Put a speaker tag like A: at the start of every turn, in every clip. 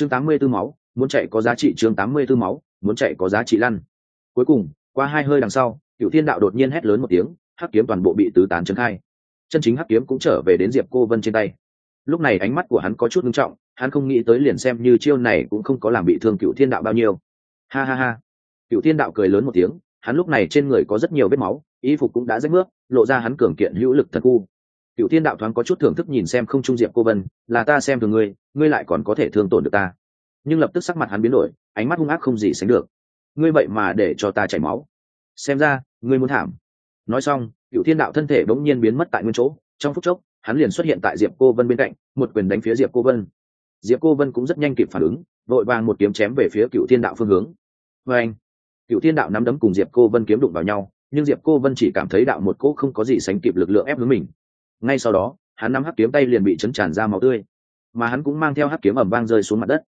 A: chương tám mươi 84 máu, muốn chạy có giá trị chương tám mươi 84 máu, muốn chạy có giá trị lăn. Cuối cùng, qua hai hơi đằng sau cựu thiên đạo đột nhiên hét lớn một tiếng, hắc kiếm toàn bộ bị tứ tán chấn khai. Chân chính hắc kiếm cũng trở về đến diệp cô vân trên tay. Lúc này ánh mắt của hắn có chút nghiêm trọng, hắn không nghĩ tới liền xem như chiêu này cũng không có làm bị thương cựu thiên đạo bao nhiêu. Ha ha ha. Cựu thiên đạo cười lớn một tiếng, hắn lúc này trên người có rất nhiều vết máu, y phục cũng đã rách nước, lộ ra hắn cường kiện hữu lực thật khu cựu thiên đạo thoáng có chút thưởng thức nhìn xem không trung diệp cô vân, là ta xem thường ngươi ngươi lại còn có thể thương tổn được ta. Nhưng lập tức sắc mặt hắn biến đổi, ánh mắt hung ác không gì sánh được. Ngươi vậy mà để cho ta chảy máu. Xem ra, ngươi muốn thảm. Nói xong cựu thiên đạo thân thể bỗng nhiên biến mất tại nguyên chỗ. Trong phút chốc, hắn liền xuất hiện tại diệp cô vân bên cạnh, một quyền đánh phía diệp cô vân. Diệp cô vân cũng rất nhanh kịp phản ứng, vội vàng một kiếm chém về phía cựu thiên đạo phương hướng. Vê anh cựu thiên đạo nắm đấm cùng diệp cô vân kiếm đụng vào nhau, nhưng diệp cô vân chỉ cảm thấy đạo một cỗ không có gì sánh kịp lực lượng ép hướng mình ngay sau đó, hắn nắm hắc kiếm tay liền bị chấn tràn ra máu tươi. Mà hắn cũng mang theo hắc kiếm ẩm vang rơi xuống mặt đất.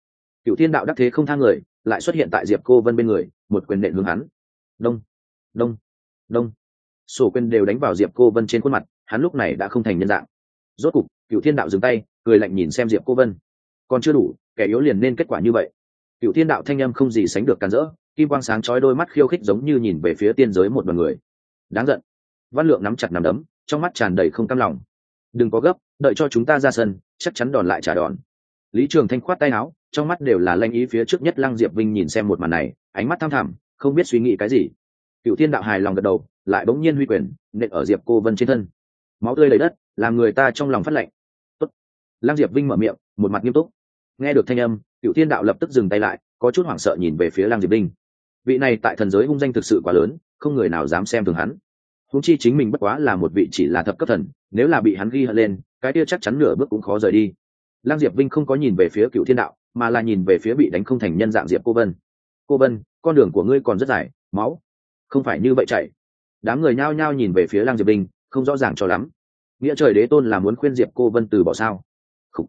A: Cựu thiên đạo đắc thế không thang người, lại xuất hiện tại diệp cô vân bên người, một quyền nện hướng hắn. Đông đông đông. Sổ quyền đều đánh vào diệp cô vân trên khuôn mặt, hắn lúc này đã không thành nhân dạng. Rốt cục cựu thiên đạo dừng tay, cười lạnh nhìn xem diệp cô vân. Còn chưa đủ, kẻ yếu liền nên kết quả như vậy. Cựu thiên đạo thanh â m không gì sánh được càn rỡ, kim quang sáng chói đôi mắt khiêu khích giống như nhìn về phía tiên giới một đ o n người. Đáng giận. Văn lượng nắm chặt nằm đấm trong mắt tràn đầy không cam lòng. Đừng có gấp, đợi cho chúng ta ra sân, chắc chắn đòn lại trả đòn. Lý trường thanh khoát tay áo, trong mắt đều là lanh ý phía trước nhất lăng diệp vinh nhìn xem một màn này, ánh mắt tham thẳm, không biết suy nghĩ cái gì. Cựu thiên đạo hài lòng gật đầu, lại bỗng nhiên huy quyền, nện ở diệp cô vân trên thân. Máu tươi lấy đất, làm người ta trong lòng phát lạnh. Tốt. lăng diệp vinh mở miệng, một mặt nghiêm túc. Nghe được thanh âm, cựu thiên đạo lập tức dừng tay lại, có chút hoảng sợ nhìn về phía lăng diệp vinh. Vị này tại thần giới hung danh thực sự quá lớn, không người nào dám xem thường hắn húng chi chính mình bất quá là một vị chỉ là thập cấp thần, nếu là bị hắn ghi hận lên, cái kia chắc chắn nửa bước cũng khó rời đi. Lăng diệp vinh không có nhìn về phía cựu thiên đạo, mà là nhìn về phía bị đánh không thành nhân dạng diệp cô vân. Cô vân, con đường của ngươi còn rất dài, máu. Không phải như vậy chạy. Đám người nhao nhao nhìn về phía lăng diệp vinh, không rõ ràng cho lắm. Nghĩa trời đế tôn là muốn khuyên diệp cô vân từ bỏ sao? Khúc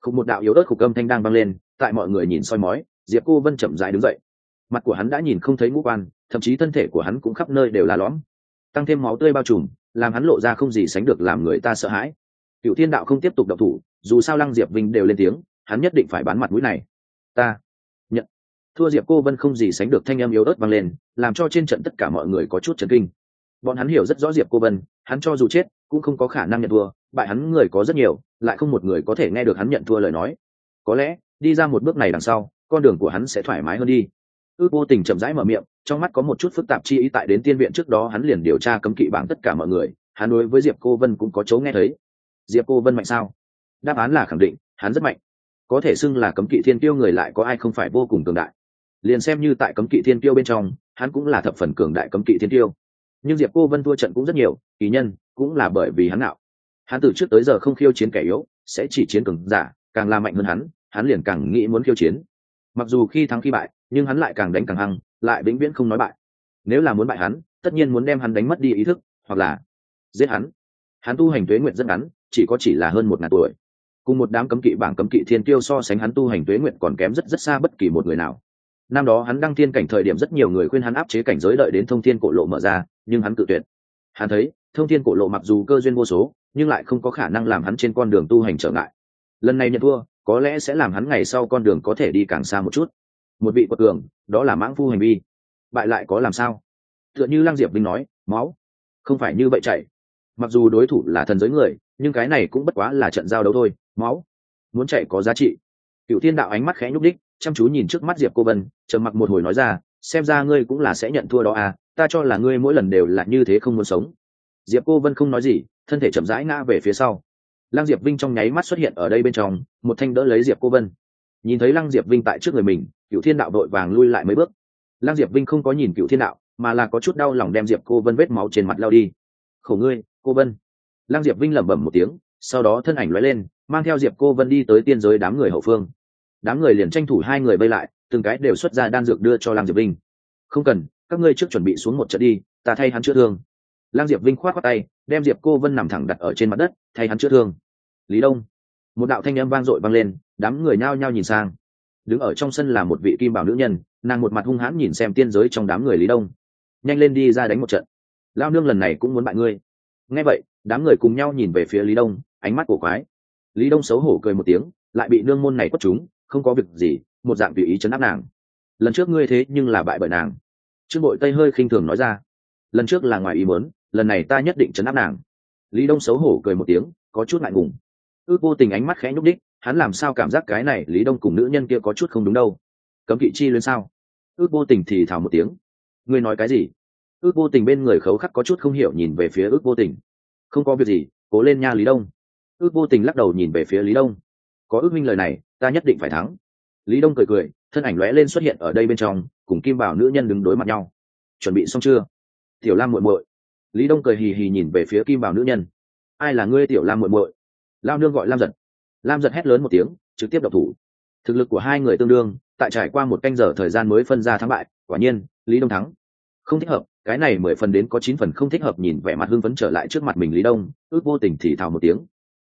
A: khúc một đạo yếu ớt khúc âm thanh đang vang lên, tại mọi người nhìn soi mói, diệp cô vân chậm rãi đứng dậy. Mặt của hắn đã nhìn không thấy ngũ quan, thậm chí thân thể của hắn cũng khắp nơi đều là lõm tăng thêm máu tươi bao trùm, làm hắn lộ ra không gì sánh được làm người ta sợ hãi. Cựu thiên đạo không tiếp tục đậu thủ, dù sao lăng diệp vinh đều lên tiếng, hắn nhất định phải bán mặt mũi này. Ta nhận. Thua diệp cô vân không gì sánh được thanh em yếu ớt vang lên, làm cho trên trận tất cả mọi người có chút chấn kinh. Bọn hắn hiểu rất rõ diệp cô vân, hắn cho dù chết, cũng không có khả năng nhận thua, bại hắn người có rất nhiều, lại không một người có thể nghe được hắn nhận thua lời nói. Có lẽ, đi ra một bước này đằng sau, con đường của hắn sẽ thoải mái hơn đi ước vô tình chậm rãi mở miệng, trong mắt có một chút phức tạp chi ý tại đến tiên viện trước đó hắn liền điều tra cấm kỵ bảng tất cả mọi người, hắn đối với diệp cô vân cũng có chấu nghe thấy. Diệp cô vân mạnh sao? Đáp án là khẳng định, hắn rất mạnh. Có thể xưng là cấm kỵ thiên tiêu người lại có ai không phải vô cùng cường đại. Liền xem như tại cấm kỵ thiên tiêu bên trong, hắn cũng là thập phần cường đại cấm kỵ thiên tiêu nhưng diệp cô vân thua trận cũng rất nhiều, kỳ nhân cũng là bởi vì hắn nào hắn từ trước tới giờ không khiêu chiến kẻ yếu, sẽ chỉ chiến cường giả, càng là mạnh hơn hắn hắn liền càng nghĩ muốn khiêu chiến. Mặc dù khi thắng khi bại nhưng hắn lại càng đánh càng hăng, lại vĩnh viễn không nói bại. Nếu là muốn bại hắn, tất nhiên muốn đem hắn đánh mất đi ý thức, hoặc là giết hắn. Hắn tu hành tuế nguyện rất ngắn, chỉ có chỉ là hơn một ngàn tuổi. Cùng một đám cấm kỵ bảng cấm kỵ thiên tiêu so sánh hắn tu hành tuế nguyện còn kém rất rất xa bất kỳ một người nào. Năm đó hắn đăng thiên cảnh thời điểm rất nhiều người khuyên hắn áp chế cảnh giới đợi đến thông thiên cổ lộ mở ra, nhưng hắn tự tuyệt. Hắn thấy, thông thiên cổ lộ mặc dù cơ duyên vô số, nhưng lại không có khả năng làm hắn trên con đường tu hành trở ngại. Lần này nhận thua, có lẽ sẽ làm hắn ngày sau con đường có thể đi càng xa một chút một vị quật cường, đó là mãng phu hành vi. Bại lại có làm sao? Tựa như lăng diệp vinh nói, máu. Không phải như vậy chạy. Mặc dù đối thủ là thần giới người, nhưng cái này cũng bất quá là trận giao đấu thôi. Máu. Muốn chạy có giá trị. Cựu thiên đạo ánh mắt khẽ nhúc đích chăm chú nhìn trước mắt diệp cô vân, trầm mặc một hồi nói ra, xem ra ngươi cũng là sẽ nhận thua đó à ta cho là ngươi mỗi lần đều là như thế không muốn sống. Diệp cô vân không nói gì, thân thể chậm rãi ngã về phía sau. Lăng diệp vinh trong nháy mắt xuất hiện ở đây bên trong, một thanh đỡ lấy diệp cô vân. Nhìn thấy lăng diệp vinh tại trước người mình cựu thiên đạo đội vàng lui lại mấy bước. Lăng diệp vinh không có nhìn cựu thiên đạo, mà là có chút đau lòng đem diệp cô vân vết máu trên mặt lao đi. Khổ ngươi, cô vân. Lăng diệp vinh lẩm bẩm một tiếng, sau đó thân ảnh lóe lên, mang theo diệp cô vân đi tới tiên giới đám người hậu phương. Đám người liền tranh thủ hai người vây lại, từng cái đều xuất ra đan dược đưa cho lăng diệp vinh. Không cần, các ngươi trước chuẩn bị xuống một trận đi, ta thay hắn chữa thương. Lăng diệp vinh khoát khoát tay, đem diệp cô vân nằm thẳng đặt ở trên mặt đất, thay hắn chữa thương. Lý đông. Một đạo thanh âm vang dội vang lên, đám người nhao nhao nhìn sang đứng ở trong sân là một vị kim bảo nữ nhân, nàng một mặt hung hãn nhìn xem tiên giới trong đám người lý đông. Nhanh lên đi ra đánh một trận. Lao nương lần này cũng muốn bại ngươi. Nghe vậy, đám người cùng nhau nhìn về phía lý đông, ánh mắt cổ quái. Lý đông xấu hổ cười một tiếng, lại bị nương môn này quất chúng, không có việc gì, một dạng tùy ý chấn áp nàng. Lần trước ngươi thế nhưng là bại bởi nàng. Trương bội tây hơi khinh thường nói ra. Lần trước là ngoài ý muốn, lần này ta nhất định chấn áp nàng. Lý đông xấu hổ cười một tiếng, có chút ngại ngùng. Ước vô tình ánh mắt khẽ nhúc đích hắn làm sao cảm giác cái này lý đông cùng nữ nhân kia có chút không đúng đâu? Cấm kỵ chi lên sao? Ước vô tình thì thào một tiếng. Ngươi nói cái gì? Ước vô tình bên người khấu khắc có chút không hiểu nhìn về phía ước vô tình. Không có việc gì, cố lên nha lý đông. Ước vô tình lắc đầu nhìn về phía lý đông. Có ước minh lời này, ta nhất định phải thắng. Lý đông cười cười, thân ảnh lóe lên xuất hiện ở đây bên trong, cùng kim bảo nữ nhân đứng đối mặt nhau. Chuẩn bị xong chưa? Tiểu lam muội muội. Lý đông cười hì hì nhìn về phía kim bảo nữ nhân. Ai là ngươi, tiểu lam muội muội? Lao nương gọi lam giật lam giật hét lớn một tiếng, trực tiếp đập thủ. Thực lực của hai người tương đương, tại trải qua một canh giờ thời gian mới phân ra thắng bại, quả nhiên, lý đông thắng. Không thích hợp, cái này mười phần đến có chín phần không thích hợp nhìn vẻ mặt hưng phấn trở lại trước mặt mình lý đông, ước vô tình thì thào một tiếng.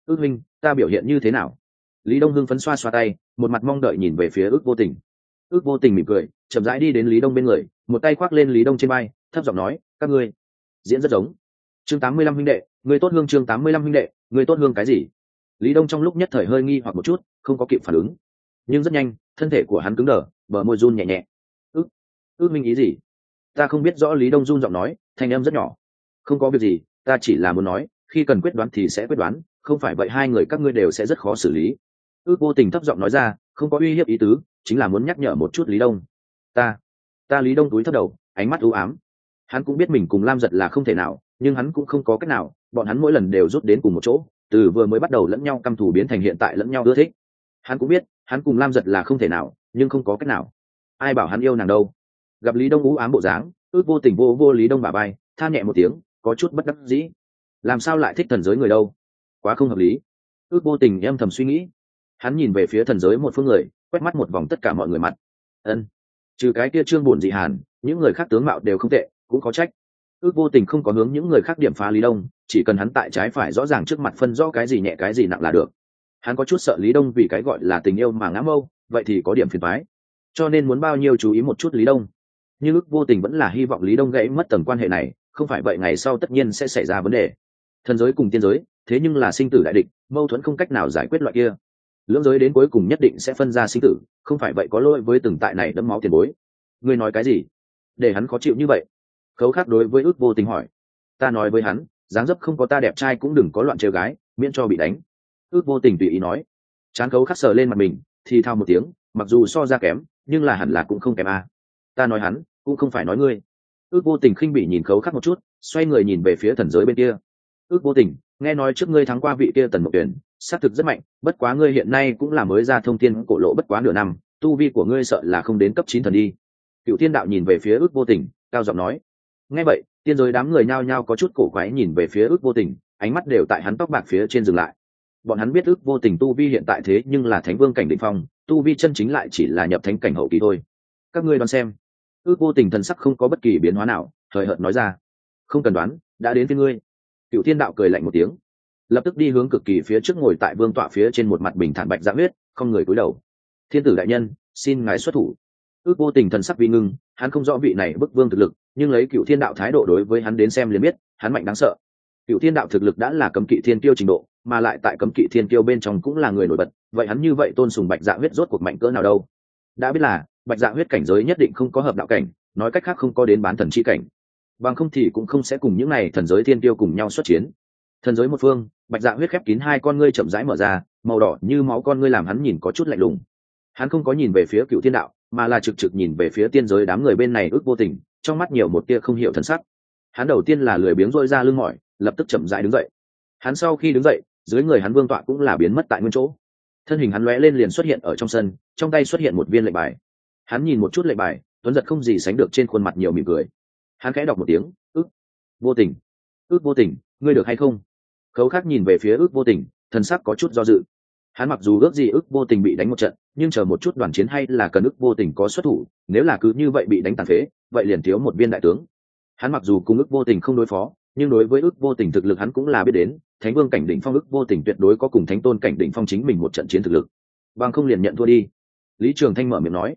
A: Ước minh ta biểu hiện như thế nào? Lý đông hưng phấn xoa xoa tay, một mặt mong đợi nhìn về phía ước vô tình. Ước vô tình mỉm cười, chậm rãi đi đến lý đông bên người, một tay khoác lên lý đông trên bay thấp giọng nói, các ngươi diễn rất giống. Chương tám mươi lăm huynh đệ, người tốt hương chương tám mươi lăm huynh đệ, người tốt hương cái gì? Lý đông trong lúc nhất thời hơi nghi hoặc một chút, không có kịp phản ứng. Nhưng rất nhanh, thân thể của hắn cứng đờ, bờ môi run nhẹ nhẹ. Ước ước minh ý gì? Ta không biết rõ, lý đông run giọng nói, thanh em rất nhỏ. Không có việc gì, ta chỉ là muốn nói, khi cần quyết đoán thì sẽ quyết đoán, không phải vậy hai người các ngươi đều sẽ rất khó xử lý. Ước vô tình thấp giọng nói ra, không có uy hiếp ý tứ, chính là muốn nhắc nhở một chút lý đông. Ta ta lý đông túi thấp đầu, ánh mắt u ám. Hắn cũng biết mình cùng lam giật là không thể nào, nhưng hắn cũng không có cách nào, bọn hắn mỗi lần đều rút đến cùng một chỗ từ vừa mới bắt đầu lẫn nhau căm thù biến thành hiện tại lẫn nhau ưa thích. Hắn cũng biết, hắn cùng lam giật là không thể nào, nhưng không có cách nào. Ai bảo hắn yêu nàng đâu? Gặp lý đông ú ám bộ dáng, ước vô tình vô vô lý đông bà bay tha nhẹ một tiếng, có chút bất đắc dĩ. Làm sao lại thích thần giới người đâu? Quá không hợp lý. Ước vô tình em thầm suy nghĩ. Hắn nhìn về phía thần giới một phương người, quét mắt một vòng tất cả mọi người mặt. Ân. Trừ cái kia trương buồn dị hàn, những người khác tướng mạo đều không tệ, cũng có trách ước vô tình không có hướng những người khác điểm phá lý đông, chỉ cần hắn tại trái phải rõ ràng trước mặt phân rõ cái gì nhẹ cái gì nặng là được. Hắn có chút sợ lý đông vì cái gọi là tình yêu mà ngã mâu, vậy thì có điểm phiền phái cho nên muốn bao nhiêu chú ý một chút lý đông. Nhưng ước vô tình vẫn là hy vọng lý đông gãy mất tầm quan hệ này, không phải vậy ngày sau tất nhiên sẽ xảy ra vấn đề. Thần giới cùng tiên giới, thế nhưng là sinh tử đại địch, mâu thuẫn không cách nào giải quyết loại kia. Lưỡng giới đến cuối cùng nhất định sẽ phân ra sinh tử, không phải vậy có lỗi với từng tại này đẫm máu tiền bối. Ngươi nói cái gì? Để hắn khó chịu như vậy khấu khắc đối với ước vô tình hỏi. Ta nói với hắn, dáng dấp không có ta đẹp trai cũng đừng có loạn trêu gái, miễn cho bị đánh. Ước vô tình tùy ý nói. Chán khấu khắc sờ lên mặt mình, thì thao một tiếng, mặc dù so ra kém, nhưng là hẳn là cũng không kém a. Ta nói hắn, cũng không phải nói ngươi. Ước vô tình khinh bị nhìn khấu khắc một chút, xoay người nhìn về phía thần giới bên kia. Ước vô tình, nghe nói trước ngươi thắng qua vị kia tần mộc tuyển xác thực rất mạnh, bất quá ngươi hiện nay cũng là mới ra thông tin cổ lộ bất quá nửa năm, tu vi của ngươi sợ là không đến cấp chín thần đi. Cựu thiên đạo nhìn về phía ước vô tình, cao giọng nói nghe vậy, tiên giới đám người nhao nhao có chút cổ quái nhìn về phía ước vô tình, ánh mắt đều tại hắn tóc bạc phía trên dừng lại. Bọn hắn biết ước vô tình tu vi hiện tại thế nhưng là thánh vương cảnh định phong, tu vi chân chính lại chỉ là nhập thánh cảnh hậu kỳ thôi. Các ngươi đoán xem. Ước vô tình thần sắc không có bất kỳ biến hóa nào thời hợt nói ra. Không cần đoán, đã đến với ngươi. Cựu thiên đạo cười lạnh một tiếng. Lập tức đi hướng cực kỳ phía trước ngồi tại vương tọa phía trên một mặt bình thản bạch dạ huyết, không người cúi đầu. Thiên tử đại nhân, xin ngài xuất thủ. Ước vô tình thần sắc vi ngưng, hắn không rõ vị này bức vương thực lực nhưng lấy cựu thiên đạo thái độ đối với hắn đến xem liền biết, hắn mạnh đáng sợ. Cựu thiên đạo thực lực đã là cấm kỵ thiên tiêu trình độ, mà lại tại cấm kỵ thiên tiêu bên trong cũng là người nổi bật, vậy hắn như vậy tôn sùng bạch dạ huyết rốt cuộc mạnh cỡ nào đâu? Đã biết là, bạch dạ huyết cảnh giới nhất định không có hợp đạo cảnh, nói cách khác không có đến bán thần chi cảnh. Bằng không thì cũng không sẽ cùng những n à y thần giới thiên tiêu cùng nhau xuất chiến. Thần giới một phương, bạch dạ huyết khép kín hai con ngươi chậm rãi mở ra, màu đỏ như máu con ngươi làm hắn nhìn có chút lạnh lùng. Hắn không có nhìn về phía cựu thiên đạo, mà là trực trực nhìn về phía tiên giới đám người bên này ước vô tình trong mắt nhiều một tia không hiểu thần sắc. Hắn đầu tiên là lười biếng rôi ra lưng mỏi, lập tức chậm rãi đứng dậy. Hắn sau khi đứng dậy, dưới người hắn vương tọa cũng là biến mất tại nguyên chỗ. Thân hình hắn lóe lên liền xuất hiện ở trong sân, trong tay xuất hiện một viên lệnh bài. Hắn nhìn một chút lệnh bài, tuấn giật không gì sánh được trên khuôn mặt nhiều mỉm cười. Hắn khẽ đọc một tiếng, ước, vô tình. Ước vô tình, ngươi được hay không? Khấu khác nhìn về phía ước vô tình, thần sắc có chút do dự hắn mặc dù ước gì ước vô tình bị đánh một trận, nhưng chờ một chút đoàn chiến hay là cần ước vô tình có xuất thủ, nếu là cứ như vậy bị đánh tàn phế, vậy liền thiếu một viên đại tướng. Hắn mặc dù cùng ước vô tình không đối phó, nhưng đối với ước vô tình thực lực hắn cũng là biết đến, thánh vương cảnh đỉnh phong ước vô tình tuyệt đối có cùng thánh tôn cảnh đỉnh phong chính mình một trận chiến thực lực. Bằng không liền nhận thua đi. Lý trường thanh mở miệng nói.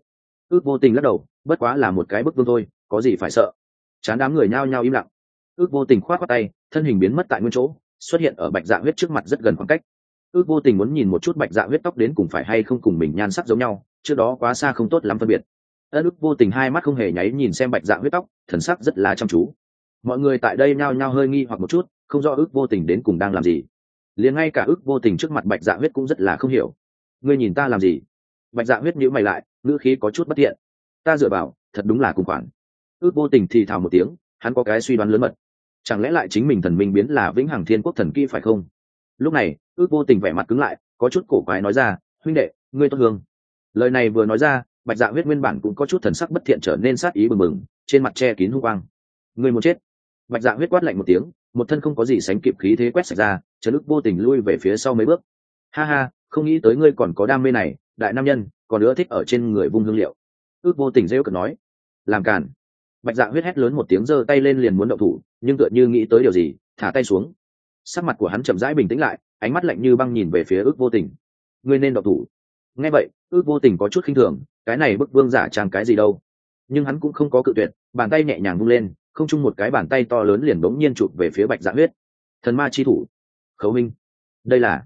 A: Ước vô tình lắc đầu, bất quá là một cái bức vương thôi, có gì phải sợ. Chán đám người nhao nhao im lặng. Ước vô tình khoát qua tay, thân hình biến mất tại nguyên chỗ, xuất hiện ở bạch dạ huyết trước mặt rất gần khoảng cách ước vô tình muốn nhìn một chút bạch dạ huyết tóc đến cùng phải hay không cùng mình nhan sắc giống nhau, trước đó quá xa không tốt lắm phân biệt. Ân ước vô tình hai mắt không hề nháy nhìn xem bạch dạ huyết tóc, thần sắc rất là chăm chú. Mọi người tại đây nhao nhao hơi nghi hoặc một chút, không rõ ước vô tình đến cùng đang làm gì. Liền ngay cả ước vô tình trước mặt bạch dạ huyết cũng rất là không hiểu. Ngươi nhìn ta làm gì? Bạch dạ huyết nhữ mày lại, ngữ khí có chút bất thiện. Ta dựa vào, thật đúng là cùng khoản. Ước vô tình thì thào một tiếng, hắn có cái suy đoán lớn mật. Chẳng lẽ lại chính mình thần minh biến là vĩnh hằng thiên quốc thần kỹ phải không? Lúc này ước vô tình vẻ mặt cứng lại, có chút cổ quái nói ra, huynh đệ, ngươi tốt hương. Lời này vừa nói ra, bạch dạ huyết nguyên bản cũng có chút thần sắc bất thiện trở nên sát ý bừng bừng, trên mặt che kín hung quang. Người muốn chết? Bạch dạ huyết quát lạnh một tiếng, một thân không có gì sánh kịp khí thế quét sạch ra trấn ức vô tình lui về phía sau mấy bước. Ha ha, không nghĩ tới ngươi còn có đam mê này, đại nam nhân, còn nữa thích ở trên người vung hương liệu. Ước vô tình rêu cực nói. Làm cản bạch dạ huyết hét lớn một tiếng giơ tay lên liền muốn động thủ, nhưng tựa như nghĩ tới điều gì, thả tay xuống sắc mặt của hắn chậm rãi bình tĩnh lại, ánh mắt lạnh như băng nhìn về phía ước vô tình. Ngươi nên độc thủ. Nghe vậy, ước vô tình có chút khinh thường, cái này bức vương giả trang cái gì đâu. Nhưng hắn cũng không có cự tuyệt, bàn tay nhẹ nhàng vung lên, không chung một cái bàn tay to lớn liền bỗng nhiên chụp về phía bạch dạ huyết. Thần ma chi thủ. Khấu minh. Đây là.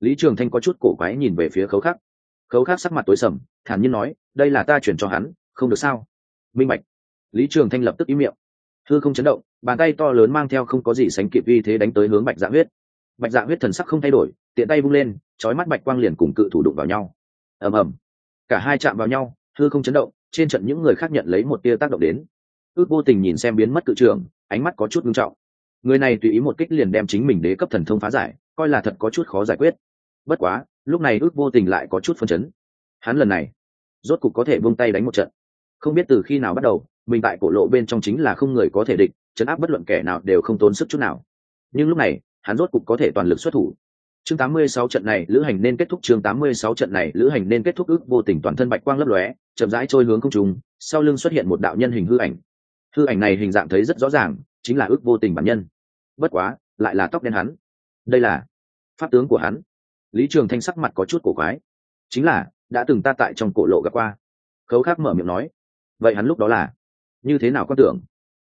A: Lý trường thanh có chút cổ quái nhìn về phía khấu khắc. Khấu khắc sắc mặt tối sầm, thản nhiên nói, đây là ta chuyển cho hắn, không được sao? Minh bạch. Lý trường thanh lập tức ý miệng thư không chấn động, bàn tay to lớn mang theo không có gì sánh kịp uy thế đánh tới hướng bạch dạ huyết. Bạch dạ huyết thần sắc không thay đổi, tiện tay vung lên trói mắt bạch quang liền cùng cự thủ đụng vào nhau. Ầm ầm. Cả hai chạm vào nhau thư không chấn động, trên trận những người khác nhận lấy một tia tác động đến. Ước vô tình nhìn xem biến mất cự trường ánh mắt có chút nghiêm trọng. Người này tùy ý một kích liền đem chính mình đế cấp thần thông phá giải, coi là thật có chút khó giải quyết. Bất quá, lúc này ước vô tình lại có chút phân chấn. Hắn lần này, rốt cục có thể buông tay đánh một trận không biết từ khi nào bắt đầu, mình tại cổ lộ bên trong chính là không người có thể địch, chấn áp bất luận kẻ nào đều không tốn sức chút nào. Nhưng lúc này, hắn rốt cục có thể toàn lực xuất thủ. Chương 86 trận này, lữ hành nên kết thúc. Chương 86 trận này, lữ hành nên kết thúc ước vô tình toàn thân bạch quang lấp lóe, chậm rãi trôi hướng không chúng. sau lưng xuất hiện một đạo nhân hình hư ảnh. Hư ảnh này hình dạng thấy rất rõ ràng, chính là ước vô tình bản nhân. Bất quá, lại là tóc đen hắn. Đây là pháp tướng của hắn. Lý trường thanh sắc mặt có chút cổ quái. Chính là, đã từng ta tại trong cổ lộ gặp qua. Khấu khác mở miệng nói vậy hắn lúc đó là như thế nào quan tưởng?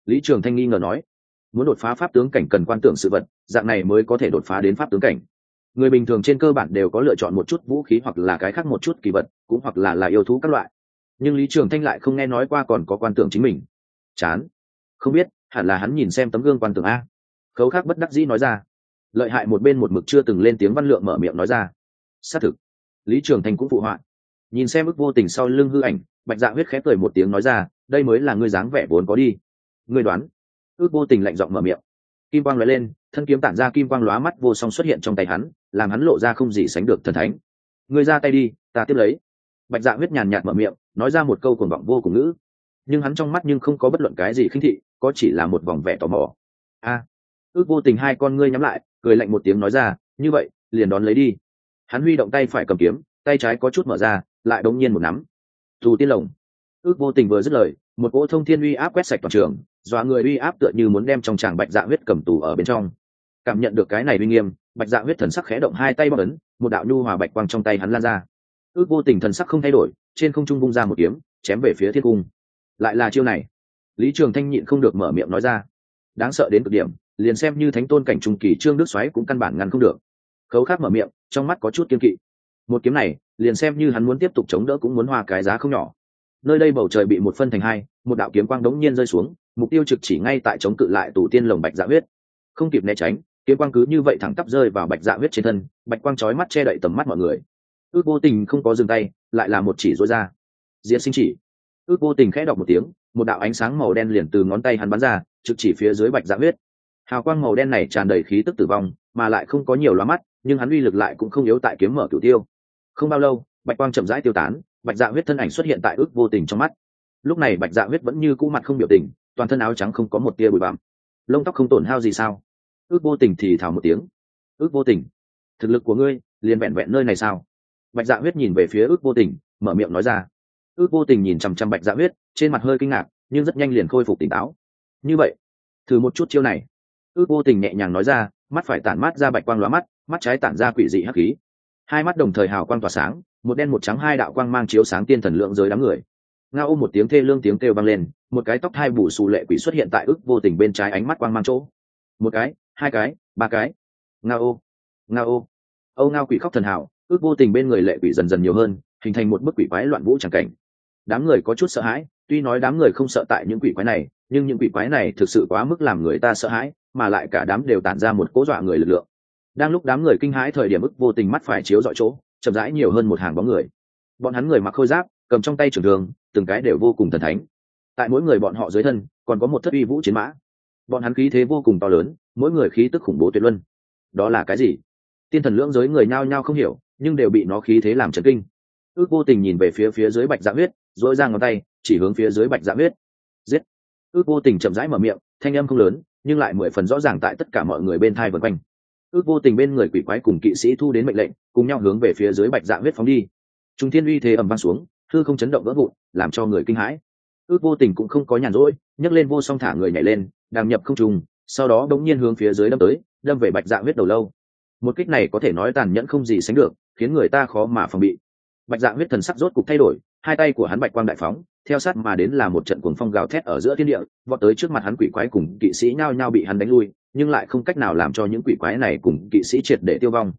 A: Lý trường thanh nghi ngờ nói, muốn đột phá pháp tướng cảnh cần quan tưởng sự vật, dạng này mới có thể đột phá đến pháp tướng cảnh. Người bình thường trên cơ bản đều có lựa chọn một chút vũ khí hoặc là cái khác một chút kỳ vật, cũng hoặc là là yêu thú các loại. Nhưng lý trường thanh lại không nghe nói qua còn có quan tưởng chính mình. Chán. Không biết, hẳn là hắn nhìn xem tấm gương quan tưởng a. Khấu khác bất đắc dĩ nói ra. Lợi hại một bên một mực chưa từng lên tiếng văn lượng mở miệng nói ra. Xác thực. Lý trường thanh cũng phụ họa. Nhìn xem ức vô tình sau lưng hư ảnh bạch dạ huyết khép cười một tiếng nói ra, đây mới là ngươi dáng vẻ vốn có đi. Ngươi đoán? Ước vô tình lạnh giọng mở miệng. Kim quang lóe lên, thân kiếm tản ra kim quang lóa mắt vô song xuất hiện trong tay hắn, làm hắn lộ ra không gì sánh được thần thánh. Ngươi ra tay đi, ta tiếp lấy. Bạch dạ huyết nhàn nhạt mở miệng, nói ra một câu cuồng vọng vô cùng ngữ. Nhưng hắn trong mắt nhưng không có bất luận cái gì khinh thị, có chỉ là một vòng vẻ tò mò. A, ước vô tình hai con ngươi nhắm lại, cười lạnh một tiếng nói ra, như vậy, liền đón lấy đi. Hắn huy động tay phải cầm kiếm, tay trái có chút mở ra, lại đống nhiên một nắm tù tiên lồng. Ước vô tình vừa dứt lời, một cỗ thông thiên uy áp quét sạch toàn trường, dọa người uy áp tựa như muốn đem trong tràng bạch dạ huyết cầm tù ở bên trong. Cảm nhận được cái này uy nghiêm, bạch dạ huyết thần sắc khẽ động hai tay bóc ấn, một đạo nhu hòa bạch quang trong tay hắn lan ra. Ước vô tình thần sắc không thay đổi, trên không trung bung ra một kiếm, chém về phía thiên cung. Lại là chiêu này. Lý trường thanh nhịn không được mở miệng nói ra. Đáng sợ đến cực điểm, liền xem như thánh tôn cảnh trung kỳ trương đức xoáy cũng căn bản ngăn không được. Khấu khác mở miệng, trong mắt có chút kiên kỵ. Một kiếm này liền xem như hắn muốn tiếp tục chống đỡ cũng muốn hoa cái giá không nhỏ. Nơi đây bầu trời bị một phân thành hai, một đạo kiếm quang đống nhiên rơi xuống, mục tiêu trực chỉ ngay tại chống cự lại tủ tiên lồng bạch dạ huyết. Không kịp né tránh, kiếm quang cứ như vậy thẳng tắp rơi vào bạch dạ huyết trên thân, bạch quang chói mắt che đậy tầm mắt mọi người. Ước vô tình không có dừng tay, lại là một chỉ rối ra. Diễn sinh chỉ. Ước vô tình khẽ đọc một tiếng, một đạo ánh sáng màu đen liền từ ngón tay hắn bắn ra, trực chỉ phía dưới bạch dạ huyết. Hào quang màu đen này tràn đầy khí tức tử vong, mà lại không có nhiều loa mắt, nhưng hắn uy lực lại cũng không yếu tại kiếm mở cửu tiêu không bao lâu, bạch quang chậm rãi tiêu tán, bạch dạ huyết thân ảnh xuất hiện tại ước vô tình trong mắt. Lúc này bạch dạ huyết vẫn như cũ mặt không biểu tình, toàn thân áo trắng không có một tia bụi bặm. Lông tóc không tổn hao gì sao? Ước vô tình thì thào một tiếng. Ước vô tình? Thực lực của ngươi, liền vẹn vẹn nơi này sao? Bạch dạ huyết nhìn về phía ước vô tình, mở miệng nói ra. Ước vô tình nhìn chằm chằm bạch dạ huyết, trên mặt hơi kinh ngạc, nhưng rất nhanh liền khôi phục tỉnh táo. Như vậy, thử một chút chiêu này. Ước vô tình nhẹ nhàng nói ra, mắt phải tản mát ra bạch quang lóa mắt mắt trái tản ra quỷ dị hắc khí hai mắt đồng thời hào quang tỏa sáng, một đen một trắng hai đạo quang mang chiếu sáng tiên thần lượng giới đám người. Nga ôm một tiếng thê lương tiếng kêu vang lên, một cái tóc hai bù xù lệ quỷ xuất hiện tại ức vô tình bên trái ánh mắt quang mang chỗ. Một cái, hai cái, ba cái. Nga ô nga ô âu ngao quỷ khóc thần hảo ước vô tình bên người lệ quỷ dần dần nhiều hơn, hình thành một bức quỷ quái loạn vũ tràng cảnh. Đám người có chút sợ hãi, tuy nói đám người không sợ tại những quỷ quái này, nhưng những quỷ quái này thực sự quá mức làm người ta sợ hãi, mà lại cả đám đều tản ra một cố dọa người lực lượng đang lúc đám người kinh hãi thời điểm ức vô tình mắt phải chiếu dọi chỗ, chậm rãi nhiều hơn một hàng bóng người. Bọn hắn người mặc khôi giáp, cầm trong tay trường đường từng cái đều vô cùng thần thánh. Tại mỗi người bọn họ dưới thân, còn có một thất uy vũ chiến mã. Bọn hắn khí thế vô cùng to lớn, mỗi người khí tức khủng bố tuyệt luân. Đó là cái gì? Tiên thần lưỡng giới người nhao nhao không hiểu, nhưng đều bị nó khí thế làm chấn kinh. Ước vô tình nhìn về phía phía dưới bạch dạ huyết dỗi ra ngón tay, chỉ hướng phía dưới bạch dạ huyết. Giết! Ước vô tình chậm rãi mở miệng, thanh âm không lớn, nhưng lại mười phần rõ ràng tại tất cả mọi người bên thai vân quanh ước vô tình bên người quỷ quái cùng kỵ sĩ thu đến mệnh lệnh, cùng nhau hướng về phía dưới bạch dạ huyết phóng đi. Trung thiên uy thế ầm vang xuống thư không chấn động vỡ vụn, làm cho người kinh hãi. Ước vô tình cũng không có nhàn rỗi, nhấc lên vô song thả người nhảy lên, đàm nhập không trùng sau đó đống nhiên hướng phía dưới đâm tới, đâm về bạch dạ huyết đầu lâu. Một kích này có thể nói tàn nhẫn không gì sánh được, khiến người ta khó mà phòng bị. Bạch dạ huyết thần sắc rốt cục thay đổi, hai tay của hắn bạch quang đại phóng theo sát mà đến là một trận cuồng phong gào thét ở giữa thiên địa, vọt tới trước mặt hắn quỷ quái cùng kỵ sĩ nhao nhao bị hắn đánh lui, nhưng lại không cách nào làm cho những quỷ quái này cùng kỵ sĩ triệt để tiêu vong.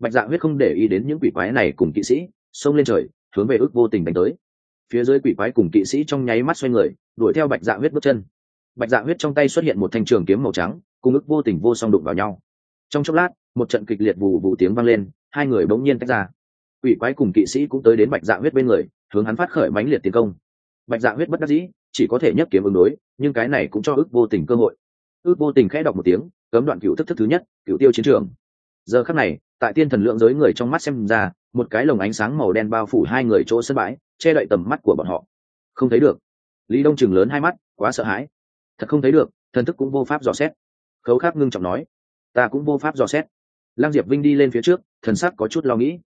A: Bạch dạ huyết không để ý đến những quỷ quái này cùng kỵ sĩ, xông lên trời, hướng về ước vô tình đánh tới. Phía dưới quỷ quái cùng kỵ sĩ trong nháy mắt xoay người, đuổi theo bạch dạ huyết bước chân. Bạch dạ huyết trong tay xuất hiện một thanh trường kiếm màu trắng, cùng ước vô tình vô song đụng vào nhau. Trong chốc lát, một trận kịch liệt vù vù tiếng vang lên, hai người bỗng nhiên tách ra. Quỷ quái cùng kỵ sĩ cũng tới đến bạch dạ huyết bên người, hướng hắn phát khởi mãnh liệt tiến công bạch dạ huyết bất đắc dĩ, chỉ có thể nhấc kiếm ứng đối, nhưng cái này cũng cho ước vô tình cơ hội. Ước vô tình khẽ đọc một tiếng, cấm đoạn cựu thức thức thứ nhất cựu tiêu chiến trường. Giờ khắc này, tại tiên thần lượng giới người trong mắt xem ra, một cái lồng ánh sáng màu đen bao phủ hai người chỗ sân bãi, che đậy tầm mắt của bọn họ. Không thấy được. Lý đông chừng lớn hai mắt, quá sợ hãi. Thật không thấy được, thần thức cũng vô pháp dò xét. Khấu khắc ngưng trọng nói, ta cũng vô pháp dò xét. Lăng diệp vinh đi lên phía trước, thần sắc có chút lo nghĩ.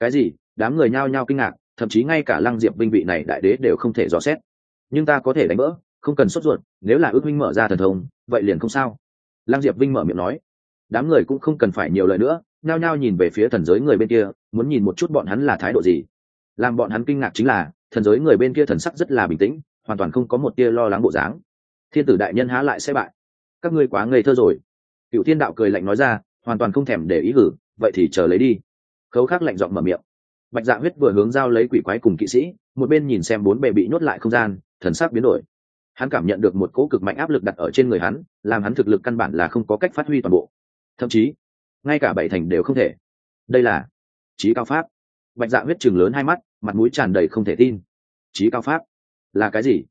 A: Cái gì? Đám người nhao nhao kinh ngạc thậm chí ngay cả lăng diệp vinh vị này đại đế đều không thể dò xét. Nhưng ta có thể đánh vỡ không cần sốt ruột, nếu là ước minh mở ra thần thông, vậy liền không sao. Lăng diệp vinh mở miệng nói. Đám người cũng không cần phải nhiều lời nữa, nhao nhao nhìn về phía thần giới người bên kia, muốn nhìn một chút bọn hắn là thái độ gì. Làm bọn hắn kinh ngạc chính là, thần giới người bên kia thần sắc rất là bình tĩnh, hoàn toàn không có một tia lo lắng bộ dáng. Thiên tử đại nhân há lại sẽ bại. Các ngươi quá ngây thơ rồi. Cựu thiên đạo cười lạnh nói ra, hoàn toàn không thèm để ý gử, vậy thì chờ lấy đi. Khấu khắc lạnh giọng mở miệng bạch dạ huyết vừa hướng giao lấy quỷ quái cùng kỵ sĩ, một bên nhìn xem bốn bề bị nhốt lại không gian, thần sắc biến đổi. Hắn cảm nhận được một cỗ cực mạnh áp lực đặt ở trên người hắn, làm hắn thực lực căn bản là không có cách phát huy toàn bộ. Thậm chí, ngay cả bảy thành đều không thể. Đây là trí cao pháp. Bạch dạ huyết chừng lớn hai mắt, mặt mũi tràn đầy không thể tin. Trí cao pháp? Là cái gì?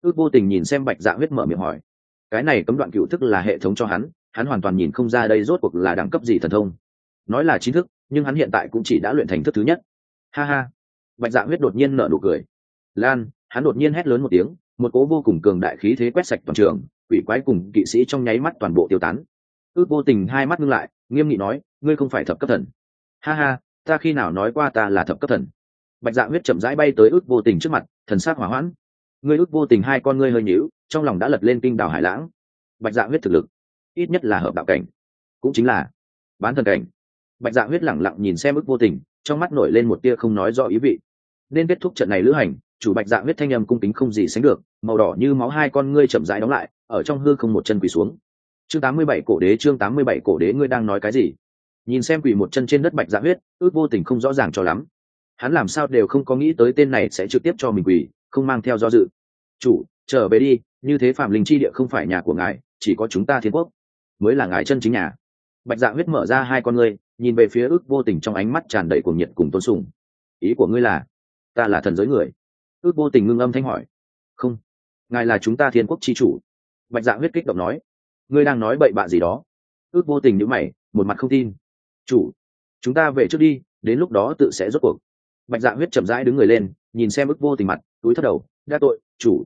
A: Ước vô tình nhìn xem bạch dạ huyết mở miệng hỏi. Cái này cấm đoạn cựu thức là hệ thống cho hắn hắn hoàn toàn nhìn không ra đây rốt cuộc là đẳng cấp gì thần thông. Nói là chính thức, nhưng hắn hiện tại cũng chỉ đã luyện thành thức thứ nhất ha ha. Bạch dạ huyết đột nhiên nở nụ cười. Lan, hắn đột nhiên hét lớn một tiếng, một cố vô cùng cường đại khí thế quét sạch toàn trường, quỷ quái cùng kỵ sĩ trong nháy mắt toàn bộ tiêu tán. Ước vô tình hai mắt ngưng lại, nghiêm nghị nói, ngươi không phải thập cấp thần. Ha ha, ta khi nào nói qua ta là thập cấp thần? Bạch dạ huyết chậm rãi bay tới ước vô tình trước mặt, thần sát hỏa hoãn. Ngươi ước vô tình hai con ngươi hơi nhíu, trong lòng đã lật lên kinh đảo hải lãng. Bạch dạ huyết thực lực, ít nhất là hợp đạo cảnh. Cũng chính là bán thần cảnh. Bạch dạ huyết lẳng lặng nhìn xem ước vô tình trong mắt nổi lên một tia không nói rõ ý vị. Nên kết thúc trận này lữ hành, chủ bạch dạ huyết thanh âm cung kính không gì sánh được, màu đỏ như máu hai con ngươi chậm rãi đóng lại, ở trong hư không một chân quỳ xuống. Chương tám mươi bảy cổ đế, chương tám mươi bảy cổ đế, ngươi đang nói cái gì? Nhìn xem quỳ một chân trên đất bạch dạ huyết, ước vô tình không rõ ràng cho lắm. Hắn làm sao đều không có nghĩ tới tên này sẽ trực tiếp cho mình quỳ, không mang theo do dự. Chủ, trở về đi, như thế phạm linh chi địa không phải nhà của ngài, chỉ có chúng ta thiên quốc, mới là ngài chân chính nhà bạch dạ huyết mở ra hai con ngươi, nhìn về phía ước vô tình trong ánh mắt tràn đầy cuồng nhiệt cùng tôn sùng. Ý của ngươi là, ta là thần giới người. Ước vô tình ngưng âm thanh hỏi. Không, ngài là chúng ta thiên quốc chi chủ. Bạch dạ huyết kích động nói. Ngươi đang nói bậy bạ gì đó. Ước vô tình nhữ mày, một mặt không tin. Chủ, chúng ta về trước đi, đến lúc đó tự sẽ rốt cuộc. Bạch dạ huyết chậm rãi đứng người lên, nhìn xem ước vô tình mặt, túi thất đầu, đa tội, chủ.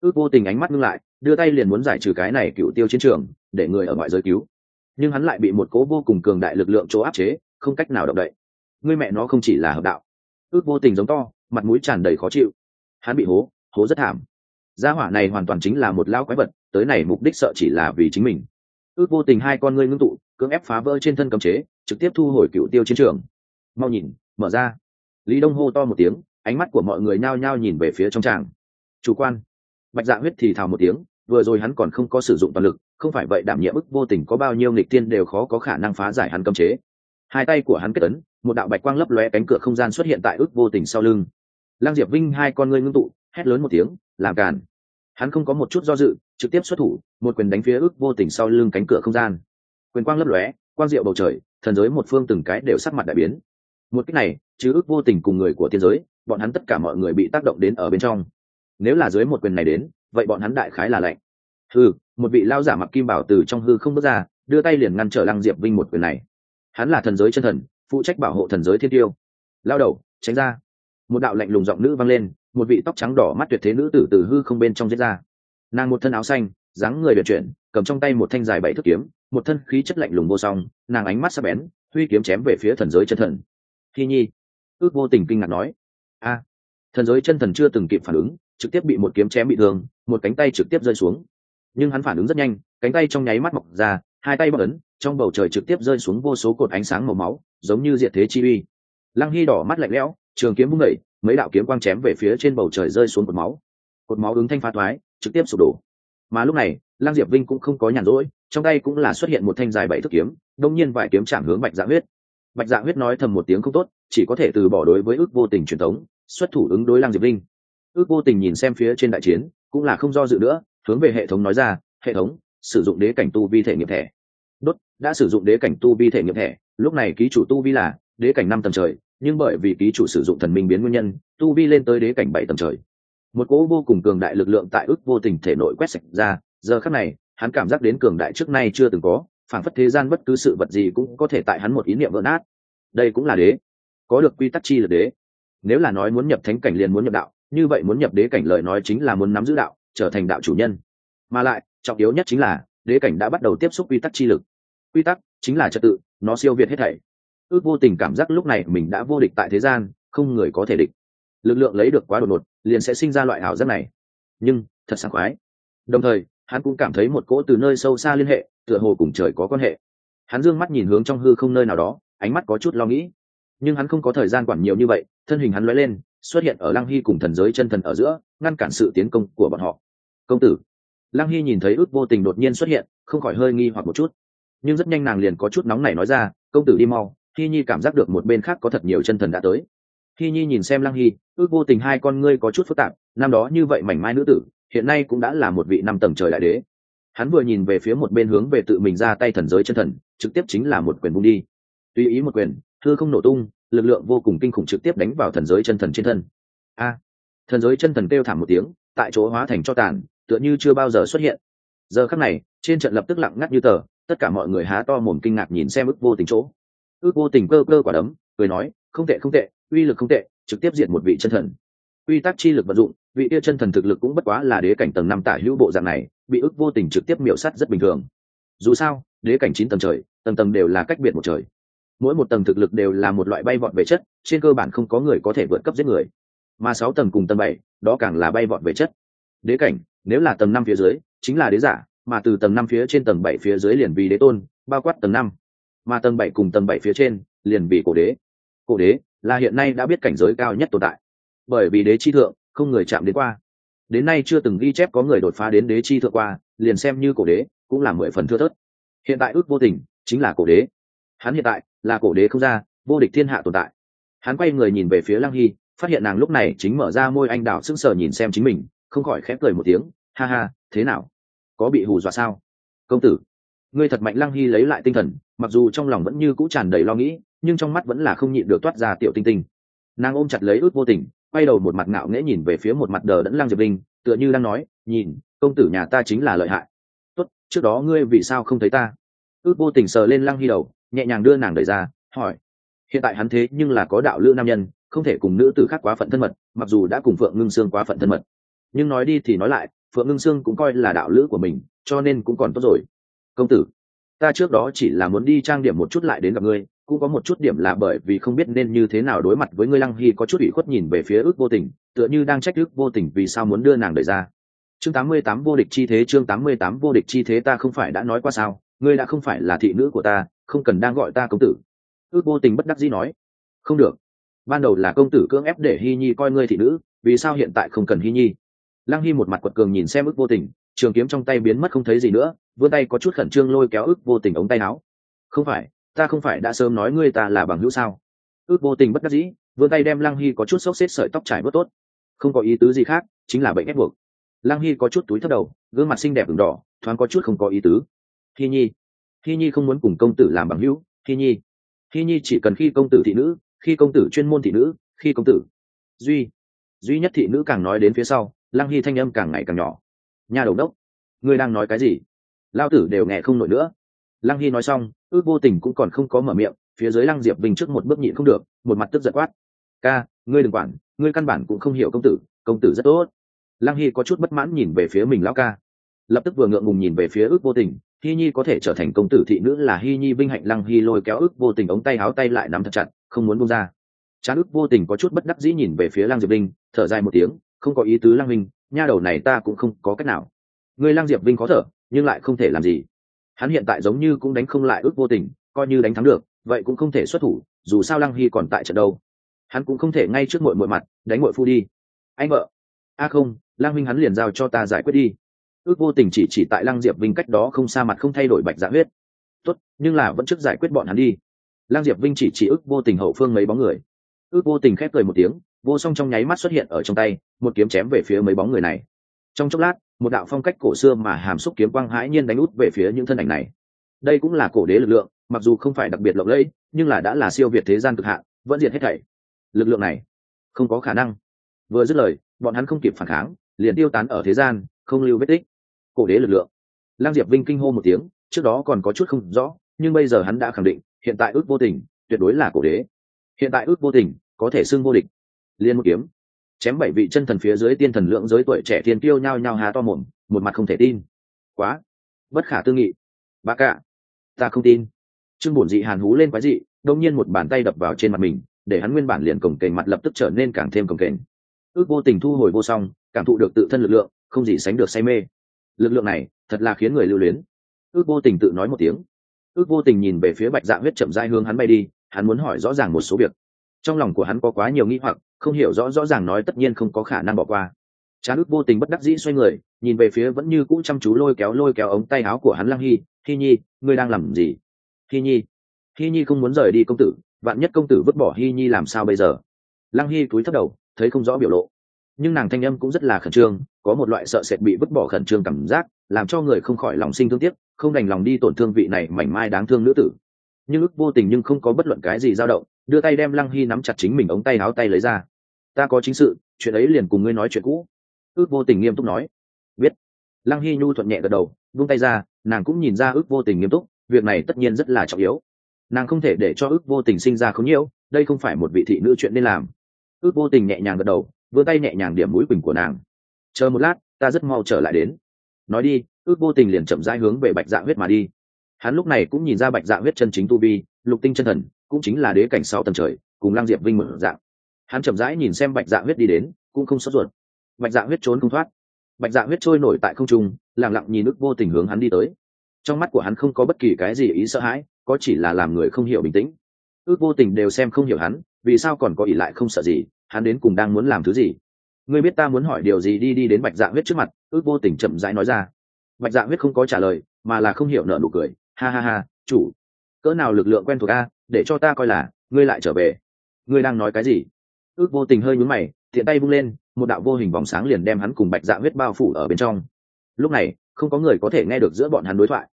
A: Ước vô tình ánh mắt ngưng lại, đưa tay liền muốn giải trừ cái này cựu tiêu chiến trường, để người ở ngoại giới cứu nhưng hắn lại bị một cố vô cùng cường đại lực lượng chỗ áp chế, không cách nào động đậy. Người mẹ nó không chỉ là hợp đạo, ước vô tình giống to, mặt mũi tràn đầy khó chịu. Hắn bị hố hố rất thảm. Gia hỏa này hoàn toàn chính là một lao quái vật, tới này mục đích sợ chỉ là vì chính mình. Ước vô tình hai con ngươi ngưng tụ, cưỡng ép phá vỡ trên thân cấm chế, trực tiếp thu hồi cựu tiêu chiến trường. Mau nhìn, mở ra. Lý đông hô to một tiếng, ánh mắt của mọi người nhao nhao nhìn về phía trong tràng. Chủ quan. Bạch dạ huyết thì thào một tiếng, vừa rồi hắn còn không có sử dụng toàn lực không phải vậy đảm nhiệm ức vô tình có bao nhiêu nghịch tiên đều khó có khả năng phá giải hắn cấm chế. Hai tay của hắn kết ấn, một đạo bạch quang lấp lóe cánh cửa không gian xuất hiện tại ước vô tình sau lưng. Lang diệp vinh hai con ngươi ngưng tụ, hét lớn một tiếng, làm càn. Hắn không có một chút do dự, trực tiếp xuất thủ, một quyền đánh phía ước vô tình sau lưng cánh cửa không gian. Quyền quang lấp lóe, quang diệu bầu trời, thần giới một phương từng cái đều sắc mặt đại biến. Một cách này, chứ ước vô tình cùng người của thiên giới, bọn hắn tất cả mọi người bị tác động đến ở bên trong. Nếu là dưới một quyền này đến, vậy bọn hắn đại khái là lạnh hừ, một vị lao giả mặc kim bảo từ trong hư không bước ra, đưa tay liền ngăn trở lăng diệp vinh một quyền này. Hắn là thần giới chân thần, phụ trách bảo hộ thần giới thiên tiêu. Lao đầu, tránh ra. Một đạo lạnh lùng giọng nữ vang lên, một vị tóc trắng đỏ mắt tuyệt thế nữ tử từ hư không bên trong giết ra. Nàng một thân áo xanh, dáng người biệt chuyển, cầm trong tay một thanh dài bảy thước kiếm, một thân khí chất lạnh lùng vô song, nàng ánh mắt sắc bén, huy kiếm chém về phía thần giới chân thần. Khi nhi. Ước vô tình kinh ngạc nói. A. Thần giới chân thần chưa từng kịp phản ứng, trực tiếp bị một kiếm chém bị thương, một cánh tay trực tiếp rơi xuống nhưng hắn phản ứng rất nhanh, cánh tay trong nháy mắt mọc ra, hai tay bóc ấn, trong bầu trời trực tiếp rơi xuống vô số cột ánh sáng màu máu, giống như diệt thế chi uy. Lăng hy đỏ mắt lạnh lẽo, trường kiếm vung đẩy mấy đạo kiếm quang chém về phía trên bầu trời rơi xuống cột máu. Cột máu ứng thanh phá thoái trực tiếp sụp đổ. Mà lúc này, lăng diệp vinh cũng không có nhàn rỗi, trong tay cũng là xuất hiện một thanh dài bảy thước kiếm, đông nhiên vài kiếm chạm hướng bạch dạ huyết. Bạch dạ huyết nói thầm một tiếng không tốt, chỉ có thể từ bỏ đối với ước vô tình truyền thống, xuất thủ ứng đối lăng diệp vinh. Ước vô tình nhìn xem phía trên đại chiến, cũng là không do dự nữa hướng về hệ thống nói ra, hệ thống, sử dụng đế cảnh tu vi thể nghiệm thẻ. Đốt, đã sử dụng đế cảnh tu vi thể nghiệm thẻ. Lúc này ký chủ tu vi là đế cảnh năm tầng trời, nhưng bởi vì ký chủ sử dụng thần minh biến nguyên nhân, tu vi lên tới đế cảnh bảy tầng trời. Một cỗ vô cùng cường đại lực lượng tại ước vô tình thể nội quét sạch ra, giờ khắc này, hắn cảm giác đến cường đại trước nay chưa từng có phản phất thế gian bất cứ sự vật gì cũng có thể tại hắn một ý niệm vỡ nát. Đây cũng là đế. Có được quy tắc chi là đế. Nếu là nói muốn nhập thánh cảnh liền muốn nhập đạo, như vậy muốn nhập đế cảnh lời nói chính là muốn nắm giữ đạo trở thành đạo chủ nhân. Mà lại, trọng yếu nhất chính là, đế cảnh đã bắt đầu tiếp xúc quy tắc chi lực. Quy tắc chính là trật tự, nó siêu việt hết thảy. Ước vô tình cảm giác lúc này mình đã vô địch tại thế gian, không người có thể địch. Lực lượng lấy được quá đột ngột, liền sẽ sinh ra loại ảo giác này. Nhưng, thật sảng khoái. Đồng thời, hắn cũng cảm thấy một cỗ từ nơi sâu xa liên hệ, tựa hồ cùng trời có quan hệ. Hắn d ư ơ n g mắt nhìn hướng trong hư không nơi nào đó, ánh mắt có chút lo nghĩ. Nhưng hắn không có thời gian quản nhiều như vậy, thân hình hắn l lên, xuất hiện ở lăng hy cùng thần giới chân thần ở giữa, ngăn cản sự tiến công của bọn họ công tử. Lăng hy nhìn thấy ước vô tình đột nhiên xuất hiện, không khỏi hơi nghi hoặc một chút. Nhưng rất nhanh nàng liền có chút nóng này nói ra, công tử đi mau hy nhi cảm giác được một bên khác có thật nhiều chân thần đã tới. Hy nhi nhìn xem lăng hy, ước vô tình hai con ngươi có chút phức tạp, năm đó như vậy mảnh mai nữ tử, hiện nay cũng đã là một vị năm tầng trời đại đế. Hắn vừa nhìn về phía một bên hướng về tự mình ra tay thần giới chân thần, trực tiếp chính là một quyền bung đi. Tùy ý một quyền, thư không nổ tung, lực lượng vô cùng kinh khủng trực tiếp đánh vào thần giới chân thần trên thân. A! Thần giới chân thần kêu thảm một tiếng, tại chỗ hóa thành cho tàn tựa như chưa bao giờ xuất hiện. Giờ khắc này, trên trận lập tức lặng ngắt như tờ, tất cả mọi người há to mồm kinh ngạc nhìn xem ước vô tình chỗ. Ước vô tình cơ cơ quả đấm, cười nói, không tệ không tệ, uy lực không tệ, trực tiếp diện một vị chân thần. Quy tắc chi lực vận dụng, vị yêu chân thần thực lực cũng bất quá là đế cảnh tầng năm tả hữu bộ dạng này, bị ức vô tình trực tiếp miểu sắt rất bình thường. Dù sao, đế cảnh chín tầng trời, tầng tầng đều là cách biệt một trời. Mỗi một tầng thực lực đều là một loại bay vọt về chất, trên cơ bản không có người có thể vượt cấp giết người. Mà sáu tầng cùng tầng bảy, đó càng là bay vọt về chất. Đế cảnh nếu là tầng năm phía dưới, chính là đế giả, mà từ tầng năm phía trên tầng bảy phía dưới liền vì đế tôn, bao quát tầng năm. Mà tầng bảy cùng tầng bảy phía trên, liền vì cổ đế. Cổ đế là hiện nay đã biết cảnh giới cao nhất tồn tại. Bởi vì đế chi thượng, không người chạm đến qua. Đến nay chưa từng ghi chép có người đột phá đến đế chi thượng qua, liền xem như cổ đế, cũng là mười phần thưa thớt. Hiện tại ước vô tình, chính là cổ đế. Hắn hiện tại là cổ đế không ra, vô địch thiên hạ tồn tại. Hắn quay người nhìn về phía lăng hy, phát hiện nàng lúc này chính mở ra môi anh đào sững sờ nhìn xem chính mình không khỏi khép cười một tiếng, ha ha, thế nào? Có bị hù dọa sao? Công tử, ngươi thật mạnh lăng hy lấy lại tinh thần, mặc dù trong lòng vẫn như cũ tràn đầy lo nghĩ, nhưng trong mắt vẫn là không nhịn được toát ra tiểu tinh tinh. Nàng ôm chặt lấy ước vô tình, quay đầu một mặt ngạo nghễ nhìn về phía một mặt đờ đẫn lăng diệp linh tựa như đang nói, nhìn, công tử nhà ta chính là lợi hại. Tốt, trước đó ngươi vì sao không thấy ta? Ước vô tình sờ lên lăng hy đầu, nhẹ nhàng đưa nàng đẩy ra, hỏi, hiện tại hắn thế nhưng là có đạo lữ nam nhân, không thể cùng nữ tử khác quá phận thân mật, mặc dù đã cùng phượng ngưng sương quá phận thân mật nhưng nói đi thì nói lại, phượng ngưng sương cũng coi là đạo lữ của mình, cho nên cũng còn tốt rồi. Công tử, ta trước đó chỉ là muốn đi trang điểm một chút lại đến gặp ngươi, cũng có một chút điểm là bởi vì không biết nên như thế nào đối mặt với ngươi lăng hy có chút ủy khuất nhìn về phía ước vô tình, tựa như đang trách ước vô tình vì sao muốn đưa nàng đẩy ra. Chương 88 vô địch chi thế, chương 88 vô địch chi thế ta không phải đã nói qua sao, ngươi đã không phải là thị nữ của ta, không cần đang gọi ta công tử. Ước vô tình bất đắc dĩ nói. Không được. Ban đầu là công tử cưỡng ép để hy nhi coi ngươi thị nữ, vì sao hiện tại không cần hy nhi? Lăng hy một mặt quật cường nhìn xem ước vô tình, trường kiếm trong tay biến mất không thấy gì nữa, vươn tay có chút khẩn trương lôi kéo ước vô tình ống tay áo. Không phải, ta không phải đã sớm nói ngươi ta là bằng hữu sao? Ước vô tình bất đắc dĩ, vươn tay đem lăng hy có chút xốc xếp sợi tóc trải bớt tốt. Không có ý tứ gì khác, chính là bệnh ép buộc. Lăng hy có chút túi thấp đầu, gương mặt xinh đẹp ửng đỏ, thoáng có chút không có ý tứ. Thi nhi Thi nhi không muốn cùng công tử làm bằng hữu Thi nhi. Thi nhi chỉ cần khi công tử thị nữ, khi công tử chuyên môn thị nữ, khi công tử. Duy duy nhất thị nữ càng nói đến phía sau lăng hy thanh âm càng ngày càng nhỏ. Nhà đầu đốc, ngươi đang nói cái gì? Lao tử đều nghe không nổi nữa. Lăng hy nói xong, ước vô tình cũng còn không có mở miệng, phía dưới lăng diệp bình trước một bước nhịn không được, một mặt tức giận quát. Ca, ngươi đừng quản, ngươi căn bản cũng không hiểu công tử công tử rất tốt. Lăng hy có chút bất mãn nhìn về phía mình lão ca. Lập tức vừa ngượng ngùng nhìn về phía ước vô tình hy nhi có thể trở thành công tử thị nữ là hy nhi vinh hạnh. Lăng hy lôi kéo ước vô tình ống tay áo tay lại nắm thật chặt, không muốn buông ra. Chán ước vô tình có chút bất đắc dĩ nhìn về phía lăng diệp linh thở dài một tiếng không có ý tứ lăng minh nha đầu này ta cũng không có cách nào. Người lăng diệp vinh có thở, nhưng lại không thể làm gì. Hắn hiện tại giống như cũng đánh không lại ước vô tình, coi như đánh thắng được, vậy cũng không thể xuất thủ, dù sao lăng hy còn tại trận đâu. Hắn cũng không thể ngay trước mội mội mặt, đánh mội phu đi. Anh vợ. A không, lăng minh hắn liền giao cho ta giải quyết đi. Ước vô tình chỉ chỉ tại lăng diệp vinh cách đó không xa mặt không thay đổi bạch dạ huyết. Tốt, nhưng là vẫn trước giải quyết bọn hắn đi. Lăng diệp vinh chỉ chỉ ước vô tình hậu phương mấy bóng người. Ước vô tình khép cười một tiếng vô song trong nháy mắt xuất hiện ở trong tay, một kiếm chém về phía mấy bóng người này. Trong chốc lát, một đạo phong cách cổ xưa mà hàm xúc kiếm quang hãi nhiên đánh út về phía những thân ảnh này. Đây cũng là cổ đế lực lượng, mặc dù không phải đặc biệt lộng lẫy, nhưng là đã là siêu việt thế gian cực hạn, vẫn diệt hết thảy. Lực lượng này, không có khả năng. Vừa dứt lời, bọn hắn không kịp phản kháng, liền tiêu tán ở thế gian, không lưu vết tích. Cổ đế lực lượng. Lang diệp vinh kinh hô một tiếng, trước đó còn có chút không rõ, nhưng bây giờ hắn đã khẳng định, hiện tại ước vô tình, tuyệt đối là cổ đế. Hiện tại ước vô tình, có thể xưng vô địch liên một kiếm. Chém bảy vị chân thần phía dưới tiên thần lượng giới tuổi trẻ thiên tiêu nhao nhao hà to mồm, một mặt không thể tin. Quá. Bất khả tư nghị. Bà cả ta không tin. Trương bổn dị hàn hú lên quái dị, đông nhiên một bàn tay đập vào trên mặt mình, để hắn nguyên bản liền cổng kềnh mặt lập tức trở nên càng thêm cổng kềnh. Ước vô tình thu hồi vô song, cảm thụ được tự thân lực lượng, không gì sánh được say mê. Lực lượng này, thật là khiến người lưu luyến. Ước vô tình tự nói một tiếng. Ước vô tình nhìn về phía bạch dạ huyết chậm dai hướng hắn bay đi, hắn muốn hỏi rõ ràng một số việc. Trong lòng của hắn có quá nhiều nghi hoặc không hiểu rõ rõ ràng nói tất nhiên không có khả năng bỏ qua. Trán ức vô tình bất đắc dĩ xoay người, nhìn về phía vẫn như cũ chăm chú lôi kéo lôi kéo ống tay áo của hắn lăng hy hy nhi, ngươi đang làm gì? Hy nhi. Hy nhi không muốn rời đi công tử, vạn nhất công tử vứt bỏ hy nhi làm sao bây giờ? Lăng hy cúi thấp đầu, thấy không rõ biểu lộ. Nhưng nàng thanh âm cũng rất là khẩn trương, có một loại sợ sệt bị vứt bỏ khẩn trương cảm giác, làm cho người không khỏi lòng sinh thương tiếc, không đành lòng đi tổn thương vị này mảnh mai đáng thương nữ tử. Nhưng ức vô tình nhưng không có bất luận cái gì dao động, đưa tay đem lăng hy nắm chặt chính mình ống tay áo tay lấy ra ta có chính sự, chuyện ấy liền cùng ngươi nói chuyện cũ. Ước vô tình nghiêm túc nói. Biết. Lăng hy nhu thuận nhẹ gật đầu, vung tay ra, nàng cũng nhìn ra ước vô tình nghiêm túc, việc này tất nhiên rất là trọng yếu. Nàng không thể để cho ước vô tình sinh ra không nhiễu đây không phải một vị thị nữ chuyện nên làm. Ước vô tình nhẹ nhàng gật đầu, vươn tay nhẹ nhàng điểm mũi quỳnh của nàng. Chờ một lát, ta rất mau trở lại đến. Nói đi, ước vô tình liền chậm rãi hướng về bạch dạ huyết mà đi. Hắn lúc này cũng nhìn ra bạch dạ huyết chân chính tu vi, lục tinh chân thần, cũng chính là đế cảnh sáu tầng trời, cùng lang diệp vinh mở dạng hắn chậm rãi nhìn xem bạch dạ huyết đi đến, cũng không sốt ruột. Bạch dạ huyết trốn không thoát. Bạch dạ huyết trôi nổi tại không trung lẳng lặng nhìn ức vô tình hướng hắn đi tới. Trong mắt của hắn không có bất kỳ cái gì ý sợ hãi, có chỉ là làm người không hiểu bình tĩnh. Ước vô tình đều xem không hiểu hắn, vì sao còn có ỷ lại không sợ gì, hắn đến cùng đang muốn làm thứ gì? Ngươi biết ta muốn hỏi điều gì đi đi đến bạch dạ huyết trước mặt, ước vô tình chậm rãi nói ra. Bạch dạ huyết không có trả lời, mà là không hiểu nợ nụ cười. Ha ha ha, chủ. Cỡ nào lực lượng quen thuộc a, để cho ta coi là, ngươi lại trở về. Ngươi đang nói cái gì? Ước vô tình hơi nhúm mày, tiện tay vung lên, một đạo vô hình vòng sáng liền đem hắn cùng bạch dạ huyết bao phủ ở bên trong. Lúc này, không có người có thể nghe được giữa bọn hắn đối thoại.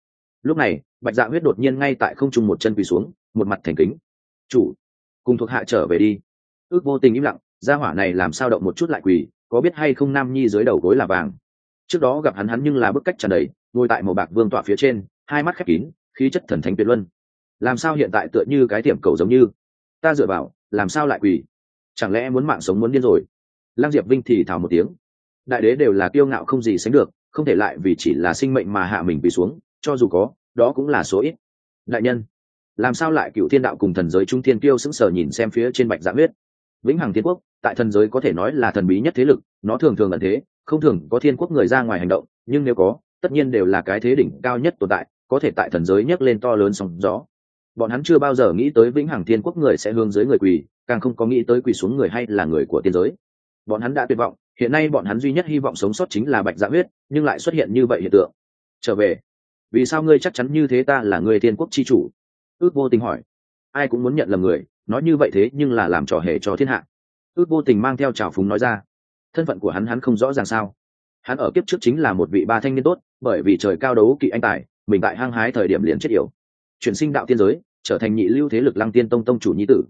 A: Lúc này, bạch dạ huyết đột nhiên ngay tại không trung một chân quỳ xuống, một mặt thành kính. Chủ, cùng thuộc hạ trở về đi. Ước vô tình im lặng, gia hỏa này làm sao động một chút lại quỳ, có biết hay không nam nhi dưới đầu gối là vàng. Trước đó gặp hắn hắn nhưng là bức cách tràn đầy, ngồi tại màu bạc vương tọa phía trên, hai mắt khép kín, khí chất thần thánh tuyệt luân. Làm sao hiện tại tựa như cái tiệm cầu giống như? Ta dựa vào, làm sao lại quỳ? Chẳng lẽ muốn mạng sống muốn điên rồi? Lăng diệp vinh thì thào một tiếng. Đại đế đều là kiêu ngạo không gì sánh được, không thể lại vì chỉ là sinh mệnh mà hạ mình bị xuống, cho dù có, đó cũng là số ít. Đại nhân, làm sao lại cựu thiên đạo cùng thần giới trung thiên kiêu sững sờ nhìn xem phía trên bạch dạ huyết? Vĩnh hằng thiên quốc, tại thần giới có thể nói là thần bí nhất thế lực, nó thường thường ẩn thế, không thường có thiên quốc người ra ngoài hành động, nhưng nếu có, tất nhiên đều là cái thế đỉnh cao nhất tồn tại, có thể tại thần giới nhấc lên to lớn sóng gió. Bọn hắn chưa bao giờ nghĩ tới vĩnh hằng thiên quốc người sẽ hướng dưới người quỳ càng không có nghĩ tới quỳ xuống người hay là người của tiên giới. Bọn hắn đã tuyệt vọng, hiện nay bọn hắn duy nhất hy vọng sống sót chính là bạch dạ huyết, nhưng lại xuất hiện như vậy hiện tượng. Trở về. Vì sao ngươi chắc chắn như thế ta là người tiên quốc chi chủ? Ước vô tình hỏi. Ai cũng muốn nhận lầm người, nói như vậy thế nhưng là làm trò hề cho thiên hạ. Ước vô tình mang theo trào phúng nói ra. Thân phận của hắn hắn không rõ ràng sao. Hắn ở kiếp trước chính là một vị ba thanh niên tốt, bởi vì trời cao đấu kỵ anh tài, mình tại hang hái thời điểm liền chết yểu. Chuyển sinh đạo tiên giới, trở thành nhị lưu thế lực lăng tiên tông tông chủ nhi tử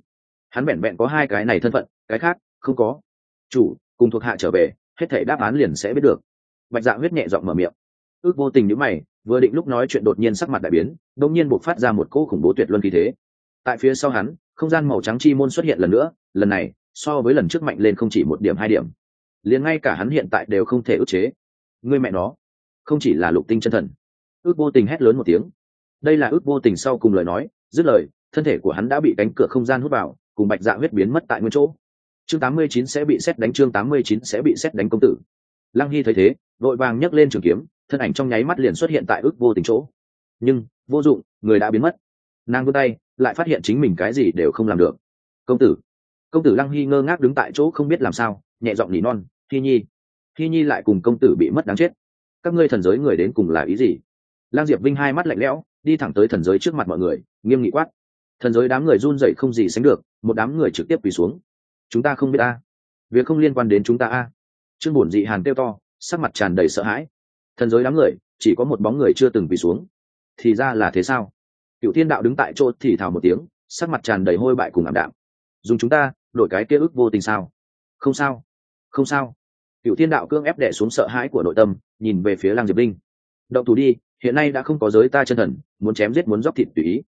A: hắn vẹn vẹn có hai cái này thân phận, cái khác, không có. Chủ, cùng thuộc hạ trở về, hết thể đáp án liền sẽ biết được. Bạch dạ huyết nhẹ giọng mở miệng. Ước vô tình nhữ mày, vừa định lúc nói chuyện đột nhiên sắc mặt đại biến, đột nhiên buộc phát ra một cỗ khủng bố tuyệt luân khí thế. Tại phía sau hắn, không gian màu trắng chi môn xuất hiện lần nữa, lần này, so với lần trước mạnh lên không chỉ một điểm, hai điểm. Liền ngay cả hắn hiện tại đều không thể ức chế. Người mẹ nó, không chỉ là lục tinh chân thần. Ước vô tình hét lớn một tiếng. Đây là ước vô tình sau cùng lời nói, dứt lời, thân thể của hắn đã bị cánh cửa không gian hút vào cùng bạch dạ huyết biến mất tại nguyên chỗ. Chương 89 sẽ bị xét đánh, chương 89 sẽ bị xét đánh công tử. Lăng hy thấy thế, đội vàng nhấc lên trường kiếm, thân ảnh trong nháy mắt liền xuất hiện tại ước vô tình chỗ. Nhưng, vô dụng, người đã biến mất. Nàng vươn tay, lại phát hiện chính mình cái gì đều không làm được. Công tử. Công tử lăng hy ngơ ngác đứng tại chỗ không biết làm sao, nhẹ giọng nỉ non Thi nhi. Thi nhi lại cùng công tử bị mất đáng chết. Các ngươi thần giới người đến cùng là ý gì? Lăng diệp vinh hai mắt lạnh lẽo, đi thẳng tới thần giới trước mặt mọi người, nghiêm nghị quát thần giới đám người run rẩy không gì sánh được, một đám người trực tiếp quỳ xuống. Chúng ta không biết a. Việc không liên quan đến chúng ta a. Chương bổn dị hàn kêu to, sắc mặt tràn đầy sợ hãi. Thần giới đám người, chỉ có một bóng người chưa từng quỳ xuống. Thì ra là thế sao? Cựu thiên đạo đứng tại chỗ thì thào một tiếng, sắc mặt tràn đầy hôi bại cùng ảm đạm. Dùng chúng ta, đổi cái kia ức vô tình sao? Không sao. Không sao. Cựu thiên đạo cương ép đẻ xuống sợ hãi của nội tâm, nhìn về phía lang diệp linh. Động thủ đi, hiện nay đã không có giới ta chân thần, muốn chém giết muốn dóc thịt tùy ý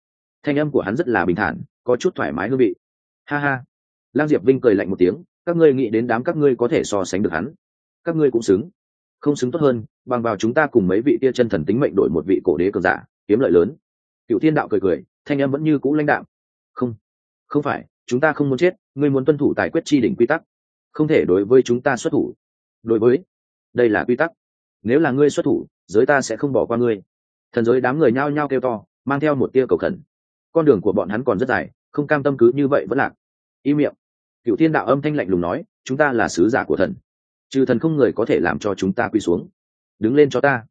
A: thanh âm của hắn rất là bình thản, có chút thoải mái hương vị. Ha ha. Lang diệp vinh cười lạnh một tiếng, các ngươi nghĩ đến đám các ngươi có thể so sánh được hắn. Các ngươi cũng xứng. Không xứng tốt hơn, bằng vào chúng ta cùng mấy vị tia chân thần tính mệnh đổi một vị cổ đế cường giả, kiếm lợi lớn. Cựu thiên đạo cười cười, thanh âm vẫn như cũ lãnh đạo không. Không phải, chúng ta không muốn chết, ngươi muốn tuân thủ tài quyết chi đỉnh quy tắc. Không thể đối với chúng ta xuất thủ. Đối với. Đây là quy tắc. Nếu là ngươi xuất thủ, giới ta sẽ không bỏ qua ngươi. Thần giới đám người nhao nhao kêu to, mang theo một tia cầu khẩn con đường của bọn hắn còn rất dài, không cam tâm cứ như vậy vẫn lạc. Y miệng. Cựu thiên đạo âm thanh lạnh lùng nói, chúng ta là sứ giả của thần. Trừ thần không người có thể làm cho chúng ta quy xuống. Đứng lên cho ta.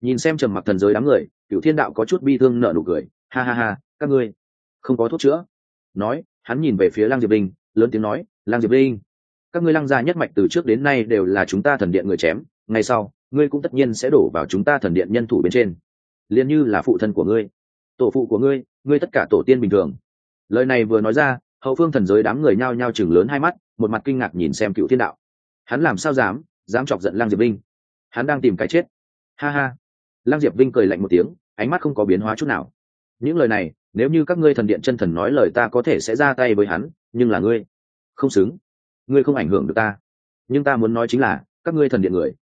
A: Nhìn xem trầm mặc thần giới đám người cựu thiên đạo có chút bi thương nợ nụ cười, ha ha ha, các ngươi không có thuốc chữa. Nói, hắn nhìn về phía lang diệp linh, lớn tiếng nói lang diệp linh, các ngươi lăng gia nhất mạch từ trước đến nay đều là chúng ta thần điện người chém ngay sau, ngươi cũng tất nhiên sẽ đổ vào chúng ta thần điện nhân thủ bên trên, liền như là phụ thân của ngươi tổ phụ của ngươi ngươi tất cả tổ tiên bình thường. Lời này vừa nói ra, hậu phương thần giới đám người nhao nhao chừng lớn hai mắt, một mặt kinh ngạc nhìn xem cựu thiên đạo. Hắn làm sao dám dám chọc giận lang diệp vinh? Hắn đang tìm cái chết. Ha ha. Lang diệp vinh cười lạnh một tiếng, ánh mắt không có biến hóa chút nào. Những lời này, nếu như các ngươi thần điện chân thần nói lời ta có thể sẽ ra tay với hắn, nhưng là ngươi không xứng. Ngươi không ảnh hưởng được ta. Nhưng ta muốn nói chính là, các ngươi thần điện người,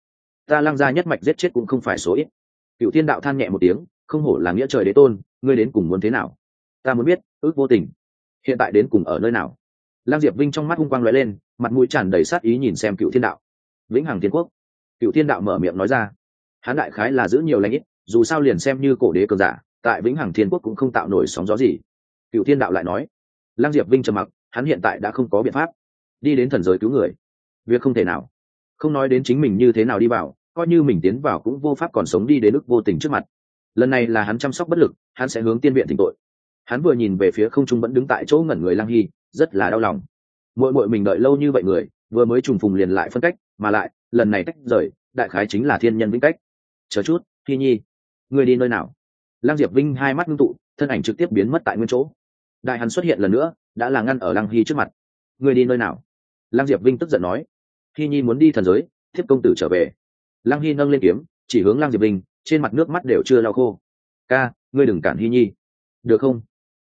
A: ta lăng ra nhất mạch giết chết cũng không phải số ít. Cựu thiên đạo than nhẹ một tiếng không hổ là nghĩa trời đế tôn, ngươi đến cùng muốn thế nào? Ta muốn biết, ước vô tình, hiện tại đến cùng ở nơi nào? Lang diệp vinh trong mắt hung quang lóe lên, mặt mũi tràn đầy sát ý nhìn xem cựu thiên đạo. Vĩnh hằng thiên quốc. Cựu thiên đạo mở miệng nói ra. Hán đại khái là giữ nhiều lãnh ít, dù sao liền xem như cổ đế cờ giả, tại vĩnh hằng thiên quốc cũng không tạo nổi sóng gió gì. Cựu thiên đạo lại nói. Lang diệp vinh trầm mặc, hắn hiện tại đã không có biện pháp. Đi đến thần giới cứu người. Việc không thể nào. Không nói đến chính mình như thế nào đi vào, coi như mình tiến vào cũng vô pháp còn sống đi đến ức vô tình trước mặt lần này là hắn chăm sóc bất lực, hắn sẽ hướng tiên viện tỉnh tội. Hắn vừa nhìn về phía không trung vẫn đứng tại chỗ ngẩn người lang hy, rất là đau lòng. Mỗi mỗi mình đợi lâu như vậy người, vừa mới trùng phùng liền lại phân cách, mà lại, lần này tách rời, đại khái chính là thiên nhân vĩnh cách. Chờ chút thi nhi, người đi nơi nào? Lang diệp vinh hai mắt ngưng tụ, thân ảnh trực tiếp biến mất tại nguyên chỗ. Đại hắn xuất hiện lần nữa, đã là ngăn ở lang hy trước mặt. Người đi nơi nào? Lang diệp vinh tức giận nói. Thi nhi muốn đi thần giới, thiếp công tử trở về. Lang hy nâng lên kiếm, chỉ hướng lang diệp vinh trên mặt nước mắt đều chưa lau khô. Ca, ngươi đừng cản hy nhi. Được không?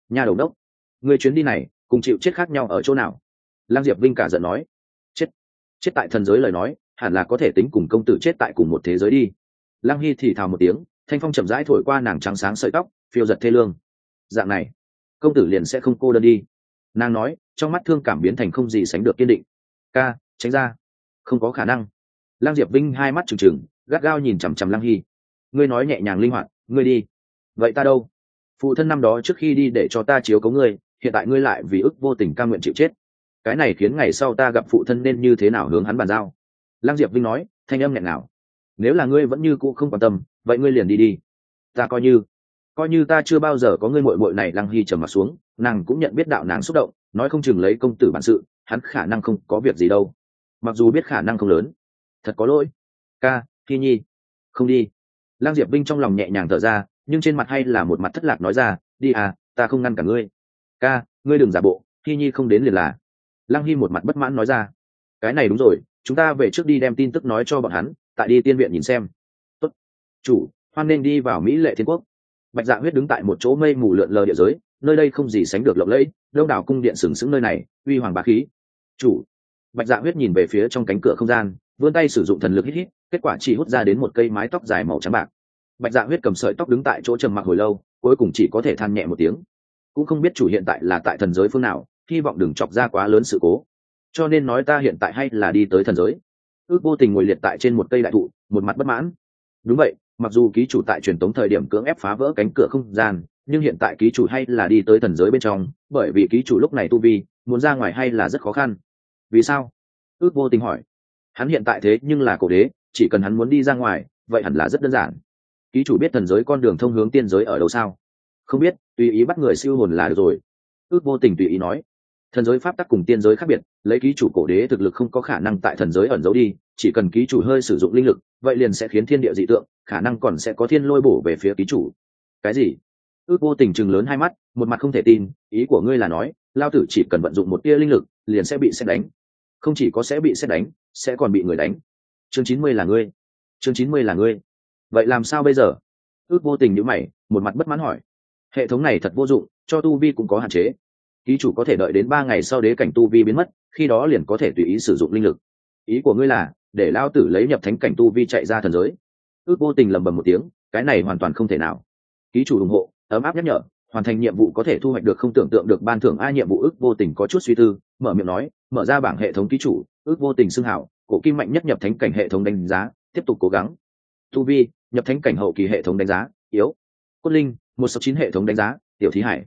A: Nhà đầu đốc, ngươi chuyến đi này, cùng chịu chết khác nhau ở chỗ nào? Lang diệp vinh cả giận nói. Chết. Chết tại thần giới lời nói, hẳn là có thể tính cùng công tử chết tại cùng một thế giới đi. Lang hy thì thào một tiếng, thanh phong chậm rãi thổi qua nàng trắng sáng sợi tóc, phiêu giật thê lương. Dạng này, công tử liền sẽ không cô đơn đi. Nàng nói, trong mắt thương cảm biến thành không gì sánh được kiên định. Ca, tránh ra. Không có khả năng. Lang diệp vinh hai mắt trừng trừng, gắt gao nhìn chằm chằm lang hy ngươi nói nhẹ nhàng linh hoạt, ngươi đi. Vậy ta đâu? Phụ thân năm đó trước khi đi để cho ta chiếu cấu ngươi, hiện tại ngươi lại vì ức vô tình ca nguyện chịu chết. Cái này khiến ngày sau ta gặp phụ thân nên như thế nào hướng hắn bàn giao? Lang diệp vinh nói, thanh âm nghẹn nào nếu là ngươi vẫn như cũ không quan tâm, vậy ngươi liền đi đi. Ta coi như coi như ta chưa bao giờ có ngươi muội muội này lăng hy trầm mặt xuống, nàng cũng nhận biết đạo nàng xúc động, nói không chừng lấy công tử bản sự, hắn khả năng không có việc gì đâu. Mặc dù biết khả năng không lớn. Thật có lỗi. Ca, thi nhi, không đi lang diệp Vinh trong lòng nhẹ nhàng thở ra, nhưng trên mặt hay là một mặt thất lạc nói ra, đi à ta không ngăn cả ngươi. Ca, ngươi đừng giả bộ, hi nhi không đến liền là. Lăng Hi một mặt bất mãn nói ra. Cái này đúng rồi, chúng ta về trước đi đem tin tức nói cho bọn hắn, tại đi tiên viện nhìn xem. Tốt. chủ, hoan nên đi vào mỹ lệ thiên quốc. Bạch dạ huyết đứng tại một chỗ mây mù lượn lờ địa giới, nơi đây không gì sánh được lộng lẫy, đông đảo cung điện sừng sững nơi này, uy hoàng bá khí. Chủ. Bạch dạ huyết nhìn về phía trong cánh cửa không gian, vươn tay sử dụng thần lực hít hít kết quả chỉ hút ra đến một cây mái tóc dài màu trắng bạc. Bạch dạ huyết cầm sợi tóc đứng tại chỗ trầm mặc hồi lâu, cuối cùng chỉ có thể than nhẹ một tiếng. Cũng không biết chủ hiện tại là tại thần giới phương nào, hy vọng đừng chọc ra quá lớn sự cố. Cho nên nói ta hiện tại hay là đi tới thần giới. Ước vô tình ngồi liệt tại trên một cây đại thụ, một mặt bất mãn. Đúng vậy, mặc dù ký chủ tại truyền tống thời điểm cưỡng ép phá vỡ cánh cửa không gian, nhưng hiện tại ký chủ hay là đi tới thần giới bên trong, bởi vì ký chủ lúc này tu vi, muốn ra ngoài hay là rất khó khăn. Vì sao? Ước vô tình hỏi. Hắn hiện tại thế nhưng là cổ đế chỉ cần hắn muốn đi ra ngoài, vậy hẳn là rất đơn giản. Ký chủ biết thần giới con đường thông hướng tiên giới ở đâu sao? Không biết, tùy ý bắt người siêu hồn là được rồi. Ước vô tình tùy ý nói. Thần giới pháp tắc cùng tiên giới khác biệt, lấy ký chủ cổ đế thực lực không có khả năng tại thần giới ẩn giấu đi, chỉ cần ký chủ hơi sử dụng linh lực, vậy liền sẽ khiến thiên địa dị tượng, khả năng còn sẽ có thiên lôi bổ về phía ký chủ. Cái gì? Ước vô tình chừng lớn hai mắt, một mặt không thể tin, ý của ngươi là nói, lao tử chỉ cần vận dụng một tia linh lực, liền sẽ bị xét đánh. Không chỉ có sẽ bị xét đánh, sẽ còn bị người đánh chương chín mươi là ngươi. Chương chín mươi là ngươi. Vậy làm sao bây giờ? Ước vô tình nhữ mày, một mặt bất mãn hỏi. Hệ thống này thật vô dụng, cho tu vi cũng có hạn chế. Ký chủ có thể đợi đến ba ngày sau đế cảnh tu vi biến mất, khi đó liền có thể tùy ý sử dụng linh lực. Ý của ngươi là, để lao tử lấy nhập thánh cảnh tu vi chạy ra thần giới. Ước vô tình lầm bầm một tiếng, cái này hoàn toàn không thể nào. Ký chủ ủng hộ, ấm áp nhắc nhở, hoàn thành nhiệm vụ có thể thu hoạch được không tưởng tượng được ban thưởng a nhiệm vụ ước vô tình có chút suy tư, mở miệng nói, mở ra bảng hệ thống ký chủ, ước vô tình xưng hảo cổ kim mạnh nhất nhập thánh cảnh hệ thống đánh giá, tiếp tục cố gắng. Tu vi, nhập thánh cảnh hậu kỳ hệ thống đánh giá, yếu. Cốt linh, một sáu chín hệ thống đánh giá, tiểu thí hải.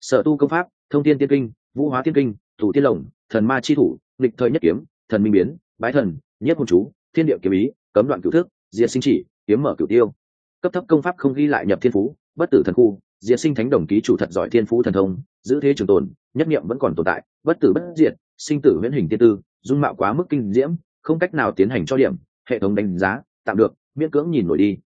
A: Sở tu công pháp, thông thiên tiên kinh, vũ hóa tiên kinh, thủ tiên lồng, thần ma chi thủ, lịch thời nhất kiếm, thần minh biến, bái thần, nhất hồn chú, thiên địa kiếm ý, cấm đoạn cửu thức, diệt sinh chỉ, kiếm mở cửu tiêu. Cấp thấp công pháp không ghi lại nhập thiên phú, bất tử thần khu, diệt sinh thánh đồng ký chủ thật giỏi thiên phú thần thông, giữ thế trường tồn, nhất niệm vẫn còn tồn tại, bất tử bất diệt, sinh tử huyễn hình tiên tư, dung mạo quá mức kinh diễm không cách nào tiến hành cho điểm, hệ thống đánh giá, tạm được, miễn cưỡng nhìn nổi đi.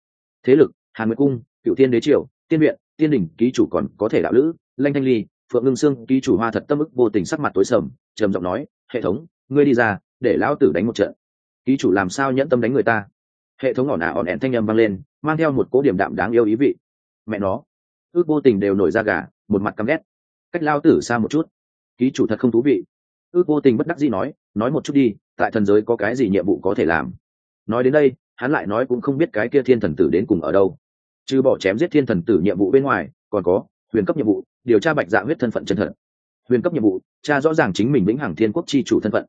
A: Thế lực, hàn nguyệt cung cựu tiên đế triều, tiên viện, tiên đình ký chủ còn có thể đạo lữ, lanh thanh ly, phượng ngưng sương, ký chủ hoa thật tâm ức vô tình sắc mặt tối sầm, trầm giọng nói, hệ thống, ngươi đi ra, để lão tử đánh một trận. Ký chủ làm sao nhẫn tâm đánh người ta? Hệ thống ỏn ả ỏn ẹn thanh â m vang lên, mang theo một cố điểm đạm đáng yêu ý vị. Mẹ nó, ước vô tình đều nổi ra gà, một mặt căm ghét. Cách lao tử xa một chút. Ký chủ thật không thú vị. Ước vô tình bất đắc dĩ nói nói một chút đi tại thần giới có cái gì nhiệm vụ có thể làm? Nói đến đây, hắn lại nói cũng không biết cái kia thiên thần tử đến cùng ở đâu. Chứ bỏ chém giết thiên thần tử nhiệm vụ bên ngoài, còn có huyền cấp nhiệm vụ, điều tra bạch dạ huyết thân phận chân thật. Huyền cấp nhiệm vụ cha rõ ràng chính mình lĩnh hằng thiên quốc chi chủ thân phận.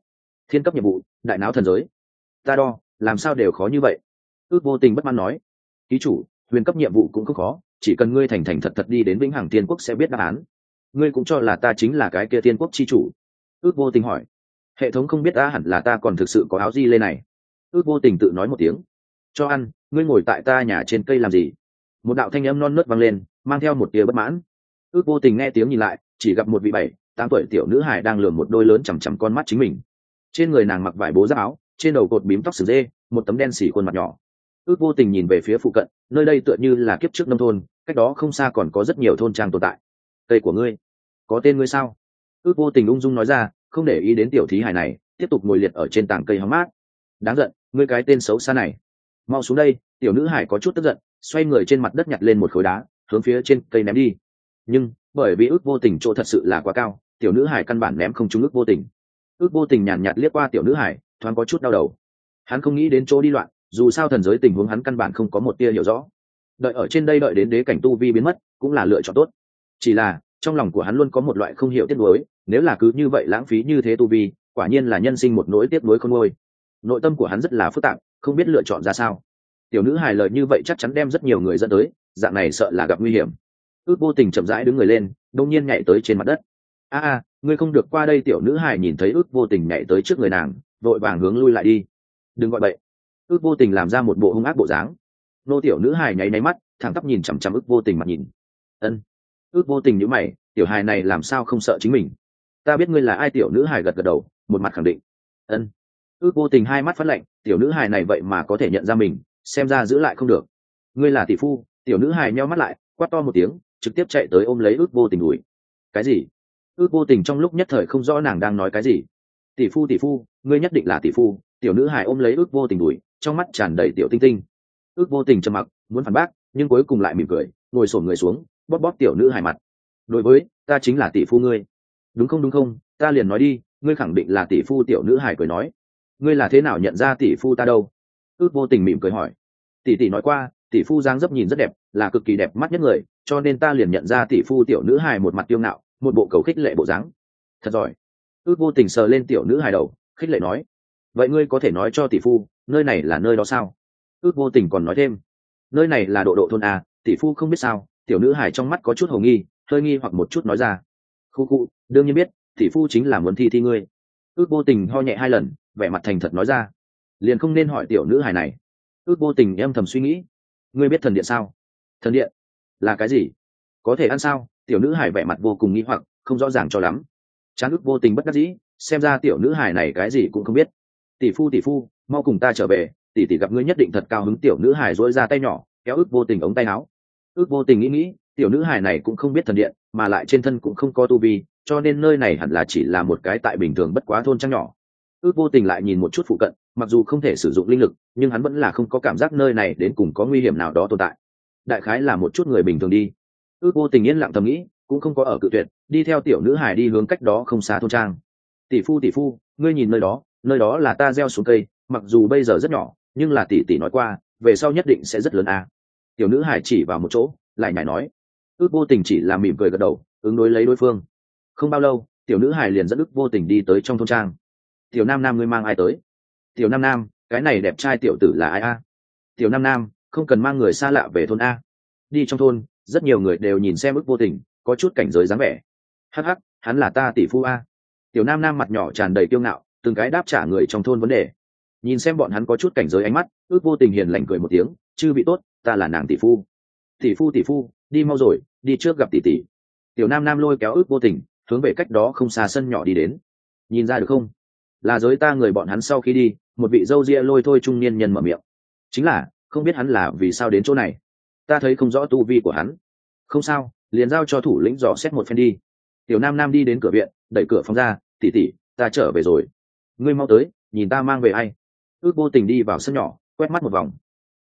A: Thiên cấp nhiệm vụ, đại não thần giới. Ta đo, làm sao đều khó như vậy? Ước vô tình bất mãn nói. Ký chủ, huyền cấp nhiệm vụ cũng không khó, chỉ cần ngươi thành thành thật thật đi đến vĩnh hằng thiên quốc sẽ biết đáp án. Ngươi cũng cho là ta chính là cái kia thiên quốc chi chủ. Ước vô tình hỏi hệ thống không biết ta hẳn là ta còn thực sự có áo di lê này. Ước vô tình tự nói một tiếng. Cho ăn, ngươi ngồi tại ta nhà trên cây làm gì? Một đạo thanh âm non nớt vang lên, mang theo một tia bất mãn. Ước vô tình nghe tiếng nhìn lại, chỉ gặp một vị bảy, tám tuổi tiểu nữ hải đang lường một đôi lớn chằm chằm con mắt chính mình. Trên người nàng mặc vải bố giáp áo, trên đầu cột bím tóc sừng dê, một tấm đen xỉ khuôn mặt nhỏ. Ước vô tình nhìn về phía phụ cận, nơi đây tựa như là kiếp trước nông thôn, cách đó không xa còn có rất nhiều thôn trang tồn tại. Cây của ngươi, có tên ngươi sao? Ước vô tình ung dung nói ra không để ý đến tiểu thí hải này, tiếp tục ngồi liệt ở trên tảng cây hóng mát. Đáng giận, ngươi cái tên xấu xa này. Mau xuống đây, tiểu nữ hải có chút tức giận, xoay người trên mặt đất nhặt lên một khối đá, hướng phía trên cây ném đi. Nhưng, bởi vì ước vô tình chỗ thật sự là quá cao, tiểu nữ hải căn bản ném không trúng ước vô tình. Ước vô tình nhàn nhạt liếc qua tiểu nữ hải, thoáng có chút đau đầu. Hắn không nghĩ đến chỗ đi loạn, dù sao thần giới tình huống hắn căn bản không có một tia hiểu rõ. Đợi ở trên đây đợi đến đế cảnh tu vi biến mất, cũng là lựa chọn tốt. Chỉ là, trong lòng của hắn luôn có một loại không hiểu tiếc nuối nếu là cứ như vậy lãng phí như thế tu vi, quả nhiên là nhân sinh một nỗi tiếc nuối không ngôi nội tâm của hắn rất là phức tạp, không biết lựa chọn ra sao. Tiểu nữ hài lời như vậy chắc chắn đem rất nhiều người dẫn tới, dạng này sợ là gặp nguy hiểm. Ước vô tình chậm rãi đứng người lên, đông nhiên nhảy tới trên mặt đất. A a, ngươi không được qua đây. Tiểu nữ hài nhìn thấy ước vô tình nhảy tới trước người nàng, vội vàng hướng lui lại đi. Đừng gọi vậy ước vô tình làm ra một bộ hung ác bộ dáng. Nô tiểu nữ hài nháy náy mắt, thẳng tắp nhìn chằm chằm ước vô tình mặt nhìn. Ân. Ước vô tình nhữ mày, tiểu hài này làm sao không sợ chính mình? Ta biết ngươi là ai, tiểu nữ hài gật gật đầu, một mặt khẳng định. Ân. Ước vô tình hai mắt phát lệnh tiểu nữ hài này vậy mà có thể nhận ra mình, xem ra giữ lại không được. Ngươi là tỷ phu, tiểu nữ hài nheo mắt lại, quát to một tiếng, trực tiếp chạy tới ôm lấy ước vô tình đuổi. Cái gì? Ước vô tình trong lúc nhất thời không rõ nàng đang nói cái gì. Tỷ phu tỷ phu, ngươi nhất định là tỷ phu, tiểu nữ hài ôm lấy ước vô tình đuổi, trong mắt tràn đầy tiểu tinh tinh. Ước vô tình trầm mặc, muốn phản bác, nhưng cuối cùng lại mỉm cười, ngồi sổn người xuống, bóp bóp tiểu nữ hài mặt. Đối với, ta chính là tỷ phu ngươi đúng không đúng không? Ta liền nói đi, ngươi khẳng định là tỷ phu tiểu nữ hài cười nói. Ngươi là thế nào nhận ra tỷ phu ta đâu? Ước vô tình mỉm cười hỏi. Tỷ tỷ nói qua, tỷ phu giang dấp nhìn rất đẹp, là cực kỳ đẹp mắt nhất người, cho nên ta liền nhận ra tỷ phu tiểu nữ hài một mặt tiêu ngạo, một bộ cầu khích lệ bộ dáng. Thật giỏi. Ước vô tình sờ lên tiểu nữ hài đầu, khích lệ nói. Vậy ngươi có thể nói cho tỷ phu, nơi này là nơi đó sao? Ước vô tình còn nói thêm. Nơi này là độ độ thôn a, tỷ phu không biết sao, tiểu nữ hài trong mắt có chút hồ nghi, hơi nghi hoặc một chút nói ra khu khu, đương nhiên biết, tỷ phu chính là muốn thi thi ngươi. Ước vô tình ho nhẹ hai lần, vẻ mặt thành thật nói ra. Liền không nên hỏi tiểu nữ hài này. Ước vô tình em thầm suy nghĩ. Ngươi biết thần điện sao? Thần điện? Là cái gì? Có thể ăn sao? Tiểu nữ hải vẻ mặt vô cùng nghĩ hoặc, không rõ ràng cho lắm. Chán ước vô tình bất đắc dĩ, xem ra tiểu nữ hải này cái gì cũng không biết. Tỷ phu tỷ phu, mau cùng ta trở về, tỷ tỷ gặp ngươi nhất định thật cao hứng, tiểu nữ hải dỗi ra tay nhỏ, kéo ước vô tình ống tay áo. Ước vô tình nghĩ nghĩ, tiểu nữ hải này cũng không biết thần điện mà lại trên thân cũng không có tu vi, cho nên nơi này hẳn là chỉ là một cái tại bình thường bất quá thôn trăng nhỏ. Ước vô tình lại nhìn một chút phụ cận, mặc dù không thể sử dụng linh lực, nhưng hắn vẫn là không có cảm giác nơi này đến cùng có nguy hiểm nào đó tồn tại. Đại khái là một chút người bình thường đi. Ước vô tình yên lặng thầm nghĩ, cũng không có ở cự tuyệt, đi theo tiểu nữ hải đi hướng cách đó không xa thôn trang. Tỷ phu tỷ phu, ngươi nhìn nơi đó nơi đó là ta gieo xuống cây, mặc dù bây giờ rất nhỏ, nhưng là tỷ tỷ nói qua, về sau nhất định sẽ rất lớn à. tiểu nữ hải chỉ vào một chỗ, lại nhảy nói ước vô tình chỉ là mỉm cười gật đầu, ứng đối lấy đối phương. Không bao lâu, tiểu nữ hải liền dẫn ước vô tình đi tới trong thôn trang. Tiểu nam nam ngươi mang ai tới? Tiểu nam nam, cái này đẹp trai tiểu tử là ai a? Tiểu nam nam, không cần mang người xa lạ về thôn a. Đi trong thôn, rất nhiều người đều nhìn xem ước vô tình, có chút cảnh giới dáng vẻ. Hắc hắc, hắn là ta tỷ phu a. Tiểu nam nam mặt nhỏ tràn đầy kiêu ngạo, từng cái đáp trả người trong thôn vấn đề. Nhìn xem bọn hắn có chút cảnh giới ánh mắt, ước vô tình hiền lành cười một tiếng, chư bị tốt, ta là nàng tỷ phu tỷ phu tỷ phu, đi mau rồi, đi trước gặp tỷ tỷ. Tiểu nam nam lôi kéo ước vô tình, hướng về cách đó không xa sân nhỏ đi đến. Nhìn ra được không? Là giới ta người bọn hắn sau khi đi, một vị dâu ria lôi thôi trung niên nhân mở miệng. Chính là, không biết hắn là vì sao đến chỗ này. Ta thấy không rõ tu vi của hắn. Không sao, liền giao cho thủ lĩnh dò xét một phen đi. Tiểu nam nam đi đến cửa viện, đẩy cửa phòng ra tỉ tỉ ta trở về rồi. Ngươi mau tới, nhìn ta mang về ai. Ước vô tình đi vào sân nhỏ, quét mắt một vòng.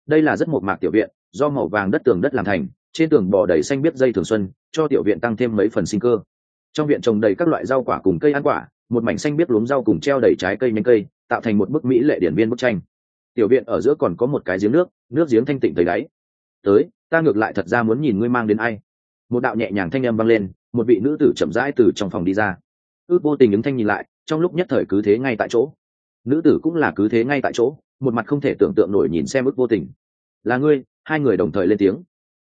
A: Đây là rất một mạc tiểu viện do màu vàng đất tường đất làm thành, trên tường bò đầy xanh biết dây thường xuân, cho tiểu viện tăng thêm mấy phần sinh cơ. Trong viện trồng đầy các loại rau quả cùng cây ăn quả, một mảnh xanh biết luống rau cùng treo đầy trái cây nhanh cây, tạo thành một bức mỹ lệ điển viên bức tranh. Tiểu viện ở giữa còn có một cái giếng nước nước giếng thanh tịnh tới đáy. Tới, ta ngược lại thật ra muốn nhìn ngươi mang đến ai. Một đạo nhẹ nhàng thanh âm vang lên, một vị nữ tử chậm rãi từ trong phòng đi ra. Ước vô tình ứng thanh nhìn lại, trong lúc nhất thời cứ thế ngay tại chỗ. Nữ tử cũng là cứ thế ngay tại chỗ, một mặt không thể tưởng tượng nổi nhìn xem ước vô tình. Là ngươi hai người đồng thời lên tiếng.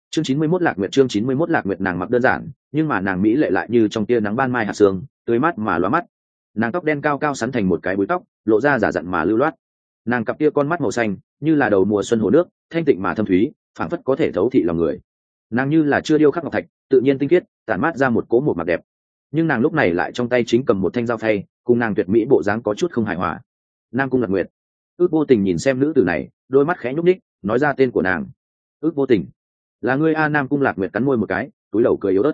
A: Chương chín mươi 91 lạc nguyệt, chương chín mươi 91 lạc nguyệt nàng mặc đơn giản, nhưng mà nàng mỹ lệ lại như trong tia nắng ban mai hạt sương, tươi mát mà lóa mắt. Nàng tóc đen cao cao sắn thành một cái búi tóc, lộ ra giả dặn mà lưu loát. Nàng cặp kia con mắt màu xanh, như là đầu mùa xuân hồ nước, thanh tịnh mà thâm thúy, phảng phất có thể thấu thị lòng người. Nàng như là chưa điêu khắc ngọc thạch, tự nhiên tinh khiết, tản mát ra một cố một mặt đẹp. Nhưng nàng lúc này lại trong tay chính cầm một thanh dao phay, cùng nàng tuyệt mỹ bộ dáng có chút không hài hòa. Nam cung lạc nguyệt. Ước vô tình nhìn xem nữ tử này, đôi mắt khẽ nhúc ních nói ra tên của nàng ước vô tình. Là ngươi a nam cung lạc nguyệt cắn môi một cái, túi đầu cười yếu ớt.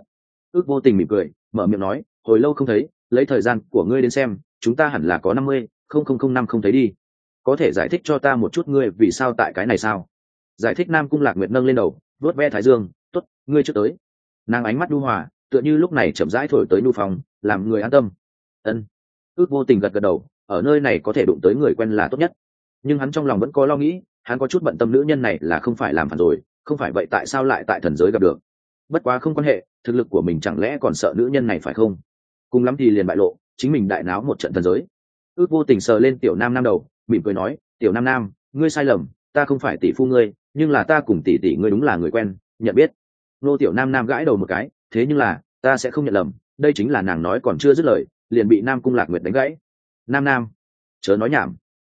A: Ước vô tình mỉm cười, mở miệng nói, hồi lâu không thấy, lấy thời gian của ngươi đến xem, chúng ta hẳn là có năm mươi, không không không năm không thấy đi. Có thể giải thích cho ta một chút ngươi vì sao tại cái này sao? Giải thích nam cung lạc nguyệt nâng lên đầu vớt ve thái dương t ố t ngươi trước tới. Nàng ánh mắt đu hòa, tựa như lúc này chậm rãi thổi tới nu phòng, làm người an tâm. Ân. Ước vô tình gật gật đầu, ở nơi này có thể đụng tới người quen là tốt nhất. Nhưng hắn trong lòng vẫn có lo nghĩ hắn có chút bận tâm nữ nhân này là không phải làm phản rồi, không phải vậy tại sao lại tại thần giới gặp được? Bất quá không quan hệ, thực lực của mình chẳng lẽ còn sợ nữ nhân này phải không? Cùng lắm thì liền bại lộ, chính mình đại náo một trận thần giới. Ước vô tình sờ lên tiểu nam nam đầu, mỉm cười nói, tiểu nam nam, ngươi sai lầm, ta không phải tỷ phu ngươi, nhưng là ta cùng tỷ tỷ ngươi đúng là người quen, nhận biết. Nô tiểu nam nam gãi đầu một cái, thế nhưng là, ta sẽ không nhận lầm, đây chính là nàng nói còn chưa dứt lời, liền bị nam cung lạc nguyệt đánh gãy. Nam nam, chớ nói nhảm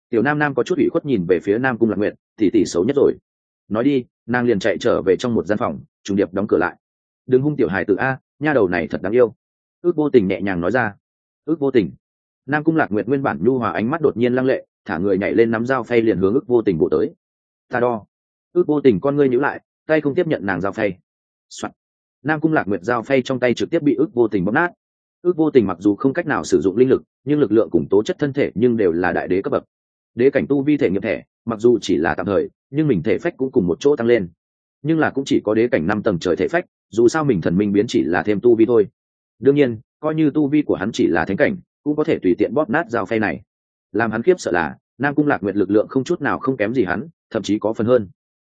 A: tiểu nam nam có chút ủy khuất nhìn về phía nam cung lạc nguyệt tỷ tỷ xấu nhất rồi. Nói đi, nàng liền chạy trở về trong một gian phòng, trùng điệp đóng cửa lại. Đừng hung tiểu hài tự a, nha đầu này thật đáng yêu. Ước vô tình nhẹ nhàng nói ra. Ước vô tình. Nam cung lạc nguyệt nguyên bản nhu hòa ánh mắt đột nhiên lăng lệ, thả người nhảy lên nắm dao phay liền hướng ước vô tình bộ tới. Ta đo. Ước vô tình con ngươi nhữ lại, tay không tiếp nhận nàng dao phay、Soạn. nam cung lạc nguyệt dao phay trong tay trực tiếp bị ước vô tình bóp nát. Ước vô tình mặc dù không cách nào sử dụng linh lực, nhưng lực lượng cùng tố chất thân thể nhưng đều là đại đế cấp bậc đế cảnh tu vi thể nghiệm thể mặc dù chỉ là tạm thời, nhưng mình thể phách cũng cùng một chỗ tăng lên. Nhưng là cũng chỉ có đế cảnh năm tầng trời thể phách, dù sao mình thần minh biến chỉ là thêm tu vi thôi. Đương nhiên, coi như tu vi của hắn chỉ là thánh cảnh, cũng có thể tùy tiện bóp nát dao phay này. Làm hắn khiếp sợ là, nam cung lạc nguyệt lực lượng không chút nào không kém gì hắn, thậm chí có phần hơn.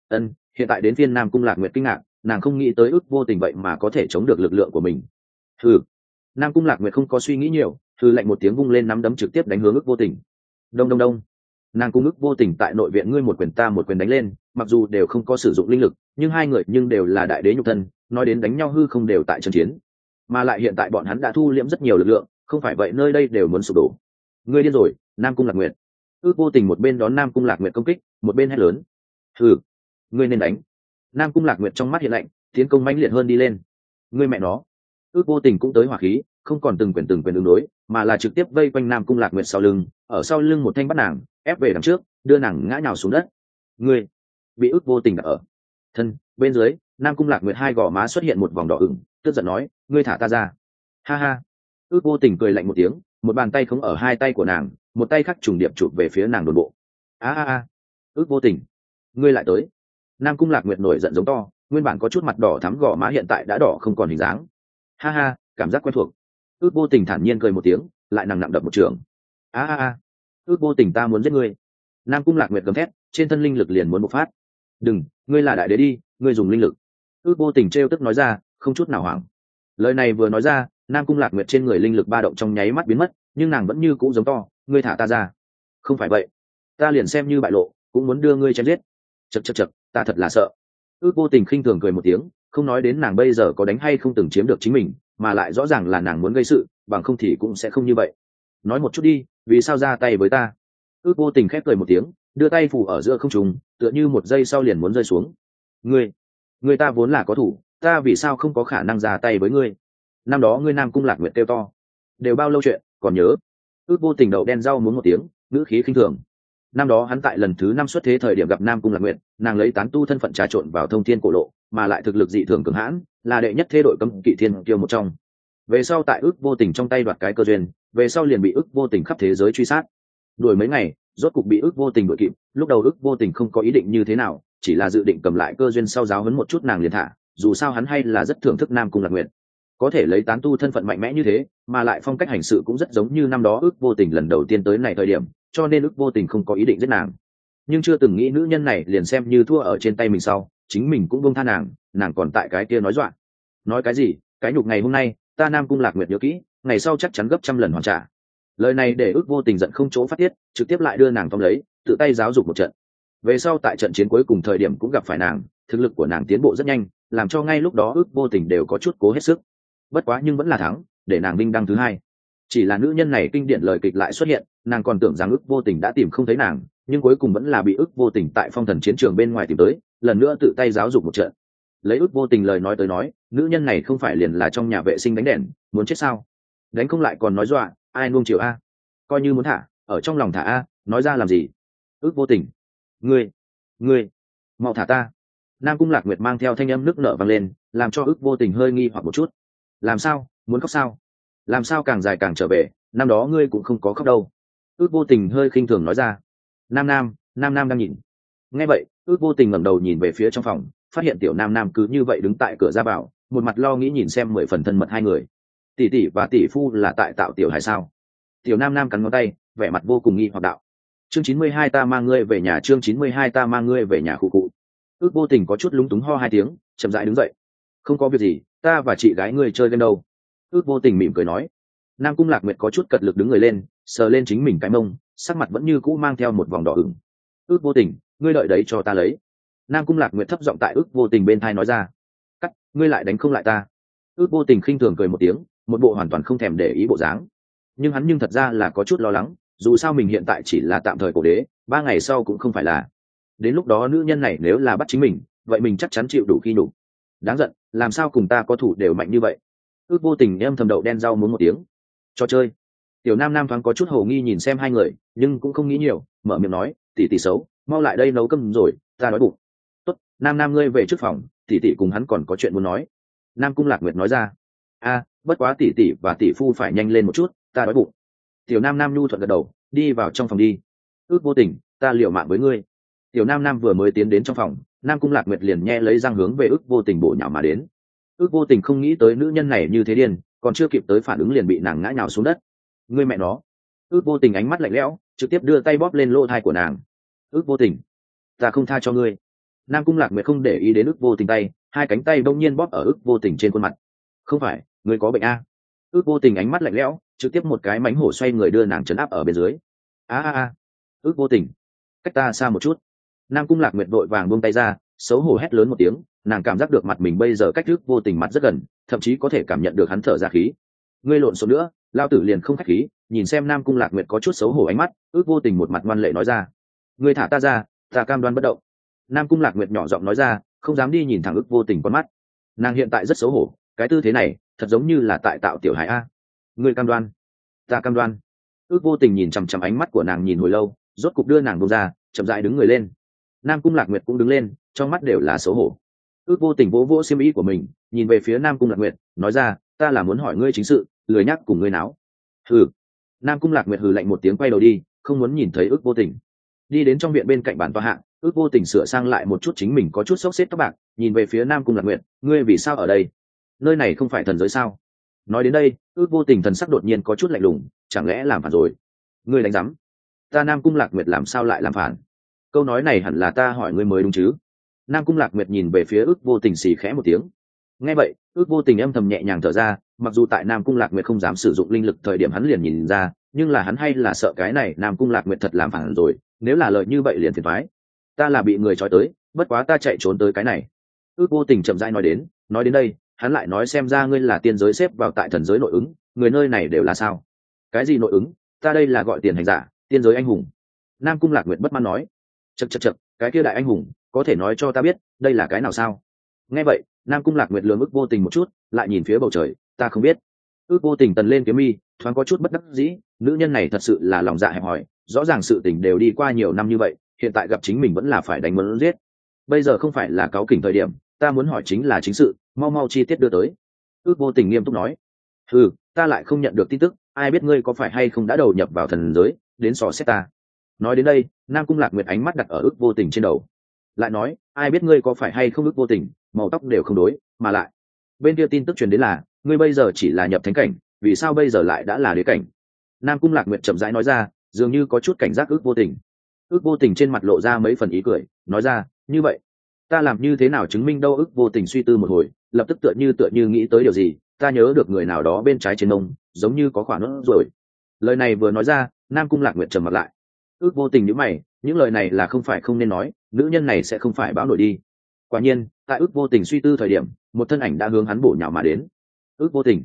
A: Ân, hiện tại đến phiên nam cung lạc nguyệt kinh ngạc, nàng không nghĩ tới ước vô tình vậy mà có thể chống được lực lượng của mình. Thử nam cung lạc nguyệt không có suy nghĩ nhiều thư lạnh một tiếng vung lên nắm đấm trực tiếp đánh hướng ước vô tình. Đông đông đông nàng cung ức vô tình tại nội viện ngươi một quyền ta một quyền đánh lên, mặc dù đều không có sử dụng linh lực, nhưng hai người nhưng đều là đại đế nhục thân, nói đến đánh nhau hư không đều tại trận chiến. Mà lại hiện tại bọn hắn đã thu liễm rất nhiều lực lượng, không phải vậy nơi đây đều muốn sụp đổ. Ngươi điên rồi, nam cung lạc nguyệt. Ước vô tình một bên đón nam cung lạc nguyệt công kích, một bên hét lớn. Thử ngươi nên đánh. Nam cung lạc nguyệt trong mắt hiện lạnh, tiến công mãnh liệt hơn đi lên. Ngươi mẹ nó. Ước vô tình cũng tới hỏa khí, không còn từng quyền từng quyền đường đối, mà là trực tiếp vây quanh nam cung lạc nguyệt sau lưng, ở sau lưng một thanh bắt nàng ép về đằng trước, đưa nàng ngã nhào xuống đất. Ngươi bị ước vô tình ở thân, bên dưới, nam cung lạc nguyệt hai gò má xuất hiện một vòng đỏ ửng, tức giận nói, ngươi thả ta ra. Ha ha. Ước vô tình cười lạnh một tiếng, một bàn tay không ở hai tay của nàng, một tay khác trùng điệp chụp về phía nàng đồn bộ. A a a, ước vô tình, ngươi lại tới. Nam cung lạc nguyệt nổi giận giống to, nguyên bản có chút mặt đỏ thắm gò má hiện tại đã đỏ không còn hình dáng. Ha ha, cảm giác quen thuộc. Ước vô tình thản nhiên cười một tiếng, lại nặng nặng đập một trường. A a a ước vô tình ta muốn giết ngươi. Nam cung lạc nguyệt gầm thét, trên thân linh lực liền muốn bộc phát. Đừng, ngươi là đại đế đi, ngươi dùng linh lực. Ước vô tình trêu tức nói ra, không chút nào hoảng. Lời này vừa nói ra, nam cung lạc nguyệt trên người linh lực ba động trong nháy mắt biến mất, nhưng nàng vẫn như cũ giống to, ngươi thả ta ra. Không phải vậy. Ta liền xem như bại lộ, cũng muốn đưa ngươi chém giết. Chật chật chật ta thật là sợ. Ước vô tình khinh thường cười một tiếng, không nói đến nàng bây giờ có đánh hay không từng chiếm được chính mình, mà lại rõ ràng là nàng muốn gây sự, bằng không thì cũng sẽ không như vậy nói một chút đi, vì sao ra tay với ta? Ước vô tình khép cười một tiếng, đưa tay phủ ở giữa không trùng tựa như một giây sau liền muốn rơi xuống. Ngươi, người ta vốn là có thủ, ta vì sao không có khả năng ra tay với ngươi? Năm đó ngươi nam cung lạc nguyện kêu to. Đều bao lâu chuyện, còn nhớ? Ước vô tình đậu đen rau muốn một tiếng, ngữ khí khinh thường. Năm đó hắn tại lần thứ năm xuất thế thời điểm gặp nam cung lạc nguyện nàng lấy tán tu thân phận trà trộn vào thông thiên cổ lộ, mà lại thực lực dị thường cường hãn, là đệ nhất thế đội cấm kỵ thiên kiêu một trong về sau tại ước vô tình trong tay đoạt cái cơ duyên, về sau liền bị ước vô tình khắp thế giới truy sát. Đuổi mấy ngày, rốt cục bị ước vô tình đuổi kịp, lúc đầu ước vô tình không có ý định như thế nào, chỉ là dự định cầm lại cơ duyên sau giáo hấn một chút nàng liền thả, dù sao hắn hay là rất thưởng thức nam cung lạc nguyện có thể lấy tán tu thân phận mạnh mẽ như thế, mà lại phong cách hành sự cũng rất giống như năm đó ước vô tình lần đầu tiên tới này thời điểm, cho nên ước vô tình không có ý định giết nàng. Nhưng chưa từng nghĩ nữ nhân này liền xem như thua ở trên tay mình sau, chính mình cũng bông tha nàng nàng còn tại cái kia nói dọa. Nói cái gì? Cái nhục ngày hôm nay ta nam cung lạc nguyệt nhớ kỹ, ngày sau chắc chắn gấp trăm lần hoàn trả. Lời này để ước vô tình giận không chỗ phát tiết, trực tiếp lại đưa nàng tóm lấy, tự tay giáo dục một trận. Về sau tại trận chiến cuối cùng thời điểm cũng gặp phải nàng, thực lực của nàng tiến bộ rất nhanh, làm cho ngay lúc đó ước vô tình đều có chút cố hết sức. Bất quá nhưng vẫn là thắng, để nàng minh đăng thứ hai. Chỉ là nữ nhân này kinh điển lời kịch lại xuất hiện, nàng còn tưởng rằng ước vô tình đã tìm không thấy nàng, nhưng cuối cùng vẫn là bị ước vô tình tại phong thần chiến trường bên ngoài tìm tới, lần nữa tự tay giáo dục một trận lấy ước vô tình lời nói tới nói, nữ nhân này không phải liền là trong nhà vệ sinh đánh đèn, muốn chết sao? Đánh không lại còn nói dọa, ai nuông chiều a? Coi như muốn thả, ở trong lòng thả a, nói ra làm gì? Ước vô tình. Ngươi ngươi, mau thả ta. Nam cung lạc nguyệt mang theo thanh âm nước nở vang lên, làm cho ước vô tình hơi nghi hoặc một chút. Làm sao? Muốn khóc sao? Làm sao càng dài càng trở về, năm đó ngươi cũng không có khóc đâu. Ước vô tình hơi khinh thường nói ra. Nam nam nam nam đang nhìn. Nghe vậy, ước vô tình ngẩng đầu nhìn về phía trong phòng phát hiện tiểu nam nam cứ như vậy đứng tại cửa ra vào, một mặt lo nghĩ nhìn xem mười phần thân mật hai người. Tỷ tỷ và tỷ phu là tại tạo tiểu hài sao? Tiểu nam nam cắn ngón tay, vẻ mặt vô cùng nghi hoặc đạo. Chương chín mươi hai ta mang ngươi về nhà, chương chín mươi hai ta mang ngươi về nhà khu cụ ước vô tình có chút lúng túng ho hai tiếng, chậm rãi đứng dậy. Không có việc gì, ta và chị gái ngươi chơi game đâu. Ước vô tình mỉm cười nói. Nam cung lạc nguyệt có chút cật lực đứng người lên, sờ lên chính mình cái mông, sắc mặt vẫn như cũ mang theo một vòng đỏ ửng. Ước vô tình, ngươi đợi đấy cho ta lấy nam cung lạc nguyệt thấp giọng tại ước vô tình bên thai nói ra. Cắt, ngươi lại đánh không lại ta. Ước vô tình khinh thường cười một tiếng, một bộ hoàn toàn không thèm để ý bộ dáng. Nhưng hắn nhưng thật ra là có chút lo lắng, dù sao mình hiện tại chỉ là tạm thời cổ đế, ba ngày sau cũng không phải là. Đến lúc đó nữ nhân này nếu là bắt chính mình, vậy mình chắc chắn chịu đủ khi đủ. Đáng giận, làm sao cùng ta có thủ đều mạnh như vậy? Ước vô tình em thầm đậu đen rau muốn một tiếng. Cho chơi. Tiểu nam nam thoáng có chút hồ nghi nhìn xem hai người, nhưng cũng không nghĩ nhiều, mở miệng nói tỉ tỉ xấu, mau lại đây nấu cơm rồi, ta nói bụng nam nam ngươi về trước phòng, tỷ tỷ cùng hắn còn có chuyện muốn nói. Nam cung lạc nguyệt nói ra. A, bất quá tỷ tỷ và tỷ phu phải nhanh lên một chút, ta đói bụng. Tiểu nam nam nhu thuận gật đầu, đi vào trong phòng đi. Ước vô tình, ta liệu mạng với ngươi. Tiểu nam nam vừa mới tiến đến trong phòng, nam cung lạc nguyệt liền nghe lấy răng hướng về ước vô tình bổ nhào mà đến. Ước vô tình không nghĩ tới nữ nhân này như thế điên, còn chưa kịp tới phản ứng liền bị nàng ngã nhào xuống đất. Ngươi mẹ nó. Ước vô tình ánh mắt lạnh lẽo, trực tiếp đưa tay bóp lên lỗ thai của nàng. Ước vô tình, ta không tha cho ngươi nam cung lạc nguyệt không để ý đến ước vô tình tay, hai cánh tay đông nhiên bóp ở ước vô tình trên khuôn mặt. Không phải, người có bệnh a? Ước vô tình ánh mắt lạnh lẽo, trực tiếp một cái mánh hổ xoay người đưa nàng chấn áp ở bên dưới. A a a ước vô tình. Cách ta xa một chút. Nam cung lạc nguyệt vội vàng buông tay ra, xấu hổ hét lớn một tiếng, nàng cảm giác được mặt mình bây giờ cách ước vô tình mặt rất gần, thậm chí có thể cảm nhận được hắn thở ra khí. Ngươi lộn xộn nữa, lao tử liền không khách khí, nhìn xem nam cung lạc nguyệt có chút xấu hổ ánh mắt ước vô tình một mặt ngoan lệ nói ra. Ngươi thả ta ra, ta cam đoan bất động nam cung lạc nguyệt nhỏ giọng nói ra, không dám đi nhìn thẳng ức vô tình con mắt. Nàng hiện tại rất xấu hổ, cái tư thế này, thật giống như là tại tạo tiểu hải a. Ngươi cam đoan, ta cam đoan. Ước vô tình nhìn chằm chằm ánh mắt của nàng nhìn hồi lâu, rốt cục đưa nàng bông ra, chậm dại đứng người lên. Nam cung lạc nguyệt cũng đứng lên, trong mắt đều là xấu hổ. Ước vô tình vỗ vỗ xiêm ý của mình, nhìn về phía nam cung lạc nguyệt, nói ra, ta là muốn hỏi ngươi chính sự, lười nhắc cùng ngươi náo. Hừ. Nam cung lạc nguyệt hừ lạnh một tiếng quay đầu đi, không muốn nhìn thấy ước vô tình. Đi đến trong viện bên cạnh bản tòa hạng ước vô tình sửa sang lại một chút chính mình có chút sốc xếp các bạn nhìn về phía nam cung lạc nguyệt, ngươi vì sao ở đây? Nơi này không phải thần giới sao? Nói đến đây, ước vô tình thần sắc đột nhiên có chút lạnh lùng, chẳng lẽ làm phản rồi? Ngươi đánh giám, ta nam cung lạc nguyệt làm sao lại làm phản? Câu nói này hẳn là ta hỏi ngươi mới đúng chứ? Nam cung lạc nguyệt nhìn về phía ước vô tình xì khẽ một tiếng. Nghe vậy, ước vô tình âm thầm nhẹ nhàng thở ra, mặc dù tại nam cung lạc nguyệt không dám sử dụng linh lực thời điểm hắn liền nhìn ra, nhưng là hắn hay là sợ cái này nam cung lạc nguyệt thật làm phản rồi, nếu là lợi như vậy liền thiệt thoái ta là bị người trói tới, bất quá ta chạy trốn tới cái này. Ước vô tình chậm rãi nói đến nói đến đây, hắn lại nói xem ra ngươi là tiên giới xếp vào tại thần giới nội ứng, người nơi này đều là sao? Cái gì nội ứng? Ta đây là gọi tiền hành giả, tiên giới anh hùng. Nam cung lạc nguyệt bất mãn nói. Chật chật chật cái kia đại anh hùng, có thể nói cho ta biết, đây là cái nào sao? Nghe vậy, nam cung lạc nguyệt lường ức vô tình một chút, lại nhìn phía bầu trời, ta không biết. Ước vô tình tần lên kiếm mi, thoáng có chút bất đắc dĩ, nữ nhân này thật sự là lòng dạ hẹp hòi, rõ ràng sự tình đều đi qua nhiều năm như vậy hiện tại gặp chính mình vẫn là phải đánh mướn giết. Bây giờ không phải là cáo kỉnh thời điểm, ta muốn hỏi chính là chính sự, mau mau chi tiết đưa tới. Ước vô tình nghiêm túc nói. Ừ ta lại không nhận được tin tức, ai biết ngươi có phải hay không đã đầu nhập vào thần giới, đến sò xét ta. Nói đến đây, nam cung lạc nguyệt ánh mắt đặt ở ước vô tình trên đầu. Lại nói, ai biết ngươi có phải hay không ước vô tình, màu tóc đều không đối, mà lại bên kia tin tức truyền đến là, ngươi bây giờ chỉ là nhập thánh cảnh, vì sao bây giờ lại đã là đế cảnh? Nam cung lạc nguyệt chậm rãi nói ra, dường như có chút cảnh giác ước vô tình ước vô tình trên mặt lộ ra mấy phần ý cười, nói ra, như vậy, ta làm như thế nào chứng minh đâu ước vô tình suy tư một hồi, lập tức tựa như tựa như nghĩ tới điều gì, ta nhớ được người nào đó bên trái trên nông giống như có khoản nữa rồi. Lời này vừa nói ra, nam cung lạc nguyệt trầm mặt lại. Ước vô tình nhữ mày, những lời này là không phải không nên nói, nữ nhân này sẽ không phải báo nổi đi. Quả nhiên, tại ước vô tình suy tư thời điểm, một thân ảnh đã hướng hắn bổ nhào mà đến. Ước vô tình.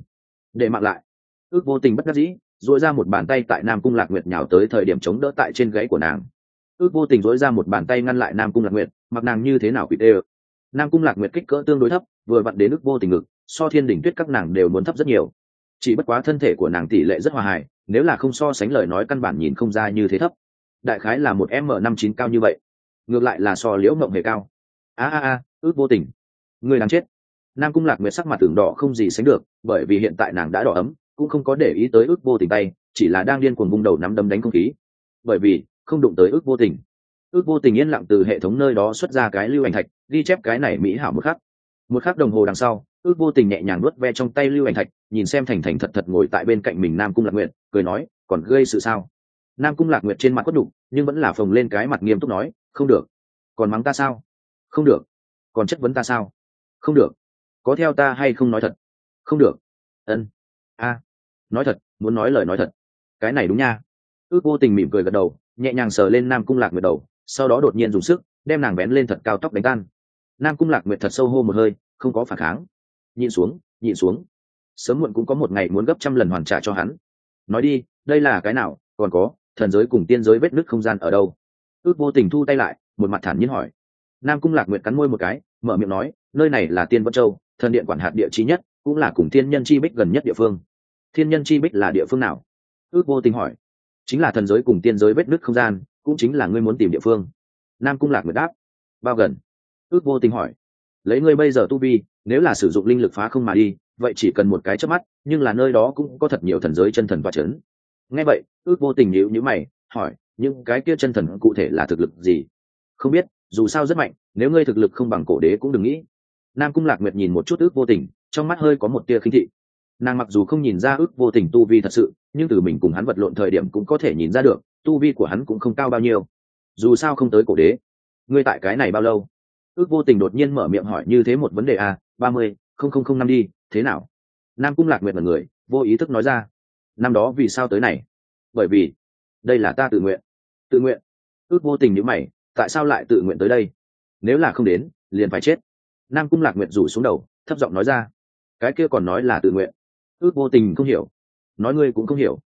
A: Để mặc lại. Ước vô tình bất đắc dĩ dội ra một bàn tay tại nam cung lạc nguyệt nhào tới thời điểm chống đỡ tại trên gáy của nàng ước vô tình dỗi ra một bàn tay ngăn lại nam cung lạc nguyệt, mặc nàng như thế nào quỷ tê nam cung lạc nguyệt kích cỡ tương đối thấp, vừa vặn đến ước vô tình ngực, so thiên đỉnh tuyết các nàng đều muốn thấp rất nhiều. Chỉ bất quá thân thể của nàng tỷ lệ rất hòa hài, nếu là không so sánh lời nói căn bản nhìn không ra như thế thấp. Đại khái là một m năm chín cao như vậy. Ngược lại là so liễu mộng hề cao. A a a, ước vô tình. Người đáng chết. Nam cung lạc nguyệt sắc mặt tưởng đỏ không gì sánh được, bởi vì hiện tại nàng đã đỏ ấm, cũng không có để ý tới ước vô tình tay, chỉ là đang điên cuồng vung đầu nắm đấm đánh không khí. Bởi vì không đụng tới ước vô tình. Ước vô tình yên lặng từ hệ thống nơi đó xuất ra cái lưu ảnh thạch, ghi chép cái này mỹ hảo một khắc. Một khắc đồng hồ đằng sau, ước vô tình nhẹ nhàng nuốt ve trong tay lưu ảnh thạch, nhìn xem thành thành thật thật ngồi tại bên cạnh mình nam cung lạc nguyện cười nói, còn gây sự sao? Nam cung lạc nguyện trên mặt quất đục nhưng vẫn là phồng lên cái mặt nghiêm túc nói, không được. Còn mắng ta sao? Không được. Còn chất vấn ta sao? Không được. Có theo ta hay không nói thật? Không được. Ân. A. Nói thật, muốn nói lời nói thật. Cái này đúng nha. Ước vô tình mỉm cười gật đầu nhẹ nhàng sờ lên nam cung lạc nguyệt đầu, sau đó đột nhiên dùng sức, đem nàng bén lên thật cao tóc đánh tan. Nam cung lạc nguyệt thật sâu hô một hơi, không có phản kháng. Nhịn xuống nhịn xuống. Sớm muộn cũng có một ngày muốn gấp trăm lần hoàn trả cho hắn. Nói đi, đây là cái nào? Còn có, thần giới cùng tiên giới vết nứt không gian ở đâu? Ước vô tình thu tay lại, một mặt thản nhiên hỏi. Nam cung lạc nguyệt cắn môi một cái, mở miệng nói, nơi này là tiên vân châu, thần điện quản hạt địa trí nhất, cũng là cùng thiên nhân chi bích gần nhất địa phương. Thiên nhân chi bích là địa phương nào? Ước vô tình hỏi chính là thần giới cùng tiên giới vết nứt không gian, cũng chính là ngươi muốn tìm địa phương. Nam cung lạc nguyệt đáp, bao gần. Ước vô tình hỏi, lấy ngươi bây giờ tu vi, nếu là sử dụng linh lực phá không mà đi, vậy chỉ cần một cái chớp mắt, nhưng là nơi đó cũng có thật nhiều thần giới chân thần và chấn. nghe vậy, ước vô tình nhịu nhữ mày, hỏi, những cái kia chân thần cụ thể là thực lực gì? Không biết, dù sao rất mạnh, nếu ngươi thực lực không bằng cổ đế cũng đừng nghĩ. Nam cung lạc nguyệt nhìn một chút ước vô tình, trong mắt hơi có một tia khinh thị nàng mặc dù không nhìn ra ước vô tình tu vi thật sự, nhưng từ mình cùng hắn vật lộn thời điểm cũng có thể nhìn ra được, tu vi của hắn cũng không cao bao nhiêu. Dù sao không tới cổ đế. Ngươi tại cái này bao lâu? Ước vô tình đột nhiên mở miệng hỏi như thế một vấn đề a ba mươi, không không không năm đi, thế nào? Nam cung lạc nguyện là người, vô ý thức nói ra. Năm đó vì sao tới này? Bởi vì, đây là ta tự nguyện. Tự nguyện? Ước vô tình nhữ mày, tại sao lại tự nguyện tới đây? Nếu là không đến, liền phải chết. Nam cung lạc nguyện rủ xuống đầu, thấp giọng nói ra. Cái kia còn nói là tự nguyện ước vô tình không hiểu. Nói ngươi cũng không hiểu.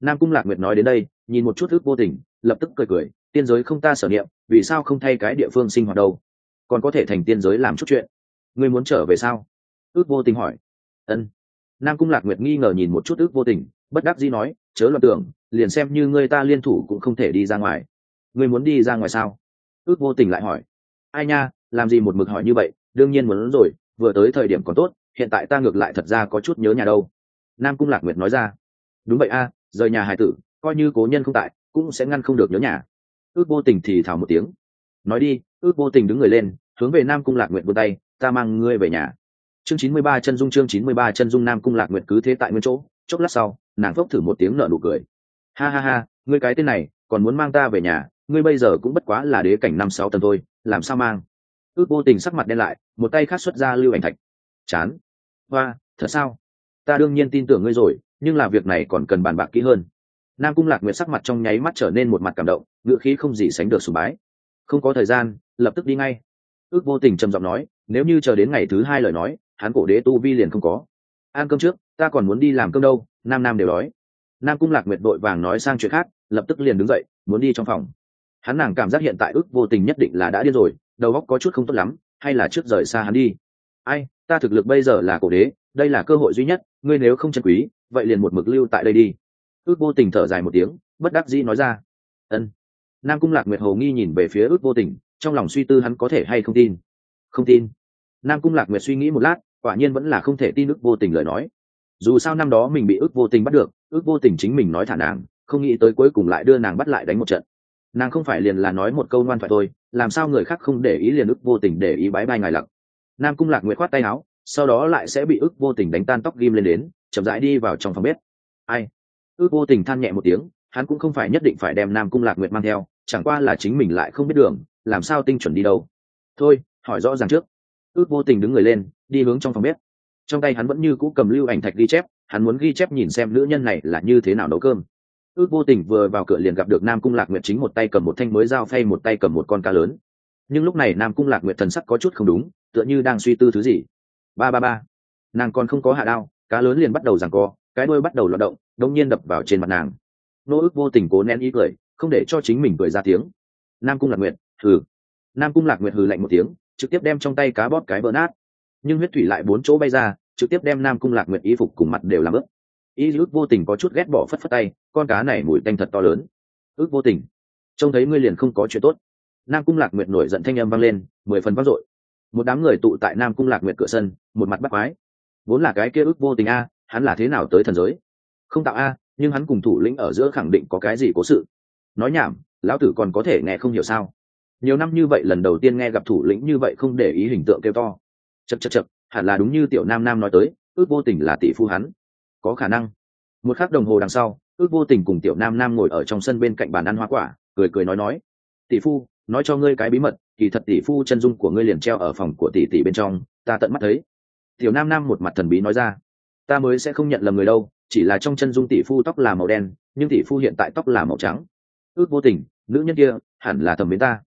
A: Nam cung lạc nguyệt nói đến đây, nhìn một chút ước vô tình, lập tức cười cười, tiên giới không ta sở niệm, vì sao không thay cái địa phương sinh hoạt đâu? Còn có thể thành tiên giới làm chút chuyện. Ngươi muốn trở về sao? Ước vô tình hỏi. Ân. Nam cung lạc nguyệt nghi ngờ nhìn một chút ước vô tình, bất đắc dĩ nói, chớ loạn tưởng, liền xem như ngươi ta liên thủ cũng không thể đi ra ngoài. Ngươi muốn đi ra ngoài sao? Ước vô tình lại hỏi. Ai nha, làm gì một mực hỏi như vậy, đương nhiên muốn rồi, vừa tới thời điểm còn tốt, hiện tại ta ngược lại thật ra có chút nhớ nhà đâu nam cung lạc nguyệt nói ra. Đúng vậy a, rời nhà hải tử, coi như cố nhân không tại, cũng sẽ ngăn không được nhớ nhà. Ước vô tình thì thảo một tiếng. Nói đi, ước vô tình đứng người lên, hướng về nam cung lạc Nguyệt vươn tay, ta mang ngươi về nhà. Chương chín mươi ba chân dung, chương chín mươi ba chân dung nam cung lạc Nguyệt cứ thế tại nguyên chỗ, chốc lát sau, nàng phốc thử một tiếng nở nụ cười. Ha ha ha, ngươi cái tên này, còn muốn mang ta về nhà, ngươi bây giờ cũng bất quá là đế cảnh năm sáu tầng thôi, làm sao mang? Ước vô tình sắc mặt đen lại, một tay khác xuất ra lưu ảnh thạch. Chán. Hoa, thật sao? Ta đương nhiên tin tưởng ngươi rồi, nhưng là việc này còn cần bàn bạc kỹ hơn. Nam cung lạc nguyệt sắc mặt trong nháy mắt trở nên một mặt cảm động, ngựa khí không gì sánh được sùng bái. Không có thời gian, lập tức đi ngay. Ước vô tình trầm giọng nói, nếu như chờ đến ngày thứ hai lời nói, hắn cổ đế tu vi liền không có. Ăn cơm trước, ta còn muốn đi làm cơm đâu, nam nam đều đói. Nam cung lạc nguyệt đội vàng nói sang chuyện khác, lập tức liền đứng dậy, muốn đi trong phòng. Hắn nàng cảm giác hiện tại ước vô tình nhất định là đã điên rồi, đầu óc có chút không tốt lắm, hay là trước rời xa hắn đi. Ai ta thực lực bây giờ là cổ đế, đây là cơ hội duy nhất, ngươi nếu không chân quý, vậy liền một mực lưu tại đây đi. Ước vô tình thở dài một tiếng, bất đắc dĩ nói ra. Ân. Nam cung lạc nguyệt hồ nghi nhìn về phía ước vô tình, trong lòng suy tư hắn có thể hay không tin. Không tin. Nam cung lạc nguyệt suy nghĩ một lát, quả nhiên vẫn là không thể tin ước vô tình lời nói. Dù sao năm đó mình bị ước vô tình bắt được, ước vô tình chính mình nói thả nàng, không nghĩ tới cuối cùng lại đưa nàng bắt lại đánh một trận. Nàng không phải liền là nói một câu ngoan thoại thôi, làm sao người khác không để ý liền ước vô tình để ý bái bai ngài lặc nam cung lạc nguyệt khoát tay áo, sau đó lại sẽ bị ước vô tình đánh tan tóc ghim lên đến, chậm rãi đi vào trong phòng bếp. Ai? Ước vô tình than nhẹ một tiếng, hắn cũng không phải nhất định phải đem nam cung lạc nguyệt mang theo, chẳng qua là chính mình lại không biết đường, làm sao tinh chuẩn đi đâu. Thôi, hỏi rõ ràng trước. Ước vô tình đứng người lên, đi hướng trong phòng bếp. Trong tay hắn vẫn như cũ cầm lưu ảnh thạch ghi chép, hắn muốn ghi chép nhìn xem nữ nhân này là như thế nào nấu cơm. Ước vô tình vừa vào cửa liền gặp được nam cung lạc nguyệt chính một tay cầm một thanh mới dao phay, một tay cầm một con cá lớn. Nhưng lúc này nam cung lạc nguyệt thần sắc có chút không đúng tựa như đang suy tư thứ gì. Ba ba ba. Nàng còn không có hạ đao, cá lớn liền bắt đầu giằng co, cái đuôi bắt đầu loạt động, đông nhiên đập vào trên mặt nàng. Nô ước vô tình cố nén ý cười, không để cho chính mình cười ra tiếng. Nam cung lạc nguyệt, hừ. Nam cung lạc nguyệt hừ lạnh một tiếng, trực tiếp đem trong tay cá bóp cái vỡ nát. Nhưng huyết thủy lại bốn chỗ bay ra, trực tiếp đem nam cung lạc nguyệt y phục cùng mặt đều làm ướt. Y ước vô tình có chút ghét bỏ phất phất tay, con cá này mùi tanh thật to lớn. Ước vô tình. Trông thấy ngươi liền không có chuyện tốt. Nam cung lạc nguyệt nổi giận thanh âm vang lên, mười phần vang dội một đám người tụ tại nam cung lạc nguyệt cửa sân, một mặt bắt quái. Vốn là cái kia ước vô tình a, hắn là thế nào tới thần giới? Không tạo a, nhưng hắn cùng thủ lĩnh ở giữa khẳng định có cái gì cố sự. Nói nhảm, lão tử còn có thể nghe không hiểu sao? Nhiều năm như vậy lần đầu tiên nghe gặp thủ lĩnh như vậy không để ý hình tượng kêu to. Chật chật chật hẳn là đúng như tiểu nam nam nói tới, ước vô tình là tỷ phu hắn. Có khả năng. Một khắc đồng hồ đằng sau, ước vô tình cùng tiểu nam nam ngồi ở trong sân bên cạnh bàn ăn hoa quả, cười cười nói nói, tỷ phu, nói cho ngươi cái bí mật kỳ thật tỷ phu chân dung của ngươi liền treo ở phòng của tỷ tỷ bên trong, ta tận mắt thấy. Tiểu nam nam một mặt thần bí nói ra, ta mới sẽ không nhận lầm người đâu, chỉ là trong chân dung tỷ phu tóc là màu đen, nhưng tỷ phu hiện tại tóc là màu trắng. Ước vô tình, nữ nhân kia hẳn là thầm mến ta.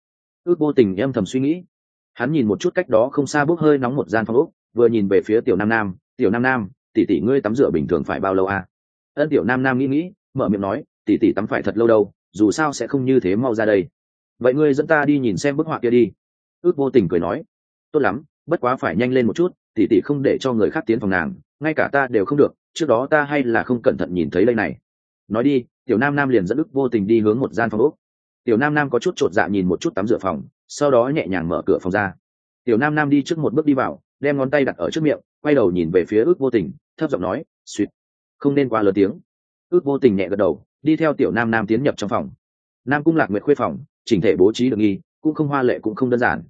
A: Ước vô tình em thầm suy nghĩ. Hắn nhìn một chút cách đó không xa bốc hơi nóng một gian phòng úc vừa nhìn về phía tiểu nam nam, tiểu nam nam, tỷ tỷ ngươi tắm rửa bình thường phải bao lâu à? ân tiểu nam nam nghĩ nghĩ, mở miệng nói, tỷ tỷ tắm phải thật lâu đâu, dù sao sẽ không như thế mau ra đây vậy ngươi dẫn ta đi nhìn xem bức họa kia đi. Ước vô tình cười nói. Tốt lắm, bất quá phải nhanh lên một chút, tỉ tỉ không để cho người khác tiến phòng nàng, ngay cả ta đều không được, trước đó ta hay là không cẩn thận nhìn thấy đây này. Nói đi, tiểu nam nam liền dẫn ức vô tình đi hướng một gian phòng úc tiểu nam nam có chút t r ộ t dạ nhìn một chút tắm rửa phòng, sau đó nhẹ nhàng mở cửa phòng ra. Tiểu nam nam đi trước một bước đi vào, đem ngón tay đặt ở trước miệng, quay đầu nhìn về phía ước vô tình, thấp giọng nói suýt không nên quá lớn tiếng. Ước vô tình nhẹ gật đầu, đi theo tiểu nam nam tiến nhập trong phòng. Nam cung lạc nguyệt khuê phòng chỉnh thể bố trí được nghi, cũng không hoa lệ cũng không đơn giản.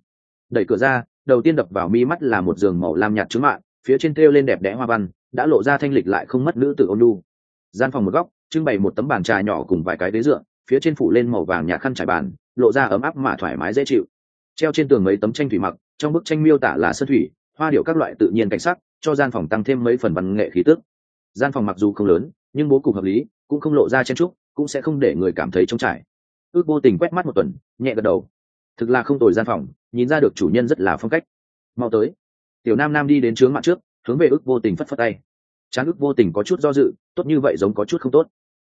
A: Đẩy cửa ra, đầu tiên đập vào mi mắt là một giường màu lam nhạt trứng mạng phía trên thêu lên đẹp đẽ hoa văn, đã lộ ra thanh lịch lại không mất nữ tự ôn lu gian phòng một góc, trưng bày một tấm bàn trà nhỏ cùng vài cái ghế dựa, phía trên phủ lên màu vàng nhạt khăn trải bàn, lộ ra ấm áp mà thoải mái dễ chịu. Treo trên tường mấy tấm tranh thủy mặc, trong bức tranh miêu tả là sơn thủy, hoa điệu các loại tự nhiên cảnh sắc, cho gian phòng tăng thêm mấy phần văn nghệ khí tức. Gian phòng mặc dù không lớn, nhưng bố cục hợp lý, cũng không lộ ra chen trúc, cũng sẽ không để người cảm thấy trống trải ước vô tình quét mắt một tuần, nhẹ gật đầu. Thực là không tồi gian phòng, nhìn ra được chủ nhân rất là phong cách. Mau tới. Tiểu nam nam đi đến trướng mặt trước, hướng về ước vô tình phất phất tay. Chán ước vô tình có chút do dự, tốt như vậy giống có chút không tốt.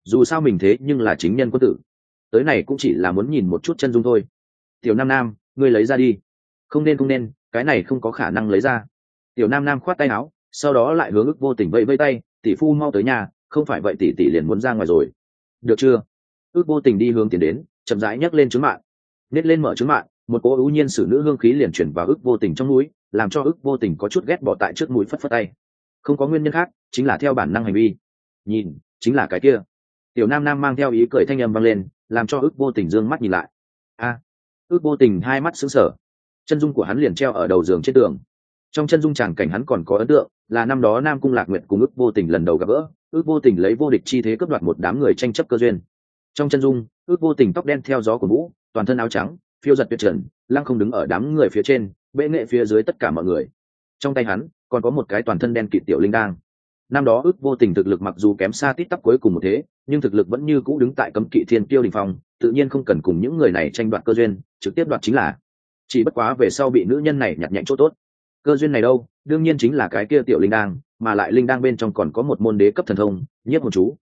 A: Dù sao mình thế nhưng là chính nhân quân tử. Tới này cũng chỉ là muốn nhìn một chút chân dung thôi. Tiểu nam nam, ngươi lấy ra đi. Không nên không nên, cái này không có khả năng lấy ra. Tiểu nam nam khoát tay áo, sau đó lại hướng ước vô tình vẫy vây tay, tỷ phu mau tới nhà, không phải vậy tỷ tỷ liền muốn ra ngoài rồi. Được chưa? Ước vô tình đi hướng tiến đến chậm rãi nhấc lên trứng mạng. Nết lên mở trứng mạng, một cỗ ưu nhiên xử nữ hương khí liền chuyển vào ức vô tình trong núi làm cho ức vô tình có chút ghét bỏ tại trước mũi phất phất tay. Không có nguyên nhân khác, chính là theo bản năng hành vi. Nhìn, chính là cái kia. Tiểu nam nam mang theo ý cười thanh âm vang lên, làm cho ức vô tình d ư ơ n g mắt nhìn lại. A, ức vô tình hai mắt xứng sở chân dung của hắn liền treo ở đầu giường trên tường. Trong chân dung tràng cảnh hắn còn có ấn tượng, là năm đó nam cung lạc nguyện cùng ức vô tình lần đầu gặp gỡ. Ước vô tình lấy vô địch chi thế cướp đoạt một đám người tranh chấp cơ duyên trong chân dung, ước vô tình tóc đen theo gió của vũ toàn thân áo trắng, phiêu giật tuyệt trần, lăng không đứng ở đám người phía trên, bệ nghệ phía dưới tất cả mọi người. Trong tay hắn, còn có một cái toàn thân đen kịt tiểu linh đang năm đó ước vô tình thực lực mặc dù kém xa tít tắp cuối cùng một thế, nhưng thực lực vẫn như cũ đứng tại cấm kỵ thiên tiêu đình phong, tự nhiên không cần cùng những người này tranh đoạt cơ duyên, trực tiếp đoạt chính là. Chỉ bất quá về sau bị nữ nhân này nhặt nhạnh chỗ tốt. Cơ duyên này đâu? Đương nhiên chính là cái kia tiểu linh đang mà lại linh đang bên trong còn có một môn đế cấp thần thông, nhiếp một chú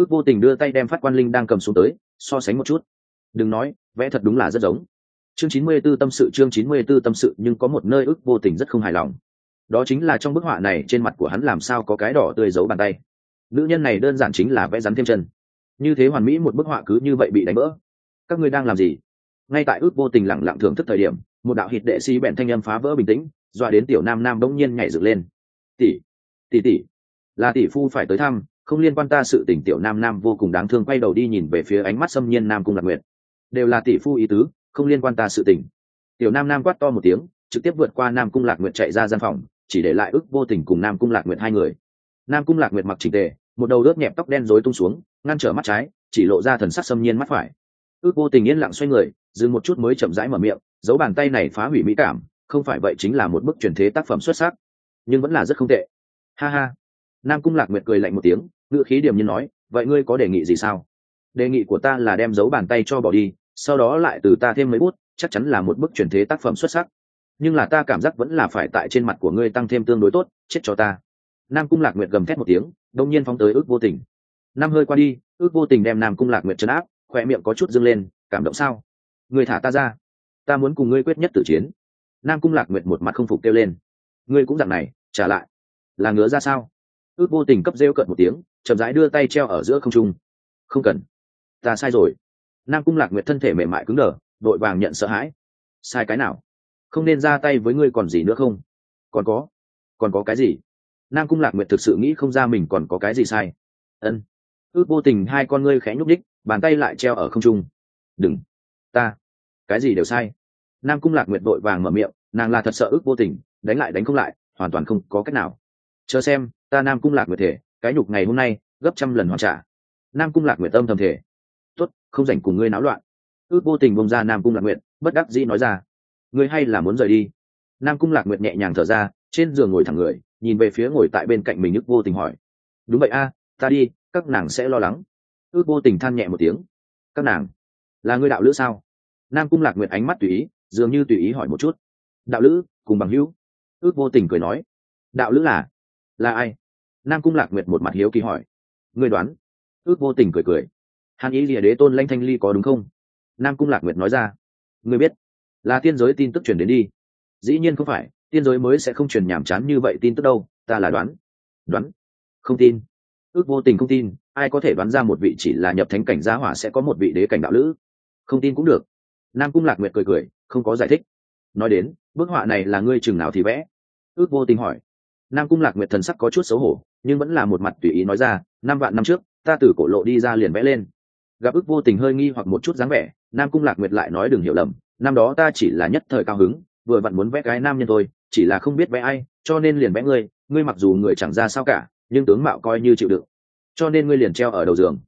A: ước vô tình đưa tay đem phát quan linh đang cầm xuống tới, so sánh một chút. Đừng nói, vẽ thật đúng là rất giống. Chương chín mươi 94 tâm sự, chương chín mươi 94 tâm sự, nhưng có một nơi ước vô tình rất không hài lòng. Đó chính là trong bức họa này trên mặt của hắn làm sao có cái đỏ tươi giấu bàn tay. Nữ nhân này đơn giản chính là vẽ rắn thêm chân. Như thế hoàn mỹ một bức họa cứ như vậy bị đánh vỡ. Các ngươi đang làm gì? Ngay tại ước vô tình lẳng lặng thưởng thức thời điểm, một đạo hít đệ sĩ bẹn thanh âm phá vỡ bình tĩnh, dọa đến tiểu nam nam bỗng nhiên nhảy dựng lên. Tỷ tỷ tỷ. Là tỷ phu phải tới thăm không liên quan ta sự tình tiểu nam nam vô cùng đáng thương quay đầu đi nhìn về phía ánh mắt xâm nhiên nam cung lạc nguyệt. Đều là tỷ phu ý tứ, không liên quan ta sự tình. Tiểu nam nam quát to một tiếng, trực tiếp vượt qua nam cung lạc nguyệt chạy ra gian phòng, chỉ để lại ức vô tình cùng nam cung lạc nguyệt hai người. Nam cung lạc nguyệt mặc trình tề, một đầu đớp nhẹp tóc đen rối tung xuống, ngăn trở mắt trái, chỉ lộ ra thần sắc xâm nhiên mắt phải. Ước vô tình yên lặng xoay người dừng một chút mới chậm rãi mở miệng dấu bàn tay này phá hủy mỹ cảm, không phải vậy chính là một bức truyền thế tác phẩm xuất sắc, nhưng vẫn là rất không tệ. Ha ha. Nam cung lạc nguyệt cười lạnh một tiếng ngự khí điểm nhiên nói, vậy ngươi có đề nghị gì sao? Đề nghị của ta là đem dấu bàn tay cho bỏ đi, sau đó lại từ ta thêm mấy bút, chắc chắn là một bức truyền thế tác phẩm xuất sắc. Nhưng là ta cảm giác vẫn là phải tại trên mặt của ngươi tăng thêm tương đối tốt, chết cho ta. Nam cung lạc nguyệt gầm thét một tiếng, đông nhiên phóng tới ước vô tình. Năm hơi qua đi, ước vô tình đem nam cung lạc nguyệt trấn áp khoe miệng có chút dâng lên, cảm động sao? Người thả ta ra, ta muốn cùng ngươi quyết nhất tử chiến. Nam cung lạc nguyệt một mặt không phục kêu lên. Ngươi cũng dặn này, trả lại, là ngứa ra sao? Ước vô tình cấp rêu cận một tiếng chậm rãi đưa tay treo ở giữa không trung. Không cần. Ta sai rồi. Nam cung lạc nguyệt thân thể mềm mại cứng đờ đội vàng nhận sợ hãi. Sai cái nào? Không nên ra tay với ngươi còn gì nữa không? Còn có. Còn có cái gì? Nam cung lạc nguyệt thực sự nghĩ không ra mình còn có cái gì sai. Ân. Ước vô tình hai con ngươi khẽ nhúc đích bàn tay lại treo ở không trung. Đừng. Ta. Cái gì đều sai. Nam cung lạc nguyệt đội vàng mở miệng, nàng là thật sợ ước vô tình, đánh lại đánh không lại, hoàn toàn không có cách nào. Chờ xem, ta nam cung lạc nguyệt thể cái nhục ngày hôm nay, gấp trăm lần hoàn trả. Nam cung lạc nguyệt âm thầm thể tuất không dành cùng ngươi náo loạn. Ước vô tình bông ra nam cung lạc nguyệt, bất đắc dĩ nói ra. Ngươi hay là muốn rời đi? Nam cung lạc nguyệt nhẹ nhàng thở ra, trên giường ngồi thẳng người, nhìn về phía ngồi tại bên cạnh mình ước vô tình hỏi. Đúng vậy a, ta đi, các nàng sẽ lo lắng. Ước vô tình than nhẹ một tiếng. Các nàng, là ngươi đạo lữ sao? Nam cung lạc nguyệt ánh mắt tùy ý, dường như tùy ý hỏi một chút. Đạo lữ, cùng bằng hữu. Ước vô tình cười nói. Đạo lữ là? Là ai? Nam cung lạc nguyệt một mặt hiếu kỳ hỏi. Người đoán? Ước vô tình cười cười. Hàn ý lìa đế tôn lanh thanh ly có đúng không? Nam cung lạc nguyệt nói ra. Người biết, là tiên giới tin tức truyền đến đi. Dĩ nhiên không phải, tiên giới mới sẽ không truyền nhảm chán như vậy tin tức đâu, ta là đoán. Đoán? Không tin. Ước vô tình không tin, ai có thể đoán ra một vị chỉ là nhập thánh cảnh gia hỏa sẽ có một vị đế cảnh đạo lữ? Không tin cũng được. Nam cung lạc nguyệt cười cười, không có giải thích. Nói đến, bức họa này là ngươi chừng nào thì vẽ? Ước vô tình hỏi. Nam cung lạc nguyệt thần sắc có chút xấu hổ nhưng vẫn là một mặt tùy ý nói ra, năm vạn năm trước, ta từ cổ lộ đi ra liền vẽ lên. Gặp ước vô tình hơi nghi hoặc một chút dáng vẻ, nam cung lạc nguyệt lại nói đừng hiểu lầm, năm đó ta chỉ là nhất thời cao hứng, vừa vặn muốn vẽ cái nam nhân thôi, chỉ là không biết vẽ ai, cho nên liền vẽ ngươi ngươi mặc dù người chẳng ra sao cả, nhưng tướng mạo coi như chịu đựng, cho nên ngươi liền treo ở đầu giường.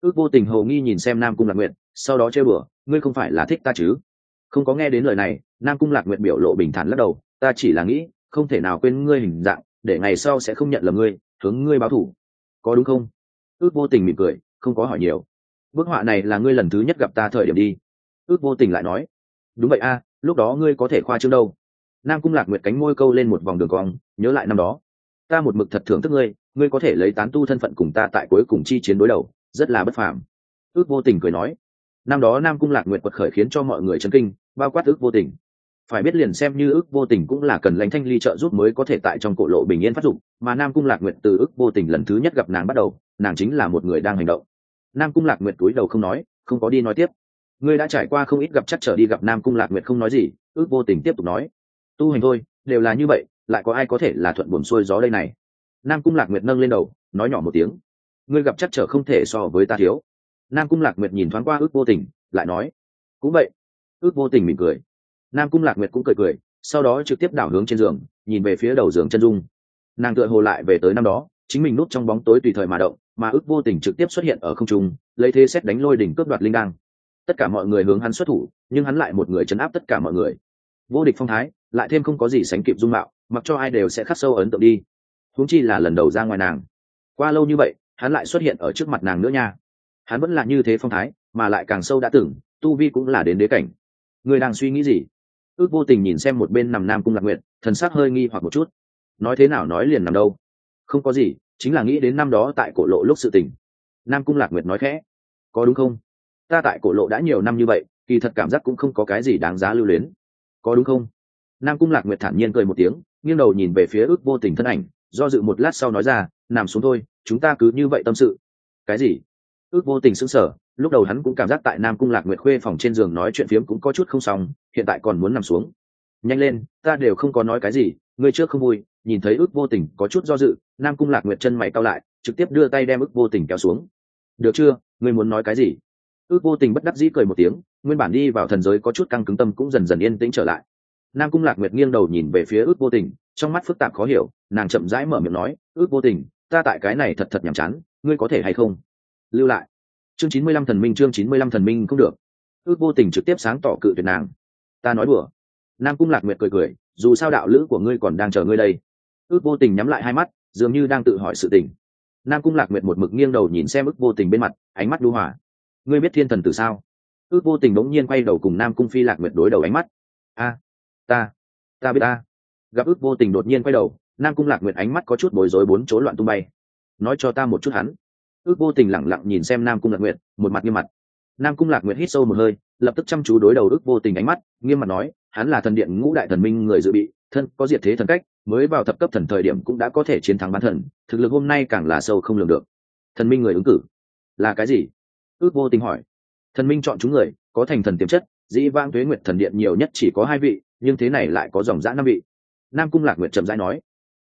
A: Ước vô tình hầu nghi nhìn xem nam cung lạc nguyện sau đó chơi bừa ngươi không phải là thích ta chứ? Không có nghe đến lời này, nam cung lạc nguyện biểu lộ bình thản lắc đầu, ta chỉ là nghĩ, không thể nào quên ngươi hình dạng, để ngày sau sẽ không nhận lầm ngươi hướng ngươi báo thủ. Có đúng không? Ước vô tình mỉm cười, không có hỏi nhiều. Bức họa này là ngươi lần thứ nhất gặp ta thời điểm đi. Ước vô tình lại nói. Đúng vậy a, lúc đó ngươi có thể khoa trương đâu. Nam cung lạc nguyệt cánh môi câu lên một vòng đường cong, nhớ lại năm đó. Ta một mực thật thưởng thức ngươi ngươi có thể lấy tán tu thân phận cùng ta tại cuối cùng chi chiến đối đầu, rất là bất phàm. Ước vô tình cười nói. Năm đó nam cung lạc nguyệt quật khởi khiến cho mọi người chấn kinh, bao quát ước vô tình phải biết liền xem như ước vô tình cũng là cần lãnh thanh ly trợ giúp mới có thể tại trong cổ lộ bình yên phát dụng, mà nam cung lạc nguyệt từ ước vô tình lần thứ nhất gặp nàng bắt đầu, nàng chính là một người đang hành động. Nam cung lạc nguyệt túi đầu không nói, không có đi nói tiếp. Ngươi đã trải qua không ít gặp chắc trở đi gặp nam cung lạc nguyệt không nói gì, ước vô tình tiếp tục nói. Tu hành thôi, đều là như vậy, lại có ai có thể là thuận buồn xuôi gió đây này? Nam cung lạc nguyệt nâng lên đầu, nói nhỏ một tiếng. Ngươi gặp chắc trở không thể so với ta thiếu. Nam cung lạc nguyệt nhìn thoáng qua ước vô tình, lại nói. Cũng vậy. Ước vô tình mỉm cười nam cung lạc nguyệt cũng cười cười, sau đó trực tiếp đảo hướng trên giường, nhìn về phía đầu giường chân dung. Nàng tựa hồ lại về tới năm đó, chính mình núp trong bóng tối tùy thời mà động, mà ước vô tình trực tiếp xuất hiện ở không trung, lấy thế xét đánh lôi đỉnh cướp đoạt linh đăng. Tất cả mọi người hướng hắn xuất thủ, nhưng hắn lại một người chấn áp tất cả mọi người. Vô địch phong thái, lại thêm không có gì sánh kịp dung mạo, mặc cho ai đều sẽ khắc sâu ấn tượng đi. Huống chi là lần đầu ra ngoài nàng. Qua lâu như vậy, hắn lại xuất hiện ở trước mặt nàng nữa nha. Hắn vẫn là như thế phong thái, mà lại càng sâu đã từng, tu vi cũng là đến đế cảnh. Người đang suy nghĩ gì? Ước vô tình nhìn xem một bên nằm nam cung lạc nguyện thần sắc hơi nghi hoặc một chút. Nói thế nào nói liền nằm đâu? Không có gì, chính là nghĩ đến năm đó tại cổ lộ lúc sự tình. Nam cung lạc nguyệt nói khẽ. Có đúng không? Ta tại cổ lộ đã nhiều năm như vậy, kỳ thật cảm giác cũng không có cái gì đáng giá lưu luyến. Có đúng không? Nam cung lạc nguyệt thản nhiên cười một tiếng, nghiêng đầu nhìn về phía ước vô tình thân ảnh, do dự một lát sau nói ra, nằm xuống thôi, chúng ta cứ như vậy tâm sự. Cái gì? Ước vô tình sững sờ lúc đầu hắn cũng cảm giác tại nam cung lạc nguyệt khuê phòng trên giường nói chuyện phiếm cũng có chút không xong, hiện tại còn muốn nằm xuống. Nhanh lên, ta đều không có nói cái gì, ngươi trước không vui, nhìn thấy ước vô tình có chút do dự, nam cung lạc nguyệt chân mày cao lại, trực tiếp đưa tay đem ước vô tình kéo xuống. Được chưa, ngươi muốn nói cái gì? Ước vô tình bất đắc dĩ cười một tiếng, nguyên bản đi vào thần giới có chút căng cứng tâm cũng dần dần yên tĩnh trở lại. Nam cung lạc nguyệt nghiêng đầu nhìn về phía ước vô tình, trong mắt phức tạp khó hiểu, nàng chậm rãi mở miệng nói, ước vô tình, ta tại cái này thật thật nhàm chán, ngươi có thể hay không? Lưu lại chương chín mươi lăm thần minh, chương chín mươi lăm thần minh không được. Ước vô tình trực tiếp sáng tỏ cự tuyệt nàng. Ta nói đùa. Nam cung lạc nguyệt cười cười, dù sao đạo lữ của ngươi còn đang chờ ngươi đây. Ước vô tình nhắm lại hai mắt, dường như đang tự hỏi sự tình. Nam cung lạc nguyệt một mực nghiêng đầu nhìn xem ước vô tình bên mặt, ánh mắt đu hỏa ngươi biết thiên thần từ sao? Ước vô tình bỗng nhiên quay đầu cùng nam cung phi lạc nguyệt đối đầu ánh mắt. A, ta ta biết ta. Gặp ước vô tình đột nhiên quay đầu, nam cung lạc nguyệt ánh mắt có chút bối rối bốn chỗ loạn tung bay. Nói cho ta một chút hắn ước vô tình lẳng lặng nhìn xem nam cung lạc nguyệt, một mặt nghiêm mặt. Nam cung lạc nguyệt hít sâu một hơi, lập tức chăm chú đối đầu ước vô tình ánh mắt, nghiêm mặt nói, hắn là thần điện ngũ đại thần minh người dự bị, thân có diệt thế thần cách, mới vào thập cấp thần thời điểm cũng đã có thể chiến thắng bán thần, thực lực hôm nay càng là sâu không lường được. Thần minh người ứng cử, là cái gì? Ước vô tình hỏi. Thần minh chọn chúng người, có thành thần tiềm chất, dĩ vang thuế nguyệt thần điện nhiều nhất chỉ có hai vị, nhưng thế này lại có dòng dã năm vị. Nam cung lạc nguyệt trầm rãi nói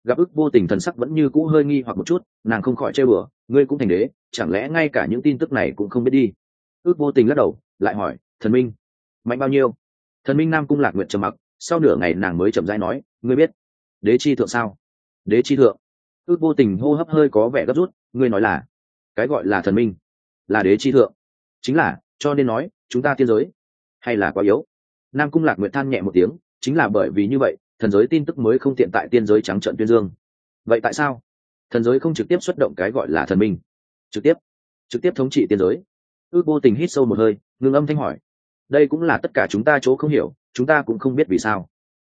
A: gặp ước vô tình thần sắc vẫn như cũ hơi nghi hoặc một chút, nàng không khỏi chơi bừa, ngươi cũng thành đế, chẳng lẽ ngay cả những tin tức này cũng không biết đi? Ước vô tình lắc đầu, lại hỏi, thần minh, mạnh bao nhiêu? Thần minh nam cung lạc nguyệt trầm mặc, sau nửa ngày nàng mới chậm rãi nói, ngươi biết, đế chi thượng sao? Đế chi thượng? Ước vô tình hô hấp hơi có vẻ gấp rút, ngươi nói là, cái gọi là thần minh, là đế chi thượng. Chính là, cho nên nói, chúng ta tiên giới hay là quá yếu? Nam cung lạc nguyệt than nhẹ một tiếng, chính là bởi vì như vậy thần giới tin tức mới không tiện tại tiên giới trắng trận tuyên dương. Vậy tại sao? Thần giới không trực tiếp xuất động cái gọi là thần minh. Trực tiếp. Trực tiếp thống trị tiên giới. Ước vô tình hít sâu một hơi, ngưng âm thanh hỏi. Đây cũng là tất cả chúng ta chỗ không hiểu, chúng ta cũng không biết vì sao.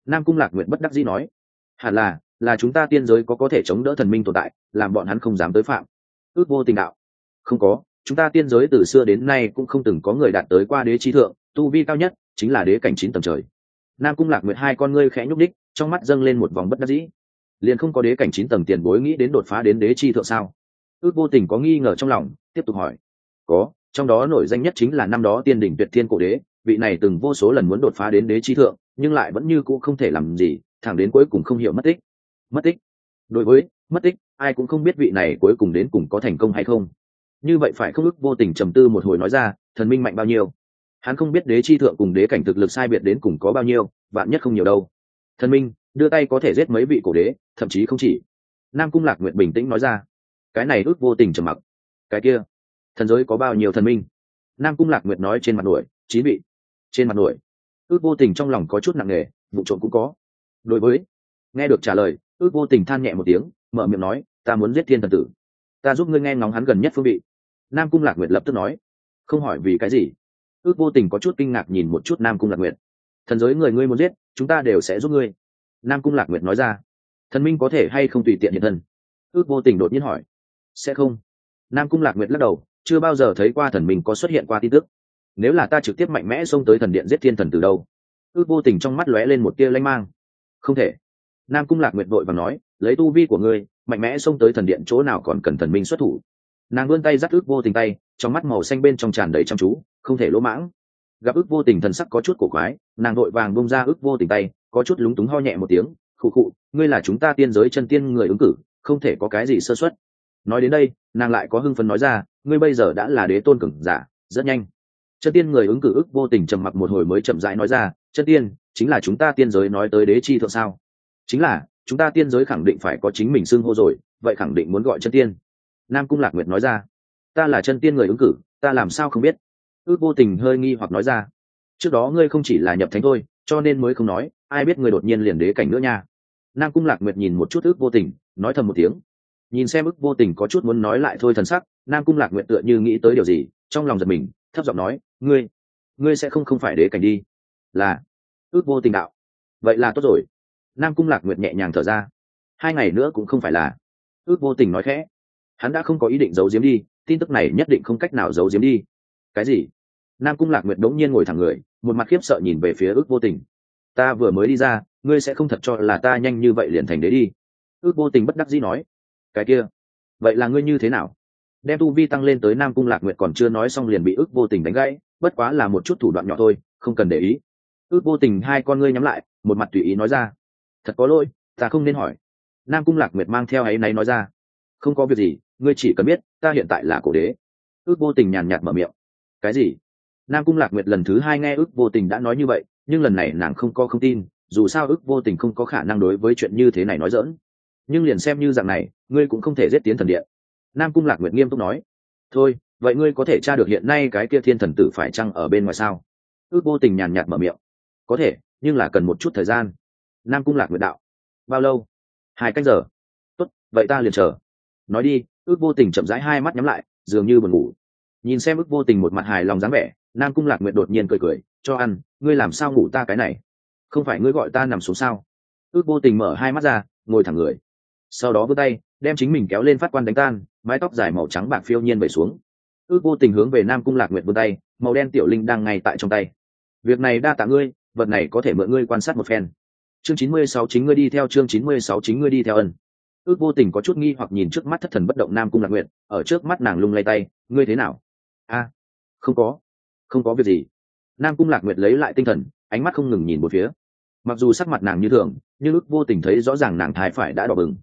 A: Nam cung lạc nguyện bất đắc dĩ nói. Hẳn là là chúng ta tiên giới có có thể chống đỡ thần minh tồn tại, làm bọn hắn không dám tới phạm. Ước vô tình đạo. Không có, chúng ta tiên giới từ xưa đến nay cũng không từng có người đạt tới qua đế trí thượng, tu vi cao nhất chính là đế cảnh chín tầng trời. Nam cung lạc nguyệt hai con ngươi khẽ nhúc đích trong mắt dâng lên một vòng bất đắc dĩ. Liền không có đế cảnh chín tầng tiền bối nghĩ đến đột phá đến đế chi thượng sao? Ước vô tình có nghi ngờ trong lòng, tiếp tục hỏi. Có, trong đó nổi danh nhất chính là năm đó tiên đỉnh tuyệt thiên cổ đế, vị này từng vô số lần muốn đột phá đến đế chi thượng, nhưng lại vẫn như cũ không thể làm gì, thẳng đến cuối cùng không hiểu mất tích. Mất tích? Đối với, mất tích, ai cũng không biết vị này cuối cùng đến cùng có thành công hay không. Như vậy phải không ức vô tình trầm tư một hồi nói ra, thần minh mạnh bao nhiêu? Hắn không biết đế chi thượng cùng đế cảnh thực lực sai biệt đến cùng có bao nhiêu, vạn nhất không nhiều đâu thần minh, đưa tay có thể giết mấy vị cổ đế, thậm chí không chỉ. Nam cung lạc nguyện bình tĩnh nói ra, cái này ước vô tình trầm mặc. Cái kia, thần giới có bao nhiêu thần minh? Nam cung lạc nguyệt nói trên mặt nổi chín vị. Trên mặt nổi ước vô tình trong lòng có chút nặng nề, vụ trộm cũng có. Đối với, nghe được trả lời, ước vô tình than nhẹ một tiếng, mở miệng nói, ta muốn giết thiên thần tử. Ta giúp ngươi nghe ngóng hắn gần nhất phương vị. Nam cung lạc nguyệt lập tức nói, không hỏi vì cái gì. Ước vô tình có chút kinh ngạc nhìn một chút nam cung lạc nguyệt. Thần giới người ngươi muốn giết chúng ta đều sẽ giúp ngươi. Nam cung lạc nguyệt nói ra. Thần minh có thể hay không tùy tiện hiện thân? Ước vô tình đột nhiên hỏi. Sẽ không. Nam cung lạc nguyệt lắc đầu, chưa bao giờ thấy qua thần minh có xuất hiện qua tin tức. Nếu là ta trực tiếp mạnh mẽ xông tới thần điện giết thiên thần từ đâu? Ước vô tình trong mắt lóe lên một tia lanh mang. Không thể. Nam cung lạc nguyệt vội và nói, lấy tu vi của ngươi, mạnh mẽ xông tới thần điện chỗ nào còn cần thần minh xuất thủ? Nàng vươn tay dắt ước vô tình tay, trong mắt màu xanh bên trong tràn đầy chăm chú, không thể lỗ mãng gặp ước vô tình thần sắc có chút cổ quái, nàng vội vàng bông ra ước vô tình tay, có chút lúng túng ho nhẹ một tiếng, khụ khụ, ngươi là chúng ta tiên giới chân tiên người ứng cử, không thể có cái gì sơ xuất nói đến đây, nàng lại có hưng phấn nói ra, ngươi bây giờ đã là đế tôn cừng giả, rất nhanh. Chân tiên người ứng cử ức vô tình trầm mặc một hồi mới chậm rãi nói ra, chân tiên, chính là chúng ta tiên giới nói tới đế chi thượng sao? Chính là, chúng ta tiên giới khẳng định phải có chính mình xưng hô rồi, vậy khẳng định muốn gọi chân tiên. Nam cung lạc nguyệt nói ra, ta là chân tiên người ứng cử, ta làm sao không biết? Ước vô tình hơi nghi hoặc nói ra. Trước đó ngươi không chỉ là nhập thánh thôi, cho nên mới không nói, ai biết ngươi đột nhiên liền đế cảnh nữa nha. Nam cung lạc nguyệt nhìn một chút ước vô tình, nói thầm một tiếng. Nhìn xem ước vô tình có chút muốn nói lại thôi thần sắc, nam cung lạc Nguyệt tựa như nghĩ tới điều gì, trong lòng giật mình, thấp giọng nói, ngươi ngươi sẽ không không phải đế cảnh đi. Là ước vô tình đạo. Vậy là tốt rồi. Nam cung lạc Nguyệt nhẹ nhàng thở ra. Hai ngày nữa cũng không phải là. Ước vô tình nói khẽ. Hắn đã không có ý định giấu giếm đi, tin tức này nhất định không cách nào giấu giếm đi. Cái gì? Nam cung lạc nguyệt đống nhiên ngồi thẳng người, một mặt khiếp sợ nhìn về phía ước vô tình. Ta vừa mới đi ra, ngươi sẽ không thật cho là ta nhanh như vậy liền thành đế đi. Ước vô tình bất đắc dĩ nói. Cái kia, vậy là ngươi như thế nào? Đem tu vi tăng lên tới nam cung lạc nguyệt còn chưa nói xong liền bị ước vô tình đánh gãy, bất quá là một chút thủ đoạn nhỏ thôi, không cần để ý. Ước vô tình hai con ngươi nhắm lại, một mặt tùy ý nói ra. Thật có lỗi, ta không nên hỏi. Nam cung lạc nguyệt mang theo ấy náy nói ra. Không có việc gì, ngươi chỉ cần biết, ta hiện tại là cổ đế. Ước vô tình nhàn nhạt mở miệng. Cái gì? Nam cung lạc nguyệt lần thứ hai nghe ước vô tình đã nói như vậy, nhưng lần này nàng không có không tin, dù sao ước vô tình không có khả năng đối với chuyện như thế này nói dỡn nhưng liền xem như dạng này, ngươi cũng không thể giết tiến thần điện. Nam cung lạc nguyệt nghiêm túc nói. Thôi, vậy ngươi có thể tra được hiện nay cái kia thiên thần tử phải chăng ở bên ngoài sao? Ước vô tình nhàn nhạt mở miệng. Có thể, nhưng là cần một chút thời gian. Nam cung lạc nguyệt đạo. Bao lâu? Hai canh giờ. Tốt, vậy ta liền chờ. Nói đi, ước vô tình chậm rãi hai mắt nhắm lại, dường như buồn ngủ. Nhìn xem ước vô tình một mặt hài lòng dáng vẻ nam cung lạc nguyệt đột nhiên cười cười, cho ăn, ngươi làm sao ngủ ta cái này? Không phải ngươi gọi ta nằm xuống sao? Ước vô tình mở hai mắt ra, ngồi thẳng người. Sau đó vươn tay, đem chính mình kéo lên phát quan đánh tan, mái tóc dài màu trắng bạc phiêu nhiên về xuống. Ước vô tình hướng về nam cung lạc nguyệt vươn tay, màu đen tiểu linh đang ngay tại trong tay. Việc này đa tạ ngươi, vật này có thể mượn ngươi quan sát một phen. Chương chín mươi sáu chính ngươi đi theo, chương chín mươi sáu chính ngươi đi theo ân. Ước vô tình có chút nghi hoặc nhìn trước mắt thất thần bất động nam cung lạc nguyệt, ở trước mắt nàng lung lay tay, ngươi thế nào? A, không có không có việc gì. Nam cung lạc nguyệt lấy lại tinh thần, ánh mắt không ngừng nhìn một phía. Mặc dù sắc mặt nàng như thường, nhưng ước vô tình thấy rõ ràng nàng thai phải đã đỏ bừng.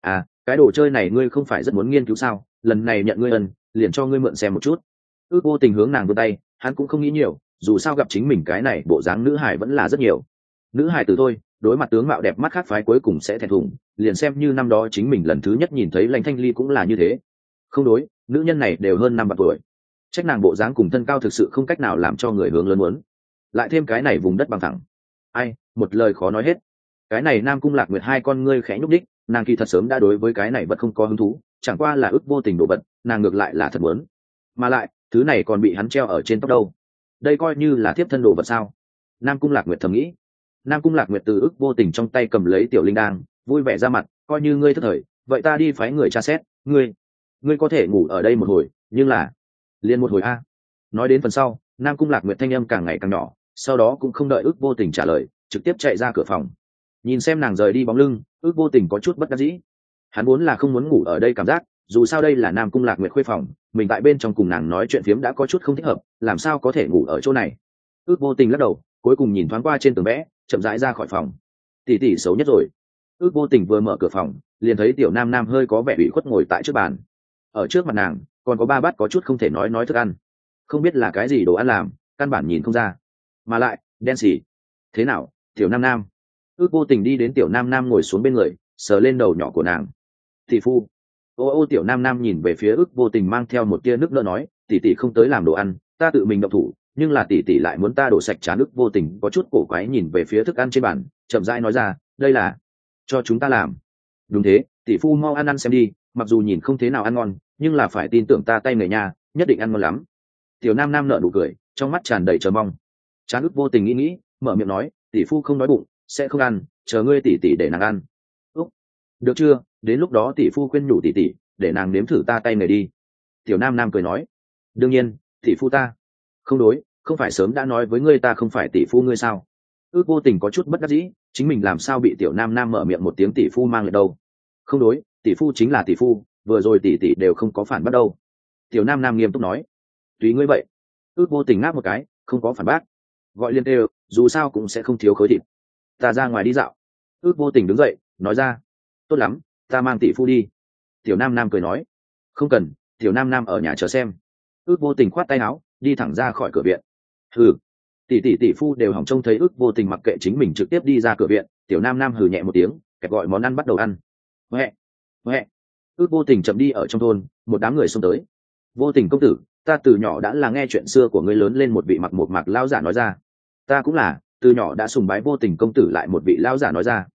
A: À cái đồ chơi này ngươi không phải rất muốn nghiên cứu sao? Lần này nhận ngươi ân, liền cho ngươi mượn xem một chút. Ước vô tình hướng nàng vươn tay, hắn cũng không nghĩ nhiều, dù sao gặp chính mình cái này, bộ dáng nữ hải vẫn là rất nhiều. Nữ hải từ thôi, đối mặt tướng mạo đẹp mắt khác phái cuối cùng sẽ thẹn thùng, liền xem như năm đó chính mình lần thứ nhất nhìn thấy lãnh thanh ly cũng là như thế. Không đối, nữ nhân này đều hơn năm bạc tuổi trách nàng bộ dáng cùng thân cao thực sự không cách nào làm cho người hướng lớn muốn. Lại thêm cái này vùng đất bằng thẳng. Ai, một lời khó nói hết. Cái này nam cung lạc nguyệt hai con ngươi khẽ nhúc đích nàng kỳ thật sớm đã đối với cái này vật không có hứng thú, chẳng qua là ước vô tình đồ vật nàng ngược lại là thật muốn. Mà lại, thứ này còn bị hắn treo ở trên tóc đâu. Đây coi như là tiếp thân đồ vật sao? Nam cung lạc nguyệt thầm nghĩ. Nam cung lạc nguyệt từ ước vô tình trong tay cầm lấy tiểu linh đang vui vẻ ra mặt, coi như ngươi thất thời, vậy ta đi phái người tra xét. Ngươi ngươi có thể ngủ ở đây một hồi, nhưng là liền một hồi a. Nói đến phần sau, nam cung lạc nguyệt thanh âm càng ngày càng nhỏ, sau đó cũng không đợi ước vô tình trả lời, trực tiếp chạy ra cửa phòng. Nhìn xem nàng rời đi bóng lưng, ước vô tình có chút bất đắc dĩ. Hắn vốn là không muốn ngủ ở đây cảm giác, dù sao đây là nam cung lạc nguyệt khuê phòng, mình tại bên trong cùng nàng nói chuyện phiếm đã có chút không thích hợp, làm sao có thể ngủ ở chỗ này? Ước vô tình lắc đầu, cuối cùng nhìn thoáng qua trên tường vẽ, chậm rãi ra khỏi phòng. Tỉ tỉ xấu nhất rồi. Ước vô tình vừa mở cửa phòng, liền thấy tiểu nam nam hơi có vẻ ủy khuất ngồi tại trước bàn. Ở trước mặt nàng còn có ba bát có chút không thể nói nói thức ăn. Không biết là cái gì đồ ăn làm, căn bản nhìn không ra. Mà lại, đen xì. Thế nào, tiểu nam nam? Ước vô tình đi đến tiểu nam nam ngồi xuống bên người, sờ lên đầu nhỏ của nàng. Tỷ phu. Ô ô, tiểu nam nam nhìn về phía ước vô tình mang theo một tia nước lỡ nói, tỷ tỷ không tới làm đồ ăn, ta tự mình động thủ, nhưng là tỷ tỷ lại muốn ta đổ sạch chán. Ước vô tình có chút cổ quái nhìn về phía thức ăn trên bàn, chậm rãi nói ra, đây là cho chúng ta làm. Đúng thế, tỷ phu mau ăn ăn xem đi, mặc dù nhìn không thế nào ăn ngon nhưng là phải tin tưởng ta tay người nhà nhất định ăn ngon lắm. Tiểu nam nam nợ nụ cười, trong mắt tràn đầy chờ mong. Trán ức vô tình nghĩ nghĩ, mở miệng nói, tỷ phu không nói bụng, sẽ không ăn, chờ ngươi tỷ tỷ để nàng ăn. Úc được chưa? Đến lúc đó tỷ phu khuyên nhủ tỷ tỷ, để nàng nếm thử ta tay người đi. Tiểu nam nam cười nói, đương nhiên, tỷ phu ta. Không đối, không phải sớm đã nói với ngươi ta không phải tỷ phu ngươi sao? Ước vô tình có chút bất đắc dĩ, chính mình làm sao bị tiểu nam nam mở miệng một tiếng tỷ phu mang lại đâu. Không đối, tỷ phu chính là tỷ phu vừa rồi tỷ tỷ đều không có phản bắt đâu. Tiểu nam nam nghiêm túc nói. Tùy ngươi vậy. Ước vô tình ngáp một cái không có phản bác. Gọi liên tê, dù sao cũng sẽ không thiếu khối thịt. Ta ra ngoài đi dạo. Ước vô tình đứng dậy nói ra. Tốt lắm ta mang tỷ phu đi. Tiểu nam nam cười nói. Không cần tiểu nam nam ở nhà chờ xem. Ước vô tình khoát tay áo đi thẳng ra khỏi cửa viện. Hừ. Tỷ tỷ tỷ phu đều hỏng trông thấy ước vô tình mặc kệ chính mình trực tiếp đi ra cửa viện. Tiểu nam nam hừ nhẹ một tiếng kẹp gọi món ăn bắt đầu ăn. Huệ huệ ước vô tình chậm đi ở trong thôn, một đám người xông tới. Vô tình công tử, ta từ nhỏ đã là nghe chuyện xưa của ngươi lớn lên một vị mặc một mặc lao giả nói ra. Ta cũng là, từ nhỏ đã sùng bái vô tình công tử lại một vị lao giả nói ra.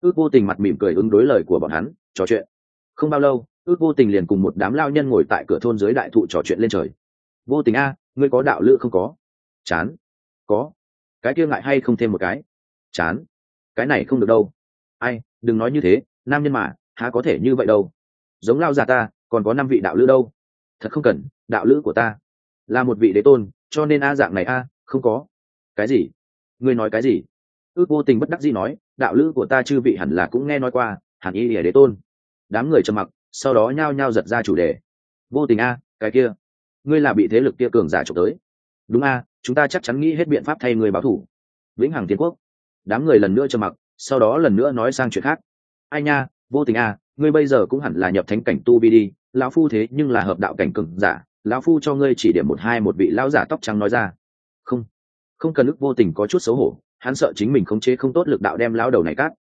A: Ước vô tình mặt mỉm cười ứng đối lời của bọn hắn, trò chuyện. Không bao lâu, ước vô tình liền cùng một đám lao nhân ngồi tại cửa thôn dưới đại thụ trò chuyện lên trời. Vô tình a, ngươi có đạo lữ không có? Chán. Có. Cái kia ngại hay không thêm một cái? Chán. Cái này không được đâu. Ai, đừng nói như thế, nam nhân mà, há có thể như vậy đâu giống lao già ta, còn có năm vị đạo lữ đâu? Thật không cần, đạo lữ của ta là một vị đế tôn, cho nên a dạng này a, không có. Cái gì? Ngươi nói cái gì? Ước vô tình bất đắc dĩ nói, đạo lữ của ta chư vị hẳn là cũng nghe nói qua, hẳn y lìa đế tôn. Đám người trầm mặc, sau đó nhao nhao giật ra chủ đề. Vô tình a, cái kia, ngươi là bị thế lực kia cường giả trộm tới. Đúng a, chúng ta chắc chắn nghĩ hết biện pháp thay người báo thủ. Vĩnh hằng tiến quốc. Đám người lần nữa trầm mặc, sau đó lần nữa nói sang chuyện khác. Ai nha, vô tình a ngươi bây giờ cũng hẳn là nhập thánh cảnh tu vi đi, lão phu thế nhưng là hợp đạo cảnh cường giả, lão phu cho ngươi chỉ điểm một hai một vị lão giả tóc trắng nói ra. Không không cần ức vô tình có chút xấu hổ, hắn sợ chính mình khống chế không tốt lực đạo đem lão đầu này cát.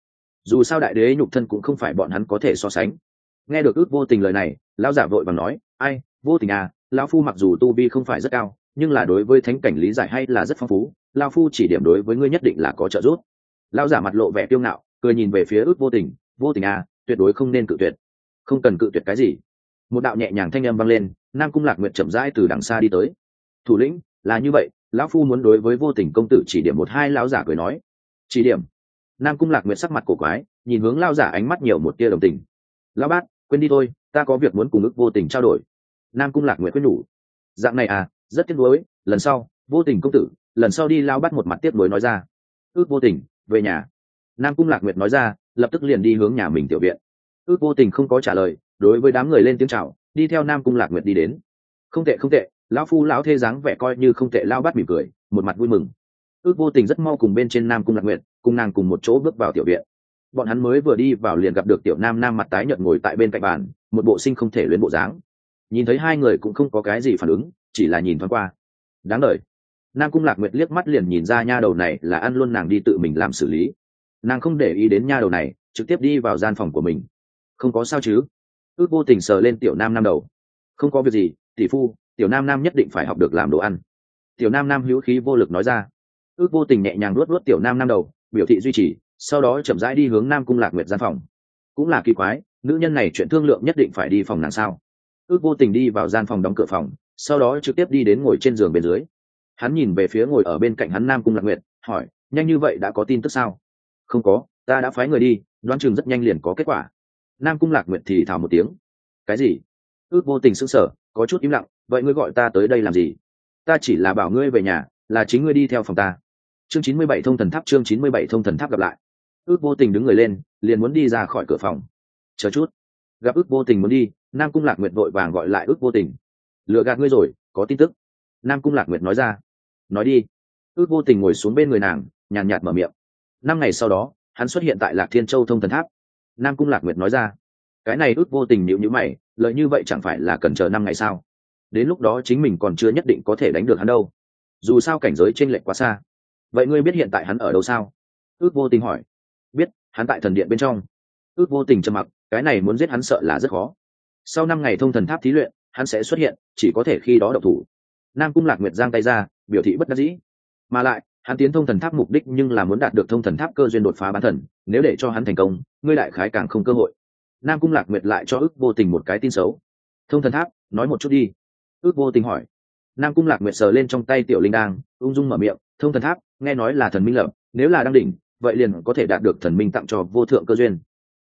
A: dù sao đại đế nhục thân cũng không phải bọn hắn có thể so sánh. Nghe được ước vô tình lời này, lão giả vội bằng nói, ai, vô tình à lão phu mặc dù tu vi không phải rất cao, nhưng là đối với thánh cảnh lý giải hay là rất phong phú, lão phu chỉ điểm đối với ngươi nhất định là có trợ giúp. Lão giả mặt lộ vẻ tiêu ngạo, cười nhìn về phía ước vô tình vô tình à tuyệt đối không nên cự tuyệt. Không cần cự tuyệt cái gì. Một đạo nhẹ nhàng thanh âm vang lên, nam cung lạc nguyệt chậm rãi từ đằng xa đi tới. Thủ lĩnh, là như vậy, lão phu muốn đối với vô tình công tử chỉ điểm một hai lão giả cười nói. Chỉ điểm? Nam cung lạc nguyệt sắc mặt cổ quái, nhìn hướng lao giả ánh mắt nhiều một tia đồng tình. Lão bát quên đi thôi, ta có việc muốn cùng ức vô tình trao đổi. Nam cung lạc nguyệt quyết nhủ. Dạng này à rất tiếc nuối, lần sau, vô tình công tử, lần sau đi lao bắt một mặt tiếc nuối nói ra. Ước vô tình, về nhà. Nam cung lạc nguyệt nói ra lập tức liền đi hướng nhà mình tiểu viện. Ước vô tình không có trả lời, đối với đám người lên tiếng chào, đi theo nam cung lạc nguyệt đi đến. Không tệ không tệ, lão phu, lão thê dáng vẻ coi như không tệ lao bắt mỉm cười, một mặt vui mừng. Ước vô tình rất mau cùng bên trên nam cung lạc nguyệt, cùng nàng cùng một chỗ bước vào tiểu viện. Bọn hắn mới vừa đi vào liền gặp được tiểu nam nam mặt tái nhợt ngồi tại bên cạnh bàn, một bộ sinh không thể luyến bộ dáng. Nhìn thấy hai người cũng không có cái gì phản ứng, chỉ là nhìn thoáng qua. Đáng lời nam cung lạc nguyệt liếc mắt liền nhìn ra nha đầu này là ăn luôn nàng đi tự mình làm xử lý nàng không để ý đến nha đầu này, trực tiếp đi vào gian phòng của mình. Không có sao chứ? Ước vô tình sờ lên tiểu nam nam đầu. Không có việc gì, tỷ phu, tiểu nam nam nhất định phải học được làm đồ ăn. Tiểu nam nam hữu khí vô lực nói ra. Ước vô tình nhẹ nhàng luốt luốt tiểu nam nam đầu, biểu thị duy trì, sau đó chậm rãi đi hướng nam cung lạc nguyệt gian phòng. Cũng là kỳ quái, nữ nhân này chuyện thương lượng nhất định phải đi phòng nàng sao? Ước vô tình đi vào gian phòng đóng cửa phòng, sau đó trực tiếp đi đến ngồi trên giường bên dưới. Hắn nhìn về phía ngồi ở bên cạnh hắn nam cung lạc nguyệt, hỏi, nhanh như vậy đã có tin tức sao? Không có, ta đã phái người đi, đoán chừng rất nhanh liền có kết quả. Nam cung lạc nguyệt thì thào một tiếng. Cái gì? Ước vô tình sững sờ, có chút im lặng, vậy ngươi gọi ta tới đây làm gì? Ta chỉ là bảo ngươi về nhà, là chính ngươi đi theo phòng ta. Chương chín mươi bảy thông thần tháp, chương chín mươi bảy thông thần tháp gặp lại. Ước vô tình đứng người lên, liền muốn đi ra khỏi cửa phòng. Chờ chút. Gặp ước vô tình muốn đi, nam cung lạc nguyệt vội vàng gọi lại ước vô tình. Lựa gạt ngươi rồi, có tin tức. Nam cung lạc nguyệt nói ra. Nói đi. Ước vô tình ngồi xuống bên người nàng, nhàn nhạt mở miệng năm ngày sau đó, hắn xuất hiện tại lạc thiên châu thông thần tháp. Nam cung lạc nguyệt nói ra, cái này ước vô tình nhịu nhữ mày, lợi như vậy chẳng phải là cần chờ năm ngày sao? Đến lúc đó chính mình còn chưa nhất định có thể đánh được hắn đâu. Dù sao cảnh giới t r ê n lệch quá xa. Vậy ngươi biết hiện tại hắn ở đâu sao? Ước vô tình hỏi. Biết, hắn tại thần điện bên trong. Ước vô tình trầm mặc, cái này muốn giết hắn sợ là rất khó. Sau năm ngày thông thần tháp thí luyện, hắn sẽ xuất hiện, chỉ có thể khi đó độc thủ. Nam cung lạc nguyệt giang tay ra, biểu thị bất đắc dĩ. Mà lại hắn tiến thông thần tháp mục đích nhưng là muốn đạt được thông thần tháp cơ duyên đột phá bán thần, nếu để cho hắn thành công, ngươi đại khái càng không cơ hội. Nam cung lạc nguyệt lại cho ước vô tình một cái tin xấu. Thông thần tháp, nói một chút đi. Ước vô tình hỏi. Nam cung lạc nguyệt sờ lên trong tay tiểu linh đang ung dung mở miệng, thông thần tháp, nghe nói là thần minh lập, nếu là đang đỉnh, vậy liền có thể đạt được thần minh tặng cho vô thượng cơ duyên.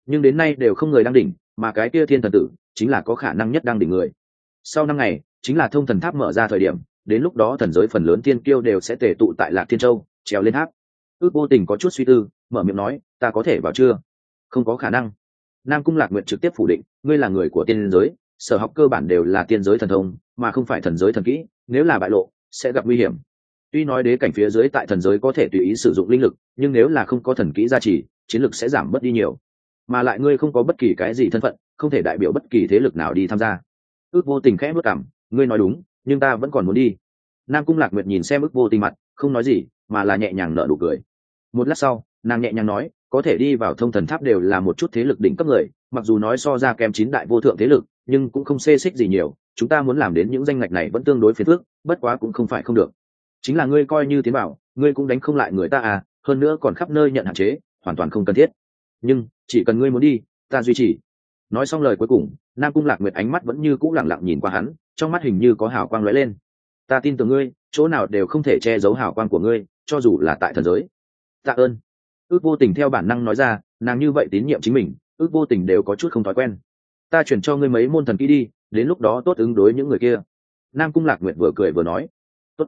A: Nhưng đến nay đều không người đang đỉnh, mà cái kia thiên thần tử, chính là có khả năng nhất đang đỉnh người. Sau năm ngày, chính là thông thần tháp mở ra thời điểm đến lúc đó thần giới phần lớn tiên kiêu đều sẽ tề tụ tại lạc thiên châu, trèo lên tháp. Ước vô tình có chút suy tư, mở miệng nói, ta có thể vào chưa? Không có khả năng. Nam cung lạc nguyện trực tiếp phủ định, ngươi là người của tiên giới, sở học cơ bản đều là tiên giới thần thông, mà không phải thần giới thần kỹ, nếu là bại lộ, sẽ gặp nguy hiểm. Tuy nói đế cảnh phía dưới tại thần giới có thể tùy ý sử dụng linh lực, nhưng nếu là không có thần kỹ gia trì, chiến lực sẽ giảm bớt đi nhiều. Mà lại ngươi không có bất kỳ cái gì thân phận, không thể đại biểu bất kỳ thế lực nào đi tham gia. Ước vô tình khẽ bước cảm, ngươi nói đúng nhưng ta vẫn còn muốn đi. Nam cung lạc nguyệt nhìn xem ức vô tình mặt, không nói gì, mà là nhẹ nhàng nở nụ cười. Một lát sau, nàng nhẹ nhàng nói, có thể đi vào thông thần tháp đều là một chút thế lực đỉnh cấp người, mặc dù nói so ra kém chín đại vô thượng thế lực, nhưng cũng không xê xích gì nhiều, chúng ta muốn làm đến những danh ngạch này vẫn tương đối phiền phức, bất quá cũng không phải không được. Chính là ngươi coi như tiến bảo, ngươi cũng đánh không lại người ta à hơn nữa còn khắp nơi nhận hạn chế, hoàn toàn không cần thiết. Nhưng, chỉ cần ngươi muốn đi, ta duy trì. Nói xong lời cuối cùng, nam cung lạc nguyệt ánh mắt vẫn như cũ lẳng lặng nhìn qua hắn trong mắt hình như có hào quang lóe lên. Ta tin tưởng ngươi, chỗ nào đều không thể che giấu hào quang của ngươi, cho dù là tại thần giới. Tạ ơn. Ước vô tình theo bản năng nói ra, nàng như vậy tín nhiệm chính mình, ước vô tình đều có chút không thói quen. Ta chuyển cho ngươi mấy môn thần kỹ đi, đến lúc đó tốt ứng đối những người kia. Nam cung lạc nguyệt vừa cười vừa nói. Tốt.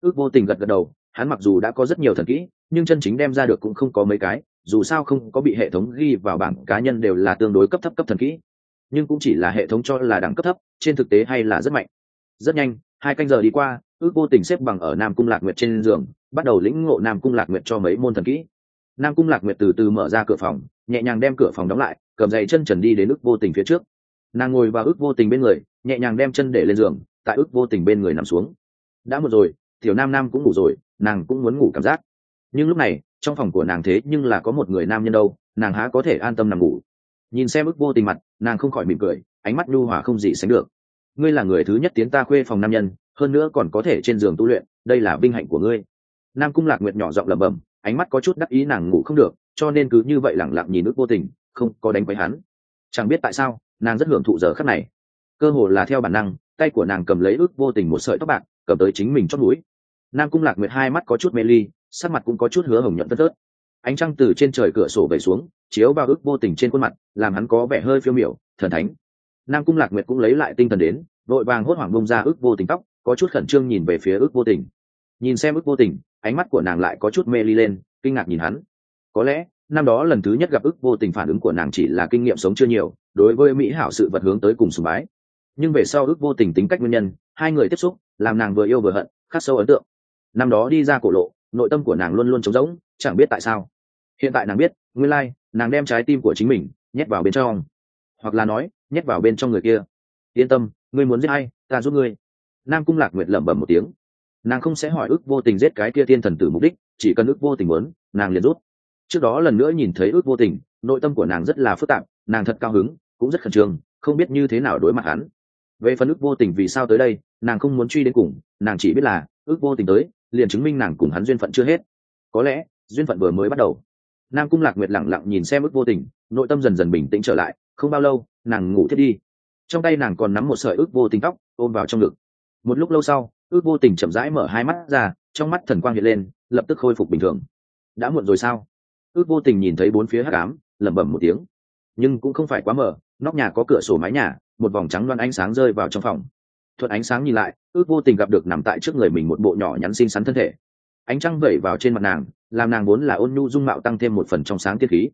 A: Ước vô tình gật gật đầu, hắn mặc dù đã có rất nhiều thần kỹ, nhưng chân chính đem ra được cũng không có mấy cái, dù sao không có bị hệ thống ghi vào bảng cá nhân đều là tương đối cấp thấp cấp thần kỹ nhưng cũng chỉ là hệ thống cho là đẳng cấp thấp, trên thực tế hay là rất mạnh. Rất nhanh, hai canh giờ đi qua, ước vô tình xếp bằng ở nam cung lạc nguyệt trên giường, bắt đầu lĩnh ngộ nam cung lạc nguyệt cho mấy môn thần kỹ. Nam cung lạc nguyệt từ từ mở ra cửa phòng, nhẹ nhàng đem cửa phòng đóng lại, cầm dậy chân trần đi đến ước vô tình phía trước. Nàng ngồi vào ước vô tình bên người, nhẹ nhàng đem chân để lên giường, tại ước vô tình bên người nằm xuống. Đã một rồi, tiểu nam nam cũng ngủ rồi, nàng cũng muốn ngủ cảm giác. Nhưng lúc này, trong phòng của nàng thế nhưng là có một người nam nhân đâu, nàng há có thể an tâm nằm ngủ nhìn xem ức vô tình mặt, nàng không khỏi mỉm cười, ánh mắt nhu hòa không gì sánh được. Ngươi là người thứ nhất tiến ta khuê phòng nam nhân, hơn nữa còn có thể trên giường tu luyện, đây là vinh hạnh của ngươi. Nam cung lạc nguyệt nhỏ giọng lẩm bẩm, ánh mắt có chút đắc ý nàng ngủ không được, cho nên cứ như vậy lẳng lặng nhìn ức vô tình, không có đánh quấy hắn. Chẳng biết tại sao, nàng rất hưởng thụ giờ khắc này. Cơ hồ là theo bản năng, tay của nàng cầm lấy ức vô tình một sợi tóc bạc, cầm tới chính mình chót mũi. Nam cung lạc nguyệt hai mắt có chút mê ly, sắc mặt cũng có chút hứa hồng nhuận tất tớt ánh trăng từ trên trời cửa sổ về xuống chiếu vào ước vô tình trên khuôn mặt, làm hắn có vẻ hơi phiêu miểu, thần thánh. Nam cung lạc nguyệt cũng lấy lại tinh thần đến, vội vàng hốt hoảng bông ra ước vô tình tóc, có chút khẩn trương nhìn về phía ước vô tình. Nhìn xem ước vô tình, ánh mắt của nàng lại có chút mê ly lên, kinh ngạc nhìn hắn. Có lẽ, năm đó lần thứ nhất gặp ước vô tình phản ứng của nàng chỉ là kinh nghiệm sống chưa nhiều, đối với mỹ hảo sự vật hướng tới cùng sùng bái. Nhưng về sau ước vô tình tính cách nguyên nhân, hai người tiếp xúc, làm nàng vừa yêu vừa hận, khắc sâu ấn tượng. Năm đó đi ra cổ lộ, nội tâm của nàng luôn luôn trống rỗng, chẳng biết tại sao. Hiện tại nàng biết, nguyên lai nàng đem trái tim của chính mình nhét vào bên trong, hoặc là nói, nhét vào bên trong người kia. Yên tâm, ngươi muốn giết ai, ta giúp ngươi. Nam cung lạc nguyệt lẩm bẩm một tiếng. Nàng không sẽ hỏi ước vô tình giết cái kia thiên thần tử mục đích, chỉ cần ước vô tình muốn, nàng liền rút trước đó lần nữa nhìn thấy ước vô tình, nội tâm của nàng rất là phức tạp, nàng thật cao hứng, cũng rất khẩn trương, không biết như thế nào đối mặt hắn. Về phần ước vô tình vì sao tới đây, nàng không muốn truy đến cùng, nàng chỉ biết là, ước vô tình tới, liền chứng minh nàng cùng hắn duyên phận chưa hết. Có lẽ, duyên phận vừa mới bắt đầu nam cung lạc nguyệt lẳng lặng nhìn xem ước vô tình, nội tâm dần dần bình tĩnh trở lại, không bao lâu, nàng ngủ thiết đi. Trong tay nàng còn nắm một sợi ước vô tình tóc, ôm vào trong ngực. Một lúc lâu sau ước vô tình chậm rãi mở hai mắt ra, trong mắt thần quang hiện lên, lập tức khôi phục bình thường. Đã muộn rồi sao? Ước vô tình nhìn thấy bốn phía hắc ám, lẩm bẩm một tiếng. Nhưng cũng không phải quá mở nóc nhà có cửa sổ mái nhà, một vòng trắng loan ánh sáng rơi vào trong phòng. Thuận ánh sáng nhìn lại ước vô tình gặp được nằm tại trước người mình một bộ nhỏ nhắn xinh xắn thân thể ánh trăng vẩy vào trên mặt nàng, làm nàng vốn là ôn nhu dung mạo tăng thêm một phần trong sáng tiết khí,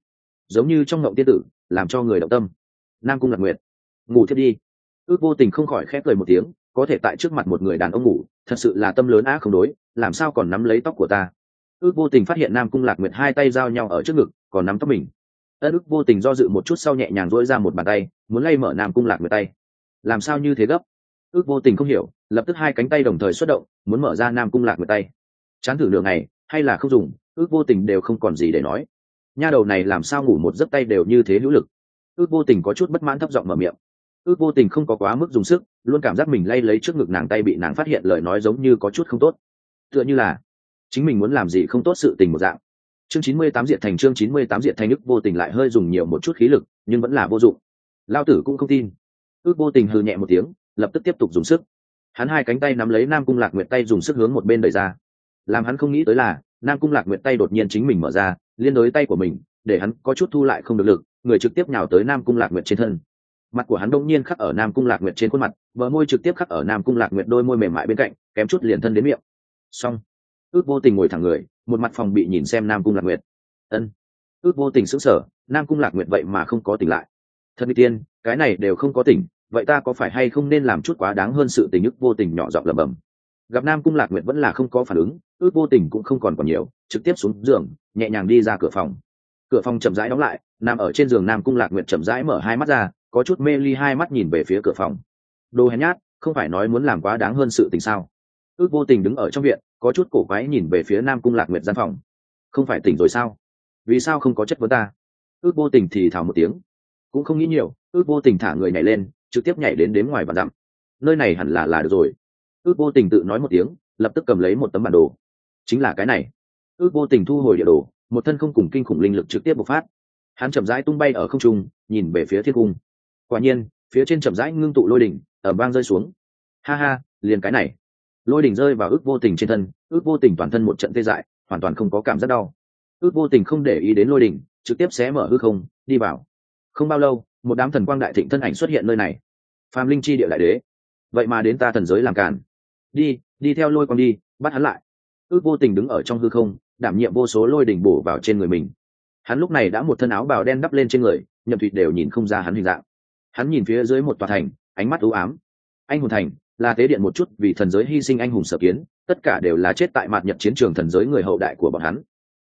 A: giống như trong ngộng tiên tử, làm cho người động tâm. Nam cung lạc nguyệt, ngủ thiết đi. Ước vô tình không khỏi khép cười một tiếng, có thể tại trước mặt một người đàn ông ngủ, thật sự là tâm lớn á không đối, làm sao còn nắm lấy tóc của ta? Ước vô tình phát hiện nam cung lạc nguyệt hai tay giao nhau ở trước ngực, còn nắm tóc mình. Ân ước vô tình do dự một chút sau nhẹ nhàng dỗi ra một bàn tay, muốn lay mở nam cung lạc nguyệt tay. Làm sao như thế gấp? Ước vô tình không hiểu, lập tức hai cánh tay đồng thời xuất động, muốn mở ra nam cung lạc nguyệt tay chán thử đường này hay là không dùng, ước vô tình đều không còn gì để nói. Nha đầu này làm sao ngủ một giấc tay đều như thế hữu lực. Ước vô tình có chút bất mãn thấp giọng mở miệng. Ước vô tình không có quá mức dùng sức, luôn cảm giác mình lay lấy trước ngực nàng tay bị nàng phát hiện lời nói giống như có chút không tốt. Tựa như là, chính mình muốn làm gì không tốt sự tình một dạng. Chương chín mươi tám diện thành chương chín mươi tám diện thành ước vô tình lại hơi dùng nhiều một chút khí lực, nhưng vẫn là vô dụng. Lao tử cũng không tin. Ước vô tình hừ nhẹ một tiếng, lập tức tiếp tục dùng sức. Hắn hai cánh tay nắm lấy nam cung lạc nguyện tay dùng sức hướng một bên đẩy ra làm hắn không nghĩ tới là, nam cung lạc nguyện tay đột nhiên chính mình mở ra, liên đối tay của mình, để hắn có chút thu lại không được lực, người trực tiếp nhào tới nam cung lạc nguyện trên thân. Mặt của hắn đông nhiên khắc ở nam cung lạc nguyệt trên khuôn mặt vợ môi trực tiếp khắc ở nam cung lạc nguyệt đôi môi mềm mại bên cạnh, kém chút liền thân đến miệng. Xong. Ước vô tình ngồi thẳng người, một mặt phòng bị nhìn xem nam cung lạc nguyệt. Ân. Ước vô tình sững sờ, nam cung lạc nguyệt vậy mà không có tỉnh lại. Thân tiên, cái này đều không có tỉnh, vậy ta có phải hay không nên làm chút quá đáng hơn sự tình ức vô tình nhỏ giọng lẩm bẩm gặp nam cung lạc nguyệt vẫn là không có phản ứng, ước vô tình cũng không còn còn nhiều, trực tiếp xuống giường, nhẹ nhàng đi ra cửa phòng. Cửa phòng chậm rãi đóng lại, nằm ở trên giường nam cung lạc nguyệt chậm rãi mở hai mắt ra, có chút mê ly hai mắt nhìn về phía cửa phòng. Đồ hèn nhát, không phải nói muốn làm quá đáng hơn sự tình sao? Ước vô tình đứng ở trong viện, có chút cổ quái nhìn về phía nam cung lạc nguyệt gian phòng. Không phải tỉnh rồi sao? Vì sao không có chất vấn ta? Ước vô tình thì thào một tiếng. Cũng không nghĩ nhiều, ước vô tình thả người nhảy lên, trực tiếp nhảy đến đếm ngoài và dặm. Nơi này hẳn là là được rồi ước vô tình tự nói một tiếng, lập tức cầm lấy một tấm bản đồ. Chính là cái này. Ước vô tình thu hồi địa đồ, một thân không cùng kinh khủng linh lực trực tiếp bộc phát. Hắn chậm rãi tung bay ở không trung, nhìn về phía thiên cung. Quả nhiên, phía trên chậm rãi ngưng tụ lôi đỉnh ở bang rơi xuống. Ha ha, liền cái này. Lôi đỉnh rơi vào ước vô tình trên thân, ước vô tình toàn thân một trận tê dại, hoàn toàn không có cảm giác đau. Ước vô tình không để ý đến lôi đỉnh, trực tiếp xé mở hư không, đi vào. Không bao lâu, một đám thần quang đại thịnh thân ảnh xuất hiện nơi này. Phàm linh chi địa đại đế. Vậy mà đến ta thần giới làm cản đi đi theo lôi quang đi, bắt hắn lại. Ước vô tình đứng ở trong hư không, đảm nhiệm vô số lôi đỉnh bổ vào trên người mình. Hắn lúc này đã một thân áo bào đen đắp lên trên người, nhậm thụy đều nhìn không ra hắn hình dạng. Hắn nhìn phía dưới một tòa thành, ánh mắt u ám. Anh hùng thành, là tế điện một chút, vì thần giới hy sinh anh hùng sở kiến, tất cả đều là chết tại mặt nhật chiến trường thần giới người hậu đại của bọn hắn.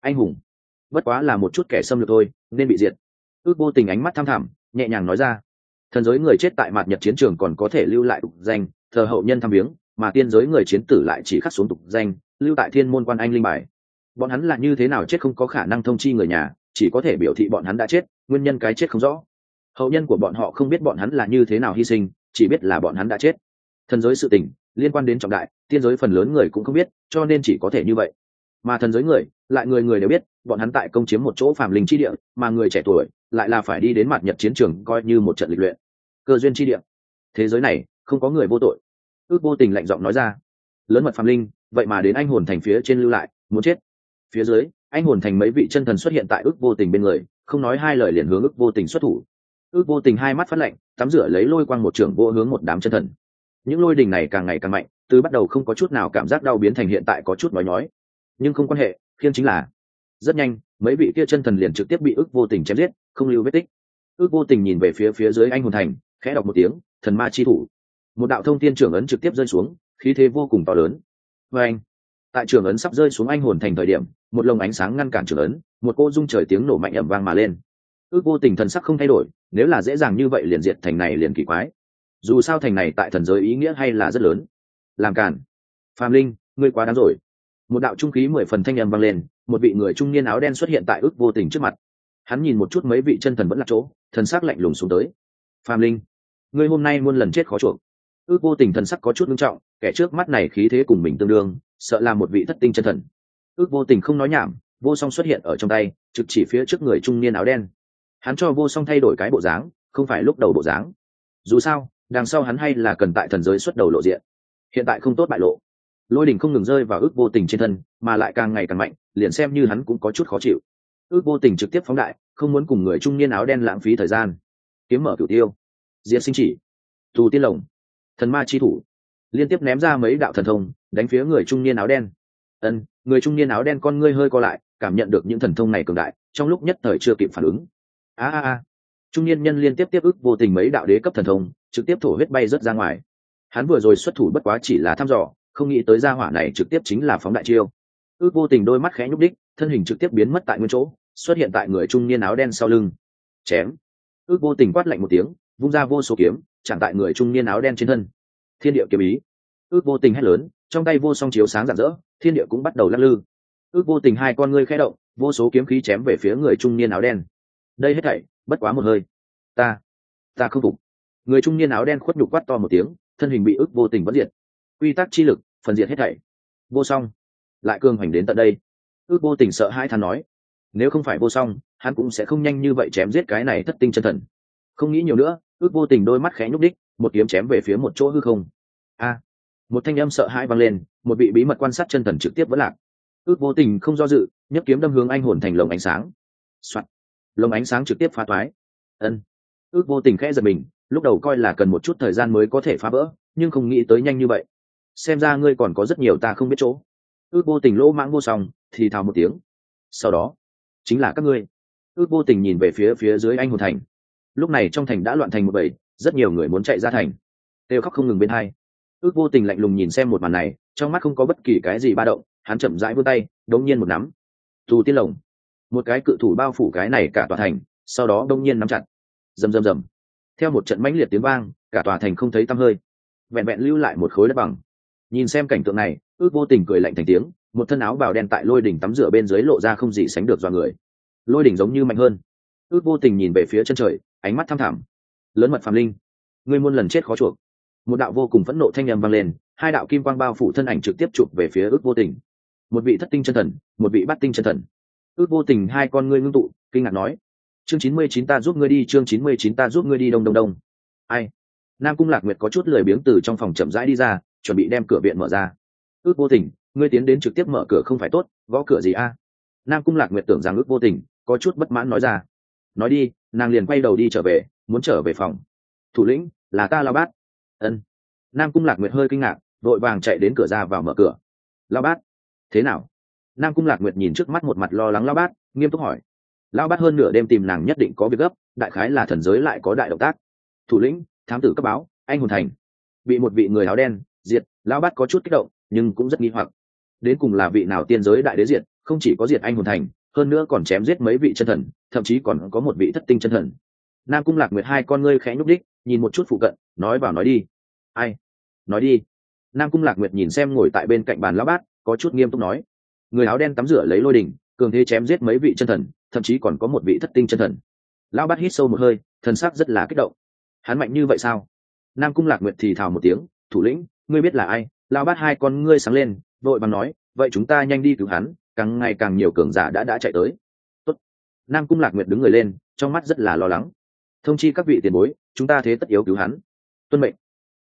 A: Anh hùng. Bất quá là một chút kẻ xâm lược thôi, nên bị diệt. Ước vô tình ánh mắt tham thẳm, nhẹ nhàng nói ra. Thần giới người chết tại mặt nhật chiến trường còn có thể lưu lại danh, thờ hậu nhân thăm viếng mà tiên giới người chiến tử lại chỉ khắc xuống tục danh, lưu tại thiên môn quan anh linh bài. Bọn hắn là như thế nào chết không có khả năng thông chi người nhà, chỉ có thể biểu thị bọn hắn đã chết, nguyên nhân cái chết không rõ. Hậu nhân của bọn họ không biết bọn hắn là như thế nào hy sinh, chỉ biết là bọn hắn đã chết. Thần giới sự tình, liên quan đến trọng đại, tiên giới phần lớn người cũng không biết, cho nên chỉ có thể như vậy. Mà thần giới người, lại người người đều biết, bọn hắn tại công chiếm một chỗ phàm linh chi địa, mà người trẻ tuổi, lại là phải đi đến mặt nhật chiến trường coi như một trận lịch luyện. Cơ duyên chi địa. Thế giới này, không có người vô tội ước vô tình lạnh giọng nói ra, lớn mật phàm linh, vậy mà đến anh hồn thành phía trên lưu lại, muốn chết. Phía dưới, anh hồn thành mấy vị chân thần xuất hiện tại ước vô tình bên người, không nói hai lời liền hướng ước vô tình xuất thủ. Ước vô tình hai mắt phát lạnh, tắm rửa lấy lôi quang một trưởng vô hướng một đám chân thần. Những lôi đình này càng ngày càng mạnh, từ bắt đầu không có chút nào cảm giác đau biến thành hiện tại có chút nói nhói. Nhưng không quan hệ, khiên chính là, rất nhanh, mấy vị kia chân thần liền trực tiếp bị ước vô tình chém giết, không lưu vết tích. Ước vô tình nhìn về phía phía dưới anh hồn thành, khẽ đọc một tiếng, thần ma chi thủ một đạo thông tiên trưởng ấn trực tiếp rơi xuống, khí thế vô cùng to lớn. Và anh, tại trường ấn sắp rơi xuống anh hồn thành thời điểm, một lồng ánh sáng ngăn cản trưởng ấn, một cô dung trời tiếng nổ mạnh ẩm vang mà lên. Ước vô tình thần sắc không thay đổi, nếu là dễ dàng như vậy liền diệt thành này liền kỳ quái. Dù sao thành này tại thần giới ý nghĩa hay là rất lớn. Làm cản phạm linh, ngươi quá đáng rồi. Một đạo trung khí mười phần thanh âm vang lên, một vị người trung niên áo đen xuất hiện tại ước vô tình trước mặt. Hắn nhìn một chút mấy vị chân thần vẫn là chỗ, thần sắc lạnh lùng xuống tới. Phạm linh, ngươi hôm nay muôn lần chết khó chuộc ước vô tình thần sắc có chút nghiêm trọng, kẻ trước mắt này khí thế cùng mình tương đương, sợ là một vị thất tinh chân thần. Ước vô tình không nói nhảm, vô song xuất hiện ở trong tay, trực chỉ phía trước người trung niên áo đen. Hắn cho vô song thay đổi cái bộ dáng, không phải lúc đầu bộ dáng. Dù sao, đằng sau hắn hay là cần tại thần giới xuất đầu lộ diện. Hiện tại không tốt bại lộ. Lôi đình không ngừng rơi vào ước vô tình trên thân, mà lại càng ngày càng mạnh, liền xem như hắn cũng có chút khó chịu. Ước vô tình trực tiếp phóng đại, không muốn cùng người trung niên áo đen lãng phí thời gian. Kiếm mở cửu tiêu. Diễn sinh chỉ. Tù tiên lồng thần ma chi thủ. Liên tiếp ném ra mấy đạo thần thông, đánh phía người trung niên áo đen. Ân, người trung niên áo đen con ngươi hơi co lại, cảm nhận được những thần thông này cường đại, trong lúc nhất thời chưa kịp phản ứng. A a a. Trung niên nhân liên tiếp tiếp ức vô tình mấy đạo đế cấp thần thông, trực tiếp thổ huyết bay rớt ra ngoài. Hắn vừa rồi xuất thủ bất quá chỉ là thăm dò, không nghĩ tới gia hỏa này trực tiếp chính là phóng đại chiêu. Ước vô tình đôi mắt khẽ nhúc đích, thân hình trực tiếp biến mất tại nguyên chỗ, xuất hiện tại người trung niên áo đen sau lưng. Chém. Ước vô tình quát lạnh một tiếng vung ra vô số kiếm chẳng tại người trung niên áo đen trên thân. Thiên địa kiếm ý. Ước vô tình hét lớn, trong tay vô song chiếu sáng rạng rỡ, thiên địa cũng bắt đầu lắc lư. Ước vô tình hai con ngươi khẽ động, vô số kiếm khí chém về phía người trung niên áo đen. Đây hết thảy, bất quá một hơi. Ta ta không phục. Người trung niên áo đen khuất nhục quát to một tiếng, thân hình bị ước vô tình bất diệt. Quy tắc chi lực, phần diệt hết thảy. Vô song. Lại cương hoành đến tận đây. Ước vô tình sợ hai thán nói, nếu không phải vô song, hắn cũng sẽ không nhanh như vậy chém giết cái này thất tinh chân thần. Không nghĩ nhiều nữa ước vô tình đôi mắt khẽ nhúc đích, một kiếm chém về phía một chỗ hư không. A! Một thanh âm sợ hãi vang lên, một vị bí mật quan sát chân thần trực tiếp vẫn lạc. Ước vô tình không do dự, nhấc kiếm đâm hướng anh hồn thành lồng ánh sáng. Soạt! Lồng ánh sáng trực tiếp phá toái. Ân! Ước vô tình khẽ giật mình, lúc đầu coi là cần một chút thời gian mới có thể phá vỡ, nhưng không nghĩ tới nhanh như vậy. Xem ra ngươi còn có rất nhiều ta không biết chỗ. Ước vô tình lỗ mãng vô song, thì thào một tiếng. Sau đó, chính là các ngươi. Ước vô tình nhìn về phía phía dưới anh hồn thành lúc này trong thành đã loạn thành một bầy, rất nhiều người muốn chạy ra thành. Đều khóc không ngừng bên hai. Ước vô tình lạnh lùng nhìn xem một màn này, trong mắt không có bất kỳ cái gì ba động, hắn chậm rãi vươn tay, đống nhiên một nắm. Thù tiên lồng. Một cái cự thủ bao phủ cái này cả tòa thành, sau đó đông nhiên nắm chặt. Rầm rầm rầm. Theo một trận mãnh liệt tiếng vang, cả tòa thành không thấy tăm hơi. Vẹn vẹn lưu lại một khối đất bằng. Nhìn xem cảnh tượng này, ước vô tình cười lạnh thành tiếng, một thân áo bào đen tại lôi đỉnh tắm rửa bên dưới lộ ra không gì sánh được do người. Lôi đỉnh giống như mạnh hơn ước vô tình nhìn về phía chân trời, ánh mắt thăm thẳm. Lớn mật phạm linh, ngươi muôn lần chết khó chuộc. Một đạo vô cùng phẫn nộ thanh â m vang lên, hai đạo kim quang bao phủ thân ảnh trực tiếp chụp về phía ước vô tình. Một vị thất tinh chân thần, một vị bắt tinh chân thần. Ước vô tình hai con ngươi ngưng tụ, kinh ngạc nói, chương chín mươi chín ta giúp ngươi đi, chương chín mươi chín ta giúp ngươi đi, đông đông đông. Ai? Nam cung lạc nguyệt có chút lười biếng từ trong phòng chậm rãi đi ra, chuẩn bị đem cửa viện mở ra. Ước vô tình, ngươi tiến đến trực tiếp mở cửa không phải tốt, gõ cửa gì a? Nam cung lạc nguyệt tưởng rằng ước vô tình có chút bất mãn nói ra nói đi, nàng liền quay đầu đi trở về, muốn trở về phòng. Thủ lĩnh, là ta lao bát. Ân. Nam cung lạc nguyệt hơi kinh ngạc, vội vàng chạy đến cửa ra vào mở cửa. Lao bát, thế nào? Nam cung lạc nguyệt nhìn trước mắt một mặt lo lắng lao bát, nghiêm túc hỏi. Lao bát hơn nửa đêm tìm nàng nhất định có việc gấp, đại khái là thần giới lại có đại động tác. Thủ lĩnh, thám tử cấp báo, anh hồn thành. Bị một vị người áo đen, diệt, lao bát có chút kích động, nhưng cũng rất nghi hoặc. Đến cùng là vị nào tiên giới đại đế diệt, không chỉ có diệt anh hồn thành hơn nữa còn chém giết mấy vị chân thần, thậm chí còn có một vị thất tinh chân thần. Nam cung lạc nguyệt hai con ngươi khẽ nhúc đích, nhìn một chút phụ cận, nói vào nói đi. Ai? Nói đi. Nam cung lạc nguyệt nhìn xem ngồi tại bên cạnh bàn lão bát, có chút nghiêm túc nói. Người áo đen tắm rửa lấy lôi đình cường thế chém giết mấy vị chân thần, thậm chí còn có một vị thất tinh chân thần. Lão bát hít sâu một hơi, thần sắc rất là kích động. Hắn mạnh như vậy sao? Nam cung lạc nguyệt thì thào một tiếng, thủ lĩnh, ngươi biết là ai? Lão bát hai con ngươi sáng lên, vội bằng nói, vậy chúng ta nhanh đi cứu hắn càng ngày càng nhiều cường giả đã đã chạy tới. Tốt. nam cung lạc nguyệt đứng người lên, trong mắt rất là lo lắng. Thông chi các vị tiền bối, chúng ta thế tất yếu cứu hắn. Tuân mệnh.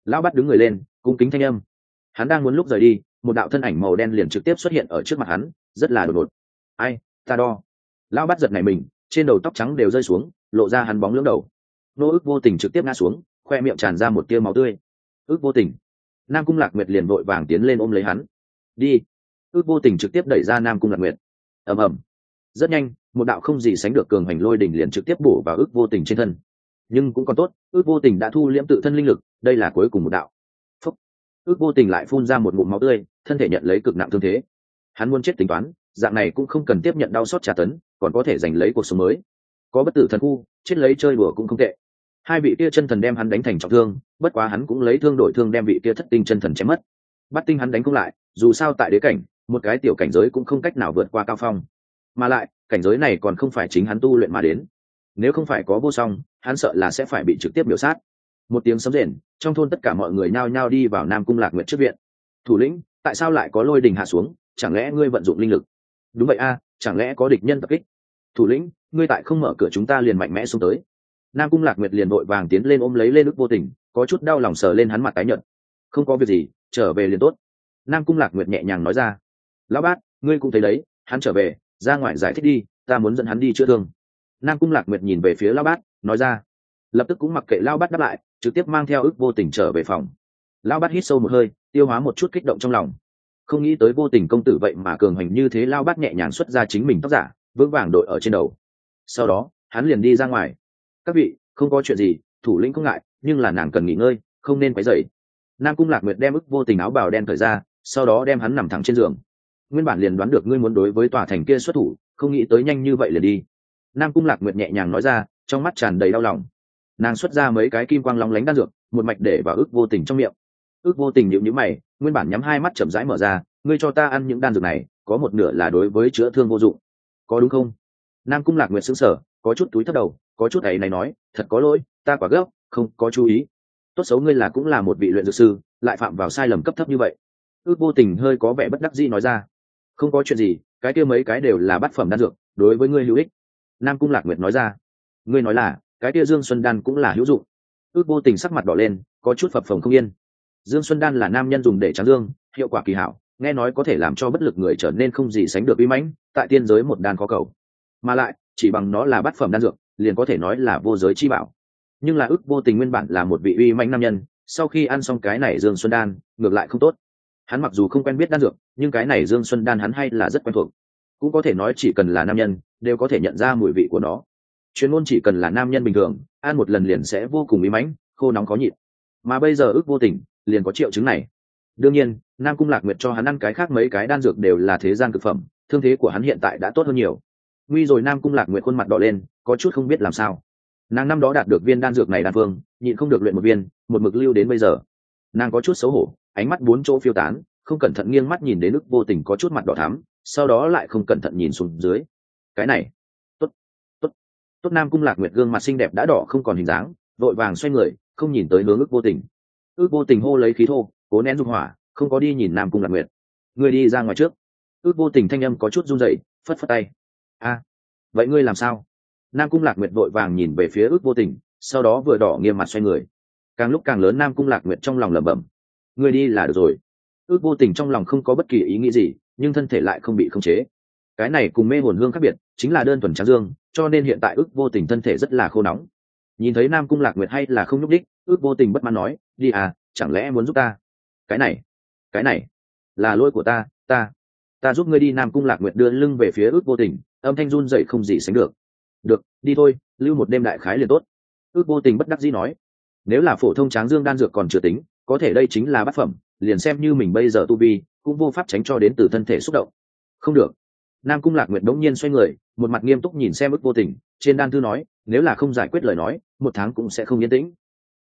A: Lão bắt đứng người lên, cung kính thanh âm. Hắn đang muốn lúc rời đi, một đạo thân ảnh màu đen liền trực tiếp xuất hiện ở trước mặt hắn, rất là đột ngột. Ai, ta đo. Lão bắt giật này mình, trên đầu tóc trắng đều rơi xuống, lộ ra hắn bóng lưỡng đầu. Nô ức vô tình trực tiếp ngã xuống, khoe miệng tràn ra một tia máu tươi. Ước vô tình. Nam cung lạc nguyệt liền vội vàng tiến lên ôm lấy hắn. Đi ước vô tình trực tiếp đẩy ra nam cung lạc nguyệt. Ầm ầm. Rất nhanh, một đạo không gì sánh được cường hành lôi đỉnh liền trực tiếp bổ vào ước vô tình trên thân. Nhưng cũng còn tốt, ước vô tình đã thu liễm tự thân linh lực, đây là cuối cùng một đạo. Phúc. ước vô tình lại phun ra một ngụm máu tươi, thân thể nhận lấy cực nặng thương thế. Hắn muốn chết tính toán, dạng này cũng không cần tiếp nhận đau xót trả tấn, còn có thể giành lấy cuộc sống mới. Có bất tử thần khu, chết lấy chơi đùa cũng không tệ. Hai vị kia chân thần đem hắn đánh thành trọng thương, bất quá hắn cũng lấy thương đổi thương đem vị kia thất tinh chân thần chém mất. Bắt tinh hắn đánh không lại, dù sao tại đế cảnh một cái tiểu cảnh giới cũng không cách nào vượt qua cao phong. Mà lại, cảnh giới này còn không phải chính hắn tu luyện mà đến. Nếu không phải có vô song, hắn sợ là sẽ phải bị trực tiếp biểu sát. Một tiếng sấm rền, trong thôn tất cả mọi người nhao nhao đi vào nam cung lạc nguyện trước viện. Thủ lĩnh, tại sao lại có lôi đình hạ xuống? Chẳng lẽ ngươi vận dụng linh lực? Đúng vậy a, chẳng lẽ có địch nhân tập kích? Thủ lĩnh, ngươi tại không mở cửa chúng ta liền mạnh mẽ xuống tới. Nam cung lạc nguyệt liền vội vàng tiến lên ôm lấy lên ức vô tình, có chút đau lòng sờ lên hắn mặt tái nhợt. Không có việc gì, trở về liền tốt. Nam cung lạc nguyệt nhẹ nhàng nói ra lão bát, ngươi cũng thấy đấy, hắn trở về, ra ngoài giải thích đi, ta muốn dẫn hắn đi chữa thương. Nam cung lạc nguyệt nhìn về phía lao bát, nói ra. Lập tức cũng mặc kệ lao bát đáp lại, trực tiếp mang theo ước vô tình trở về phòng. Lao bát hít sâu một hơi, tiêu hóa một chút kích động trong lòng. Không nghĩ tới vô tình công tử vậy mà cường hành như thế lao bát nhẹ nhàng xuất ra chính mình tóc giả, vững vàng đội ở trên đầu. Sau đó, hắn liền đi ra ngoài. Các vị, không có chuyện gì, thủ lĩnh không ngại, nhưng là nàng cần nghỉ ngơi, không nên quấy dậy nam cung lạc nguyệt đem ức vô tình áo bào đen thời ra, sau đó đem hắn nằm thẳng trên giường nguyên bản liền đoán được ngươi muốn đối với tòa thành kia xuất thủ, không nghĩ tới nhanh như vậy liền đi. Nam cung lạc nguyệt nhẹ nhàng nói ra, trong mắt tràn đầy đau lòng. Nàng xuất ra mấy cái kim quang lóng lánh đan dược, một mạch để vào ước vô tình trong miệng. Ước vô tình nhịu nhữ mày, nguyên bản nhắm hai mắt chậm rãi mở ra, ngươi cho ta ăn những đan dược này, có một nửa là đối với chữa thương vô dụng. Có đúng không? Nam cung lạc nguyệt xứng sở có chút túi thấp đầu, có chút ấy này nói, thật có lỗi, ta quả gấp, không có chú ý. Tốt xấu ngươi là cũng là một vị luyện dược sư, lại phạm vào sai lầm cấp thấp như vậy. Ước vô tình hơi có vẻ bất đắc dĩ nói ra không có chuyện gì, cái kia mấy cái đều là bát phẩm đan dược, đối với ngươi hữu ích. Nam cung lạc nguyệt nói ra. Ngươi nói là, cái kia dương xuân đan cũng là hữu dụng. Ước vô tình sắc mặt đỏ lên, có chút phập phồng không yên. Dương xuân đan là nam nhân dùng để tráng dương, hiệu quả kỳ hảo, nghe nói có thể làm cho bất lực người trở nên không gì sánh được uy mãnh, tại tiên giới một đan có cầu. Mà lại, chỉ bằng nó là bát phẩm đan dược, liền có thể nói là vô giới chi bảo. Nhưng là ước vô tình nguyên bản là một vị uy mãnh nam nhân, sau khi ăn xong cái này dương xuân đan, ngược lại không tốt hắn mặc dù không quen biết đan dược, nhưng cái này dương xuân đan hắn hay là rất quen thuộc. Cũng có thể nói chỉ cần là nam nhân, đều có thể nhận ra mùi vị của nó. Chuyên môn chỉ cần là nam nhân bình thường, ăn một lần liền sẽ vô cùng ý mãnh, khô nóng khó nhịn. Mà bây giờ ước vô tình, liền có triệu chứng này. Đương nhiên, nam cung lạc nguyệt cho hắn ăn cái khác mấy cái đan dược đều là thế gian cực phẩm, thương thế của hắn hiện tại đã tốt hơn nhiều. Nguy rồi nam cung lạc nguyệt khuôn mặt đỏ lên, có chút không biết làm sao. Nàng năm đó đạt được viên đan dược này đan phương, nhịn không được luyện một viên, một mực lưu đến bây giờ. Nàng có chút xấu hổ ánh mắt bốn chỗ phiêu tán, không cẩn thận nghiêng mắt nhìn đến ức vô tình có chút mặt đỏ thắm, sau đó lại không cẩn thận nhìn xuống dưới. Cái này, tốt tốt tốt nam cung lạc nguyệt gương mặt xinh đẹp đã đỏ không còn hình dáng, vội vàng xoay người, không nhìn tới hướng ức vô tình. Ức vô tình hô lấy khí thô, cố nén dung hỏa, không có đi nhìn nam cung lạc nguyệt. Người đi ra ngoài trước. Ước vô tình thanh âm có chút run rẩy, phất phất tay. A, vậy ngươi làm sao? Nam cung lạc nguyệt vội vàng nhìn về phía ước vô tình, sau đó vừa đỏ nghiêm mặt xoay người. Càng lúc càng lớn nam cung lạc nguyệt trong lòng lẩm bẩm ngươi đi là được rồi. Ước vô tình trong lòng không có bất kỳ ý nghĩ gì, nhưng thân thể lại không bị khống chế. Cái này cùng mê hồn hương khác biệt, chính là đơn thuần trắng dương, cho nên hiện tại ước vô tình thân thể rất là khô nóng. Nhìn thấy nam cung lạc nguyệt hay là không nhúc đích ước vô tình bất mãn nói, đi à chẳng lẽ em muốn giúp ta? Cái này cái này, là lỗi của ta ta ta giúp ngươi đi. Nam cung lạc nguyệt đưa lưng về phía ước vô tình, âm thanh run dậy không gì sánh được. Được, đi thôi, lưu một đêm đại khái liền tốt. Ước vô tình bất đắc dĩ nói, nếu là phổ thông tráng dương đan dược còn chưa tính có thể đây chính là bát phẩm, liền xem như mình bây giờ tu vi, cũng vô pháp tránh cho đến từ thân thể xúc động. Không được. Nam cung lạc nguyệt đống nhiên xoay người, một mặt nghiêm túc nhìn xem ước vô tình, trên đan thư nói, nếu là không giải quyết lời nói, một tháng cũng sẽ không yên tĩnh.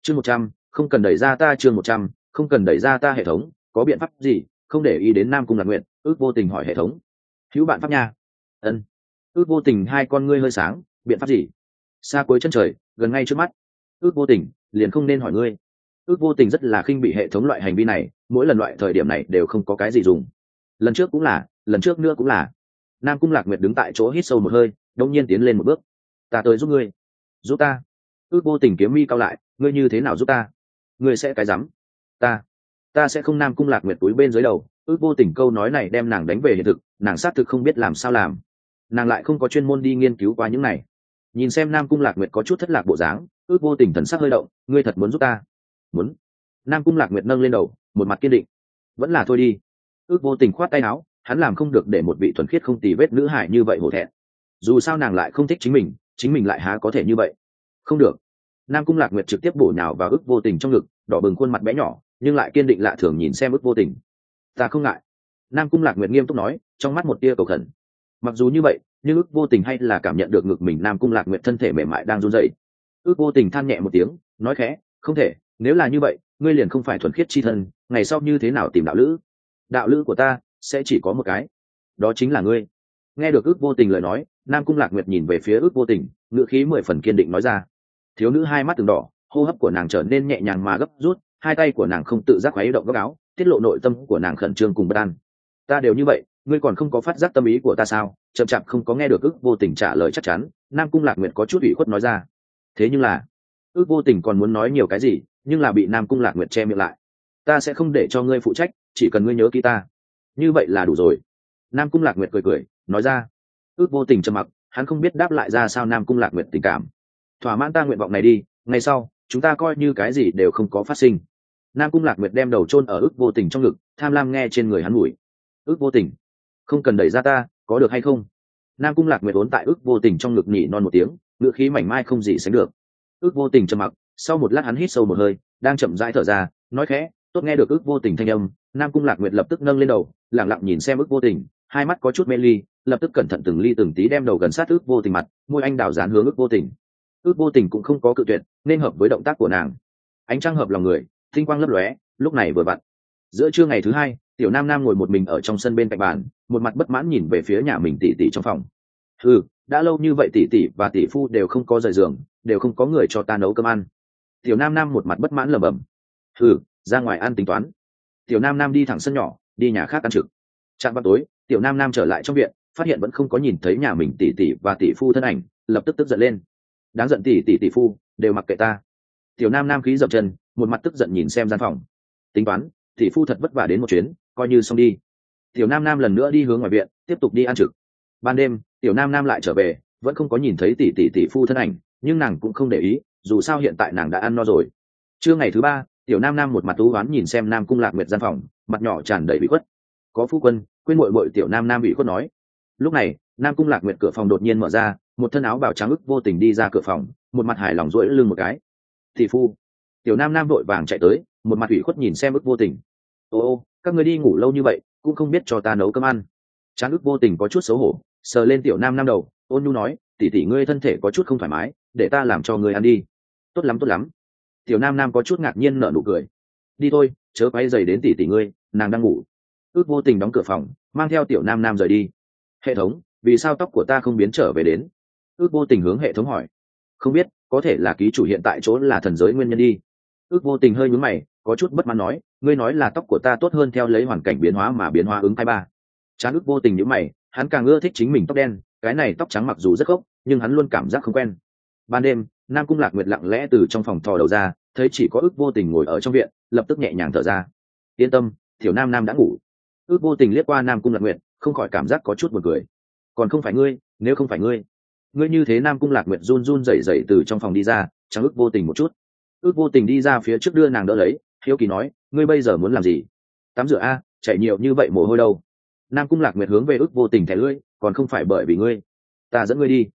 A: Chương một trăm, không cần đẩy ra ta chương một trăm, không cần đẩy ra ta hệ thống, có biện pháp gì, không để ý đến nam cung lạc nguyện ước vô tình hỏi hệ thống. Hữu bạn pháp nha. Ân. Ước vô tình hai con ngươi hơi sáng, biện pháp gì? Xa cuối chân trời, gần ngay trước mắt. Ước vô tình, liền không nên hỏi ngươi ước vô tình rất là khinh bị hệ thống loại hành vi này, mỗi lần loại thời điểm này đều không có cái gì dùng. Lần trước cũng là, lần trước nữa cũng là. Nam cung lạc nguyệt đứng tại chỗ hít sâu một hơi đông nhiên tiến lên một bước. Ta tới giúp ngươi. Giúp ta? Ước vô tình kiếm mi cao lại, ngươi như thế nào giúp ta? Ngươi sẽ cái rắm. Ta ta sẽ không. Nam cung lạc nguyệt túi bên dưới đầu, ước vô tình câu nói này đem nàng đánh về hiện thực, nàng xác thực không biết làm sao làm. Nàng lại không có chuyên môn đi nghiên cứu qua những này. Nhìn xem nam cung lạc nguyệt có chút thất lạc bộ dáng, ước vô tình thần sắc hơi động, ngươi thật muốn giúp ta? Muốn. Nam cung lạc nguyệt nâng lên đầu, một mặt kiên định. Vẫn là thôi đi. Ước vô tình khoát tay áo, hắn làm không được để một vị thuần khiết không tì vết nữ hải như vậy hổ thẹn. Dù sao nàng lại không thích chính mình chính mình lại há có thể như vậy. Không được. Nam cung lạc nguyệt trực tiếp bổ nhào vào ức vô tình trong ngực, đỏ bừng khuôn mặt bé nhỏ, nhưng lại kiên định lạ thường nhìn xem ức vô tình. Ta không ngại. Nam cung lạc nguyệt nghiêm túc nói, trong mắt một tia cầu khẩn. Mặc dù như vậy, nhưng ức vô tình hay là cảm nhận được ngực mình nam cung lạc nguyệt thân thể mềm mại đang run dậy ước vô tình than nhẹ một tiếng, nói khẽ, không thể nếu là như vậy, ngươi liền không phải thuần khiết chi thân, ngày sau như thế nào tìm đạo lữ? Đạo lữ của ta sẽ chỉ có một cái, đó chính là ngươi. Nghe được ước vô tình lời nói, nam cung lạc nguyệt nhìn về phía ước vô tình, ngữ khí mười phần kiên định nói ra. Thiếu nữ hai mắt từng đỏ, hô hấp của nàng trở nên nhẹ nhàng mà gấp rút, hai tay của nàng không tự giác khuấy động góc áo, tiết lộ nội tâm của nàng khẩn trương cùng bất an. Ta đều như vậy, ngươi còn không có phát giác tâm ý của ta sao? Chậm chạp không có nghe được ước vô tình trả lời chắc chắn, nam cung lạc nguyệt có chút ủy khuất nói ra. Thế nhưng là ước vô tình còn muốn nói nhiều cái gì, nhưng là bị nam cung lạc nguyệt che miệng lại. Ta sẽ không để cho ngươi phụ trách, chỉ cần ngươi nhớ kỹ ta. Như vậy là đủ rồi. Nam cung lạc nguyệt cười cười, nói ra. Ước vô tình trầm mặc, hắn không biết đáp lại ra sao nam cung lạc nguyệt tình cảm. Thỏa mãn ta nguyện vọng này đi, Ngày sau, chúng ta coi như cái gì đều không có phát sinh. Nam cung lạc nguyệt đem đầu chôn ở Ước vô tình trong ngực, tham lam nghe trên người hắn mùi ước vô tình. Không cần đẩy ra ta, có được hay không? Nam cung lạc nguyệt ốn tại ước vô tình trong ngực nhỉ non một tiếng ngựa khí mảnh mai không gì sánh được ước vô tình trầm mặc, sau một lát hắn hít sâu một hơi, đang chậm rãi thở ra, nói khẽ, tốt nghe được ước vô tình thanh âm. Nam cung lạc nguyệt lập tức nâng lên đầu lẳng lặng nhìn xem ước vô tình, hai mắt có chút mê ly, lập tức cẩn thận từng ly từng tí đem đầu gần sát ước vô tình mặt, môi anh đào dán hướng ước vô tình. Ước vô tình cũng không có cự tuyệt, nên hợp với động tác của nàng. Ánh trăng hợp lòng người, tinh quang lấp lóe, lúc này vừa vặn. Giữa trưa ngày thứ hai, tiểu nam nam ngồi một mình ở trong sân bên cạnh bàn, một mặt bất mãn nhìn về phía nhà mình tỉ tỉ trong phòng. Ừ đã lâu như vậy tỷ tỷ và tỷ phu đều không có rời giường đều không có người cho ta nấu cơm ăn. Tiểu nam nam một mặt bất mãn lẩm bẩm. Ừ ra ngoài ăn tính toán. Tiểu nam nam đi thẳng sân nhỏ, đi nhà khác ăn trực. Chạm vào tối, tiểu nam nam trở lại trong viện, phát hiện vẫn không có nhìn thấy nhà mình tỷ tỷ và tỷ phu thân ảnh, lập tức tức giận lên. Đáng giận tỷ tỷ tỷ phu, đều mặc kệ ta. Tiểu nam nam khí dập chân, một mặt tức giận nhìn xem gian phòng. Tính toán, tỷ phu thật vất vả đến một chuyến, coi như xong đi. Tiểu nam nam lần nữa đi hướng ngoài viện, tiếp tục đi ăn trực. Ban đêm, tiểu nam nam lại trở về, vẫn không có nhìn thấy tỷ tỷ tỷ phu thân ảnh nhưng nàng cũng không để ý, dù sao hiện tại nàng đã ăn no rồi. Trưa ngày thứ ba, tiểu nam nam một mặt tú oán nhìn xem nam cung lạc nguyệt gian phòng, mặt nhỏ tràn đầy bị khuất. Có phu quân, quên mội mội tiểu nam nam bị khuất nói. Lúc này, nam cung lạc nguyệt cửa phòng đột nhiên mở ra, một thân áo bào trắng ức vô tình đi ra cửa phòng, một mặt hài lòng rỗi lưng một cái. Thị phu. Tiểu nam nam vội vàng chạy tới, một mặt ủy khuất nhìn xem ức vô tình. Ô ô, các người đi ngủ lâu như vậy, cũng không biết cho ta nấu cơm ăn. Chán ức vô tình có chút xấu hổ, sờ lên tiểu nam nam đầu, ôn nhu nói tỉ tỉ ngươi thân thể có chút không thoải mái để ta làm cho ngươi ăn đi. Tốt lắm tốt lắm. Tiểu nam nam có chút ngạc nhiên nở nụ cười. Đi thôi, chớ quay dày đến tỉ tỉ ngươi, nàng đang ngủ. Ước vô tình đóng cửa phòng, mang theo tiểu nam nam rời đi. Hệ thống, vì sao tóc của ta không biến trở về đến? Ước vô tình hướng hệ thống hỏi. Không biết, có thể là ký chủ hiện tại chỗ là thần giới nguyên nhân đi. Ước vô tình hơi nhúm mày, có chút bất mãn nói, ngươi nói là tóc của ta tốt hơn theo lấy hoàn cảnh biến hóa mà biến hóa ứng hai ba. Chán ước vô tình nhữ mày, hắn càng ưa thích chính mình tóc đen, cái này tóc trắng mặc dù rất gốc, nhưng hắn luôn cảm giác không quen ban đêm, nam cung lạc nguyệt lặng lẽ từ trong phòng thò đầu ra, thấy chỉ có ước vô tình ngồi ở trong viện, lập tức nhẹ nhàng thở ra. Yên tâm thiểu nam nam đã ngủ. Ước vô tình liếc qua nam cung lạc nguyệt, không khỏi cảm giác có chút b u ồ n cười. Còn không phải ngươi, nếu không phải ngươi ngươi như thế nam cung lạc nguyệt run run rẩy rẩy từ trong phòng đi ra, chẳng ước vô tình một chút. Ước vô tình đi ra phía trước đưa nàng đỡ lấy, hiếu kỳ nói, ngươi bây giờ muốn làm gì? Tắm rửa a chạy nhiều như vậy mồ hôi đâu. Nam cung lạc nguyệt hướng về ước vô tình thẻ lưỡi, còn không phải bởi vì ngươi, ta dẫn ngươi đi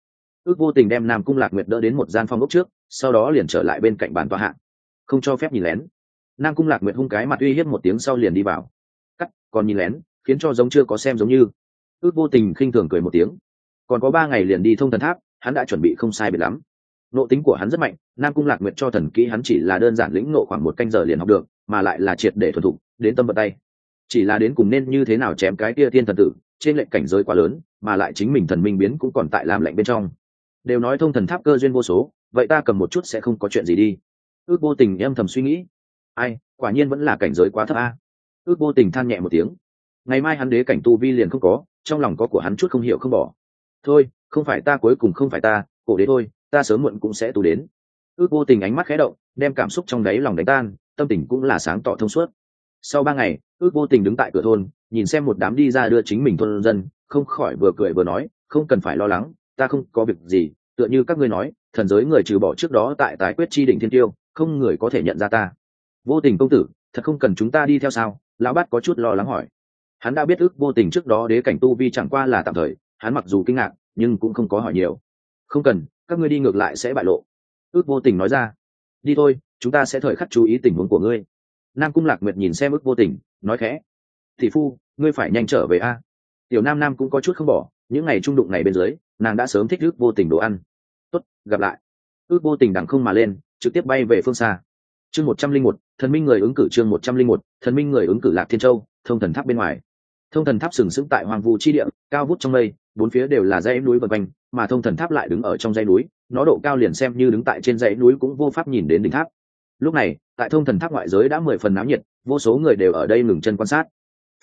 A: ước vô tình đem nam cung lạc nguyệt đỡ đến một gian phòng ốc trước, sau đó liền trở lại bên cạnh bàn tòa hạ. Không cho phép nhìn lén. Nam cung lạc nguyệt hung cái mặt uy hiếp một tiếng sau liền đi vào. Cắt, còn nhìn lén, khiến cho giống chưa có xem giống như. Ước vô tình khinh thường cười một tiếng. Còn có ba ngày liền đi thông thần tháp, hắn đã chuẩn bị không sai biệt lắm. Nộ tính của hắn rất mạnh, nam cung lạc nguyệt cho thần kỹ hắn chỉ là đơn giản lĩnh nộ khoảng một canh giờ liền học được, mà lại là triệt để thuần thục, đến tâm vận tay. Chỉ là đến cùng nên như thế nào chém cái kia thiên thần tử, trên lệnh cảnh giới quá lớn, mà lại chính mình thần minh biến cũng còn tại làm lệnh bên trong đều nói thông thần tháp cơ duyên vô số, vậy ta cầm một chút sẽ không có chuyện gì đi. Ước vô tình em thầm suy nghĩ. Ai, quả nhiên vẫn là cảnh giới quá thấp a. Ước vô tình than nhẹ một tiếng. Ngày mai hắn đế cảnh tu vi liền không có, trong lòng có của hắn chút không hiểu không bỏ. Thôi, không phải ta cuối cùng không phải ta, cổ đế thôi, ta sớm muộn cũng sẽ tu đến. Ước vô tình ánh mắt khẽ động, đem cảm xúc trong đáy lòng đánh tan, tâm tình cũng là sáng tỏ thông suốt. Sau ba ngày, ước vô tình đứng tại cửa thôn, nhìn xem một đám đi ra đưa chính mình thôn dân, không khỏi vừa cười vừa nói, không cần phải lo lắng, ta không có việc gì tựa như các ngươi nói, thần giới người trừ bỏ trước đó tại tái quyết chi đỉnh thiên tiêu, không người có thể nhận ra ta. Vô tình công tử, thật không cần chúng ta đi theo sao? Lão bát có chút lo lắng hỏi. Hắn đã biết ước vô tình trước đó đế cảnh tu vi chẳng qua là tạm thời, hắn mặc dù kinh ngạc, nhưng cũng không có hỏi nhiều. Không cần, các ngươi đi ngược lại sẽ bại lộ. Ước vô tình nói ra. Đi thôi, chúng ta sẽ thời khắc chú ý tình huống của ngươi. Nam cung lạc nguyệt nhìn xem ước vô tình, nói khẽ. Thị phu, ngươi phải nhanh trở về a. Tiểu nam nam cũng có chút không bỏ, những ngày trung đụng này bên dưới, nàng đã sớm thích ước vô tình đồ ăn gặp lại. Ước vô tình đằng không mà lên, trực tiếp bay về phương xa. Chương một trăm linh một, thần minh người ứng cử chương một trăm linh một, thần minh người ứng cử lạc thiên châu, thông thần tháp bên ngoài. Thông thần tháp sừng sững tại hoàng vu chi địa, cao vút trong mây, bốn phía đều là dãy núi vân quanh, mà thông thần tháp lại đứng ở trong dãy núi, nó độ cao liền xem như đứng tại trên dãy núi cũng vô pháp nhìn đến đỉnh tháp. Lúc này, tại thông thần tháp ngoại giới đã mười phần náo nhiệt, vô số người đều ở đây ngừng chân quan sát.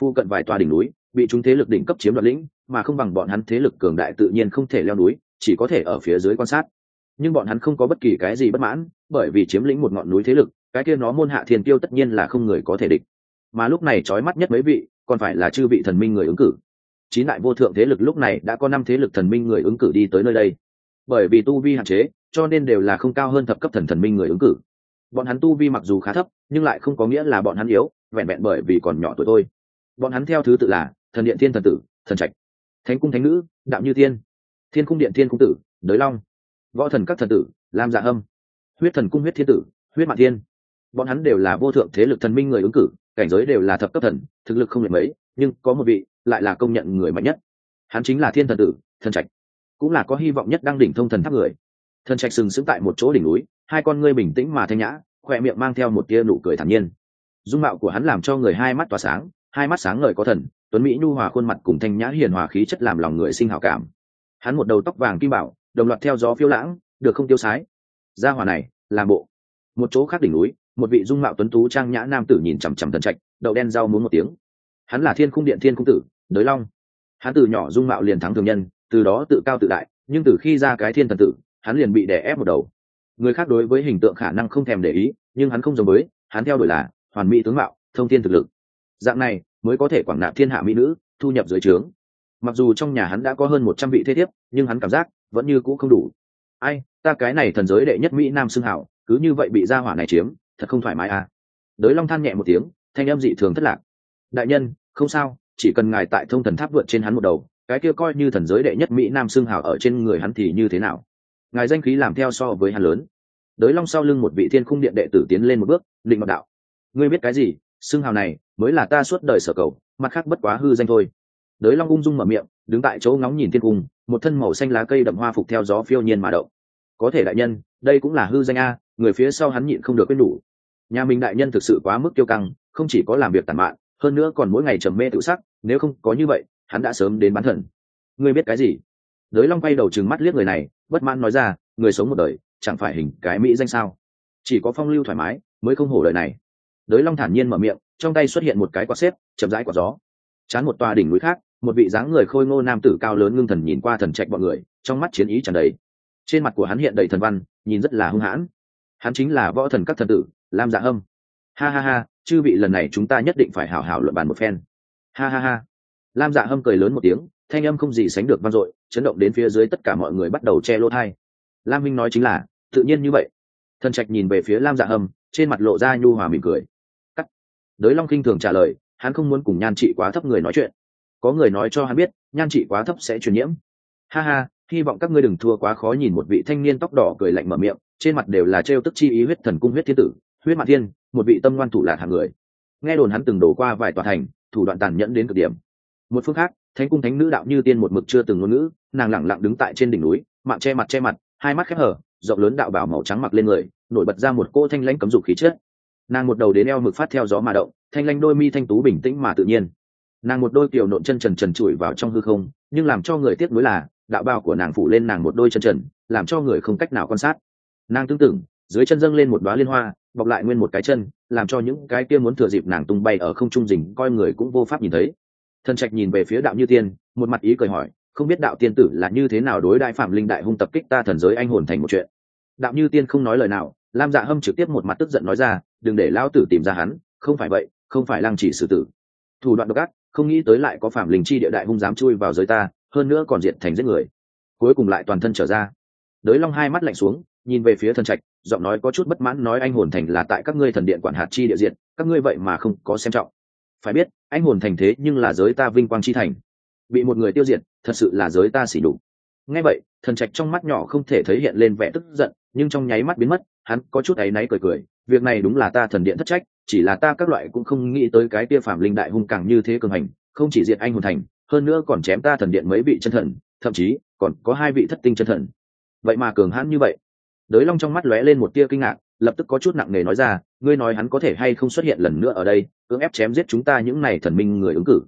A: Phu cận vài tòa đỉnh núi, bị chúng thế lực đỉnh cấp chiếm đoạt lĩnh, mà không bằng bọn hắn thế lực cường đại tự nhiên không thể leo núi, chỉ có thể ở phía dưới quan sát nhưng bọn hắn không có bất kỳ cái gì bất mãn, bởi vì chiếm lĩnh một ngọn núi thế lực, cái kia nó môn hạ thiên tiêu tất nhiên là không người có thể địch. Mà lúc này trói mắt nhất mấy vị, còn phải là chư vị thần minh người ứng cử. Chín đại vô thượng thế lực lúc này đã có năm thế lực thần minh người ứng cử đi tới nơi đây. Bởi vì tu vi hạn chế, cho nên đều là không cao hơn thập cấp thần thần minh người ứng cử. Bọn hắn tu vi mặc dù khá thấp, nhưng lại không có nghĩa là bọn hắn yếu, vẹn vẹn bởi vì còn nhỏ tuổi thôi. Bọn hắn theo thứ tự là thần điện thiên thần tử, thần trạch, thánh cung thánh nữ đạo như tiên thiên cung điện thiên cung tử, đới long võ thần các thần tử, lam dạ hâm, huyết thần cung huyết thiên tử, huyết mạng thiên. Bọn hắn đều là vô thượng thế lực thần minh người ứng cử, cảnh giới đều là thập cấp thần, thực lực không được mấy, nhưng có một vị lại là công nhận người mạnh nhất. Hắn chính là thiên thần tử, thần trạch. Cũng là có hy vọng nhất đang đỉnh thông thần tháp người. Thần trạch sừng sững tại một chỗ đỉnh núi, hai con ngươi bình tĩnh mà thanh nhã, khoe miệng mang theo một tia nụ cười thản nhiên. Dung mạo của hắn làm cho người hai mắt tỏa sáng, hai mắt sáng ngời có thần, tuấn mỹ nhu hòa khuôn mặt cùng thanh nhã hiền hòa khí chất làm lòng người sinh hảo cảm. Hắn một đầu tóc vàng kim bảo đồng loạt theo gió phiêu lãng, được không tiêu sái. Gia hỏa này, làm bộ. Một chỗ khác đỉnh núi, một vị dung mạo tuấn tú trang nhã nam tử nhìn chằm chằm thần trạch, đậu đen rau muốn một tiếng. Hắn là thiên cung điện thiên cung tử, đới long. Hắn từ nhỏ dung mạo liền thắng thường nhân, từ đó tự cao tự đại, nhưng từ khi ra cái thiên thần tử, hắn liền bị đè ép một đầu. Người khác đối với hình tượng khả năng không thèm để ý, nhưng hắn không giống với, hắn theo đuổi là hoàn mỹ tướng mạo, thông thiên thực lực. Dạng này, mới có thể quảng nạp thiên hạ mỹ nữ, thu nhập dưới trướng. Mặc dù trong nhà hắn đã có hơn một trăm vị thế thiếp, nhưng hắn cảm giác vẫn như cũ không đủ. Ai, ta cái này thần giới đệ nhất mỹ nam xưng hảo, cứ như vậy bị gia hỏa này chiếm, thật không thoải mái à. Đới long than nhẹ một tiếng, thanh âm dị thường thất lạc. Đại nhân, không sao, chỉ cần ngài tại thông thần tháp vượt trên hắn một đầu, cái kia coi như thần giới đệ nhất mỹ nam xưng hảo ở trên người hắn thì như thế nào? Ngài danh khí làm theo so với hắn lớn. Đới long sau lưng một vị thiên khung điện đệ tử tiến lên một bước, định mặc đạo. Ngươi biết cái gì, xưng hào này mới là ta suốt đời sở cầu, mặt khác bất quá hư danh thôi đới long ung dung mở miệng, đứng tại chỗ ngóng nhìn thiên cung, một thân màu xanh lá cây đậm hoa phục theo gió phiêu nhiên mà đậu có thể đại nhân, đây cũng là hư danh a, người phía sau hắn nhịn không được quên đủ. Nhà mình đại nhân thực sự quá mức kiêu căng, không chỉ có làm việc tàn mạn, hơn nữa còn mỗi ngày trầm mê tự sắc, nếu không có như vậy, hắn đã sớm đến bán thần. Ngươi biết cái gì? Đới long quay đầu trừng mắt liếc người này, bất mãn nói ra, người sống một đời, chẳng phải hình cái mỹ danh sao? Chỉ có phong lưu thoải mái, mới không hổ đời này. Đới long thản nhiên mở miệng, trong tay xuất hiện một cái quạt xếp, chậm rãi quả gió chán một tòa đỉnh núi khác, một vị dáng người khôi ngô nam tử cao lớn ngưng thần nhìn qua thần trạch bọn người, trong mắt chiến ý tràn đầy. Trên mặt của hắn hiện đầy thần văn, nhìn rất là hung hãn. Hắn chính là võ thần các thần tử, lam dạ hâm ha ha ha, chư vị lần này chúng ta nhất định phải hảo hảo luận bàn một phen. Ha ha ha. Lam dạ hâm cười lớn một tiếng, thanh âm không gì sánh được vang dội, chấn động đến phía dưới tất cả mọi người bắt đầu che lỗ thai. Lam minh nói chính là, tự nhiên như vậy. Thần trạch nhìn về phía lam dạ hâm trên mặt lộ ra nhu hòa mỉm cười. Cắt. Đới long kinh thường trả lời hắn không muốn cùng nhan trị quá thấp người nói chuyện. Có người nói cho hắn biết, nhan trị quá thấp sẽ truyền nhiễm. Ha ha, hy vọng các ngươi đừng thua quá khó nhìn một vị thanh niên tóc đỏ cười lạnh mở miệng, trên mặt đều là trêu tức chi ý huyết thần cung huyết thiên tử, huyết mạn thiên, một vị tâm ngoan thủ lạc hàng người. Nghe đồn hắn từng đổ qua vài tòa thành, thủ đoạn tàn nhẫn đến cực điểm. Một phương khác, thánh cung thánh nữ đạo như tiên một mực chưa từng ngôn ngữ, nàng lẳng lặng đứng tại trên đỉnh núi mạng che mặt che mặt, hai mắt khép hở, rộng lớn đạo bảo màu trắng mặc lên người, nổi bật ra một cô thanh lãnh cấm dục khí chất nàng một đầu đến eo mực phát theo gió mà động, thanh lãnh đôi mi thanh tú bình tĩnh mà tự nhiên. Nàng một đôi kiểu nộn chân trần trần trụi vào trong hư không, nhưng làm cho người tiếc nuối là, đạo bao của nàng phủ lên nàng một đôi chân trần, làm cho người không cách nào quan sát. Nàng tương tưởng, dưới chân dâng lên một đoá liên hoa, bọc lại nguyên một cái chân, làm cho những cái kia muốn thừa dịp nàng tung bay ở không trung rình coi người cũng vô pháp nhìn thấy. Thần trạch nhìn về phía đạo như tiên, một mặt ý cười hỏi, không biết đạo tiên tử là như thế nào đối đại phạm linh đại hung tập kích ta thần giới anh hồn thành một chuyện? Đạo như tiên không nói lời nào, lam dạ hâm trực tiếp một mặt tức giận nói ra đừng để lão tử tìm ra hắn, không phải vậy, không phải lăng chỉ xử tử. Thủ đoạn độc ác, không nghĩ tới lại có phạm linh chi địa đại hung dám chui vào giới ta, hơn nữa còn diện thành giết người. Cuối cùng lại toàn thân trở ra. Đới long hai mắt lạnh xuống, nhìn về phía thần trạch, giọng nói có chút bất mãn nói anh hồn thành là tại các ngươi thần điện quản hạt chi địa diện, các ngươi vậy mà không có xem trọng. Phải biết, anh hồn thành thế nhưng là giới ta vinh quang chi thành. Bị một người tiêu diệt, thật sự là giới ta xỉ đủ ngay vậy, thần trạch trong mắt nhỏ không thể thấy hiện lên vẻ tức giận, nhưng trong nháy mắt biến mất, hắn có chút áy náy cười cười việc này đúng là ta thần điện thất trách, chỉ là ta các loại cũng không nghĩ tới cái tia phạm linh đại hung càng như thế cường hành, không chỉ diệt anh hồn thành, hơn nữa còn chém ta thần điện mấy vị chân thần, thậm chí còn có hai vị thất tinh chân thần. Vậy mà cường hãn như vậy. Đới long trong mắt lóe lên một tia kinh ngạc, lập tức có chút nặng nề nói ra, ngươi nói hắn có thể hay không xuất hiện lần nữa ở đây, cưỡng ép chém giết chúng ta những này thần minh người ứng cử.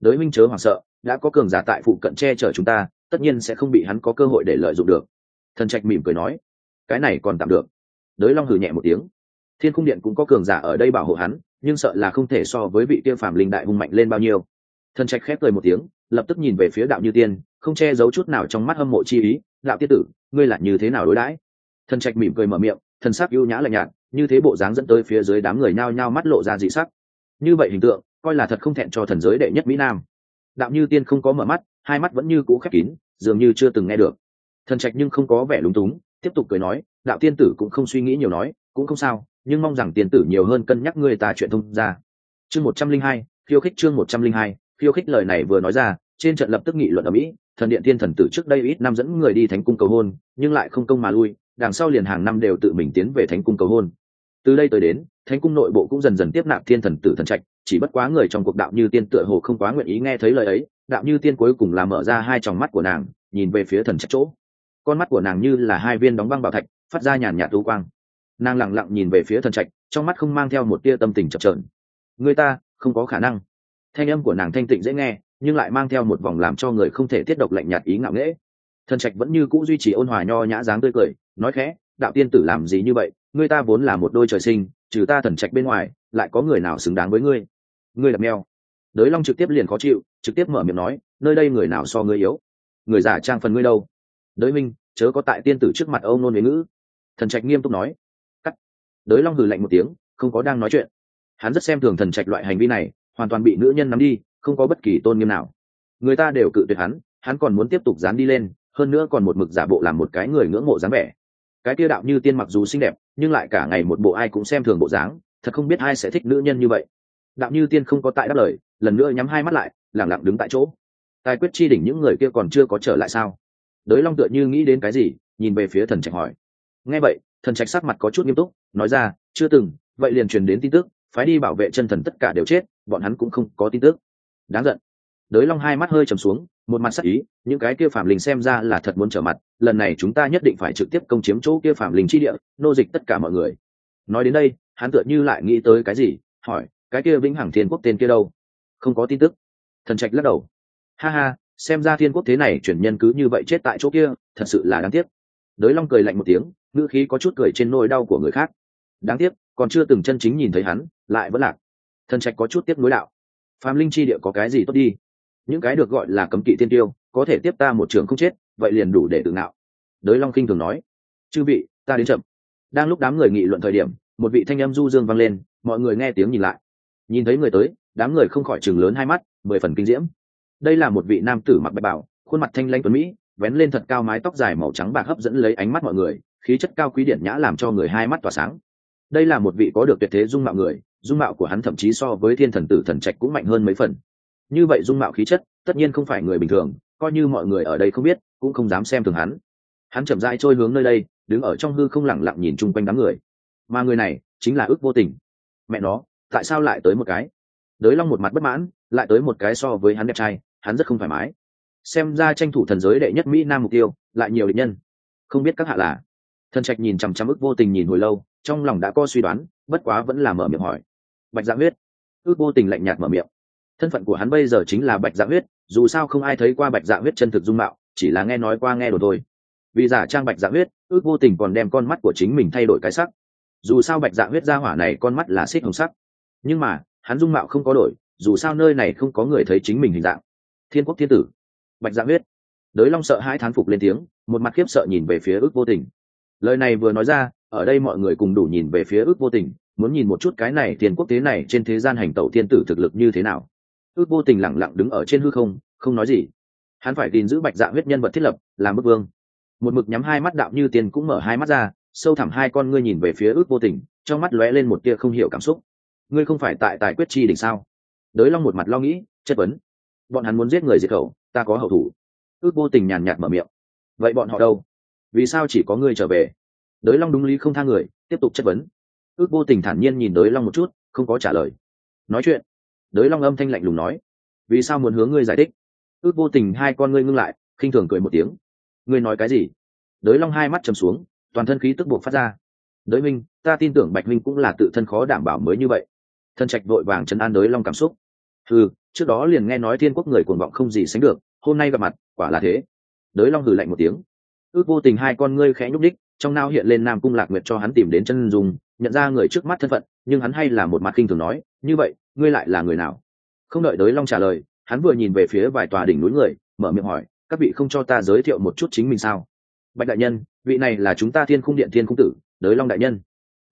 A: Đới minh chớ hoảng sợ, đã có cường giả tại phụ cận che chở chúng ta, tất nhiên sẽ không bị hắn có cơ hội để lợi dụng được. Thần trạch mỉm cười nói, cái này còn tạm được. Đới long hừ nhẹ một tiếng thiên cung điện cũng có cường giả ở đây bảo hộ hắn, nhưng sợ là không thể so với vị Tiêu phàm linh đại hùng mạnh lên bao nhiêu. Thần trạch khép cười một tiếng, lập tức nhìn về phía đạo như tiên, không che giấu chút nào trong mắt hâm mộ chi ý, đạo tiết tử, ngươi là như thế nào đối đãi? Thần trạch mỉm cười mở miệng, thần sắc ưu nhã lạnh nhạt, như thế bộ dáng dẫn tới phía dưới đám người nhao nhao mắt lộ ra dị sắc. Như vậy hình tượng, coi là thật không thẹn cho thần giới đệ nhất mỹ nam. Đạo như tiên không có mở mắt, hai mắt vẫn như cũ khép kín, dường như chưa từng nghe được. Thần trạch nhưng không có vẻ lúng túng, tiếp tục cười nói, đạo tiên tử cũng không suy nghĩ nhiều nói, cũng không sao nhưng mong rằng tiền tử nhiều hơn cân nhắc ngươi ta chuyện thông ra chương một trăm linh hai, khiêu khích chương một trăm linh hai, khiêu khích lời này vừa nói ra, trên trận lập tức nghị luận ở mỹ, thần điện thiên thần tử trước đây ít năm dẫn người đi thánh cung cầu hôn, nhưng lại không công mà lui, đằng sau liền hàng năm đều tự mình tiến về thánh cung cầu hôn. Từ đây tới đến, thánh cung nội bộ cũng dần dần tiếp nạp thiên thần tử thần trạch, chỉ bất quá người trong cuộc đạo như tiên tựa hồ không quá nguyện ý nghe thấy lời ấy, đạo như tiên cuối cùng là mở ra hai tròng mắt của nàng, nhìn về phía thần trạch chỗ. Con mắt của nàng như là hai viên đóng băng bảo thạch, phát ra nhàn nhạt tú quang nàng lẳng lặng nhìn về phía thần trạch, trong mắt không mang theo một tia tâm tình chập trờn người ta, không có khả năng. Thanh âm của nàng thanh tịnh dễ nghe, nhưng lại mang theo một vòng làm cho người không thể tiết độc lạnh nhạt ý ngạo nghễ. Thần trạch vẫn như c ũ duy trì ôn hòa nho nhã dáng tươi cười, nói khẽ, đạo tiên tử làm gì như vậy? Người ta vốn là một đôi trời sinh, trừ ta thần trạch bên ngoài, lại có người nào xứng đáng với ngươi? Ngươi là meo đới long trực tiếp liền khó chịu, trực tiếp mở miệng nói, nơi đây người nào so ngươi yếu? Người giả trang phần ngươi đâu? Đới minh, chớ có tại tiên tử trước mặt âu nôn với ngữ. Thần trạch nghiêm túc nói đới long hừ lạnh một tiếng, không có đang nói chuyện. Hắn rất xem thường thần trạch loại hành vi này, hoàn toàn bị nữ nhân nắm đi, không có bất kỳ tôn nghiêm nào. Người ta đều cự tuyệt hắn hắn còn muốn tiếp tục dán đi lên, hơn nữa còn một mực giả bộ làm một cái người ngưỡng mộ dáng vẻ. Cái kia đạo như tiên mặc dù xinh đẹp, nhưng lại cả ngày một bộ ai cũng xem thường bộ dáng, thật không biết ai sẽ thích nữ nhân như vậy. Đạo như tiên không có tại đáp lời, lần nữa nhắm hai mắt lại, lẳng lặng đứng tại chỗ. Tài quyết chi đỉnh những người kia còn chưa có trở lại sao? Đới long tựa như nghĩ đến cái gì, nhìn về phía thần trạch hỏi. Nghe vậy thần trạch sắc mặt có chút nghiêm túc, nói ra, chưa từng, vậy liền truyền đến tin tức, phái đi bảo vệ chân thần tất cả đều chết, bọn hắn cũng không có tin tức. Đáng giận. Đới long hai mắt hơi trầm xuống, một mặt sắc ý, những cái kia phạm linh xem ra là thật muốn trở mặt, lần này chúng ta nhất định phải trực tiếp công chiếm chỗ kia phạm linh chi địa, nô dịch tất cả mọi người. Nói đến đây, hắn tựa như lại nghĩ tới cái gì, hỏi, cái kia vĩnh hằng thiên quốc tên kia đâu? Không có tin tức. Thần trạch lắc đầu. Ha ha, xem ra thiên quốc thế này chuyển nhân cứ như vậy chết tại chỗ kia, thật sự là đáng tiếc. Đới long cười lạnh một tiếng ngữ khí có chút cười trên nỗi đau của người khác. Đáng tiếc, còn chưa từng chân chính nhìn thấy hắn, lại vẫn lạc. Thần trạch có chút tiếc nối đạo. Phạm linh chi địa có cái gì tốt đi? Những cái được gọi là cấm kỵ tiên tiêu, có thể tiếp ta một trường không chết, vậy liền đủ để tự ngạo. Đới long kinh thường nói. Chư vị, ta đến chậm. Đang lúc đám người nghị luận thời điểm, một vị thanh âm du dương vang lên, mọi người nghe tiếng nhìn lại. Nhìn thấy người tới, đám người không khỏi chừng lớn hai mắt, mười phần kinh diễm. Đây là một vị nam tử mặc bạch bảo khuôn mặt thanh lanh tuấn mỹ, vén lên thật cao mái tóc dài màu trắng bạc hấp dẫn lấy ánh mắt mọi người khí chất cao quý điện nhã làm cho người hai mắt tỏa sáng. Đây là một vị có được tuyệt thế dung mạo người, dung mạo của hắn thậm chí so với thiên thần tử thần trạch cũng mạnh hơn mấy phần. Như vậy dung mạo khí chất, tất nhiên không phải người bình thường, coi như mọi người ở đây không biết, cũng không dám xem thường hắn. Hắn chậm rãi trôi hướng nơi đây, đứng ở trong hư không lẳng lặng nhìn chung quanh đám người. Mà người này, chính là ước vô tình. Mẹ nó, tại sao lại tới một cái? Đới long một mặt bất mãn, lại tới một cái so với hắn đẹp trai, hắn rất không thoải mái. Xem ra tranh thủ thần giới đệ nhất mỹ nam mục tiêu, lại nhiều định nhân. Không biết các hạ là thần trạch nhìn chằm chằm ức vô tình nhìn hồi lâu, trong lòng đã có suy đoán, bất quá vẫn là mở miệng hỏi. Bạch dạ huyết. Ước vô tình lạnh nhạt mở miệng. Thân phận của hắn bây giờ chính là bạch dạ huyết, dù sao không ai thấy qua bạch dạ huyết chân thực dung mạo, chỉ là nghe nói qua nghe đồ thôi. Vì giả trang bạch dạ huyết, ước vô tình còn đem con mắt của chính mình thay đổi cái sắc. Dù sao bạch dạ huyết ra hỏa này con mắt là xích hồng sắc. Nhưng mà, hắn dung mạo không có đổi, dù sao nơi này không có người thấy chính mình hình dạng. Thiên quốc thiên tử. Bạch dạ huyết. Đới long sợ hai thán phục lên tiếng, một mặt khiếp sợ nhìn về phía ước vô tình lời này vừa nói ra, ở đây mọi người cùng đủ nhìn về phía ước vô tình, muốn nhìn một chút cái này tiền quốc tế này trên thế gian hành tẩu thiên tử thực lực như thế nào. Ước vô tình lẳng lặng đứng ở trên hư không không nói gì. Hắn phải tin giữ bạch dạ huyết nhân vật thiết lập, làm bức vương. Một mực nhắm hai mắt đạo như tiền cũng mở hai mắt ra, sâu thẳm hai con ngươi nhìn về phía ước vô tình, trong mắt lóe lên một tia không hiểu cảm xúc. Ngươi không phải tại tài quyết chi đỉnh sao? Đới long một mặt lo nghĩ, chất vấn. Bọn hắn muốn giết người diệt khẩu, ta có hậu thủ. Ước vô tình nhàn nhạt mở miệng. Vậy bọn họ đâu? Vì sao chỉ có ngươi trở về? Đới long đúng lý không tha người, tiếp tục chất vấn. Ước vô tình thản nhiên nhìn đới long một chút, không có trả lời. Nói chuyện, đới long âm thanh lạnh lùng nói, vì sao muốn hướng ngươi giải thích? Ước vô tình hai con ngươi ngưng lại, khinh thường cười một tiếng. Ngươi nói cái gì? Đới long hai mắt chầm xuống, toàn thân khí tức buộc phát ra. Đới minh, ta tin tưởng bạch minh cũng là tự thân khó đảm bảo mới như vậy. Thân trạch vội vàng chấn an đới long cảm xúc. Ừ trước đó liền nghe nói thiên quốc người cuồng vọng không gì sánh được, hôm nay gặp mặt, quả là thế. Đới long hừ lạnh một tiếng ước vô tình hai con ngươi khẽ nhúc đích trong nao hiện lên nam cung lạc nguyệt cho hắn tìm đến chân dùng nhận ra người trước mắt thân phận, nhưng hắn hay là một mặt kinh thường nói, như vậy, ngươi lại là người nào? Không đợi đới long trả lời, hắn vừa nhìn về phía vài tòa đỉnh núi người, mở miệng hỏi, các vị không cho ta giới thiệu một chút chính mình sao? Bạch đại nhân, vị này là chúng ta thiên khung điện thiên khung tử, đới long đại nhân.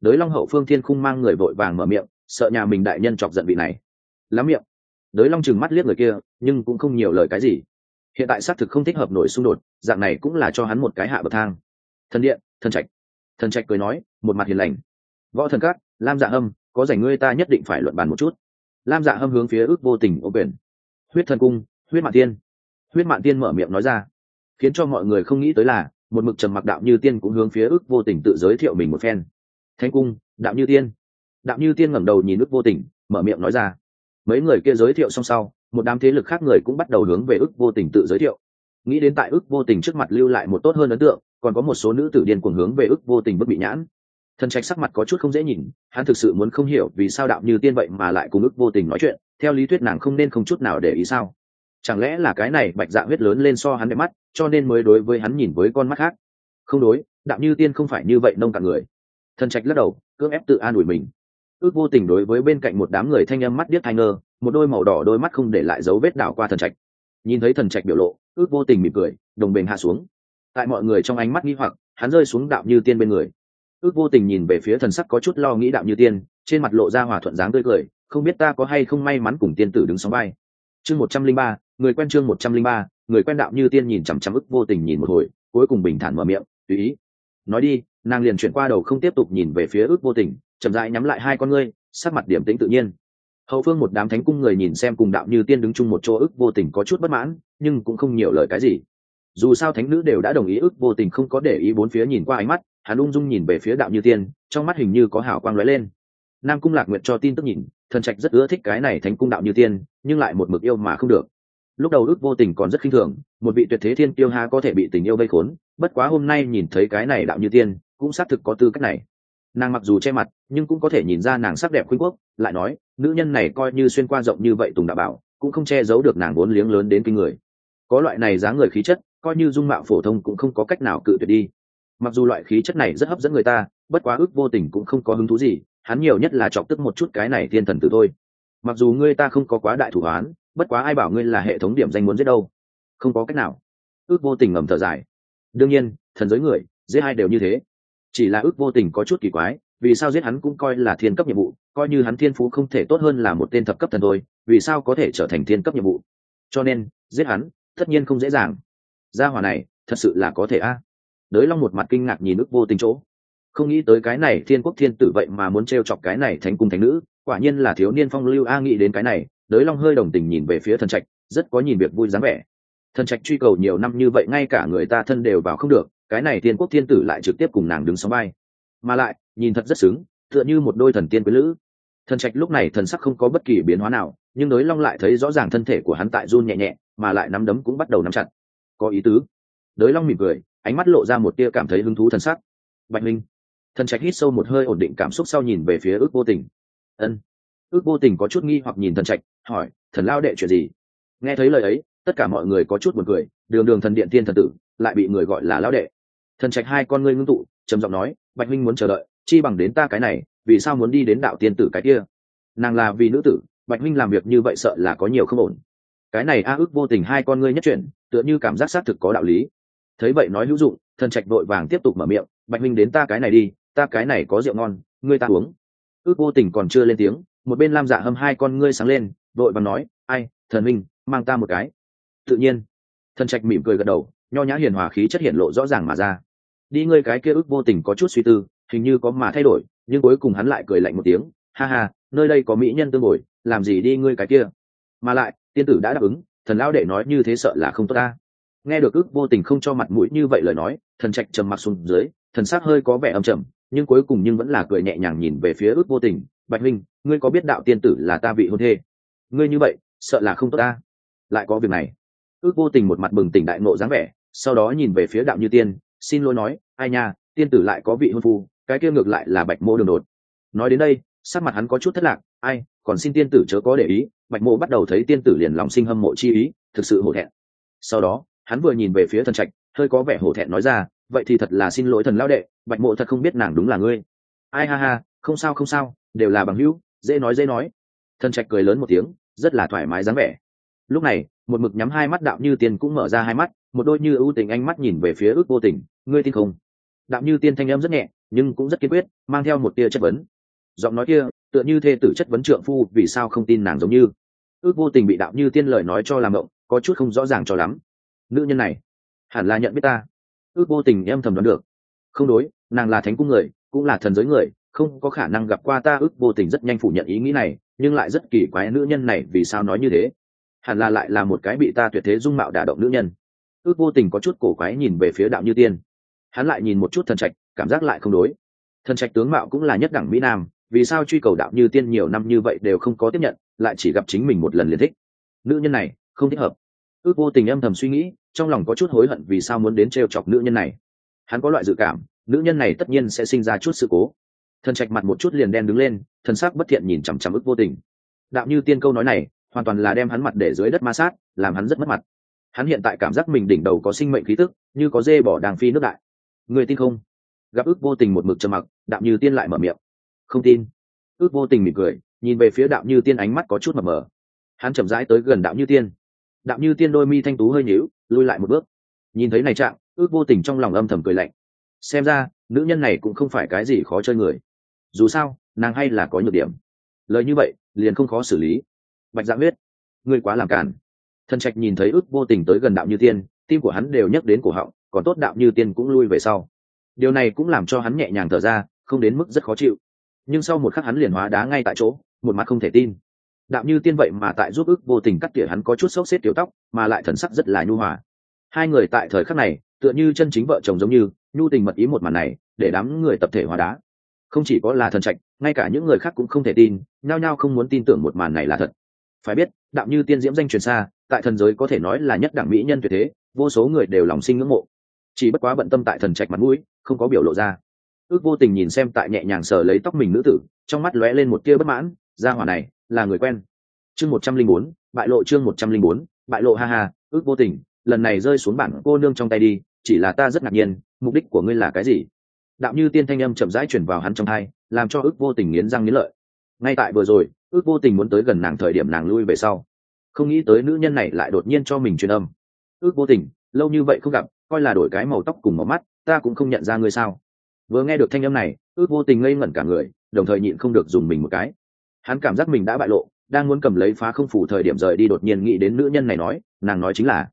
A: Đới long hậu phương thiên khung mang người vội vàng mở miệng, sợ nhà mình đại nhân chọc giận vị này. Lắm miệng. Đới long chừng mắt liếc người kia, nhưng cũng không nhiều lời cái gì hiện tại xác thực không thích hợp nổi xung đột, dạng này cũng là cho hắn một cái hạ bậc thang. Thần điện, thần trạch. Thần trạch cười nói, một mặt hiền lành. Võ thần cát lam dạ hâm, có rảnh ngươi ta nhất định phải luận bàn một chút. Lam dạ hâm hướng phía ước vô tình ô quyền. Huyết thần cung, huyết mạng tiên. Huyết mạng tiên mở miệng nói ra, khiến cho mọi người không nghĩ tới là, một mực trầm mặc đạo như tiên cũng hướng phía ước vô tình tự giới thiệu mình một phen. Thánh cung, đạo như tiên. Đạo như tiên ngẩng đầu nhìn ước vô tình, mở miệng nói ra, mấy người kia giới thiệu xong sau một đám thế lực khác người cũng bắt đầu hướng về ức vô tình tự giới thiệu. Nghĩ đến tại ức vô tình trước mặt lưu lại một tốt hơn ấn tượng, còn có một số nữ tử điên cuồng hướng về ức vô tình bất bị nhãn. Thần trạch sắc mặt có chút không dễ nhìn, hắn thực sự muốn không hiểu vì sao đạo như tiên vậy mà lại cùng ức vô tình nói chuyện, theo lý thuyết nàng không nên không chút nào để ý sao? Chẳng lẽ là cái này bạch dạ huyết lớn lên so hắn đẹp mắt, cho nên mới đối với hắn nhìn với con mắt khác? Không đối, đạo như tiên không phải như vậy nông cạn người. Thần trạch lắc đầu, cưỡng ép tự an ủi mình ước vô tình đối với bên cạnh một đám người thanh âm mắt điếc hai ngơ, một đôi màu đỏ đôi mắt không để lại dấu vết đảo qua thần trạch. Nhìn thấy thần trạch biểu lộ, ước vô tình mỉm cười, đồng bền hạ xuống. Tại mọi người trong ánh mắt nghi hoặc, hắn rơi xuống đạo như tiên bên người. Ước vô tình nhìn về phía thần sắc có chút lo nghĩ đạo như tiên, trên mặt lộ ra hòa thuận dáng tươi cười, không biết ta có hay không may mắn cùng tiên tử đứng sóng vai. Chương một trăm linh ba, người quen chương một trăm linh ba, người quen đạo như tiên nhìn chằm chằm ức vô tình nhìn một hồi, cuối cùng bình thản mở miệng, tùy ý. Nói đi, nàng liền chuyển qua đầu không tiếp tục nhìn về phía ước vô tình chậm rãi nhắm lại hai con ngươi, sắc mặt điểm tĩnh tự nhiên. Hậu phương một đám thánh cung người nhìn xem cùng đạo như tiên đứng chung một chỗ ước vô tình có chút bất mãn, nhưng cũng không nhiều lời cái gì. Dù sao thánh nữ đều đã đồng ý ước vô tình không có để ý bốn phía nhìn qua ánh mắt, hắn ung dung nhìn về phía đạo như tiên, trong mắt hình như có hảo quang lóe lên. Nam cung lạc nguyện cho tin tức nhìn, thần trạch rất ưa thích cái này thánh cung đạo như tiên, nhưng lại một mực yêu mà không được. Lúc đầu ước vô tình còn rất khinh thường, một vị tuyệt thế thiên tiêu ha có thể bị tình yêu vây khốn, bất quá hôm nay nhìn thấy cái này đạo như tiên, cũng xác thực có tư cách này nàng mặc dù che mặt, nhưng cũng có thể nhìn ra nàng sắc đẹp khuynh quốc, lại nói, nữ nhân này coi như xuyên qua rộng như vậy tùng đã bảo, cũng không che giấu được nàng vốn liếng lớn đến kinh người. Có loại này dáng người khí chất, coi như dung mạo phổ thông cũng không có cách nào cự tuyệt đi. Mặc dù loại khí chất này rất hấp dẫn người ta, bất quá ước vô tình cũng không có hứng thú gì, hắn nhiều nhất là chọc tức một chút cái này thiên thần tử thôi. Mặc dù ngươi ta không có quá đại thủ hoán, bất quá ai bảo ngươi là hệ thống điểm danh muốn giết đâu? Không có cách nào. Ước vô tình ngầm thở dài. Đương nhiên, thần giới người, giết hai đều như thế chỉ là ước vô tình có chút kỳ quái, vì sao giết hắn cũng coi là thiên cấp nhiệm vụ, coi như hắn thiên phú không thể tốt hơn là một tên thập cấp thần thôi, vì sao có thể trở thành thiên cấp nhiệm vụ? Cho nên, giết hắn, tất nhiên không dễ dàng. Gia hỏa này, thật sự là có thể a. Đới long một mặt kinh ngạc nhìn ước vô tình chỗ. Không nghĩ tới cái này, thiên quốc thiên tử vậy mà muốn t chọc cái này thánh cung thánh nữ, quả nhiên là thiếu niên phong lưu a nghĩ đến cái này, đới long hơi đồng tình nhìn về phía thần trạch, rất có nhìn việc vui dáng vẻ. Thần trạch truy cầu nhiều năm như vậy, ngay cả người ta thân đều vào không được cái này thiên quốc thiên tử lại trực tiếp cùng nàng đứng sóng bay mà lại, nhìn thật rất xứng, tựa như một đôi thần tiên quý lữ. Thần trạch lúc này thần sắc không có bất kỳ biến hóa nào, nhưng đới long lại thấy rõ ràng thân thể của hắn tại run nhẹ nhẹ, mà lại nắm đấm cũng bắt đầu nắm chặt. Có ý tứ. Đới long mỉm cười, ánh mắt lộ ra một tia cảm thấy hứng thú thần sắc. Bạch minh. Thần trạch hít sâu một hơi ổn định cảm xúc sau nhìn về phía ước vô tình. Ân. Ước vô tình có chút nghi hoặc nhìn thần trạch, hỏi, thần lao đệ chuyện gì? Nghe thấy lời ấy, tất cả mọi người có chút buồn cười, đường đường thần điện tiên thần tử, lại bị người gọi là lao đệ thần trạch hai con ngươi ngưng tụ, trầm giọng nói, bạch minh muốn chờ đợi, chi bằng đến ta cái này, vì sao muốn đi đến đạo tiên tử cái kia? Nàng là vì nữ tử, bạch minh làm việc như vậy sợ là có nhiều không ổn. Cái này a ước vô tình hai con ngươi nhất chuyển, tựa như cảm giác xác thực có đạo lý. Thấy vậy nói hữu dụng, thần trạch vội vàng tiếp tục mở miệng, bạch minh đến ta cái này đi, ta cái này có rượu ngon, ngươi ta uống. Ước vô tình còn chưa lên tiếng, một bên lam dạ hâm hai con ngươi sáng lên, vội và nói, ai, thần minh mang ta một cái. Tự nhiên, thần trạch mỉm cười gật đầu nho nhã hiền hòa khí chất hiện lộ rõ ràng mà ra. Đi ngươi cái kia ước vô tình có chút suy tư, hình như có mà thay đổi, nhưng cuối cùng hắn lại cười lạnh một tiếng, ha ha, nơi đây có mỹ nhân tương bồi, làm gì đi ngươi cái kia? Mà lại, tiên tử đã đáp ứng, thần lão đệ nói như thế sợ là không tốt ta. Nghe được ước vô tình không cho mặt mũi như vậy lời nói, thần trạch trầm mặc xuống dưới, thần sắc hơi có vẻ âm trầm, nhưng cuối cùng nhưng vẫn là cười nhẹ nhàng nhìn về phía ước vô tình, bạch minh ngươi có biết đạo tiên tử là ta vị hôn thê? Ngươi như vậy, sợ là không tốt ta. Lại có việc này ước vô tình một mặt bừng tỉnh đại ngộ dáng vẻ, sau đó nhìn về phía đạo như tiên, xin lỗi nói, ai nha, tiên tử lại có vị hôn phu, cái kia ngược lại là bạch mô đường đột. Nói đến đây, sắc mặt hắn có chút thất lạc, ai, còn xin tiên tử chớ có để ý. Bạch mô bắt đầu thấy tiên tử liền lòng sinh hâm mộ chi ý, thực sự hổ thẹn. Sau đó, hắn vừa nhìn về phía thần trạch, hơi có vẻ hổ thẹn nói ra, vậy thì thật là xin lỗi thần lao đệ, bạch mộ thật không biết nàng đúng là ngươi. Ai ha ha, không sao không sao, đều là bằng hữu, dễ nói dễ nói. Thần trạch cười lớn một tiếng, rất là thoải mái dáng vẻ lúc này, một mực nhắm hai mắt đạo như tiên cũng mở ra hai mắt, một đôi như ưu tình ánh mắt nhìn về phía ước vô tình, ngươi tin không? Đạo như tiên thanh âm rất nhẹ, nhưng cũng rất kiên quyết, mang theo một tia chất vấn. Giọng nói kia, tựa như thê tử chất vấn trượng phu, vì sao không tin nàng giống như? Ước vô tình bị đạo như tiên lời nói cho làm động, có chút không rõ ràng cho lắm. Nữ nhân này, hẳn là nhận biết ta. Ước vô tình em thầm đoán được. Không đối, nàng là thánh cung người, cũng là thần giới người, không có khả năng gặp qua ta. Ước vô tình rất nhanh phủ nhận ý nghĩ này, nhưng lại rất kỳ quái nữ nhân này vì sao nói như thế hẳn là lại là một cái bị ta tuyệt thế dung mạo đả động nữ nhân. Ước vô tình có chút cổ quái nhìn về phía đạo như tiên. Hắn lại nhìn một chút thần trạch, cảm giác lại không đối. Thần trạch tướng mạo cũng là nhất đẳng mỹ nam, vì sao truy cầu đạo như tiên nhiều năm như vậy đều không có tiếp nhận, lại chỉ gặp chính mình một lần liền thích. Nữ nhân này, không thích hợp. Ước vô tình âm thầm suy nghĩ, trong lòng có chút hối hận vì sao muốn đến t chọc nữ nhân này. Hắn có loại dự cảm, nữ nhân này tất nhiên sẽ sinh ra chút sự cố. Thần trạch mặt một chút liền đen đứng lên, thần sắc bất thiện nhìn chằm chằm ức vô tình. Đạo như tiên câu nói này hoàn toàn là đem hắn mặt để dưới đất ma sát, làm hắn rất mất mặt. Hắn hiện tại cảm giác mình đỉnh đầu có sinh mệnh khí tức, như có dê bỏ đàng phi nước đại. Người tin không? Gặp ước vô tình một mực trầm mặc đạo như tiên lại mở miệng. Không tin. Ước vô tình mỉm cười, nhìn về phía đạo như tiên ánh mắt có chút mờ mờ. Hắn chậm rãi tới gần đạo như tiên. Đạo như tiên đôi mi thanh tú hơi nhíu lui lại một bước. Nhìn thấy này trạng, ước vô tình trong lòng âm thầm cười lạnh. Xem ra, nữ nhân này cũng không phải cái gì khó chơi người. Dù sao, nàng hay là có nhược điểm. Lời như vậy, liền không khó xử lý bạch dạ huyết ngươi quá làm cản thần trạch nhìn thấy ước vô tình tới gần đạo như tiên, tim của hắn đều nhắc đến cổ họng, còn tốt đạo như tiên cũng lui về sau. Điều này cũng làm cho hắn nhẹ nhàng thở ra, không đến mức rất khó chịu. Nhưng sau một khắc hắn liền hóa đá ngay tại chỗ, một mặt không thể tin. Đạo như tiên vậy mà tại giúp ước vô tình cắt tỉa hắn có chút sốc xếp tiểu tóc, mà lại thần sắc rất là nhu hòa. Hai người tại thời khắc này, tựa như chân chính vợ chồng giống như, nhu tình mật ý một màn này, để đám người tập thể hóa đá. Không chỉ có là thần trạch, ngay cả những người khác cũng không thể tin, nhao nhao không muốn tin tưởng một màn này là thật phải biết, đạo như tiên diễm danh truyền xa, tại thần giới có thể nói là nhất đẳng mỹ nhân tuyệt thế, vô số người đều lòng sinh ngưỡng mộ. Chỉ bất quá bận tâm tại thần trạch mặt mũi, không có biểu lộ ra. Ước vô tình nhìn xem tại nhẹ nhàng sờ lấy tóc mình nữ tử, trong mắt lóe lên một tia bất mãn, gia hỏa này, là người quen. Chương một trăm linh bốn, bại lộ chương một trăm linh bốn, bại lộ ha ha, ước vô tình, lần này rơi xuống bản cô nương trong tay đi, chỉ là ta rất ngạc nhiên, mục đích của ngươi là cái gì? Đạo như tiên thanh âm chậm rãi chuyển vào hắn trong hai làm cho ước vô tình nghiến răng nghiến lợi. Ngay tại vừa rồi ước vô tình muốn tới gần nàng thời điểm nàng lui về sau. Không nghĩ tới nữ nhân này lại đột nhiên cho mình truyền âm. Ước vô tình, lâu như vậy không gặp, coi là đổi cái màu tóc cùng màu mắt, ta cũng không nhận ra ngươi sao. Vừa nghe được thanh âm này, ước vô tình ngây ngẩn cả người, đồng thời nhịn không được dùng mình một cái. Hắn cảm giác mình đã bại lộ, đang muốn cầm lấy phá không phủ thời điểm rời đi đột nhiên nghĩ đến nữ nhân này nói, nàng nói chính là,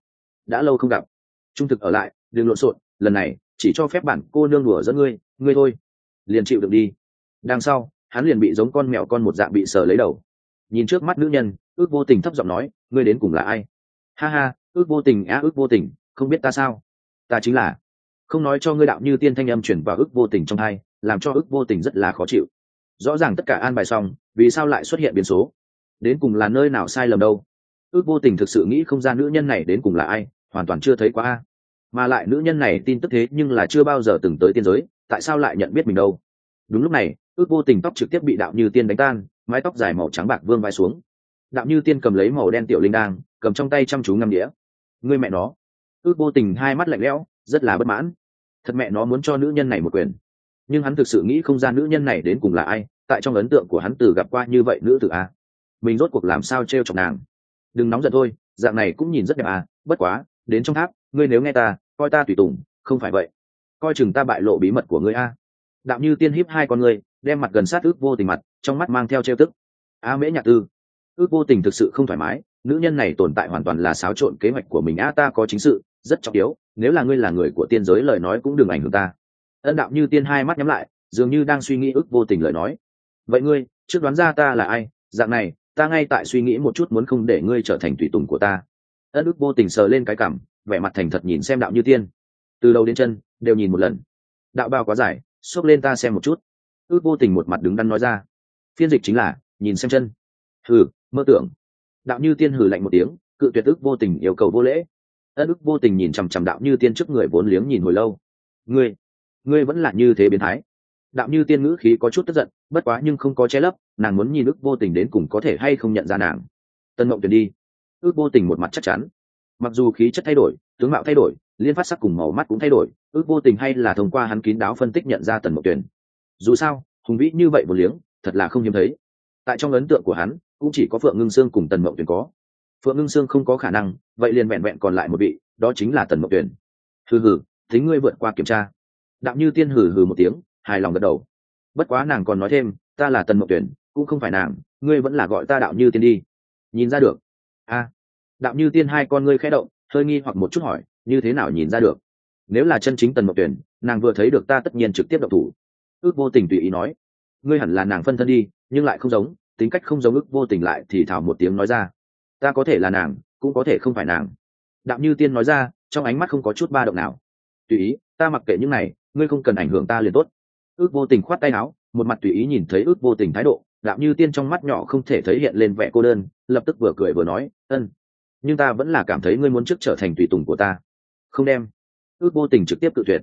A: đã lâu không gặp. Trung thực ở lại, đừng lộn xộn, lần này, chỉ cho phép bản cô nương đùa dẫn ngươi ngươi thôi. Liền chịu được đi. Đằng sau hắn liền bị giống con mèo con một dạng bị sờ lấy đầu. Nhìn trước mắt nữ nhân, ước vô tình thấp giọng nói, ngươi đến cùng là ai? Ha ha, ước vô tình á, ước vô tình, không biết ta sao? Ta chính là. Không nói cho ngươi đạo như tiên thanh âm chuyển vào ước vô tình trong hai, làm cho ước vô tình rất là khó chịu. Rõ ràng tất cả an bài xong, vì sao lại xuất hiện biến số? Đến cùng là nơi nào sai lầm đâu? Ước vô tình thực sự nghĩ không ra nữ nhân này đến cùng là ai, hoàn toàn chưa thấy quá a. Mà lại nữ nhân này tin tức thế nhưng là chưa bao giờ từng tới tiên giới, tại sao lại nhận biết mình đâu? Đúng lúc này ước vô tình tóc trực tiếp bị đạo như tiên đánh tan, mái tóc dài màu trắng bạc vương vai xuống. Đạo như tiên cầm lấy màu đen tiểu linh đang cầm trong tay chăm chú ngâm đĩa người mẹ nó. Ước vô tình hai mắt lạnh lẽo, rất là bất mãn. Thật mẹ nó muốn cho nữ nhân này một quyền. Nhưng hắn thực sự nghĩ không ra nữ nhân này đến cùng là ai, tại trong ấn tượng của hắn từ gặp qua như vậy nữ tử a. Mình rốt cuộc làm sao t r e o chọc nàng? Đừng nóng giận thôi, dạng này cũng nhìn rất đẹp à bất quá, đến trong tháp, ngươi nếu nghe ta, coi ta tùy tùng, không phải vậy. Coi chừng ta bại lộ bí mật của ngươi a. Đạo như tiên hiếp hai con ngươi đem mặt gần sát ước vô tình mặt, trong mắt mang theo trêu tức. A mễ nhạc tư, ước vô tình thực sự không thoải mái, nữ nhân này tồn tại hoàn toàn là xáo trộn kế hoạch của mình. A, ta có chính sự, rất trọng yếu, nếu là ngươi là người của tiên giới lời nói cũng đừng ảnh hưởng ta. Ân đạo như tiên hai mắt nhắm lại, dường như đang suy nghĩ ước vô tình lời nói. Vậy ngươi, trước đoán ra ta là ai? Dạng này, ta ngay tại suy nghĩ một chút muốn không để ngươi trở thành tùy tùng của ta. Ân ước vô tình sờ lên cái cảm, vẻ mặt thành thật nhìn xem đạo như tiên. Từ đầu đến chân, đều nhìn một lần. Đạo bao quá dài, xốc lên ta xem một chút ước vô tình một mặt đứng đắn nói ra. Phiên dịch chính là, nhìn xem chân. Hừ, mơ tưởng. Đạo như tiên hừ lạnh một tiếng, cự tuyệt ước vô tình yêu cầu vô lễ. Ân ước vô tình nhìn chằm chằm đạo như tiên trước người vốn liếng nhìn hồi lâu. Ngươi ngươi vẫn là như thế biến thái. Đạo như tiên ngữ khí có chút tức giận, bất quá nhưng không có che lấp, nàng muốn nhìn ước vô tình đến cùng có thể hay không nhận ra nàng. Tân mộng tuyển đi. Ước vô tình một mặt chắc chắn. Mặc dù khí chất thay đổi, tướng mạo thay đổi, liên phát sắc cùng màu mắt cũng thay đổi, ước vô tình hay là thông qua hắn kín đáo phân tích nhận ra tần mộng tuyển dù sao, hùng vĩ như vậy một liếng, thật là không hiếm thấy. Tại trong ấn tượng của hắn, cũng chỉ có phượng ngưng sương cùng tần mộng tuyển có. Phượng ngưng sương không có khả năng, vậy liền vẹn vẹn còn lại một vị, đó chính là tần mộng tuyển hừ hừ, thính ngươi vượt qua kiểm tra. Đạo như tiên hừ hừ một tiếng, hài lòng gật đầu. Bất quá nàng còn nói thêm, ta là tần mộng tuyển cũng không phải nàng, ngươi vẫn là gọi ta đạo như tiên đi. Nhìn ra được. A. Đạo như tiên hai con ngươi khẽ động, hơi nghi hoặc một chút hỏi, như thế nào nhìn ra được? Nếu là chân chính tần mộng tuyển nàng vừa thấy được ta tất nhiên trực tiếp độc thủ ước vô tình tùy ý nói. Ngươi hẳn là nàng phân thân đi, nhưng lại không giống, tính cách không giống ước vô tình lại thì thảo một tiếng nói ra. Ta có thể là nàng, cũng có thể không phải nàng. Đạm như tiên nói ra, trong ánh mắt không có chút ba động nào. Tùy ý, ta mặc kệ những này, ngươi không cần ảnh hưởng ta liền tốt. Ước vô tình khoát tay áo, một mặt tùy ý nhìn thấy ước vô tình thái độ, đạm như tiên trong mắt nhỏ không thể thấy hiện lên vẻ cô đơn, lập tức vừa cười vừa nói, ân, nhưng ta vẫn là cảm thấy ngươi muốn trước trở thành tùy tùng của ta. Không đem. Ước vô tình trực tiếp tự tuyệt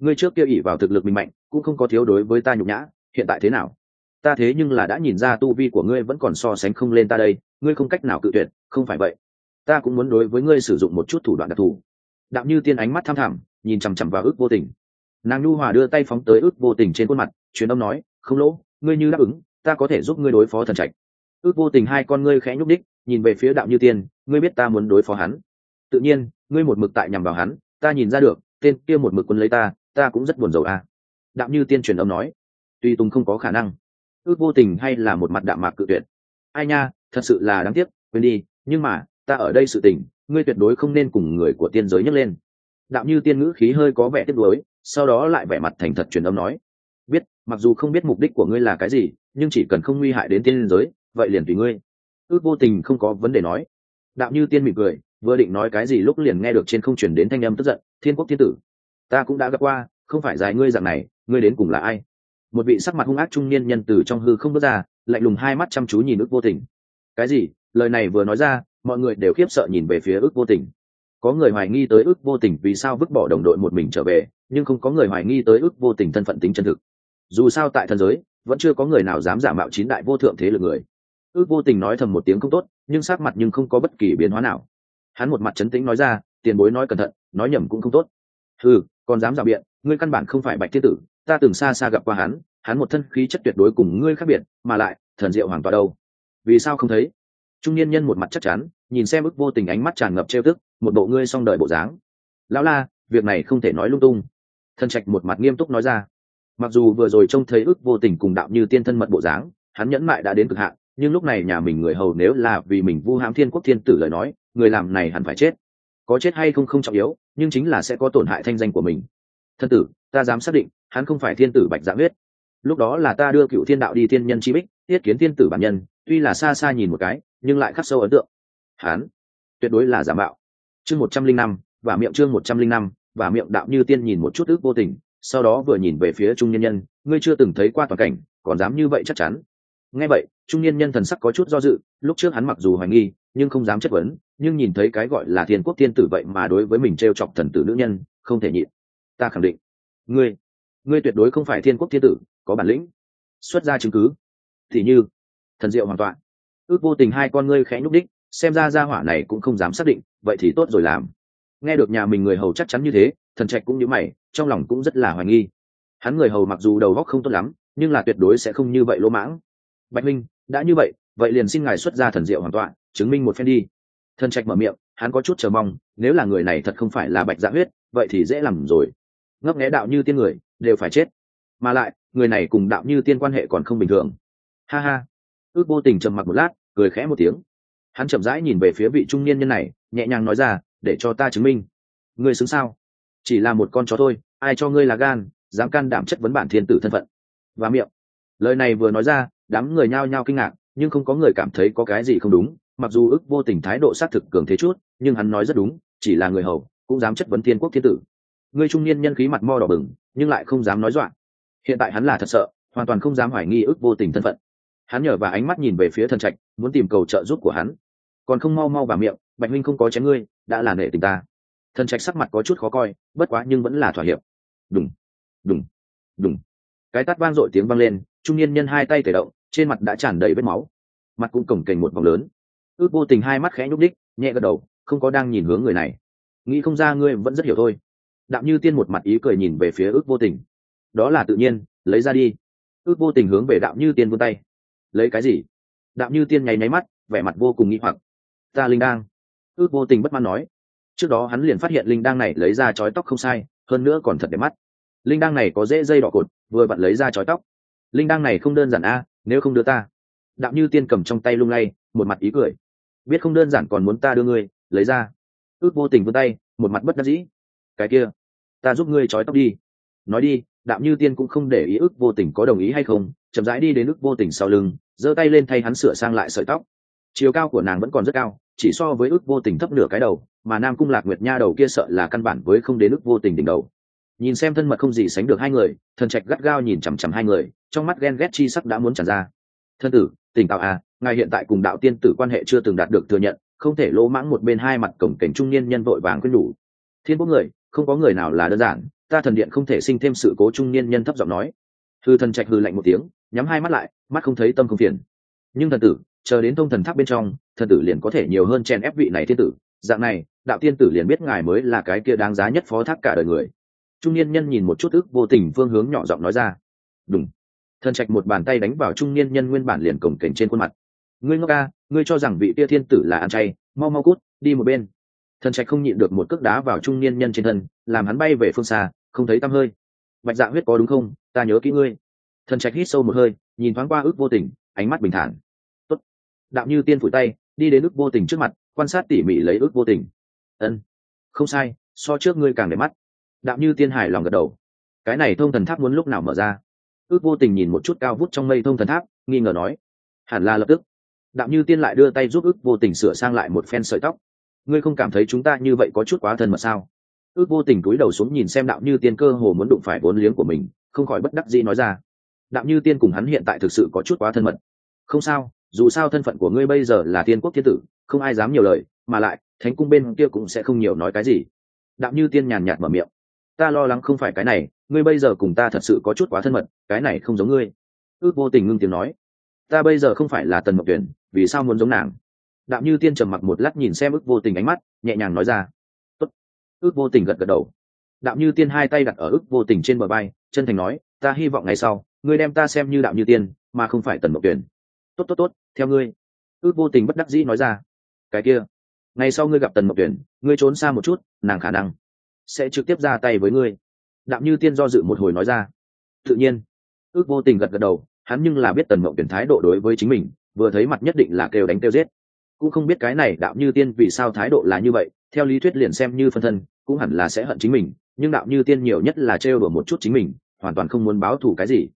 A: ngươi trước kia ỷ vào thực lực mình mạnh, cũng không có thiếu đối với ta nhục nhã, hiện tại thế nào? Ta thế nhưng là đã nhìn ra tu vi của ngươi vẫn còn so sánh không lên ta đây, ngươi không cách nào cự tuyệt, không phải vậy. Ta cũng muốn đối với ngươi sử dụng một chút thủ đoạn đặc thù. Đạm như tiên ánh mắt tham thẳm, nhìn chằm chằm vào ước vô tình. Nàng nhu hòa đưa tay phóng tới ước vô tình trên khuôn mặt, truyền âm nói, không lỗ, ngươi như đáp ứng, ta có thể giúp ngươi đối phó thần trạch. Ước vô tình hai con ngươi khẽ nhúc đích nhìn về phía đạo như tiên, ngươi biết ta muốn đối phó hắn. Tự nhiên, ngươi một mực tại nhằm vào hắn, ta nhìn ra được, tên kia một mực quân lấy ta ta cũng rất buồn rầu a. À. đạo như tiên truyền âm nói, tuy tùng không có khả năng, ước vô tình hay là một mặt đạm mạc cự tuyệt. Ai nha, thật sự là đáng tiếc, quên đi, nhưng mà, ta ở đây sự tình, ngươi tuyệt đối không nên cùng người của tiên giới nhấc lên. Đạo như tiên ngữ khí hơi có vẻ tiếc nuối, sau đó lại vẻ mặt thành thật truyền âm nói, biết, mặc dù không biết mục đích của ngươi là cái gì, nhưng chỉ cần không nguy hại đến tiên giới, vậy liền tùy ngươi. Ước vô tình không có vấn đề nói. Đạo như tiên mỉm cười, vừa định nói cái gì lúc liền nghe được trên không chuyển đến thanh âm tức giận, thiên quốc thiên tử ta cũng đã gặp qua, không phải dài ngươi dạng này, ngươi đến cùng là ai? Một vị sắc mặt hung ác trung niên nhân từ trong hư không bước ra, lạnh lùng hai mắt chăm chú nhìn ước vô tình. Cái gì? Lời này vừa nói ra, mọi người đều khiếp sợ nhìn về phía ước vô tình. Có người hoài nghi tới ước vô tình vì sao vứt bỏ đồng đội một mình trở về, nhưng không có người hoài nghi tới ước vô tình thân phận tính chân thực. Dù sao tại thần giới, vẫn chưa có người nào dám giả mạo chín đại vô thượng thế lực người. Ước vô tình nói thầm một tiếng không tốt, nhưng sát mặt nhưng không có bất kỳ biến hóa nào. Hắn một mặt trấn tĩnh nói ra, tiền bối nói cẩn thận, nói nhầm cũng không tốt ừ còn dám rào biện, ngươi căn bản không phải bạch thiên tử, ta từng xa xa gặp qua hắn hắn một thân khí chất tuyệt đối cùng ngươi khác biệt, mà lại, thần diệu hoàn toàn đâu? Vì sao không thấy? Trung niên nhân một mặt chắc chắn, nhìn xem ức vô tình ánh mắt tràn ngập trêu tức, một bộ ngươi xong đợi bộ dáng. Lão la, việc này không thể nói lung tung. Thân trạch một mặt nghiêm túc nói ra. Mặc dù vừa rồi trông thấy ức vô tình cùng đạo như tiên thân mật bộ dáng, hắn nhẫn mại đã đến cực hạn, nhưng lúc này nhà mình người hầu nếu là vì mình vu hãm thiên quốc thiên tử lời nói, người làm này hẳn phải chết có chết hay không không trọng yếu, nhưng chính là sẽ có tổn hại thanh danh của mình. Thân tử, ta dám xác định, hắn không phải thiên tử bạch dạ huyết. Lúc đó là ta đưa cựu thiên đạo đi thiên nhân chi bích tiết kiến thiên tử bản nhân, tuy là xa xa nhìn một cái, nhưng lại khắc sâu ấn tượng. Hắn, tuyệt đối là giả mạo. Chương một trăm linh năm, và miệng chương một trăm linh năm, và miệng đạo như tiên nhìn một chút ước vô tình, sau đó vừa nhìn về phía trung nhân nhân, ngươi chưa từng thấy qua toàn cảnh, còn dám như vậy chắc chắn. Nghe vậy trung niên nhân thần sắc có chút do dự, lúc trước hắn mặc dù hoài nghi, nhưng không dám chất vấn, nhưng nhìn thấy cái gọi là thiên quốc thiên tử vậy mà đối với mình t r e o chọc thần tử nữ nhân, không thể nhịn. Ta khẳng định, ngươi ngươi tuyệt đối không phải thiên quốc thiên tử, có bản lĩnh, xuất ra chứng cứ. Thì như, thần diệu hoàn toàn, ước vô tình hai con ngươi khẽ nhúc đích xem ra gia hỏa này cũng không dám xác định, vậy thì tốt rồi làm. Nghe được nhà mình người hầu chắc chắn như thế, thần trạch cũng như mày, trong lòng cũng rất là hoài nghi. Hắn người hầu mặc dù đầu góc không tốt lắm, nhưng là tuyệt đối sẽ không như vậy lỗ mãng bạch minh, đã như vậy vậy liền xin ngài xuất ra thần diệu hoàn toàn, chứng minh một phen đi. Thần trạch mở miệng, hắn có chút chờ mong, nếu là người này thật không phải là bạch dạ huyết, vậy thì dễ làm rồi. Ngấp nghé đạo như tiên người, đều phải chết. Mà lại, người này cùng đạo như tiên quan hệ còn không bình thường. Ha ha. Ước vô tình trầm mặc một lát, cười khẽ một tiếng. Hắn chậm rãi nhìn về phía vị trung niên nhân này, nhẹ nhàng nói ra, để cho ta chứng minh. Ngươi xứng sao? Chỉ là một con chó thôi, ai cho ngươi là gan, dám can đảm chất vấn bản thiên tử thân phận. Và miệng. Lời này vừa nói ra đám người nhao nhao kinh ngạc, nhưng không có người cảm thấy có cái gì không đúng, mặc dù ức vô tình thái độ xác thực cường thế chút, nhưng hắn nói rất đúng, chỉ là người hầu, cũng dám chất vấn thiên quốc thiên tử. Người trung niên nhân khí mặt mo đỏ bừng, nhưng lại không dám nói dọa. Hiện tại hắn là thật sợ, hoàn toàn không dám hoài nghi ức vô tình thân phận. Hắn nhờ và ánh mắt nhìn về phía thần trạch, muốn tìm cầu trợ giúp của hắn. Còn không mau mau vào miệng, bạch minh không có chém ngươi, đã là nể tình ta. Thần trạch sắc mặt có chút khó coi, bất quá nhưng vẫn là thỏa hiệp. Đúng đúng đúng cái tắt vang dội tiếng vang lên, trung niên nhân hai tay thể động trên mặt đã tràn đầy vết máu. Mặt cũng cổng kềnh một vòng lớn. Ước vô tình hai mắt khẽ nhúc đích nhẹ gật đầu, không có đang nhìn hướng người này. Nghĩ không ra ngươi vẫn rất hiểu thôi. Đạo như tiên một mặt ý cười nhìn về phía ước vô tình. Đó là tự nhiên, lấy ra đi. Ước vô tình hướng về đạo như tiên vươn tay. Lấy cái gì? Đạo như tiên nháy nháy mắt, vẻ mặt vô cùng nghi hoặc. Ta linh đang ước vô tình bất mãn nói. Trước đó hắn liền phát hiện linh đang này lấy ra chói tóc không sai, hơn nữa còn thật đẹp mắt. Linh đang này có dễ dây đỏ cột, vừa vặn lấy ra chói tóc. Linh đang này không đơn giản a nếu không đưa ta. Đạo như tiên cầm trong tay lung lay, một mặt ý cười. Biết không đơn giản còn muốn ta đưa ngươi, lấy ra. Ước vô tình vươn tay, một mặt bất đắc dĩ. Cái kia, ta giúp ngươi trói tóc đi. Nói đi đạo như tiên cũng không để ý ước vô tình có đồng ý hay không, chậm rãi đi đến ước vô tình sau lưng, giơ tay lên thay hắn sửa sang lại sợi tóc. Chiều cao của nàng vẫn còn rất cao, chỉ so với ước vô tình thấp nửa cái đầu, mà nam cung lạc nguyệt nha đầu kia sợ là căn bản với không đến ước vô tình đỉnh đầu. Nhìn xem thân mật không gì sánh được hai người, thần trạch gắt gao nhìn chằm chằm hai người trong mắt ghen ghét chi sắc đã muốn tràn ra. Thân tử, tỉnh táo à ngài hiện tại cùng đạo tiên tử quan hệ chưa từng đạt được thừa nhận, không thể lỗ mãng một bên hai mặt cổng cảnh trung niên nhân vội vàng quyết đủ thiên quốc người, không có người nào là đơn giản, ta thần điện không thể sinh thêm sự cố trung niên nhân thấp giọng nói. Hư thần trạch hư lạnh một tiếng, nhắm hai mắt lại, mắt không thấy tâm không phiền. Nhưng thần tử, chờ đến thông thần tháp bên trong, thần tử liền có thể nhiều hơn chen ép vị này thiên tử. Dạng này, đạo tiên tử liền biết ngài mới là cái kia đáng giá nhất phó thác cả đời người. Trung niên nhân nhìn một chút ức vô tình phương hướng nhỏ giọng nói ra. Đúng thần trạch một bàn tay đánh vào trung niên nhân nguyên bản liền cổng kềnh trên khuôn mặt. Ngươi ngốc ca, ngươi cho rằng vị tia thiên tử là ăn chay, mau mau cút, đi một bên. Thần trạch không nhịn được một cước đá vào trung niên nhân trên thân, làm hắn bay về phương xa, không thấy tăm hơi. Bạch dạ huyết có đúng không? Ta nhớ kỹ ngươi. Thần trạch hít sâu một hơi, nhìn thoáng qua ước vô tình, ánh mắt bình thản. Tốt. đạo như tiên phủi tay, đi đến ước vô tình trước mặt, quan sát tỉ mỉ lấy ước vô tình. Ân, không sai, so trước ngươi càng để mắt. Đạo như tiên hài lòng gật đầu. Cái này thông thần tháp muốn lúc nào mở ra? Ước vô tình nhìn một chút cao vút trong mây thông thần tháp, nghi ngờ nói, hẳn là lập tức. Đạo như tiên lại đưa tay giúp ước vô tình sửa sang lại một phen sợi tóc. Ngươi không cảm thấy chúng ta như vậy có chút quá thân mật sao? Ước vô tình cúi đầu xuống nhìn xem đạo như tiên cơ hồ muốn đụng phải vốn liếng của mình, không khỏi bất đắc dĩ nói ra, đạo như tiên cùng hắn hiện tại thực sự có chút quá thân mật. Không sao, dù sao thân phận của ngươi bây giờ là tiên quốc thiên tử, không ai dám nhiều lời, mà lại, thánh cung bên kia cũng sẽ không nhiều nói cái gì. Đạo như tiên nhàn nhạt mở miệng ta lo lắng không phải cái này, ngươi bây giờ cùng ta thật sự có chút quá thân mật, cái này không giống ngươi. Ước vô tình ngưng tiếng nói. Ta bây giờ không phải là tần mộc tuyển, vì sao muốn giống nàng? Đạo như tiên trầm mặc một lát nhìn xem ước vô tình ánh mắt, nhẹ nhàng nói ra. Tốt. ước vô tình gật gật đầu. Đạo như tiên hai tay đặt ở ước vô tình trên bờ bay chân thành nói, ta hy vọng ngày sau, ngươi đem ta xem như đạo như tiên, mà không phải tần mộc tuyển. Tốt tốt tốt, theo ngươi. Ước vô tình bất đắc dĩ nói ra. Cái kia, ngày sau ngươi gặp tần mộc tuyển, ngươi trốn xa một chút, nàng khả năng sẽ trực tiếp ra tay với ngươi. Đạo như tiên do dự một hồi nói ra. Tự nhiên, ước vô tình gật gật đầu, hắn nhưng là biết tần mộng tuyển thái độ đối với chính mình, vừa thấy mặt nhất định là kêu đánh kêu giết. Cũng không biết cái này đạo như tiên vì sao thái độ là như vậy, theo lý thuyết liền xem như phân thân, cũng hẳn là sẽ hận chính mình, nhưng đạo như tiên nhiều nhất là trêu đùa một chút chính mình, hoàn toàn không muốn báo thù cái gì.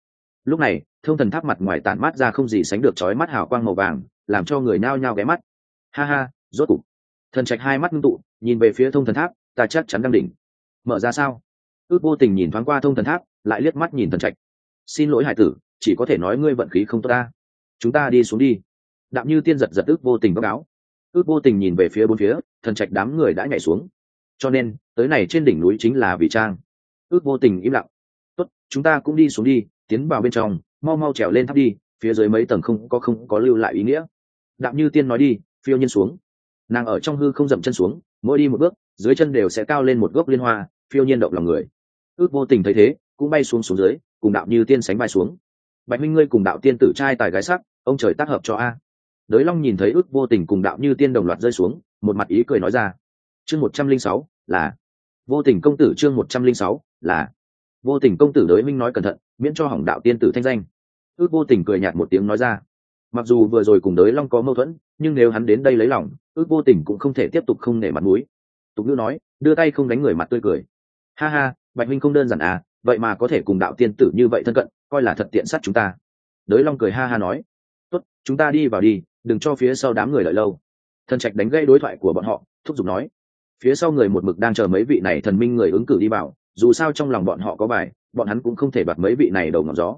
A: Lúc này, thông thần tháp mặt ngoài tản mát ra không gì sánh được trói mắt hào quang màu vàng, làm cho người nao nhao ghé mắt. Ha ha, rốt cục. Thần trạch hai mắt ngưng tụ, nhìn về phía thông thần tháp, ta chắc chắn đang đỉnh mở ra sao? Ước vô tình nhìn thoáng qua thông thần tháp, lại liếc mắt nhìn thần trạch. Xin lỗi hải tử, chỉ có thể nói ngươi vận khí không tốt ta. Chúng ta đi xuống đi. Đạm như tiên giật giật ước vô tình báo cáo ước vô tình nhìn về phía bốn phía, thần trạch đám người đã nhảy xuống. Cho nên, tới này trên đỉnh núi chính là vị trang. Ước vô tình im lặng. Tốt, chúng ta cũng đi xuống đi, tiến vào bên trong, mau mau trèo lên tháp đi, phía dưới mấy tầng không có không có lưu lại ý nghĩa. Đạm như tiên nói đi, phiêu nhiên xuống. Nàng ở trong hư không dậm chân xuống, mỗi đi một bước, dưới chân đều sẽ cao lên một gốc liên hoa phiêu nhiên động lòng người. Ước vô tình thấy thế, cũng bay xuống xuống dưới, cùng đạo như tiên sánh bay xuống. Bạch minh ngươi cùng đạo tiên tử trai tài gái sắc, ông trời tác hợp cho a. Đới long nhìn thấy ước vô tình cùng đạo như tiên đồng loạt rơi xuống, một mặt ý cười nói ra. Chương một trăm linh sáu, là. Vô tình công tử chương một trăm linh sáu, là. Vô tình công tử đới minh nói cẩn thận, miễn cho hỏng đạo tiên tử thanh danh. Ước vô tình cười nhạt một tiếng nói ra. Mặc dù vừa rồi cùng đới long có mâu thuẫn, nhưng nếu hắn đến đây lấy lòng, ước vô tình cũng không thể tiếp tục không nể mặt mũi. Tục ngữ nói, đưa tay không đánh người mặt tươi cười ha ha bạch minh không đơn giản à vậy mà có thể cùng đạo tiên tử như vậy thân cận coi là thật tiện sát chúng ta. Đới long cười ha ha nói. Tốt chúng ta đi vào đi đừng cho phía sau đám người lợi lâu. Thần trạch đánh gây đối thoại của bọn họ thúc giục nói. Phía sau người một mực đang chờ mấy vị này thần minh người ứng cử đi vào dù sao trong lòng bọn họ có bài bọn hắn cũng không thể bật mấy vị này đầu ngọc gió.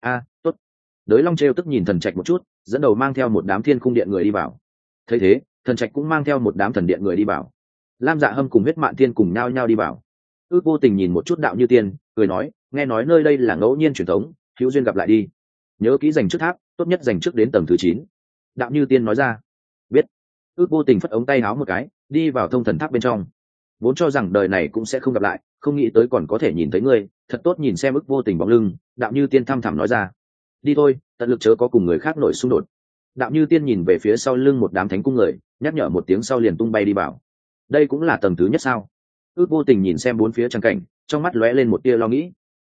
A: A à, tốt. Đới long trêu tức nhìn thần trạch một chút dẫn đầu mang theo một đám thiên cung điện người đi vào. Thấy thế thần trạch cũng mang theo một đám thần điện người đi vào. Lam dạ hâm cùng huyết mạng tiên cùng nhao nhao đi vào ước vô tình nhìn một chút đạo như tiên, cười nói, nghe nói nơi đây là ngẫu nhiên truyền thống, hữu duyên gặp lại đi. Nhớ kỹ dành trước tháp, tốt nhất dành trước đến tầng thứ chín. Đạo như tiên nói ra. Biết. Ước vô tình phất ống tay háo một cái, đi vào thông thần tháp bên trong. Vốn cho rằng đời này cũng sẽ không gặp lại, không nghĩ tới còn có thể nhìn thấy ngươi, thật tốt nhìn xem ước vô tình bóng lưng, đạo như tiên thăm thẳm nói ra. Đi thôi, tận lực chớ có cùng người khác nổi xung đột. Đạo như tiên nhìn về phía sau lưng một đám thánh cung người, nhắc nhở một tiếng sau liền tung bay đi vào. Đây cũng là tầng thứ nhất sao? Ước vô tình nhìn xem bốn phía trang cảnh, trong mắt lóe lên một tia lo nghĩ.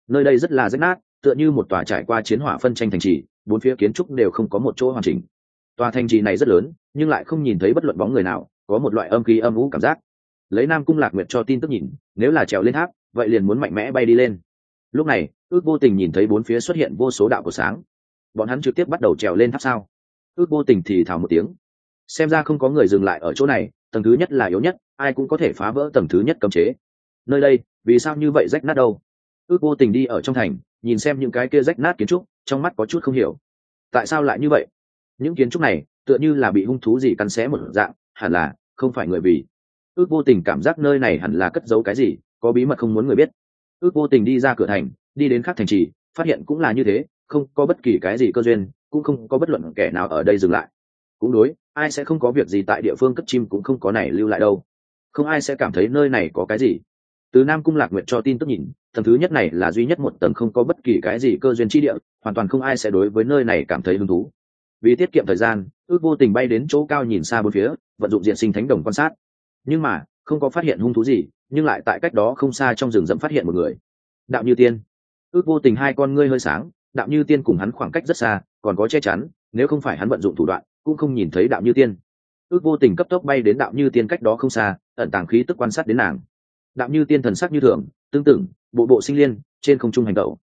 A: Nơi đây rất là rách nát, tựa như một tòa trải qua chiến hỏa phân tranh thành trì, bốn phía kiến trúc đều không có một chỗ hoàn chỉnh. Tòa thành trì này rất lớn, nhưng lại không nhìn thấy bất luận bóng người nào, có một loại âm khí âm ú cảm giác. Lấy nam cung lạc nguyệt cho tin tức nhìn, nếu là trèo lên tháp, vậy liền muốn mạnh mẽ bay đi lên. Lúc này, ước vô tình nhìn thấy bốn phía xuất hiện vô số đạo của sáng. Bọn hắn trực tiếp bắt đầu trèo lên tháp sao? Ước vô tình thì thào một tiếng. Xem ra không có người dừng lại ở chỗ này tầng thứ nhất là yếu nhất, ai cũng có thể phá vỡ tầng thứ nhất cấm chế. Nơi đây, vì sao như vậy rách nát đâu? Ước vô tình đi ở trong thành, nhìn xem những cái kia rách nát kiến trúc, trong mắt có chút không hiểu. Tại sao lại như vậy? Những kiến trúc này, tựa như là bị hung thú gì cắn xé một dạng, hẳn là, không phải người vì. Ước vô tình cảm giác nơi này hẳn là cất giấu cái gì, có bí mật không muốn người biết. Ước vô tình đi ra cửa thành, đi đến khắc thành trì, phát hiện cũng là như thế, không có bất kỳ cái gì cơ duyên, cũng không có bất luận kẻ nào ở đây dừng lại. Cũng đối ai sẽ không có việc gì tại địa phương cất chim cũng không có này lưu lại đâu. Không ai sẽ cảm thấy nơi này có cái gì. Từ nam cung lạc nguyện cho tin tức nhìn, tầng thứ nhất này là duy nhất một tầng không có bất kỳ cái gì cơ duyên chi địa, hoàn toàn không ai sẽ đối với nơi này cảm thấy hứng thú. Vì tiết kiệm thời gian, ước vô tình bay đến chỗ cao nhìn xa bốn phía, vận dụng diện sinh thánh đồng quan sát. Nhưng mà, không có phát hiện hung thú gì, nhưng lại tại cách đó không xa trong rừng rậm phát hiện một người. Đạo như tiên. Ước vô tình hai con ngươi hơi sáng, đạo như tiên cùng hắn khoảng cách rất xa, còn có che chắn, nếu không phải hắn vận dụng thủ đoạn cũng không nhìn thấy đạo như tiên. Ước vô tình cấp tốc bay đến đạo như tiên cách đó không xa, ẩn tàng khí tức quan sát đến nàng. Đạo như tiên thần sắc như thường, tương tự, bộ bộ sinh liên, trên không trung hành tẩu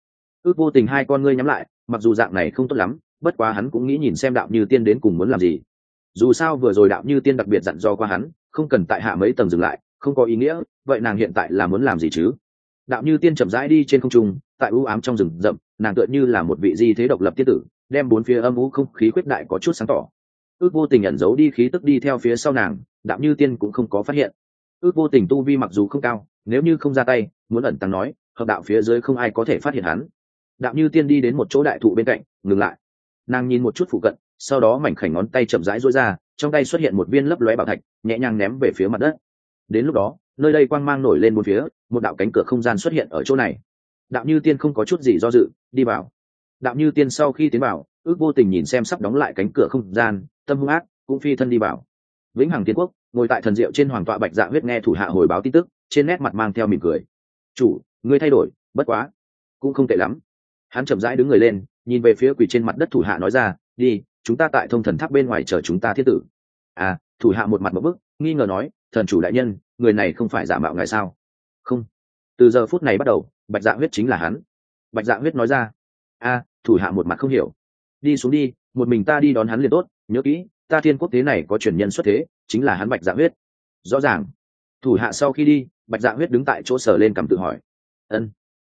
A: ước vô tình hai con ngươi nhắm lại, mặc dù dạng này không tốt lắm, bất quá hắn cũng nghĩ nhìn xem đạo như tiên đến cùng muốn làm gì. Dù sao vừa rồi đạo như tiên đặc biệt dặn do qua hắn, không cần tại hạ mấy tầng dừng lại, không có ý nghĩa, vậy nàng hiện tại là muốn làm gì chứ? Đạo như tiên chậm rãi đi trên không trung, tại u ám trong rừng rậm, nàng tựa như là một vị di thế độc lập tiết tử, đem bốn phía âm u không khí quyết đại có chút sáng tỏ ước vô tình ẩn giấu đi khí tức đi theo phía sau nàng, đạm như tiên cũng không có phát hiện. Ước vô tình tu vi mặc dù không cao, nếu như không ra tay, muốn ẩn tăng nói, hợp đạo phía dưới không ai có thể phát hiện hắn. Đạo như tiên đi đến một chỗ đại thụ bên cạnh, ngừng lại. Nàng nhìn một chút phụ cận, sau đó mảnh khảnh ngón tay chậm rãi rối ra, trong tay xuất hiện một viên lấp lóe bảo thạch, nhẹ nhàng ném về phía mặt đất. Đến lúc đó, nơi đây quang mang nổi lên một phía, một đạo cánh cửa không gian xuất hiện ở chỗ này. Đạo như tiên không có chút gì do dự, đi vào. Đạo như tiên sau khi tiến vào, ước vô tình nhìn xem sắp đóng lại cánh cửa không gian tâm hung ác, cũng phi thân đi vào. Vĩnh hằng tiên quốc, ngồi tại thần diệu trên hoàng tọa bạch dạ huyết nghe thủ hạ hồi báo tin tức, trên nét mặt mang theo mỉm cười. Chủ, ngươi thay đổi, bất quá, cũng không tệ lắm. Hắn chậm rãi đứng người lên, nhìn về phía quỳ trên mặt đất thủ hạ nói ra, đi, chúng ta tại thông thần tháp bên ngoài chờ chúng ta thiết tử. À thủ hạ một mặt một bức, nghi ngờ nói, thần chủ đại nhân, người này không phải giả mạo ngài sao? Không. Từ giờ phút này bắt đầu, bạch dạ huyết chính là hắn. Bạch dạ huyết nói ra, a, thủ hạ một mặt không hiểu đi xuống đi, một mình ta đi đón hắn liền tốt, nhớ kỹ, ta thiên quốc tế này có truyền nhân xuất thế, chính là hắn bạch dạ huyết. Rõ ràng. Thủ hạ sau khi đi, bạch dạ huyết đứng tại chỗ sở lên cầm tự hỏi. Ân,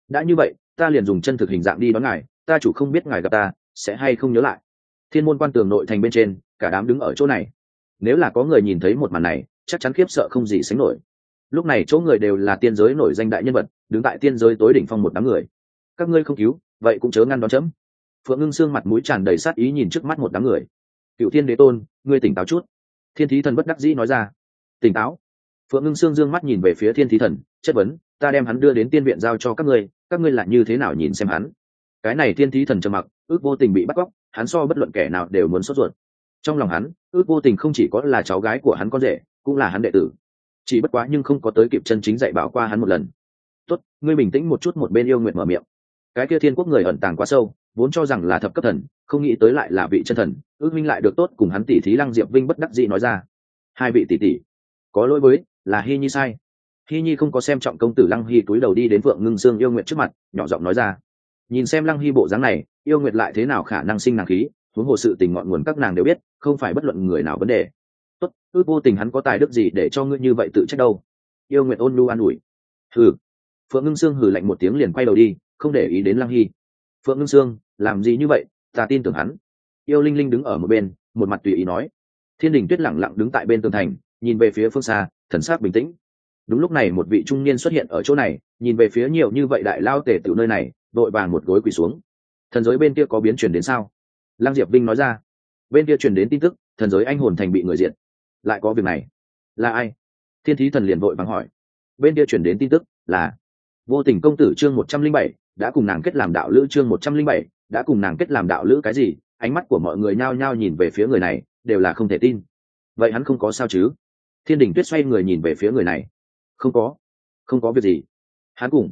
A: đã như vậy, ta liền dùng chân thực hình dạng đi đón ngài, ta chủ không biết ngài gặp ta, sẽ hay không nhớ lại? Thiên môn quan tường nội thành bên trên, cả đám đứng ở chỗ này. Nếu là có người nhìn thấy một màn này, chắc chắn khiếp sợ không gì sánh nổi. Lúc này chỗ người đều là tiên giới nổi danh đại nhân vật, đứng tại tiên giới tối đỉnh phong một đám người. Các ngươi không cứu, vậy cũng chớ ngăn đón chấm phượng ngưng xương mặt mũi tràn đầy sát ý nhìn trước mắt một đám người. Cựu thiên đế tôn, ngươi tỉnh táo chút. Thiên thí thần bất đắc dĩ nói ra. Tỉnh táo? Phượng ngưng xương dương mắt nhìn về phía thiên thí thần, chất vấn, ta đem hắn đưa đến tiên viện giao cho các ngươi các ngươi lại như thế nào nhìn xem hắn? Cái này thiên thí thần trầm mặc, ước vô tình bị bắt cóc, hắn so bất luận kẻ nào đều muốn sốt ruột. Trong lòng hắn, ước vô tình không chỉ có là cháu gái của hắn con rể, cũng là hắn đệ tử. Chỉ bất quá nhưng không có tới kịp chân chính dạy bảo qua hắn một lần. Tốt, ngươi bình tĩnh một chút, một bên yêu nguyện mở miệng cái kia thiên quốc người ẩn tàng quá sâu, vốn cho rằng là thập cấp thần, không nghĩ tới lại là vị chân thần, ước minh lại được tốt, cùng hắn tỷ thí lăng diệp vinh bất đắc dĩ nói ra. Hai vị tỷ tỷ, có lỗi với, là Hi nhi sai. Hi nhi không có xem trọng công tử lăng Hi túi đầu đi đến vượng ngưng dương yêu nguyện trước mặt, nhỏ giọng nói ra. Nhìn xem lăng Hi bộ dáng này, yêu nguyện lại thế nào khả năng sinh nàng khí, huống hồ sự tình ngọn nguồn các nàng đều biết, không phải bất luận người nào vấn đề. Tốt ước vô tình hắn có tài đức gì để cho ngươi như vậy tự trách đâu. Yêu nguyện ôn lu an ủi. Hừ. Phượng ngưng sương hừ lạnh một tiếng liền quay đầu đi không để ý đến lăng hy. Phượng ngưng sương, làm gì như vậy? Ta tin tưởng hắn. Yêu linh linh đứng ở một bên, một mặt tùy ý nói. Thiên đình tuyết lẳng lặng đứng tại bên tường thành, nhìn về phía phương xa, thần sắc bình tĩnh. Đúng lúc này một vị trung niên xuất hiện ở chỗ này, nhìn về phía nhiều như vậy đại lao tể tiểu nơi này, đội vàng một gối quỳ xuống. Thần giới bên kia có biến chuyển đến sao? Lăng diệp vinh nói ra. Bên kia truyền đến tin tức, thần giới anh hồn thành bị người diện lại có việc này. Là ai? Thiên thí thần liền vội vàng hỏi. Bên kia chuyển đến tin tức là vô tình công tử chương một trăm linh bảy đã cùng nàng kết làm đạo lữ chương một trăm linh bảy, đã cùng nàng kết làm đạo lữ cái gì? Ánh mắt của mọi người nhao nhao nhìn về phía người này, đều là không thể tin. Vậy hắn không có sao chứ? Thiên đình tuyết xoay người nhìn về phía người này. Không có. Không có việc gì. Hắn cùng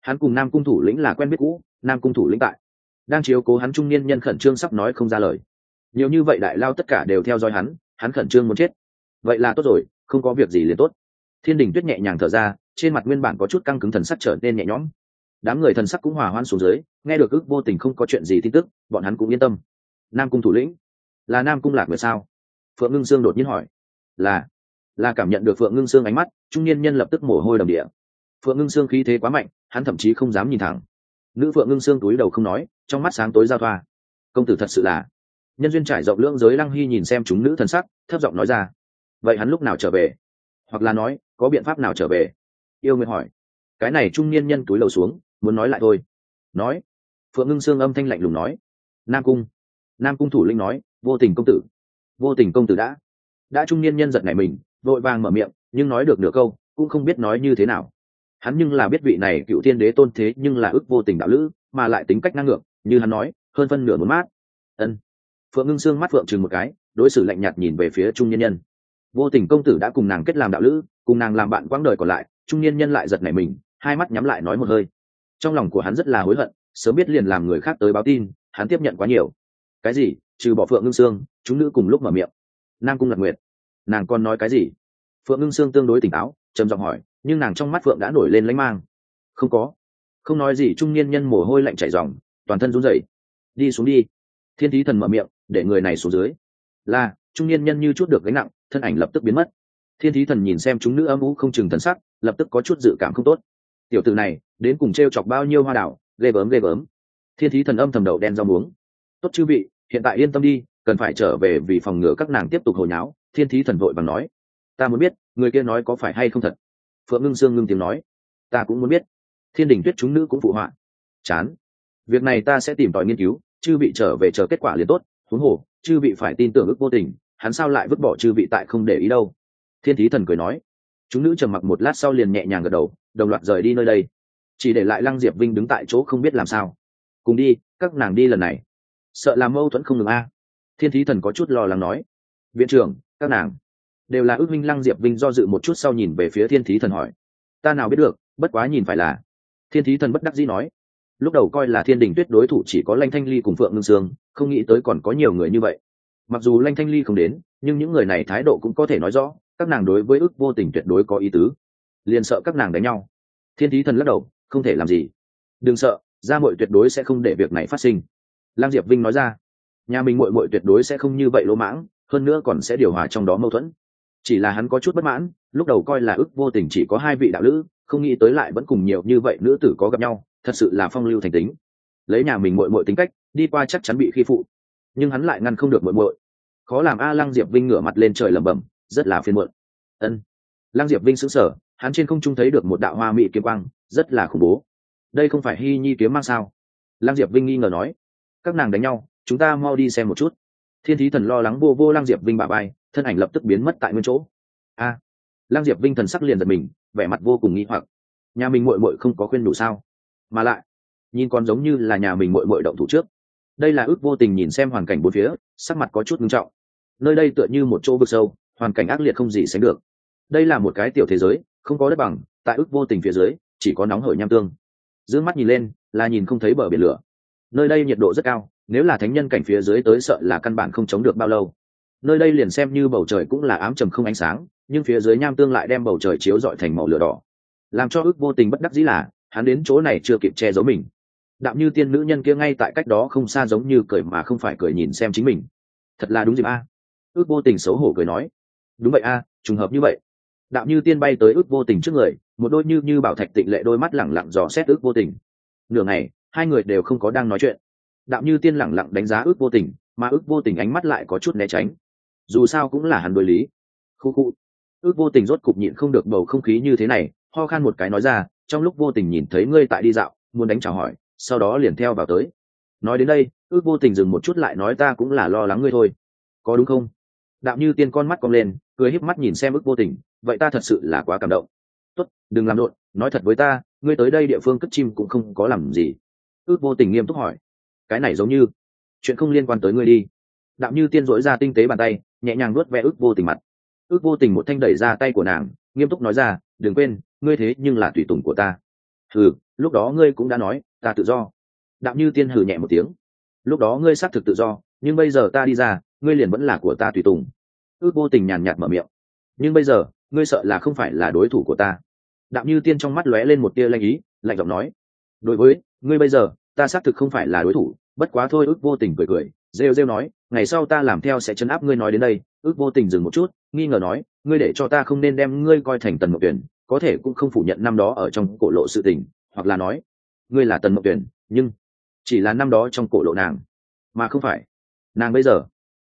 A: hắn cùng nam cung thủ lĩnh là quen biết cũ, nam cung thủ lĩnh tại. Đang chiếu cố hắn trung niên nhân khẩn trương sắp nói không ra lời. Nhiều như vậy đại lao tất cả đều theo dõi hắn hắn khẩn trương muốn chết. Vậy là tốt rồi, không có việc gì liền tốt. Thiên đình tuyết nhẹ nhàng thở ra, trên mặt nguyên bản có chút căng cứng thần sắc trở nên nhẹ nhõm đám người thần sắc cũng hòa hoan xuống dưới, nghe được ước vô tình không có chuyện gì tin tức, bọn hắn cũng yên tâm. Nam cung thủ lĩnh, là nam cung lạc người sao? Phượng ngưng sương đột nhiên hỏi. Là là cảm nhận được phượng ngưng sương ánh mắt, trung niên nhân lập tức mồ hôi đầm địa. Phượng ngưng sương khí thế quá mạnh, hắn thậm chí không dám nhìn thẳng. Nữ phượng ngưng sương túi đầu không nói, trong mắt sáng tối giao thoa. Công tử thật sự là. Nhân duyên trải rộng lưỡng giới lăng hy nhìn xem chúng nữ thần sắc, thấp giọng nói ra. Vậy hắn lúc nào trở về? Hoặc là nói, có biện pháp nào trở về? Yêu nguyện hỏi. Cái này trung niên nhân túi lầu xuống muốn nói lại thôi. Nói. Phượng ngưng sương âm thanh lạnh lùng nói. Nam cung. Nam cung thủ linh nói, vô tình công tử. Vô tình công tử đã. Đã trung niên nhân giật này mình, vội vàng mở miệng, nhưng nói được nửa câu, cũng không biết nói như thế nào. Hắn nhưng là biết vị này cựu thiên đế tôn thế nhưng là ước vô tình đạo lữ, mà lại tính cách năng ngược, như hắn nói, hơn phân nửa muốn mát. Ân. Phượng ngưng sương mắt phượng chừng một cái, đối xử lạnh nhạt nhìn về phía trung nhân nhân. Vô tình công tử đã cùng nàng kết làm đạo lữ, cùng nàng làm bạn quãng đời còn lại, trung niên nhân lại giật nảy mình, hai mắt nhắm lại nói một hơi trong lòng của hắn rất là hối hận, sớm biết liền làm người khác tới báo tin, hắn tiếp nhận quá nhiều. Cái gì? Trừ bỏ phượng ngưng sương, chúng nữ cùng lúc mở miệng. Nam cung lạc nguyệt. Nàng còn nói cái gì? Phượng ngưng sương tương đối tỉnh táo, trầm giọng hỏi, nhưng nàng trong mắt phượng đã nổi lên lánh mang. Không có. Không nói gì, trung niên nhân mồ hôi lạnh chảy dòng toàn thân run rẩy. Đi xuống đi. Thiên thí thần mở miệng, để người này xuống dưới. Là, trung niên nhân như chút được gánh nặng, thân ảnh lập tức biến mất. Thiên thí thần nhìn xem chúng nữ âm ú không chừng thần sắc, lập tức có chút dự cảm không tốt tiểu tử này, đến cùng t r e o chọc bao nhiêu hoa đảo, ghê gớm ghê gớm. Thiên thí thần âm thầm đầu đen rau muống. Tốt chư vị, hiện tại yên tâm đi, cần phải trở về vì phòng ngừa các nàng tiếp tục hồi nháo, thiên thí thần vội bằng nói. Ta muốn biết, người kia nói có phải hay không thật? Phượng ngưng sương ngưng tiếng nói. Ta cũng muốn biết. Thiên đình tuyết chúng nữ cũng phụ họa. Chán. Việc này ta sẽ tìm tòi nghiên cứu, chư vị trở về chờ kết quả liền tốt. Huống hồ, chư vị phải tin tưởng ước vô tình, hắn sao lại vứt bỏ chư vị tại không để ý đâu? Thiên thí thần cười nói. Chúng nữ trầm mặc một lát sau liền nhẹ nhàng gật đầu đồng loạt rời đi nơi đây. Chỉ để lại lăng diệp vinh đứng tại chỗ không biết làm sao. Cùng đi, các nàng đi lần này. Sợ làm mâu thuẫn không ngừng a. Thiên thí thần có chút lo lắng nói. Viện trưởng, các nàng. Đều là ước minh lăng diệp vinh do dự một chút sau nhìn về phía thiên thí thần hỏi. Ta nào biết được, bất quá nhìn phải là. Thiên thí thần bất đắc dĩ nói. Lúc đầu coi là thiên đình tuyết đối thủ chỉ có lanh thanh ly cùng phượng ngưng sương, không nghĩ tới còn có nhiều người như vậy. Mặc dù lanh thanh ly không đến, nhưng những người này thái độ cũng có thể nói rõ, các nàng đối với ước vô tình tuyệt đối có ý tứ liền sợ các nàng đánh nhau. Thiên thí thần lắc đầu, không thể làm gì. Đừng sợ, gia mội tuyệt đối sẽ không để việc này phát sinh. Lang diệp vinh nói ra, nhà mình mội mội tuyệt đối sẽ không như vậy lỗ mãng, hơn nữa còn sẽ điều hòa trong đó mâu thuẫn. Chỉ là hắn có chút bất mãn, lúc đầu coi là ước vô tình chỉ có hai vị đạo lữ, không nghĩ tới lại vẫn cùng nhiều như vậy nữ tử có gặp nhau, thật sự là phong lưu thành tính. Lấy nhà mình mội mội tính cách, đi qua chắc chắn bị khi phụ. Nhưng hắn lại ngăn không được mội mội khó làm a lăng diệp vinh ngửa mặt lên trời lẩm bẩm, rất là phiền muộn. Ân. Lăng diệp vinh sững sờ hắn trên không trung thấy được một đạo hoa mỹ kiếm quang, rất là khủng bố. Đây không phải hy nhi kiếm mang sao? Lăng diệp vinh nghi ngờ nói. Các nàng đánh nhau, chúng ta mau đi xem một chút. Thiên thí thần lo lắng vô vô lăng diệp vinh bà bay thân ảnh lập tức biến mất tại nguyên chỗ. A! Lăng diệp vinh thần sắc liền giật mình, vẻ mặt vô cùng nghi hoặc. Nhà mình muội muội không có khuyên đủ sao? Mà lại, nhìn còn giống như là nhà mình muội muội động thủ trước. Đây là ước vô tình nhìn xem hoàn cảnh bốn phía, sắc mặt có chút nghiêm trọng. Nơi đây tựa như một chỗ vực sâu, hoàn cảnh ác liệt không gì sánh được. Đây là một cái tiểu thế giới không có đất bằng, tại ước vô tình phía dưới, chỉ có nóng hởi nham tương. D ư ơ n g mắt nhìn lên, là nhìn không thấy bờ biển lửa. Nơi đây nhiệt độ rất cao, nếu là thánh nhân cảnh phía dưới tới sợ là căn bản không chống được bao lâu. Nơi đây liền xem như bầu trời cũng là ám trầm không ánh sáng, nhưng phía dưới nham tương lại đem bầu trời chiếu dọi thành màu lửa đỏ. Làm cho ước vô tình bất đắc dĩ là, hắn đến chỗ này chưa kịp che giấu mình. Đạm như tiên nữ nhân kia ngay tại cách đó không xa giống như cười mà không phải cười nhìn xem chính mình. Thật là đúng dịp a. Ước vô tình xấu hổ cười nói. Đúng vậy a, trùng hợp như vậy đạo như tiên bay tới ước vô tình trước người, một đôi như như bảo thạch tịnh lệ đôi mắt lẳng lặng dò xét ước vô tình. Nửa ngày, hai người đều không có đang nói chuyện. Đạo như tiên lẳng lặng đánh giá ước vô tình, mà ước vô tình ánh mắt lại có chút né tránh. Dù sao cũng là hắn đối lý. Khu khu. Ước vô tình rốt cục nhịn không được bầu không khí như thế này, ho khan một cái nói ra, trong lúc vô tình nhìn thấy ngươi tại đi dạo, muốn đánh chào hỏi, sau đó liền theo vào tới. Nói đến đây, ước vô tình dừng một chút lại nói ta cũng là lo lắng ngươi thôi. Có đúng không? Đạo như tiên con mắt cong lên, cười híp mắt nhìn xem ước vô tình vậy ta thật sự là quá cảm động. Tốt, đừng làm lộn, nói thật với ta, ngươi tới đây địa phương cất chim cũng không có làm gì. Ước vô tình nghiêm túc hỏi. Cái này giống như chuyện không liên quan tới ngươi đi. Đạo như tiên dỗi ra tinh tế bàn tay, nhẹ nhàng nuốt ve ước vô tình mặt. Ước vô tình một thanh đẩy ra tay của nàng, nghiêm túc nói ra, đừng quên, ngươi thế nhưng là tùy tùng của ta. Hừ, lúc đó ngươi cũng đã nói, ta tự do. Đạo như tiên hừ nhẹ một tiếng. Lúc đó ngươi xác thực tự do, nhưng bây giờ ta đi ra, ngươi liền vẫn là của ta tùy tùng. Ước vô tình nhàn nhạt mở miệng. Nhưng bây giờ ngươi sợ là không phải là đối thủ của ta. Đạo như tiên trong mắt lóe lên một tia lanh ý, lạnh giọng nói, đối với, ngươi bây giờ, ta xác thực không phải là đối thủ, bất quá thôi, ước vô tình cười cười, rêu rêu nói, ngày sau ta làm theo sẽ chấn áp ngươi nói đến đây, ước vô tình dừng một chút, nghi ngờ nói, ngươi để cho ta không nên đem ngươi coi thành tần mộng tuyển có thể cũng không phủ nhận năm đó ở trong cổ lộ sự tình, hoặc là nói, ngươi là tần mộng tuyển nhưng chỉ là năm đó trong cổ lộ nàng, mà không phải. Nàng bây giờ,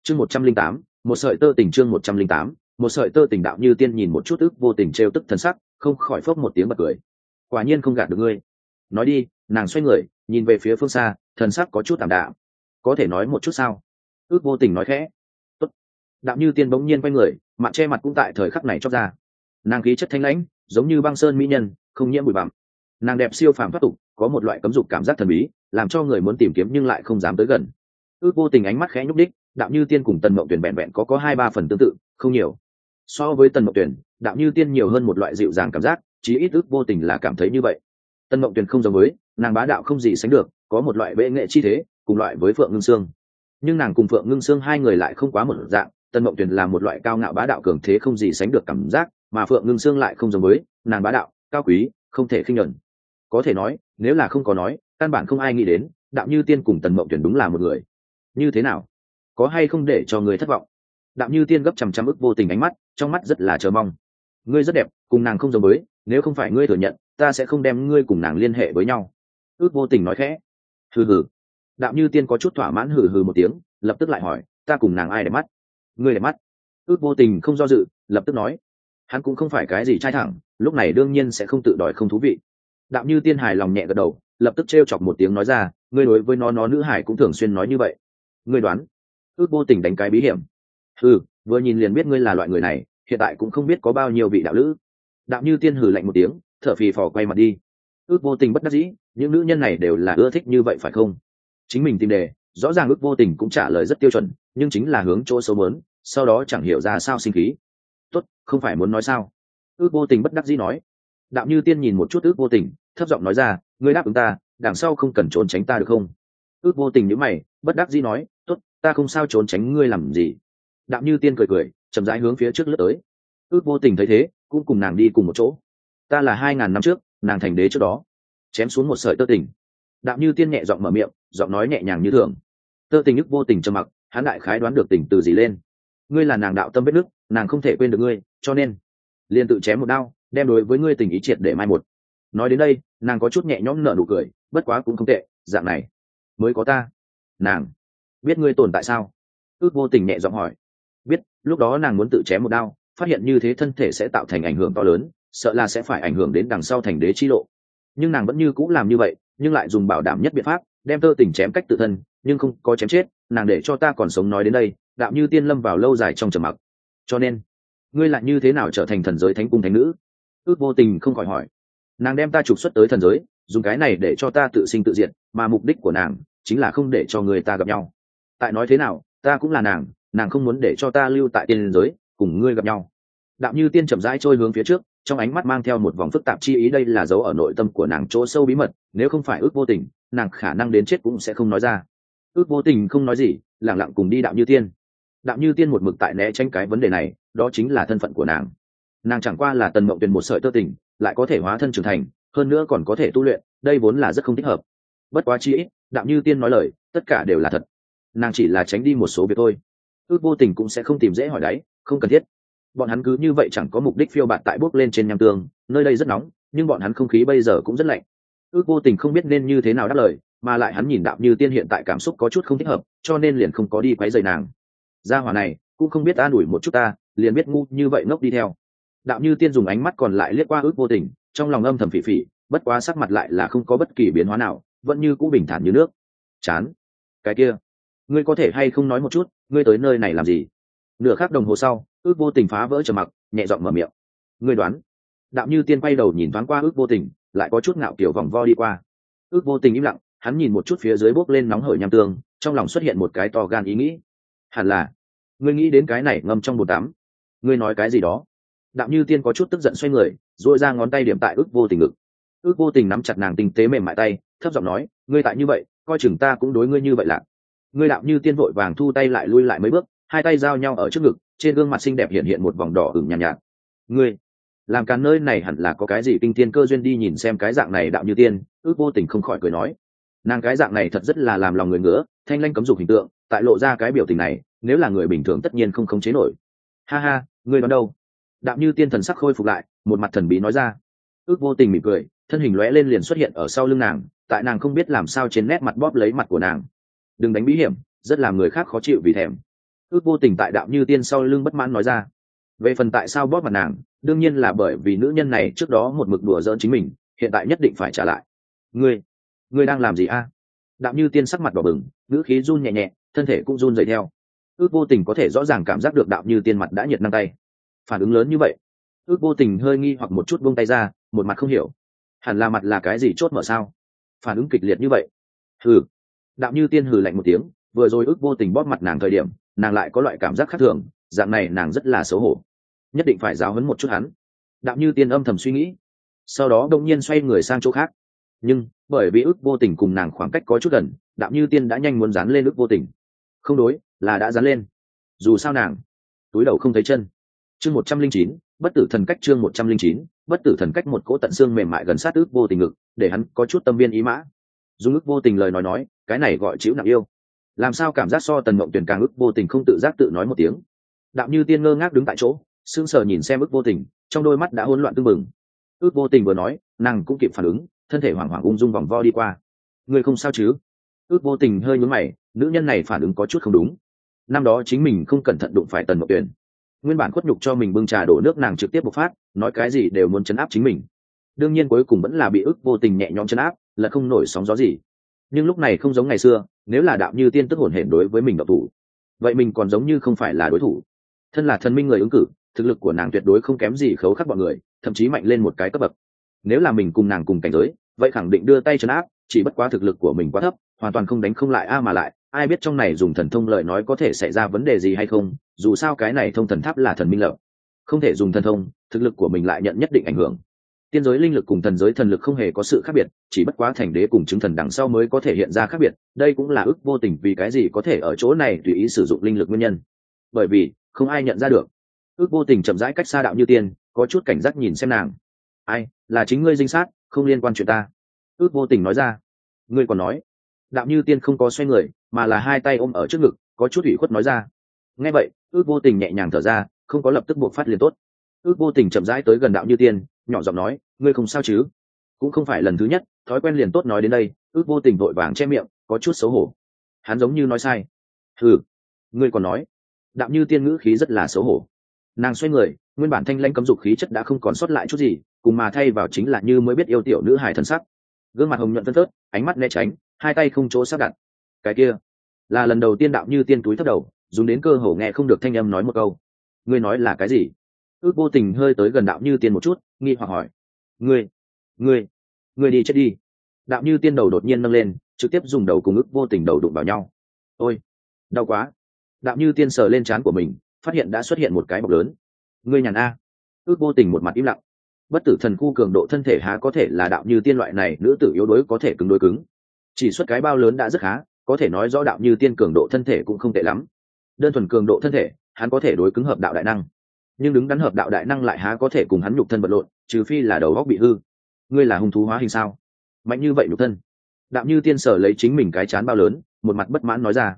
A: chương một trăm linh tám, một sợi tơ tình chương một trăm linh tám một sợi tơ tình đạo như tiên nhìn một chút ức vô tình trêu tức thần sắc, không khỏi phốc một tiếng bật cười. Quả nhiên không gạt được ngươi. Nói đi, nàng xoay người, nhìn về phía phương xa, thần sắc có chút tạm đạo có thể nói một chút sao? Ước vô tình nói khẽ. Tốt. đạo như tiên bỗng nhiên quay người, mặt che mặt cũng tại thời khắc này chót ra. Nàng khí chất thanh lãnh, giống như băng sơn mỹ nhân, không nhiễm bụi bặm. Nàng đẹp siêu phàm thoát tục, có một loại cấm dục cảm giác thần bí, làm cho người muốn tìm kiếm nhưng lại không dám tới gần. Ước vô tình ánh mắt khẽ nhúc đích đạo như tiên cùng tần mộng tuyển vẹn vẹn có có hai ba phần tương tự, không nhiều so với tần mộng tuyển đạo như tiên nhiều hơn một loại dịu dàng cảm giác, chí ít ước vô tình là cảm thấy như vậy. Tần mộng tuyển không giống với, nàng bá đạo không gì sánh được, có một loại bệ nghệ chi thế, cùng loại với phượng ngưng sương. Nhưng nàng cùng phượng ngưng sương hai người lại không quá một dạng, tần mộng tuyển là một loại cao ngạo bá đạo cường thế không gì sánh được cảm giác, mà phượng ngưng sương lại không giống với, nàng bá đạo, cao quý, không thể khinh nhuận. Có thể nói, nếu là không có nói, căn bản không ai nghĩ đến đạo như tiên cùng tần mộng tuyển đúng là một người. Như thế nào? Có hay không để cho người thất vọng? Đạo như tiên gấp chằm chằm ức vô tình ánh mắt trong mắt rất là chờ mong. Ngươi rất đẹp, cùng nàng không giống với, nếu không phải ngươi thừa nhận, ta sẽ không đem ngươi cùng nàng liên hệ với nhau. Ước vô tình nói khẽ. Hừ hừ. Đạo như tiên có chút thỏa mãn hừ hừ một tiếng, lập tức lại hỏi, ta cùng nàng ai đẹp mắt? Ngươi đẹp mắt? Ước vô tình không do dự, lập tức nói. Hắn cũng không phải cái gì trai thẳng, lúc này đương nhiên sẽ không tự đòi không thú vị. Đạo như tiên hài lòng nhẹ gật đầu, lập tức t chọc một tiếng nói ra, ngươi đối với nó nó nữ hải cũng thường xuyên nói như vậy. Ngươi đoán? Ước vô tình đánh cái bí hiểm. Ừ vừa nhìn liền biết ngươi là loại người này, hiện tại cũng không biết có bao nhiêu vị đạo lữ. Đạo như tiên hử lạnh một tiếng, thở phì phò quay mặt đi. Ước vô tình bất đắc dĩ, những nữ nhân này đều là ưa thích như vậy phải không? Chính mình tìm đề, rõ ràng ước vô tình cũng trả lời rất tiêu chuẩn, nhưng chính là hướng chỗ xấu mớn sau đó chẳng hiểu ra sao sinh khí. Tốt, không phải muốn nói sao? Ước vô tình bất đắc dĩ nói. Đạo như tiên nhìn một chút ước vô tình, thấp giọng nói ra, ngươi đáp ứng ta, đằng sau không cần trốn tránh ta được không? Ước vô tình nhữ mày, bất đắc dĩ nói, tốt, ta không sao trốn tránh ngươi làm gì đạm như tiên cười cười, chậm rãi hướng phía trước lướt tới. Ước vô tình thấy thế, cũng cùng nàng đi cùng một chỗ. Ta là hai ngàn năm trước, nàng thành đế trước đó. Chém xuống một sợi tơ tình. Đạm như tiên nhẹ giọng mở miệng, giọng nói nhẹ nhàng như thường. Tơ tình ức vô tình trầm mặc, hắn đại khái đoán được tình từ gì lên. Ngươi là nàng đạo tâm vết nước, nàng không thể quên được ngươi, cho nên, liền tự chém một đao, đem đối với ngươi tình ý triệt để mai một. Nói đến đây, nàng có chút nhẹ nhõm nở nụ cười, bất quá cũng không tệ, dạng này mới có ta. Nàng, biết ngươi tồn tại sao? Ước vô tình nhẹ giọng hỏi lúc đó nàng muốn tự chém một đao, phát hiện như thế thân thể sẽ tạo thành ảnh hưởng to lớn, sợ là sẽ phải ảnh hưởng đến đằng sau thành đế chi lộ. Nhưng nàng vẫn như cũng làm như vậy, nhưng lại dùng bảo đảm nhất biện pháp, đem tơ tình chém cách tự thân, nhưng không có chém chết, nàng để cho ta còn sống nói đến đây, đạo như tiên lâm vào lâu dài trong trầm mặc. Cho nên, ngươi lại như thế nào trở thành thần giới thánh cung thánh nữ? Ước vô tình không khỏi hỏi. Nàng đem ta trục xuất tới thần giới, dùng cái này để cho ta tự sinh tự diệt, mà mục đích của nàng chính là không để cho người ta gặp nhau. Tại nói thế nào, ta cũng là nàng nàng không muốn để cho ta lưu tại tiên giới, cùng ngươi gặp nhau. Đạo như tiên chậm rãi trôi hướng phía trước, trong ánh mắt mang theo một vòng phức tạp chi ý đây là dấu ở nội tâm của nàng chỗ sâu bí mật, nếu không phải ước vô tình, nàng khả năng đến chết cũng sẽ không nói ra. Ước vô tình không nói gì lẳng lặng cùng đi đạo như tiên. Đạo như tiên một mực tại né tránh cái vấn đề này, đó chính là thân phận của nàng. Nàng chẳng qua là tần mộng tuyền một sợi tơ tình, lại có thể hóa thân trưởng thành, hơn nữa còn có thể tu luyện, đây vốn là rất không thích hợp. Bất quá chi ít đạo như tiên nói lời, tất cả đều là thật. Nàng chỉ là tránh đi một số việc thôi ước vô tình cũng sẽ không tìm dễ hỏi đáy không cần thiết. Bọn hắn cứ như vậy chẳng có mục đích phiêu bạt tại bốc lên trên nham tương, nơi đây rất nóng, nhưng bọn hắn không khí bây giờ cũng rất lạnh. Ước vô tình không biết nên như thế nào đáp lời, mà lại hắn nhìn đạo như tiên hiện tại cảm xúc có chút không thích hợp, cho nên liền không có đi quấy dày nàng. Gia hỏa này, cũng không biết ta đuổi một chút ta, liền biết ngu như vậy ngốc đi theo. Đạo như tiên dùng ánh mắt còn lại liếc qua ước vô tình, trong lòng âm thầm phỉ phỉ, bất quá sắc mặt lại là không có bất kỳ biến hóa nào, vẫn như cũ bình thản như nước. Chán. Cái kia ngươi có thể hay không nói một chút, ngươi tới nơi này làm gì? Nửa khắc đồng hồ sau, ước vô tình phá vỡ trầm mặc, nhẹ giọng mở miệng. Ngươi đoán. Đạo như tiên quay đầu nhìn thoáng qua ước vô tình, lại có chút ngạo kiểu vòng vo đi qua. Ước vô tình im lặng, hắn nhìn một chút phía dưới bốc lên nóng hởi nham tương, trong lòng xuất hiện một cái to gan ý nghĩ. Hẳn là, ngươi nghĩ đến cái này ngâm trong bồn tắm. Ngươi nói cái gì đó? Đạo như tiên có chút tức giận xoay người dội ra ngón tay điểm tại ước vô tình ngực. Ước vô tình nắm chặt nàng tinh tế mềm mại tay, thấp giọng nói, ngươi tại như vậy, coi chừng ta cũng đối ngươi như vậy lạc ngươi đạo như tiên vội vàng thu tay lại lui lại mấy bước hai tay giao nhau ở trước ngực trên gương mặt xinh đẹp hiện hiện một vòng đỏ ửng nhàn nhạt, nhạt ngươi làm cả nơi này hẳn là có cái gì kinh tiên cơ duyên đi nhìn xem cái dạng này đạo như tiên ước vô tình không khỏi cười nói. Nàng cái dạng này thật rất là làm lòng người ngứa thanh lanh cấm dục hình tượng tại lộ ra cái biểu tình này nếu là người bình thường tất nhiên không khống chế nổi. Ha ha ngươi đoán đâu? Đạo như tiên thần sắc khôi phục lại một mặt thần bí nói ra. Ước vô tình mỉm cười thân hình lóe lên liền xuất hiện ở sau lưng nàng tại nàng không biết làm sao trên nét mặt bóp lấy mặt của nàng đừng đánh bí hiểm, rất làm người khác khó chịu vì thèm. Ước vô tình tại đạo như tiên sau lưng bất mãn nói ra. Về phần tại sao bóp mặt nàng, đương nhiên là bởi vì nữ nhân này trước đó một mực đùa giỡn chính mình, hiện tại nhất định phải trả lại. Ngươi ngươi đang làm gì a? Đạo như tiên sắc mặt đỏ bừng, ngữ khí run nhẹ nhẹ, thân thể cũng run dậy theo. Ước vô tình có thể rõ ràng cảm giác được đạo như tiên mặt đã nhiệt năng tay. Phản ứng lớn như vậy, ước vô tình hơi nghi hoặc một chút buông tay ra, một mặt không hiểu. Hẳn là mặt là cái gì chốt mở sao? Phản ứng kịch liệt như vậy. Hừ đạo như tiên hừ lạnh một tiếng, vừa rồi ước vô tình bóp mặt nàng thời điểm, nàng lại có loại cảm giác khác thường, dạng này nàng rất là xấu hổ. Nhất định phải giáo hấn một chút hắn. Đạo như tiên âm thầm suy nghĩ. Sau đó đông nhiên xoay người sang chỗ khác. Nhưng, bởi vì ước vô tình cùng nàng khoảng cách có chút gần, đạo như tiên đã nhanh muốn dán lên ước vô tình. Không đối, là đã dán lên. Dù sao nàng, túi đầu không thấy chân. Chương một trăm linh chín, bất tử thần cách chương một trăm linh chín, bất tử thần cách một cỗ tận xương mềm mại gần sát ước vô tình ngực, để hắn có chút tâm viên ý mã dùng ức vô tình lời nói nói, cái này gọi chịu nặng yêu. Làm sao cảm giác so tần mộng tuyển càng ước vô tình không tự giác tự nói một tiếng. Đạo như tiên ngơ ngác đứng tại chỗ, sững sờ nhìn xem ước vô tình, trong đôi mắt đã hỗn loạn tưng bừng. Ước vô tình vừa nói, nàng cũng kịp phản ứng, thân thể hoảng hoảng ung dung vòng vo đi qua. Người không sao chứ? Ước vô tình hơi nhún mày, nữ nhân này phản ứng có chút không đúng. Năm đó chính mình không cẩn thận đụng phải tần mộng tuyển. Nguyên bản khuất nhục cho mình bưng trà đổ nước nàng trực tiếp bộc phát, nói cái gì đều muốn chấn áp chính mình. Đương nhiên cuối cùng vẫn là bị ức vô tình nhẹ nhõm chấn áp là không nổi sóng gió gì. Nhưng lúc này không giống ngày xưa, nếu là đạo như tiên tức hồn hển đối với mình độc thủ, vậy mình còn giống như không phải là đối thủ. Thân là thần minh người ứng cử, thực lực của nàng tuyệt đối không kém gì khấu khắc bọn người, thậm chí mạnh lên một cái cấp bậc. Nếu là mình cùng nàng cùng cảnh giới, vậy khẳng định đưa tay chấn áp, chỉ bất quá thực lực của mình quá thấp, hoàn toàn không đánh không lại a mà lại, ai biết trong này dùng thần thông lợi nói có thể xảy ra vấn đề gì hay không, dù sao cái này thông thần tháp là thần minh lợi. Không thể dùng thần thông, thực lực của mình lại nhận nhất định ảnh hưởng tiên giới linh lực cùng thần giới thần lực không hề có sự khác biệt, chỉ bất quá thành đế cùng chứng thần đằng sau mới có thể hiện ra khác biệt, đây cũng là ước vô tình vì cái gì có thể ở chỗ này tùy ý sử dụng linh lực nguyên nhân. Bởi vì, không ai nhận ra được. Ước vô tình chậm rãi cách xa đạo như tiên, có chút cảnh giác nhìn xem nàng. Ai, là chính ngươi dinh sát, không liên quan chuyện ta. Ước vô tình nói ra. Ngươi còn nói. Đạo như tiên không có xoay người, mà là hai tay ôm ở trước ngực, có chút ủy khuất nói ra. Nghe vậy, ước vô tình nhẹ nhàng thở ra, không có lập tức buộc phát liền tốt. Ước vô tình chậm rãi tới gần đạo như tiên nhỏ giọng nói, ngươi không sao chứ? Cũng không phải lần thứ nhất, thói quen liền tốt nói đến đây. Ước vô tình vội vàng che miệng, có chút xấu hổ. Hắn giống như nói sai. Ừ ngươi còn nói. Đạo như tiên ngữ khí rất là xấu hổ. Nàng xoay người, nguyên bản thanh lanh cấm dục khí chất đã không còn sót lại chút gì, cùng mà thay vào chính là như mới biết yêu tiểu nữ hài thân sắc. Gương mặt hồng nhuận phân tớt ánh mắt né tránh, hai tay không chỗ sắp đặt. Cái kia? Là lần đầu tiên đạo như tiên túi thất đầu, dùng đến cơ hồ nghe không được thanh âm nói một câu. Ngươi nói là cái gì? Ước vô tình hơi tới gần đạo như tiên một chút, nghi hoặc hỏi. Ngươi ngươi ngươi đi chết đi. Đạo như tiên đầu đột nhiên nâng lên, trực tiếp dùng đầu cùng ước vô tình đầu đụng vào nhau. Ôi, đau quá. Đạo như tiên sờ lên trán của mình, phát hiện đã xuất hiện một cái bọc lớn. Ngươi nhàn a. Ước vô tình một mặt im lặng. Bất tử thần khu cường độ thân thể há có thể là đạo như tiên loại này, nữ tử yếu đuối có thể cứng đối cứng. Chỉ xuất cái bao lớn đã rất khá có thể nói rõ đạo như tiên cường độ thân thể cũng không tệ lắm. Đơn thuần cường độ thân thể, hắn có thể đối cứng hợp đạo đại năng nhưng đứng đắn hợp đạo đại năng lại há có thể cùng hắn nhục thân vật lộn, trừ phi là đầu góc bị hư. Ngươi là hung thú hóa hình sao? Mạnh như vậy nhục thân. Đạo như tiên sở lấy chính mình cái chán bao lớn, một mặt bất mãn nói ra.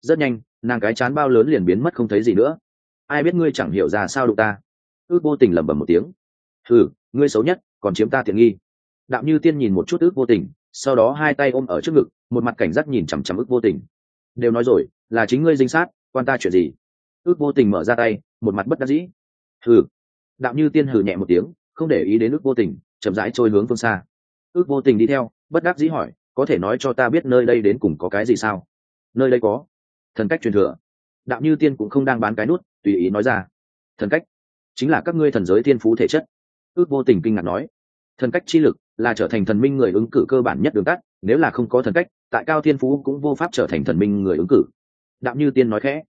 A: Rất nhanh, nàng cái chán bao lớn liền biến mất không thấy gì nữa. Ai biết ngươi chẳng hiểu ra sao đụng ta. Ước vô tình lẩm bẩm một tiếng. Ừ ngươi xấu nhất, còn chiếm ta tiện nghi. Đạo như tiên nhìn một chút ước vô tình, sau đó hai tay ôm ở trước ngực, một mặt cảnh giác nhìn chằm chằm ước vô tình. Đều nói rồi, là chính ngươi dinh sát, quan ta chuyện gì? Ước vô tình mở ra tay, một mặt bất đắc dĩ hừ. Đạo như tiên hừ nhẹ một tiếng, không để ý đến ước vô tình, chậm rãi trôi hướng phương xa. Ước vô tình đi theo, bất đắc dĩ hỏi, có thể nói cho ta biết nơi đây đến cùng có cái gì sao? Nơi đây có. Thần cách truyền thừa. Đạo như tiên cũng không đang bán cái nút, tùy ý nói ra. Thần cách? Chính là các ngươi thần giới thiên phú thể chất. Ước vô tình kinh ngạc nói. Thần cách chi lực là trở thành thần minh người ứng cử cơ bản nhất đường tắt, nếu là không có thần cách, tại cao thiên phú cũng vô pháp trở thành thần minh người ứng cử. Đạo như tiên nói khẽ.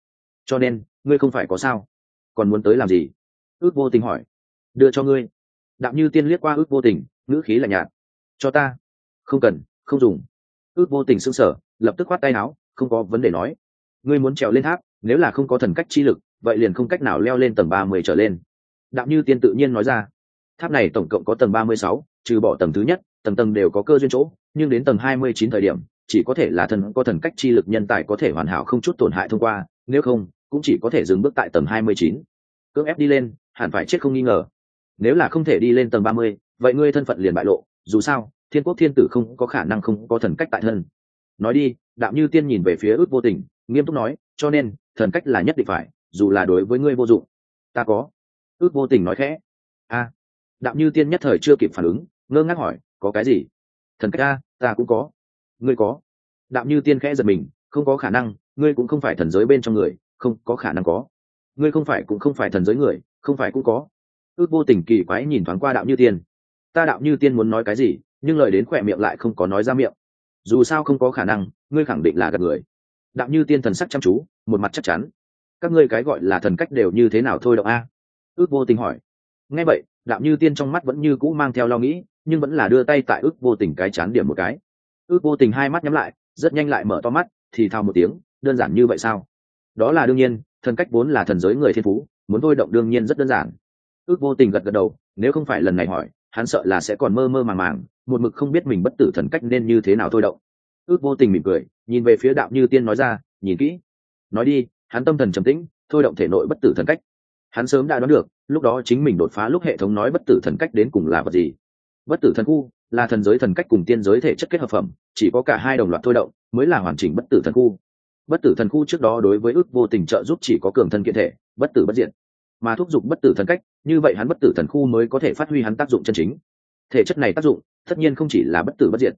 A: Cho nên, ngươi không phải có sao? Còn muốn tới làm gì? Ước vô tình hỏi. Đưa cho ngươi. Đạo như tiên liếc qua ước vô tình, ngữ khí lạnh nhạt. Cho ta. Không cần, không dùng. Ước vô tình s ư n g sở lập tức khoát tay áo, không có vấn đề nói. Ngươi muốn trèo lên tháp, nếu là không có thần cách chi lực, vậy liền không cách nào leo lên tầng ba mươi trở lên. Đạo như tiên tự nhiên nói ra. Tháp này tổng cộng có tầng ba mươi sáu, trừ bỏ tầng thứ nhất, tầng tầng đều có cơ duyên chỗ, nhưng đến tầng hai mươi chín thời điểm, chỉ có thể là thần có thần cách chi lực nhân tài có thể hoàn hảo không chút tổn hại thông qua, nếu không, cũng chỉ có thể dừng bước tại tầng hai mươi chín. Cưỡng ép đi lên hẳn phải chết không nghi ngờ. Nếu là không thể đi lên tầng ba mươi, vậy ngươi thân phận liền bại lộ. Dù sao, thiên quốc thiên tử không có khả năng không có thần cách tại thân. Nói đi đạo như tiên nhìn về phía ước vô tình, nghiêm túc nói, cho nên, thần cách là nhất định phải, dù là đối với ngươi vô dụng. Ta có. Ước vô tình nói khẽ. A. Đạo như tiên nhất thời chưa kịp phản ứng, ngơ ngác hỏi, có cái gì? Thần cách a, ta cũng có. Ngươi có. Đạo như tiên khẽ giật mình, không có khả năng, ngươi cũng không phải thần giới bên trong người, không có khả năng có. Ngươi không phải cũng không phải thần giới người không phải cũng có. Ước vô tình kỳ quái nhìn thoáng qua đạo như tiên. Ta đạo như tiên muốn nói cái gì, nhưng lời đến khỏe miệng lại không có nói ra miệng. Dù sao không có khả năng, ngươi khẳng định là gặp người. Đạo như tiên thần sắc chăm chú, một mặt chắc chắn. Các ngươi cái gọi là thần cách đều như thế nào thôi động a? Ước vô tình hỏi. Nghe vậy, đạo như tiên trong mắt vẫn như cũ mang theo lo nghĩ, nhưng vẫn là đưa tay tại ước vô tình cái chán điểm một cái. Ước vô tình hai mắt nhắm lại, rất nhanh lại mở to mắt, thì thao một tiếng, đơn giản như vậy sao? Đó là đương nhiên, thần cách vốn là thần giới người thiên phú muốn thôi động đương nhiên rất đơn giản. Ước vô tình gật gật đầu, nếu không phải lần này hỏi, hắn sợ là sẽ còn mơ mơ màng màng, một mực không biết mình bất tử thần cách nên như thế nào thôi động. Ước vô tình mỉm cười, nhìn về phía đạo như tiên nói ra, nhìn kỹ. Nói đi, hắn tâm thần trầm tĩnh, thôi động thể nội bất tử thần cách. Hắn sớm đã đoán được, lúc đó chính mình đột phá lúc hệ thống nói bất tử thần cách đến cùng là vật gì. Bất tử thần khu là thần giới thần cách cùng tiên giới thể chất kết hợp phẩm, chỉ có cả hai đồng loạt thôi động mới là hoàn chỉnh bất tử thần khu. Bất tử thần khu trước đó đối với ước vô tình trợ giúp chỉ có cường thân kiện thể bất tử bất diệt. Mà thúc giục bất tử thần cách, như vậy hắn bất tử thần khu mới có thể phát huy hắn tác dụng chân chính. Thể chất này tác dụng, tất nhiên không chỉ là bất tử bất diệt.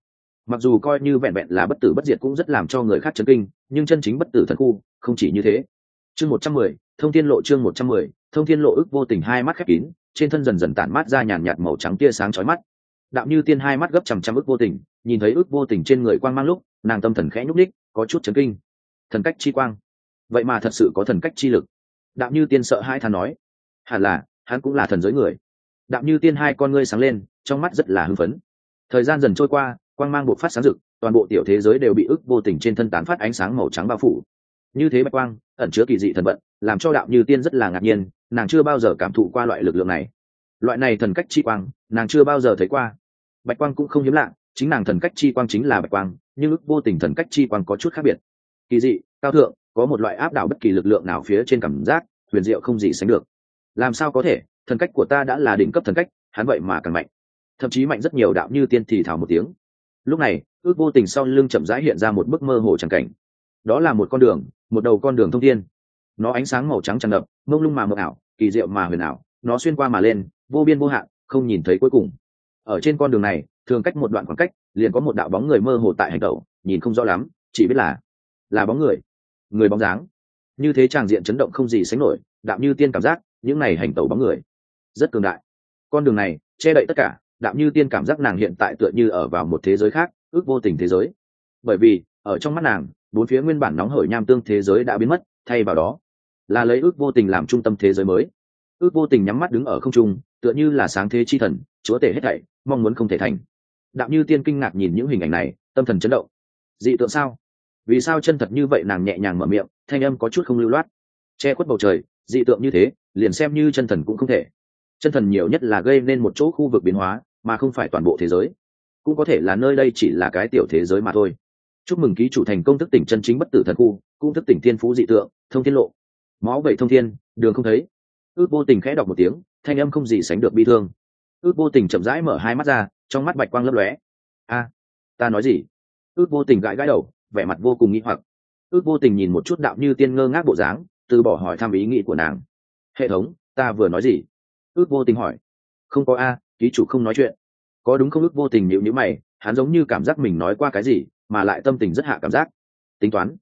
A: Mặc dù coi như vẹn vẹn là bất tử bất diệt cũng rất làm cho người khác chấn kinh, nhưng chân chính bất tử thần khu, không chỉ như thế. Chương một trăm mười, thông thiên lộ chương một trăm mười, thông thiên lộ ức vô tình hai mắt khép kín, trên thân dần dần tản mát ra nhàn nhạt màu trắng tia sáng chói mắt. Đạo như tiên hai mắt gấp chằm chằm ức vô tình, nhìn thấy ức vô tình trên người quang mang lúc, nàng tâm thần khẽ nhúc ních có chút chấn kinh. Thần cách chi quang. Vậy mà thật sự có thần cách chi lực đạo như tiên sợ hai thằng nói. Hẳn là, hắn cũng là thần giới người. Đạo như tiên hai con ngươi sáng lên, trong mắt rất là hưng phấn. Thời gian dần trôi qua, quang mang bộ phát sáng rực, toàn bộ tiểu thế giới đều bị ức vô tình trên thân tán phát ánh sáng màu trắng bao phủ. Như thế bạch quang, ẩn chứa kỳ dị thần vận, làm cho đạo như tiên rất là ngạc nhiên, nàng chưa bao giờ cảm thụ qua loại lực lượng này. Loại này thần cách chi quang, nàng chưa bao giờ thấy qua. Bạch quang cũng không hiếm lạ, chính nàng thần cách chi quang chính là bạch quang, nhưng ức vô tình thần cách chi quang có chút khác biệt. Kỳ dị, cao thượng có một loại áp đảo bất kỳ lực lượng nào phía trên cảm giác, huyền diệu không gì sánh được. Làm sao có thể? Thần cách của ta đã là đỉnh cấp thần cách, hắn vậy mà càng mạnh. Thậm chí mạnh rất nhiều đạo như tiên thì thảo một tiếng. Lúc này, ước vô tình sau lưng chậm rãi hiện ra một bức mơ hồ trắng cảnh. Đó là một con đường, một đầu con đường thông thiên. Nó ánh sáng màu trắng tràn ngập, mông lung mà mờ ảo, kỳ diệu mà huyền ảo, nó xuyên qua mà lên, vô biên vô hạn, không nhìn thấy cuối cùng. Ở trên con đường này, thường cách một đoạn khoảng cách, liền có một đạo bóng người mơ hồ tại hành tẩu, nhìn không rõ lắm, chỉ biết là là bóng người người bóng dáng. Như thế tràng diện chấn động không gì sánh nổi đạo như tiên cảm giác, những này hành tẩu bóng người, rất cường đại. Con đường này, che đậy tất cả đạo như tiên cảm giác nàng hiện tại tựa như ở vào một thế giới khác, ước vô tình thế giới. Bởi vì, ở trong mắt nàng, bốn phía nguyên bản nóng hởi nham tương thế giới đã biến mất, thay vào đó, là lấy ước vô tình làm trung tâm thế giới mới. Ước vô tình nhắm mắt đứng ở không trung, tựa như là sáng thế chi thần, chúa tể hết thảy, mong muốn không thể thành. Đạo như tiên kinh ngạc nhìn những hình ảnh này, tâm thần chấn động. Dị tượng sao? Vì sao chân thật như vậy nàng nhẹ nhàng mở miệng, thanh âm có chút không lưu loát. Che khuất bầu trời, dị tượng như thế, liền xem như chân thần cũng không thể. Chân thần nhiều nhất là gây nên một chỗ khu vực biến hóa, mà không phải toàn bộ thế giới. Cũng có thể là nơi đây chỉ là cái tiểu thế giới mà thôi. Chúc mừng ký chủ thành công thức tỉnh chân chính bất tử thần khu, cũng thức tỉnh thiên phú dị tượng, thông thiên lộ. Máu vậy thông thiên, đường không thấy. Ước vô tình khẽ đọc một tiếng, thanh âm không gì sánh được bi thương. Ước vô tình chậm rãi mở hai mắt ra, trong mắt bạch quang lấp lóe. A, ta nói gì? Ước vô tình gãi gãi đầu vẻ mặt vô cùng nghĩ hoặc. Ước vô tình nhìn một chút đạo như tiên ngơ ngác bộ dáng, từ bỏ hỏi thăm ý nghĩ của nàng. Hệ thống, ta vừa nói gì? Ước vô tình hỏi. Không có a, ký chủ không nói chuyện. Có đúng không? Ước vô tình nhịu nhữ mày, hắn giống như cảm giác mình nói qua cái gì, mà lại tâm tình rất hạ cảm giác. Tính toán.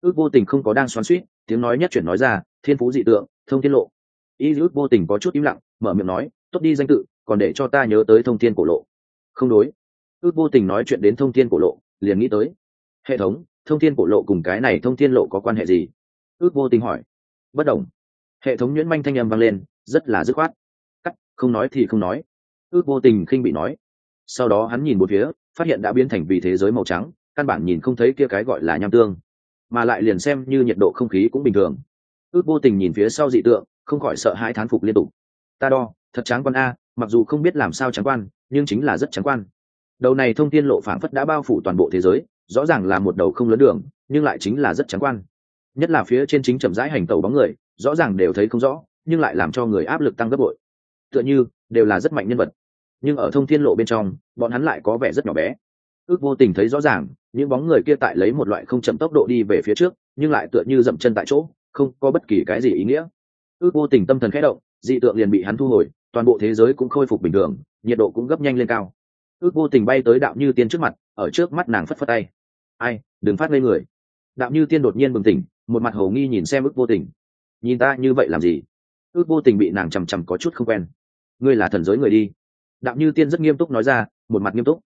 A: Ước vô tình không có đang xoắn suýt, tiếng nói nhất chuyển nói ra, thiên phú dị tượng, thông tiết lộ. Y ước vô tình có chút im lặng, mở miệng nói, tốt đi danh tự, còn để cho ta nhớ tới thông thiên cổ lộ. Không đối. Ước vô tình nói chuyện đến thông thiên cổ lộ, liền nghĩ tới hệ thống, thông thiên cổ lộ cùng cái này thông thiên lộ có quan hệ gì? Ước vô tình hỏi. Bất đồng. Hệ thống nhuyễn manh thanh âm vang lên, rất là dứt khoát. Cắt, không nói thì không nói. Ước vô tình khinh bị nói. Sau đó hắn nhìn một phía, phát hiện đã biến thành vì thế giới màu trắng, căn bản nhìn không thấy kia cái gọi là nham tương. Mà lại liền xem như nhiệt độ không khí cũng bình thường. Ước vô tình nhìn phía sau dị tượng, không khỏi sợ hãi thán phục liên tục. Ta đo, thật trắng quan a, mặc dù không biết làm sao trắng quan, nhưng chính là rất trắng quan. Đầu này thông tin lộ phảng phất đã bao phủ toàn bộ thế giới rõ ràng là một đầu không lớn đường, nhưng lại chính là rất trắng quan. Nhất là phía trên chính chậm rãi hành tàu bóng người, rõ ràng đều thấy không rõ, nhưng lại làm cho người áp lực tăng gấp bội. Tựa như, đều là rất mạnh nhân vật. Nhưng ở thông thiên lộ bên trong, bọn hắn lại có vẻ rất nhỏ bé. Ước vô tình thấy rõ ràng, những bóng người kia tại lấy một loại không chậm tốc độ đi về phía trước, nhưng lại tựa như dậm chân tại chỗ, không có bất kỳ cái gì ý nghĩa. Ước vô tình tâm thần khẽ động, dị tượng liền bị hắn thu hồi, toàn bộ thế giới cũng khôi phục bình thường, nhiệt độ cũng gấp nhanh lên cao. Ước vô tình bay tới đạo như tiên trước mặt, ở trước mắt nàng phất phất tay ai, đừng phát ngây người. Đạo như tiên đột nhiên bừng tỉnh, một mặt hầu nghi nhìn xem ước vô tình. Nhìn ta như vậy làm gì? Ước vô tình bị nàng chằm chằm có chút không quen. Ngươi là thần giới người đi. Đạo như tiên rất nghiêm túc nói ra, một mặt nghiêm túc.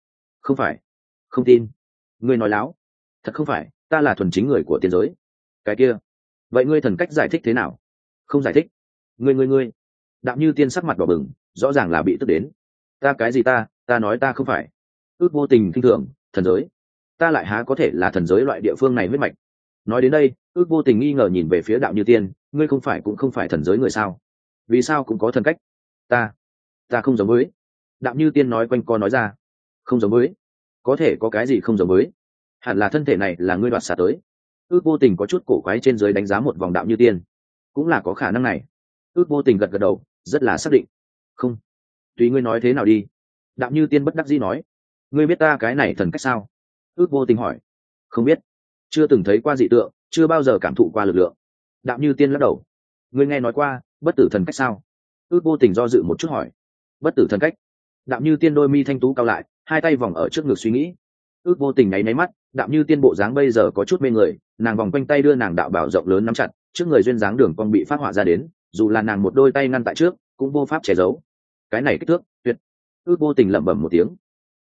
A: Không phải. Không tin. Ngươi nói láo. Thật không phải, ta là thuần chính người của tiên giới. Cái kia. Vậy ngươi thần cách giải thích thế nào? Không giải thích. Ngươi ngươi ngươi. Đạo như tiên sắc mặt đỏ bừng, rõ ràng là bị tức đến. Ta cái gì ta? Ta nói ta không phải. Ước vô tình kinh thường, thần giới ta lại há có thể là thần giới loại địa phương này huyết mạch. Nói đến đây, ước vô tình nghi ngờ nhìn về phía đạo như tiên, ngươi không phải cũng không phải thần giới người sao? Vì sao cũng có thần cách? Ta ta không giống với. Đạo như tiên nói quanh co nói ra. Không giống với. Có thể có cái gì không giống với? Hẳn là thân thể này là ngươi đoạt xả tới. Ước vô tình có chút cổ quái trên giới đánh giá một vòng đạo như tiên. Cũng là có khả năng này. Ước vô tình gật gật đầu, rất là xác định. Không. Tùy ngươi nói thế nào đi. Đạo như tiên bất đắc dĩ nói. Ngươi biết ta cái này thần cách sao? Ước vô tình hỏi. Không biết. Chưa từng thấy qua dị tượng, chưa bao giờ cảm thụ qua lực lượng. Đạo như tiên lắc đầu. Ngươi nghe nói qua, bất tử thần cách sao? Ước vô tình do dự một chút hỏi. Bất tử thần cách? Đạo như tiên đôi mi thanh tú cao lại, hai tay vòng ở trước ngực suy nghĩ. Ước vô tình nháy máy mắt đạo như tiên bộ dáng bây giờ có chút mê người, nàng vòng quanh tay đưa nàng đạo bảo rộng lớn nắm chặt, trước người duyên dáng đường con bị phát họa ra đến, dù là nàng một đôi tay ngăn tại trước, cũng vô pháp che giấu. Cái này kích thước, tuyệt. Ước vô tình lẩm bẩm một tiếng.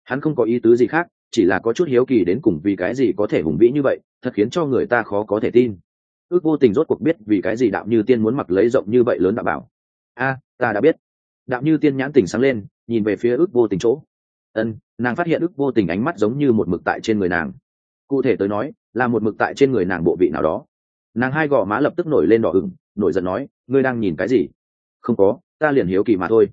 A: Hắn không có ý tứ gì khác chỉ là có chút hiếu kỳ đến cùng vì cái gì có thể hùng vĩ như vậy, thật khiến cho người ta khó có thể tin. Ước vô tình rốt cuộc biết vì cái gì đạo như tiên muốn mặc lấy rộng như vậy lớn đạo bảo. A, ta đã biết. Đạo như tiên nhãn tình sáng lên, nhìn về phía ước vô tình chỗ. Ân, nàng phát hiện ước vô tình ánh mắt giống như một mực tại trên người nàng. Cụ thể tới nói, là một mực tại trên người nàng bộ vị nào đó. Nàng hai gò má lập tức nổi lên đỏ ửng, nổi giận nói, ngươi đang nhìn cái gì? Không có, ta liền hiếu kỳ mà thôi.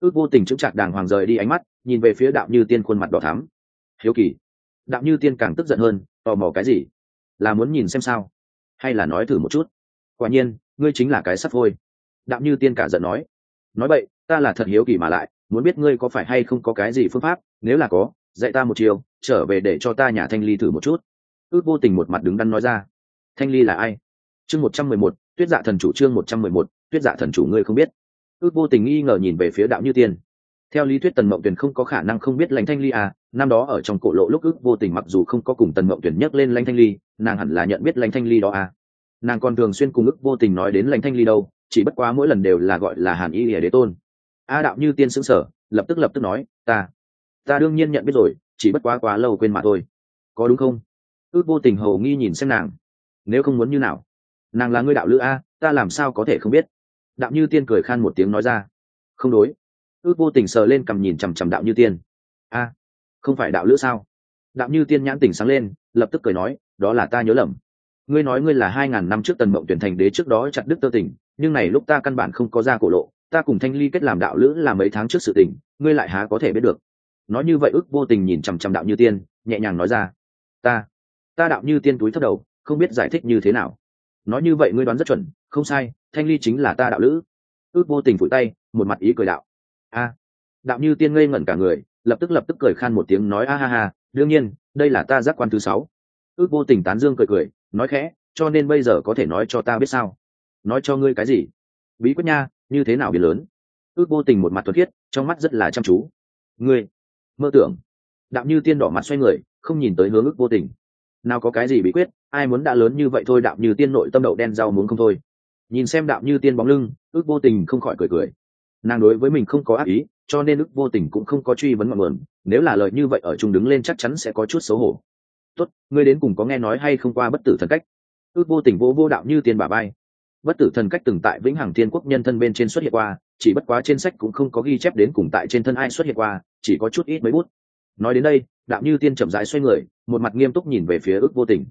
A: Ước vô tình chững chạc đàng hoàng rời đi ánh mắt, nhìn về phía đạo như tiên khuôn mặt đỏ thắm hiếu kỳ. Đạo như tiên càng tức giận hơn, tò mò cái gì? Là muốn nhìn xem sao? Hay là nói thử một chút? Quả nhiên, ngươi chính là cái sắp thôi đạo như tiên cả giận nói. Nói vậy ta là thật hiếu kỳ mà lại, muốn biết ngươi có phải hay không có cái gì phương pháp, nếu là có, dạy ta một chiều, trở về để cho ta nhà thanh ly thử một chút. Ước vô tình một mặt đứng đắn nói ra. Thanh ly là ai? Chương một trăm mười một, tuyết dạ thần chủ chương một trăm mười một, tuyết dạ thần chủ ngươi không biết. Ước vô tình nghi ngờ nhìn về phía đạo như tiên. Theo lý thuyết tần mộng tuyền không có khả năng không biết lãnh thanh ly à năm đó ở trong cổ lộ lúc ước vô tình mặc dù không có cùng tần mộng tuyển nhắc lên lãnh thanh ly, nàng hẳn là nhận biết lãnh thanh ly đó à. Nàng còn thường xuyên cùng ước vô tình nói đến lãnh thanh ly đâu, chỉ bất quá mỗi lần đều là gọi là hàn y lìa đế tôn. A đạo như tiên xứng sở lập tức lập tức nói, ta ta đương nhiên nhận biết rồi, chỉ bất quá quá lâu quên mà thôi. Có đúng không? Ước vô tình hầu nghi nhìn xem nàng. Nếu không muốn như nào? Nàng là ngươi đạo lữ a, ta làm sao có thể không biết? Đạo như tiên cười khan một tiếng nói ra. Không đối. Ước vô tình sờ lên cầm nhìn chằm chằm đạo như tiên. A không phải đạo lữ sao? Đạo như tiên nhãn tỉnh sáng lên, lập tức cười nói, đó là ta nhớ lầm. Ngươi nói ngươi là hai ngàn năm trước tần mộng tuyển thành đế trước đó chặt đức tơ tỉnh nhưng này lúc ta căn bản không có ra cổ lộ, ta cùng thanh ly kết làm đạo lữ là mấy tháng trước sự tình, ngươi lại há có thể biết được. Nói như vậy ước vô tình nhìn chằm chằm đạo như tiên, nhẹ nhàng nói ra, ta ta đạo như tiên túi thất đầu, không biết giải thích như thế nào. Nói như vậy ngươi đoán rất chuẩn, không sai, thanh ly chính là ta đạo lữ. Ước vô tình phủi tay, một mặt ý cười đạo, a, đạo như tiên ngây ngẩn cả người lập tức lập tức cười khan một tiếng nói, a ha ha, đương nhiên, đây là ta giác quan thứ sáu. Ước vô tình tán dương cười cười, nói khẽ, cho nên bây giờ có thể nói cho ta biết sao? Nói cho ngươi cái gì? Bí quyết nha, như thế nào biến lớn? Ước vô tình một mặt thuật thiết trong mắt rất là chăm chú. Ngươi, mơ tưởng. Đạo như tiên đỏ mặt xoay người, không nhìn tới hướng ước vô tình. Nào có cái gì bí quyết, ai muốn đã lớn như vậy thôi đạo như tiên nội tâm đậu đen rau muốn không thôi. Nhìn xem đạo như tiên bóng lưng, ước vô tình không khỏi cười cười. Nàng đối với mình không có ác ý cho nên ước vô tình cũng không có truy vấn ngọn nguồn, nếu là lời như vậy ở chung đứng lên chắc chắn sẽ có chút xấu hổ. Tốt, ngươi đến cùng có nghe nói hay không qua bất tử thần cách? Ước vô tình vô vô đạo như tiên bà bay bất tử thần cách từng tại vĩnh hằng thiên quốc nhân thân bên trên xuất hiện qua, chỉ bất quá trên sách cũng không có ghi chép đến cùng tại trên thân ai xuất hiện qua, chỉ có chút ít mấy bút. Nói đến đây, đạo như tiên chậm rãi xoay người, một mặt nghiêm túc nhìn về phía ước vô tình.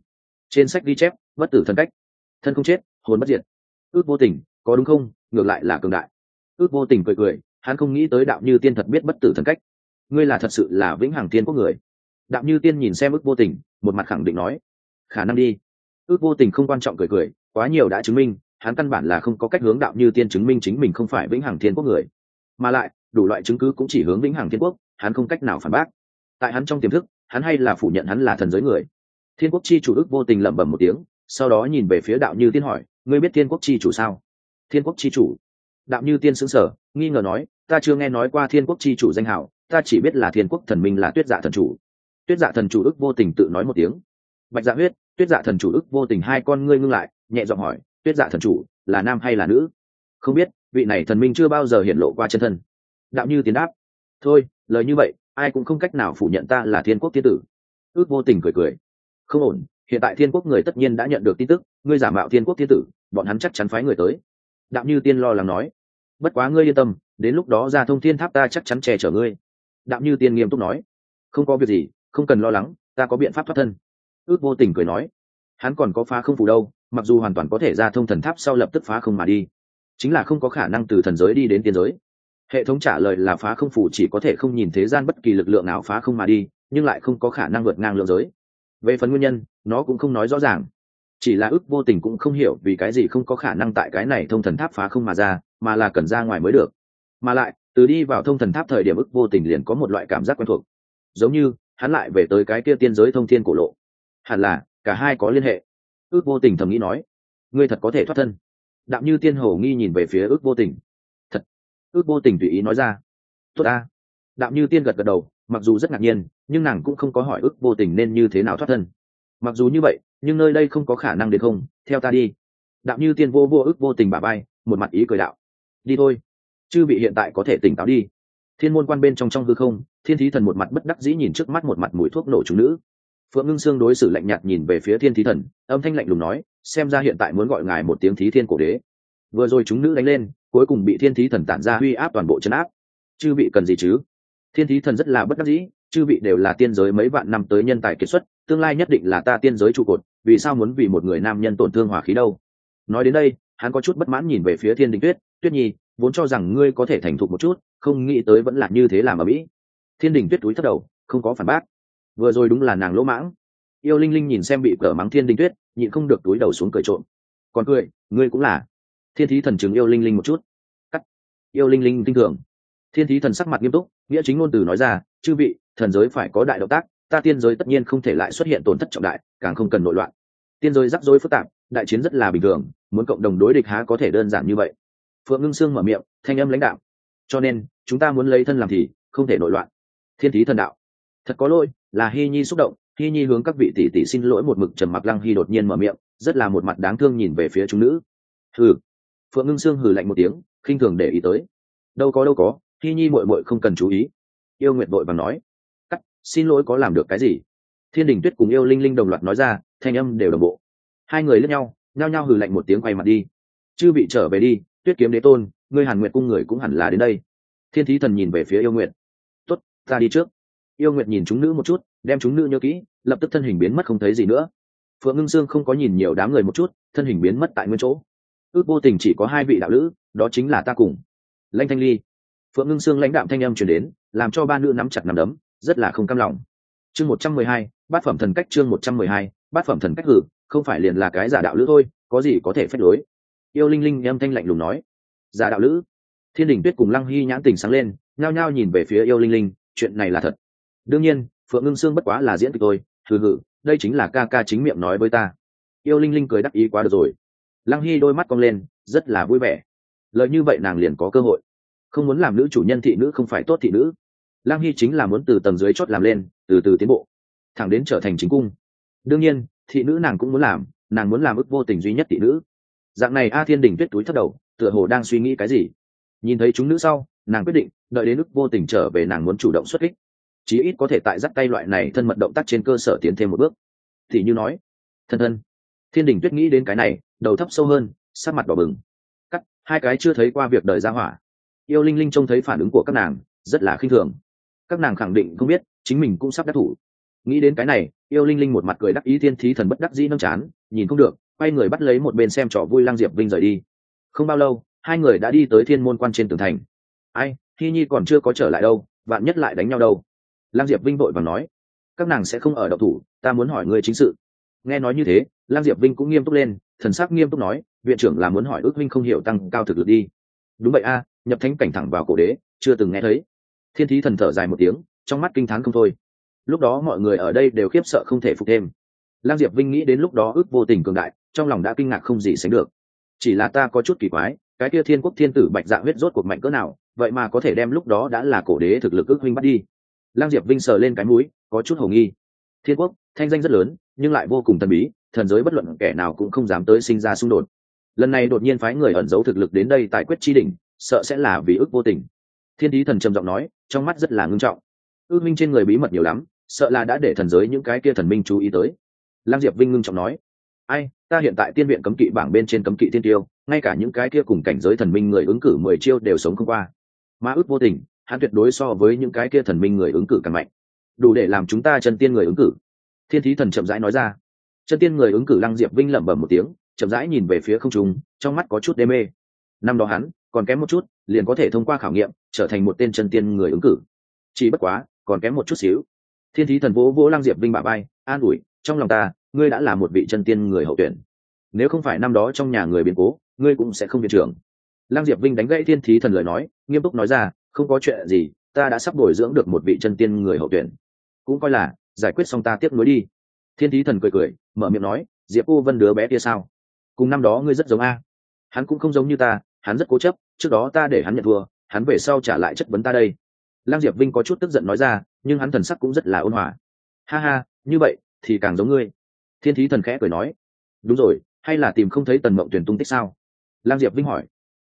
A: Trên sách ghi chép, bất tử thần cách. Thân không chết, hồn bất diệt. Ước vô tình, có đúng không? Ngược lại là cường đại. Ước vô tình cười cười hắn không nghĩ tới đạo như tiên thật biết bất tử thần cách. Ngươi là thật sự là vĩnh hằng tiên quốc người. Đạo như tiên nhìn xem ước vô tình, một mặt khẳng định nói, khả năng đi. Ước vô tình không quan trọng cười cười, quá nhiều đã chứng minh, hắn căn bản là không có cách hướng đạo như tiên chứng minh chính mình không phải vĩnh hằng thiên quốc người. Mà lại, đủ loại chứng cứ cũng chỉ hướng vĩnh hằng thiên quốc, hắn không cách nào phản bác. Tại hắn trong tiềm thức, hắn hay là phủ nhận hắn là thần giới người. Thiên quốc chi chủ ước vô tình lẩm bẩm một tiếng, sau đó nhìn về phía đạo như tiên hỏi, ngươi biết thiên quốc chi chủ sao? Thiên quốc chi chủ? Đạo như tiên xứng sở nghi ngờ nói, ta chưa nghe nói qua thiên quốc chi chủ danh hảo, ta chỉ biết là thiên quốc thần minh là tuyết dạ thần chủ. Tuyết dạ thần chủ ức vô tình tự nói một tiếng. Bạch dạ huyết, tuyết dạ thần chủ ức vô tình hai con ngươi ngưng lại, nhẹ giọng hỏi, tuyết dạ thần chủ, là nam hay là nữ? Không biết, vị này thần minh chưa bao giờ hiện lộ qua chân thân. Đạo như tiến đáp, thôi, lời như vậy, ai cũng không cách nào phủ nhận ta là thiên quốc thiên tử. Ước vô tình cười cười. Không ổn, hiện tại thiên quốc người tất nhiên đã nhận được tin tức, ngươi giả mạo thiên quốc thiên tử, bọn hắn chắc chắn phái người tới đạo như tiên lo lắng nói. Bất quá ngươi yên tâm, đến lúc đó ra thông thiên tháp ta chắc chắn che chở ngươi. Đạo như tiên nghiêm túc nói. Không có việc gì, không cần lo lắng, ta có biện pháp thoát thân. Ước vô tình cười nói. Hắn còn có phá không phủ đâu, mặc dù hoàn toàn có thể ra thông thần tháp sau lập tức phá không mà đi. Chính là không có khả năng từ thần giới đi đến tiên giới. Hệ thống trả lời là phá không phủ chỉ có thể không nhìn thế gian bất kỳ lực lượng nào phá không mà đi, nhưng lại không có khả năng vượt ngang lượng giới. Về phần nguyên nhân, nó cũng không nói rõ ràng chỉ là ước vô tình cũng không hiểu vì cái gì không có khả năng tại cái này thông thần tháp phá không mà ra, mà là cần ra ngoài mới được. Mà lại, từ đi vào thông thần tháp thời điểm ức vô tình liền có một loại cảm giác quen thuộc. Giống như, hắn lại về tới cái kia tiên giới thông thiên cổ lộ. Hẳn là, cả hai có liên hệ. Ước vô tình thầm nghĩ nói, ngươi thật có thể thoát thân. Đạm như tiên hồ nghi nhìn về phía ước vô tình. Thật. Ước vô tình tùy ý nói ra, tốt ta. Đạm như tiên gật gật đầu, mặc dù rất ngạc nhiên, nhưng nàng cũng không có hỏi ước vô tình nên như thế nào thoát thân mặc dù như vậy, nhưng nơi đây không có khả năng đến không. Theo ta đi. Đạo như tiên vô vô ước vô tình bà bay một mặt ý cười đạo. Đi thôi. Chư vị hiện tại có thể tỉnh táo đi. Thiên môn quan bên trong trong hư không, thiên thí thần một mặt bất đắc dĩ nhìn trước mắt một mặt mùi thuốc nổ chúng nữ. Phượng ngưng sương đối xử lạnh nhạt nhìn về phía thiên thí thần, âm thanh lạnh lùng nói, xem ra hiện tại muốn gọi ngài một tiếng thí thiên cổ đế. Vừa rồi chúng nữ đánh lên, cuối cùng bị thiên thí thần tản ra uy áp toàn bộ chân áp. Chư vị cần gì chứ? Thiên thí thần rất là bất đắc dĩ, chư vị đều là tiên giới mấy vạn năm tới nhân tài kiệt xuất tương lai nhất định là ta tiên giới trụ cột, vì sao muốn vì một người nam nhân tổn thương hòa khí đâu? Nói đến đây, hắn có chút bất mãn nhìn về phía thiên đình tuyết. Tuyết nhi, vốn cho rằng ngươi có thể thành thục một chút, không nghĩ tới vẫn là như thế làm ở mỹ. Thiên đình tuyết túi thất đầu, không có phản bác. Vừa rồi đúng là nàng lỗ mãng. Yêu linh linh nhìn xem bị cỡ mắng thiên đình tuyết, nhịn không được túi đầu xuống cười trộm. Còn cười, ngươi cũng là. Thiên thí thần chứng yêu linh linh một chút. Cắt. Yêu linh linh tinh thường thiên thí thần sắc mặt nghiêm túc, nghĩa chính ngôn từ nói ra, chư vị, thần giới phải có đại động tác ta tiên giới tất nhiên không thể lại xuất hiện tổn thất trọng đại, càng không cần nội loạn. Tiên giới rắc rối phức tạp, đại chiến rất là bình thường, muốn cộng đồng đối địch há có thể đơn giản như vậy. Phượng ngưng sương mở miệng, thanh âm lãnh đạo. Cho nên, chúng ta muốn lấy thân làm thì, không thể nội loạn. Thiên thí thần đạo. Thật có lỗi, là hy nhi xúc động hy nhi hướng các vị tỷ tỷ xin lỗi một mực trầm mặc lăng hy đột nhiên mở miệng, rất là một mặt đáng thương nhìn về phía chúng nữ. Hừ. Phượng ngưng sương hừ lạnh một tiếng, khinh thường để ý tới. Đâu có đâu có hy nhi muội muội không cần chú ý. Yêu nguyện vội và nói xin lỗi có làm được cái gì? Thiên đình tuyết cùng yêu linh linh đồng loạt nói ra, thanh âm đều đồng bộ. Hai người lẫn nhau, nhao nhao hừ lạnh một tiếng quay mặt đi. Chư bị trở về đi, tuyết kiếm đế tôn, ngươi hàn nguyệt cung người cũng hẳn là đến đây. Thiên thí thần nhìn về phía yêu nguyệt. Tốt, ta đi trước. Yêu nguyệt nhìn chúng nữ một chút, đem chúng nữ nhớ kỹ, lập tức thân hình biến mất không thấy gì nữa. Phượng ngưng sương không có nhìn nhiều đám người một chút, thân hình biến mất tại nguyên chỗ. Ước vô tình chỉ có hai vị đạo lữ, đó chính là ta cùng. Lanh thanh ly. Phượng ngưng sương lãnh đạm thanh âm chuyển đến, làm cho ba nữ nắm chặt nắm đấm rất là không cam lòng. Chương một trăm mười hai, bát phẩm thần cách chương một trăm mười hai, bát phẩm thần cách hử, không phải liền là cái giả đạo lữ thôi, có gì có thể phép lối? Yêu linh linh âm thanh lạnh lùng nói. Giả đạo lữ. Thiên đình tuyết cùng lăng hy nhãn tình sáng lên, nhao nhao nhìn về phía yêu linh linh, chuyện này là thật. Đương nhiên, phượng ngưng sương bất quá là diễn kịch tôi hừ hừ, đây chính là ca ca chính miệng nói với ta. Yêu linh linh cười đắc ý quá được rồi. Lăng hy đôi mắt cong lên, rất là vui vẻ. Lời như vậy nàng liền có cơ hội. Không muốn làm nữ chủ nhân thị nữ không phải tốt thị nữ lang hy chính là muốn từ tầng dưới chót làm lên, từ từ tiến bộ, thẳng đến trở thành chính cung. Đương nhiên, thị nữ nàng cũng muốn làm, nàng muốn làm ức vô tình duy nhất thị nữ. Dạng này a thiên đình tuyết túi thất đầu, tựa hồ đang suy nghĩ cái gì. Nhìn thấy chúng nữ sau, nàng quyết định, đợi đến lúc vô tình trở về nàng muốn chủ động xuất kích. Chí ít có thể tại dắt tay loại này thân mật động tác trên cơ sở tiến thêm một bước. Thì như nói, thân thân. Thiên đình tuyết nghĩ đến cái này, đầu thấp sâu hơn sát mặt đỏ bừng. Cắt, hai cái chưa thấy qua việc đời ra hỏa. Yêu linh linh trông thấy phản ứng của các nàng, rất là khinh thường các nàng khẳng định không biết, chính mình cũng sắp đắc thủ. Nghĩ đến cái này, yêu linh linh một mặt cười đắc ý thiên thí thần bất đắc dĩ nâng chán, nhìn không được, quay người bắt lấy một bên xem trò vui lang diệp vinh rời đi. Không bao lâu, hai người đã đi tới thiên môn quan trên tường thành. Ai thi nhi còn chưa có trở lại đâu, vạn nhất lại đánh nhau đâu. Lang diệp vinh vội và nói, các nàng sẽ không ở đậu thủ, ta muốn hỏi ngươi chính sự. Nghe nói như thế lang diệp vinh cũng nghiêm túc lên, thần sắc nghiêm túc nói, viện trưởng là muốn hỏi ước vinh không hiểu tăng cao thực lực đi. Đúng vậy a, nhập thánh cảnh thẳng vào cổ đế, chưa từng nghe thấy thiên thí thần thở dài một tiếng, trong mắt kinh t h á n không thôi. Lúc đó mọi người ở đây đều khiếp sợ không thể phục thêm. Lang diệp vinh nghĩ đến lúc đó ước vô tình cường đại, trong lòng đã kinh ngạc không gì sánh được. Chỉ là ta có chút kỳ quái, cái kia thiên quốc thiên tử bạch dạ huyết rốt cuộc mạnh cỡ nào, vậy mà có thể đem lúc đó đã là cổ đế thực lực ước huynh bắt đi. Lang diệp vinh sờ lên cái mũi, có chút h ầ nghi. Thiên quốc, thanh danh rất lớn, nhưng lại vô cùng tân bí, thần giới bất luận kẻ nào cũng không dám tới sinh ra xung đột. Lần này đột nhiên phái người ẩn giấu thực lực đến đây tại quyết tri đỉnh, sợ sẽ là vì ước vô tình thiên thí thần trầm giọng nói, trong mắt rất là ngưng trọng. Ư minh trên người bí mật nhiều lắm, sợ là đã để thần giới những cái kia thần minh chú ý tới. Lam diệp vinh ngưng trọng nói, ai, ta hiện tại tiên viện cấm kỵ bảng bên trên cấm kỵ tiên tiêu, ngay cả những cái kia cùng cảnh giới thần minh người ứng cử mười chiêu đều sống không qua. Ma ước vô tình, hắn tuyệt đối so với những cái kia thần minh người ứng cử càng mạnh. Đủ để làm chúng ta chân tiên người ứng cử. Thiên thí thần chậm rãi nói ra. Chân tiên người ứng cử lăng diệp vinh lẩm bẩm một tiếng, chậm rãi nhìn về phía không trung, trong mắt có chút đê mê. Năm đó hắn còn kém một chút, liền có thể thông qua khảo nghiệm, trở thành một tên chân tiên người ứng cử. Chỉ bất quá, còn kém một chút xíu. Thiên thí thần vỗ vỗ lang diệp vinh bạ bay an ủi, trong lòng ta, ngươi đã là một vị chân tiên người hậu tuyển. Nếu không phải năm đó trong nhà người biến cố, ngươi cũng sẽ không viện trưởng. Lang diệp vinh đánh gãy thiên thí thần lời nói, nghiêm túc nói ra, không có chuyện gì, ta đã sắp bồi dưỡng được một vị chân tiên người hậu tuyển. Cũng coi là, giải quyết xong ta tiếp nối đi. Thiên thí thần cười cười, mở miệng nói, diệp cô vân đứa bé kia sao? Cùng năm đó ngươi rất giống a. Hắn cũng không giống như ta hắn rất cố chấp, trước đó ta để hắn nhận thua, hắn về sau trả lại chất vấn ta đây. Lang diệp vinh có chút tức giận nói ra, nhưng hắn thần sắc cũng rất là ôn hòa. Ha ha, như vậy, thì càng giống ngươi. Thiên thí thần khẽ cười nói. Đúng rồi, hay là tìm không thấy tần mộng tuyển tung tích sao? Lang diệp vinh hỏi.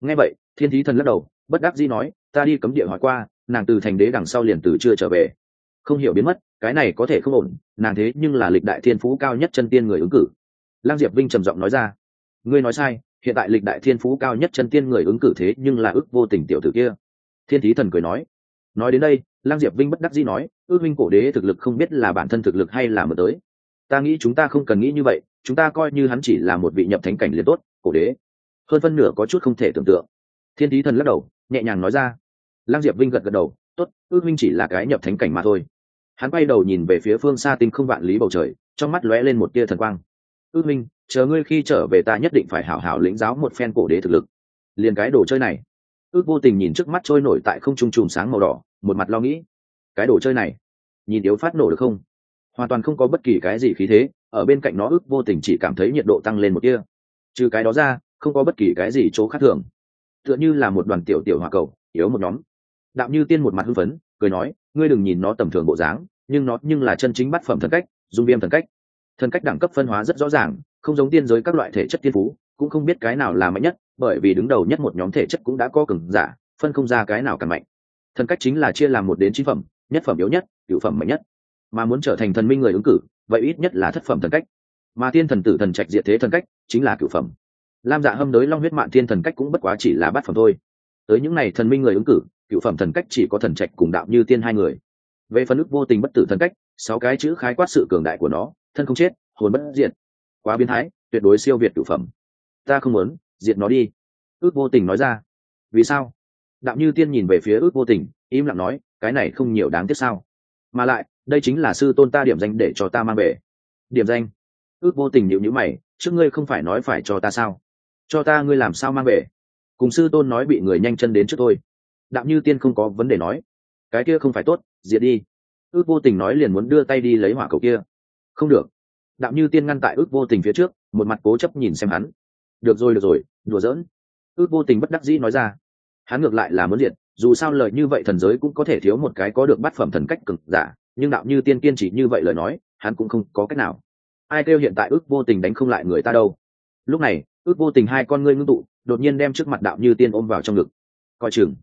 A: Nghe vậy, thiên thí thần lắc đầu, bất đắc dĩ nói, ta đi cấm địa hỏi qua, nàng từ thành đế đằng sau liền từ chưa trở về. Không hiểu biến mất, cái này có thể không ổn, nàng thế nhưng là lịch đại thiên phú cao nhất chân tiên người ứng cử. Lang diệp vinh trầm giọng nói ra. Ngươi nói sai hiện tại lịch đại thiên phú cao nhất chân tiên người ứng cử thế nhưng là ước vô tình tiểu tử kia. Thiên thí thần cười nói. Nói đến đây, lang diệp vinh bất đắc dĩ nói, ước minh cổ đế thực lực không biết là bản thân thực lực hay là mở tới. Ta nghĩ chúng ta không cần nghĩ như vậy, chúng ta coi như hắn chỉ là một vị nhập thánh cảnh liền tốt, cổ đế. Hơn phân nửa có chút không thể tưởng tượng. Thiên thí thần lắc đầu, nhẹ nhàng nói ra. Lang diệp vinh gật gật đầu, tốt, ước minh chỉ là cái nhập thánh cảnh mà thôi. Hắn quay đầu nhìn về phía phương xa tinh không vạn lý bầu trời, trong mắt lóe lên một tia thần quang ước minh chờ ngươi khi trở về ta nhất định phải hảo hảo lĩnh giáo một phen cổ đế thực lực. Liền cái đồ chơi này. Ước vô tình nhìn trước mắt trôi nổi tại không trung chùm sáng màu đỏ, một mặt lo nghĩ. Cái đồ chơi này, nhìn yếu phát nổ được không? Hoàn toàn không có bất kỳ cái gì khí thế, ở bên cạnh nó ước vô tình chỉ cảm thấy nhiệt độ tăng lên một kia trừ cái đó ra, không có bất kỳ cái gì chỗ khác thường. Tựa như là một đoàn tiểu tiểu hòa cầu, yếu một nhóm. Đạo như tiên một mặt hưng phấn, cười nói, ngươi đừng nhìn nó tầm thường bộ dáng, nhưng nó nhưng là chân chính bát phẩm thần cách, dung viêm thần cách thần cách đẳng cấp phân hóa rất rõ ràng, không giống tiên giới các loại thể chất tiên phú, cũng không biết cái nào là mạnh nhất, bởi vì đứng đầu nhất một nhóm thể chất cũng đã có cường giả, phân không ra cái nào càng mạnh. Thần cách chính là chia làm một đến chín phẩm, nhất phẩm yếu nhất cựu phẩm mạnh nhất. Mà muốn trở thành thần minh người ứng cử, vậy ít nhất là thất phẩm thần cách. Mà tiên thần tử thần trạch diệt thế thần cách, chính là cựu phẩm. Lam dạ hâm đới long huyết mạng tiên thần cách cũng bất quá chỉ là bát phẩm thôi. Tới những n à y thần minh người ứng cử cựu phẩm thần cách chỉ có thần trạch cùng đạo như tiên hai người. Về phần ức vô tình bất tử thần cách, sáu cái chữ khái quát sự cường đại của nó thân không chết, hồn bất diệt. Quá biến thái, tuyệt đối siêu việt cửu phẩm. Ta không muốn, diệt nó đi. Ước vô tình nói ra. Vì sao? Đạo như tiên nhìn về phía ước vô tình, im lặng nói, cái này không nhiều đáng tiếc sao? Mà lại, đây chính là sư tôn ta điểm danh để cho ta mang về. Điểm danh? Ước vô tình nhịu nhữ mày, trước ngươi không phải nói phải cho ta sao? Cho ta ngươi làm sao mang về? Cùng sư tôn nói bị người nhanh chân đến trước tôi đạo như tiên không có vấn đề nói. Cái kia không phải tốt, diệt đi. Ước vô tình nói liền muốn đưa tay đi lấy hỏa cầu kia không được. Đạo như tiên ngăn tại ước vô tình phía trước, một mặt cố chấp nhìn xem hắn. Được rồi được rồi, đùa giỡn. Ước vô tình bất đắc dĩ nói ra. Hắn ngược lại là muốn liệt. dù sao lời như vậy thần giới cũng có thể thiếu một cái có được bát phẩm thần cách cực giả, nhưng đạo như tiên kiên chỉ như vậy lời nói, hắn cũng không có cách nào. Ai kêu hiện tại ước vô tình đánh không lại người ta đâu. Lúc này, ước vô tình hai con ngươi ngưng tụ, đột nhiên đem trước mặt đạo như tiên ôm vào trong ngực. Coi chừng.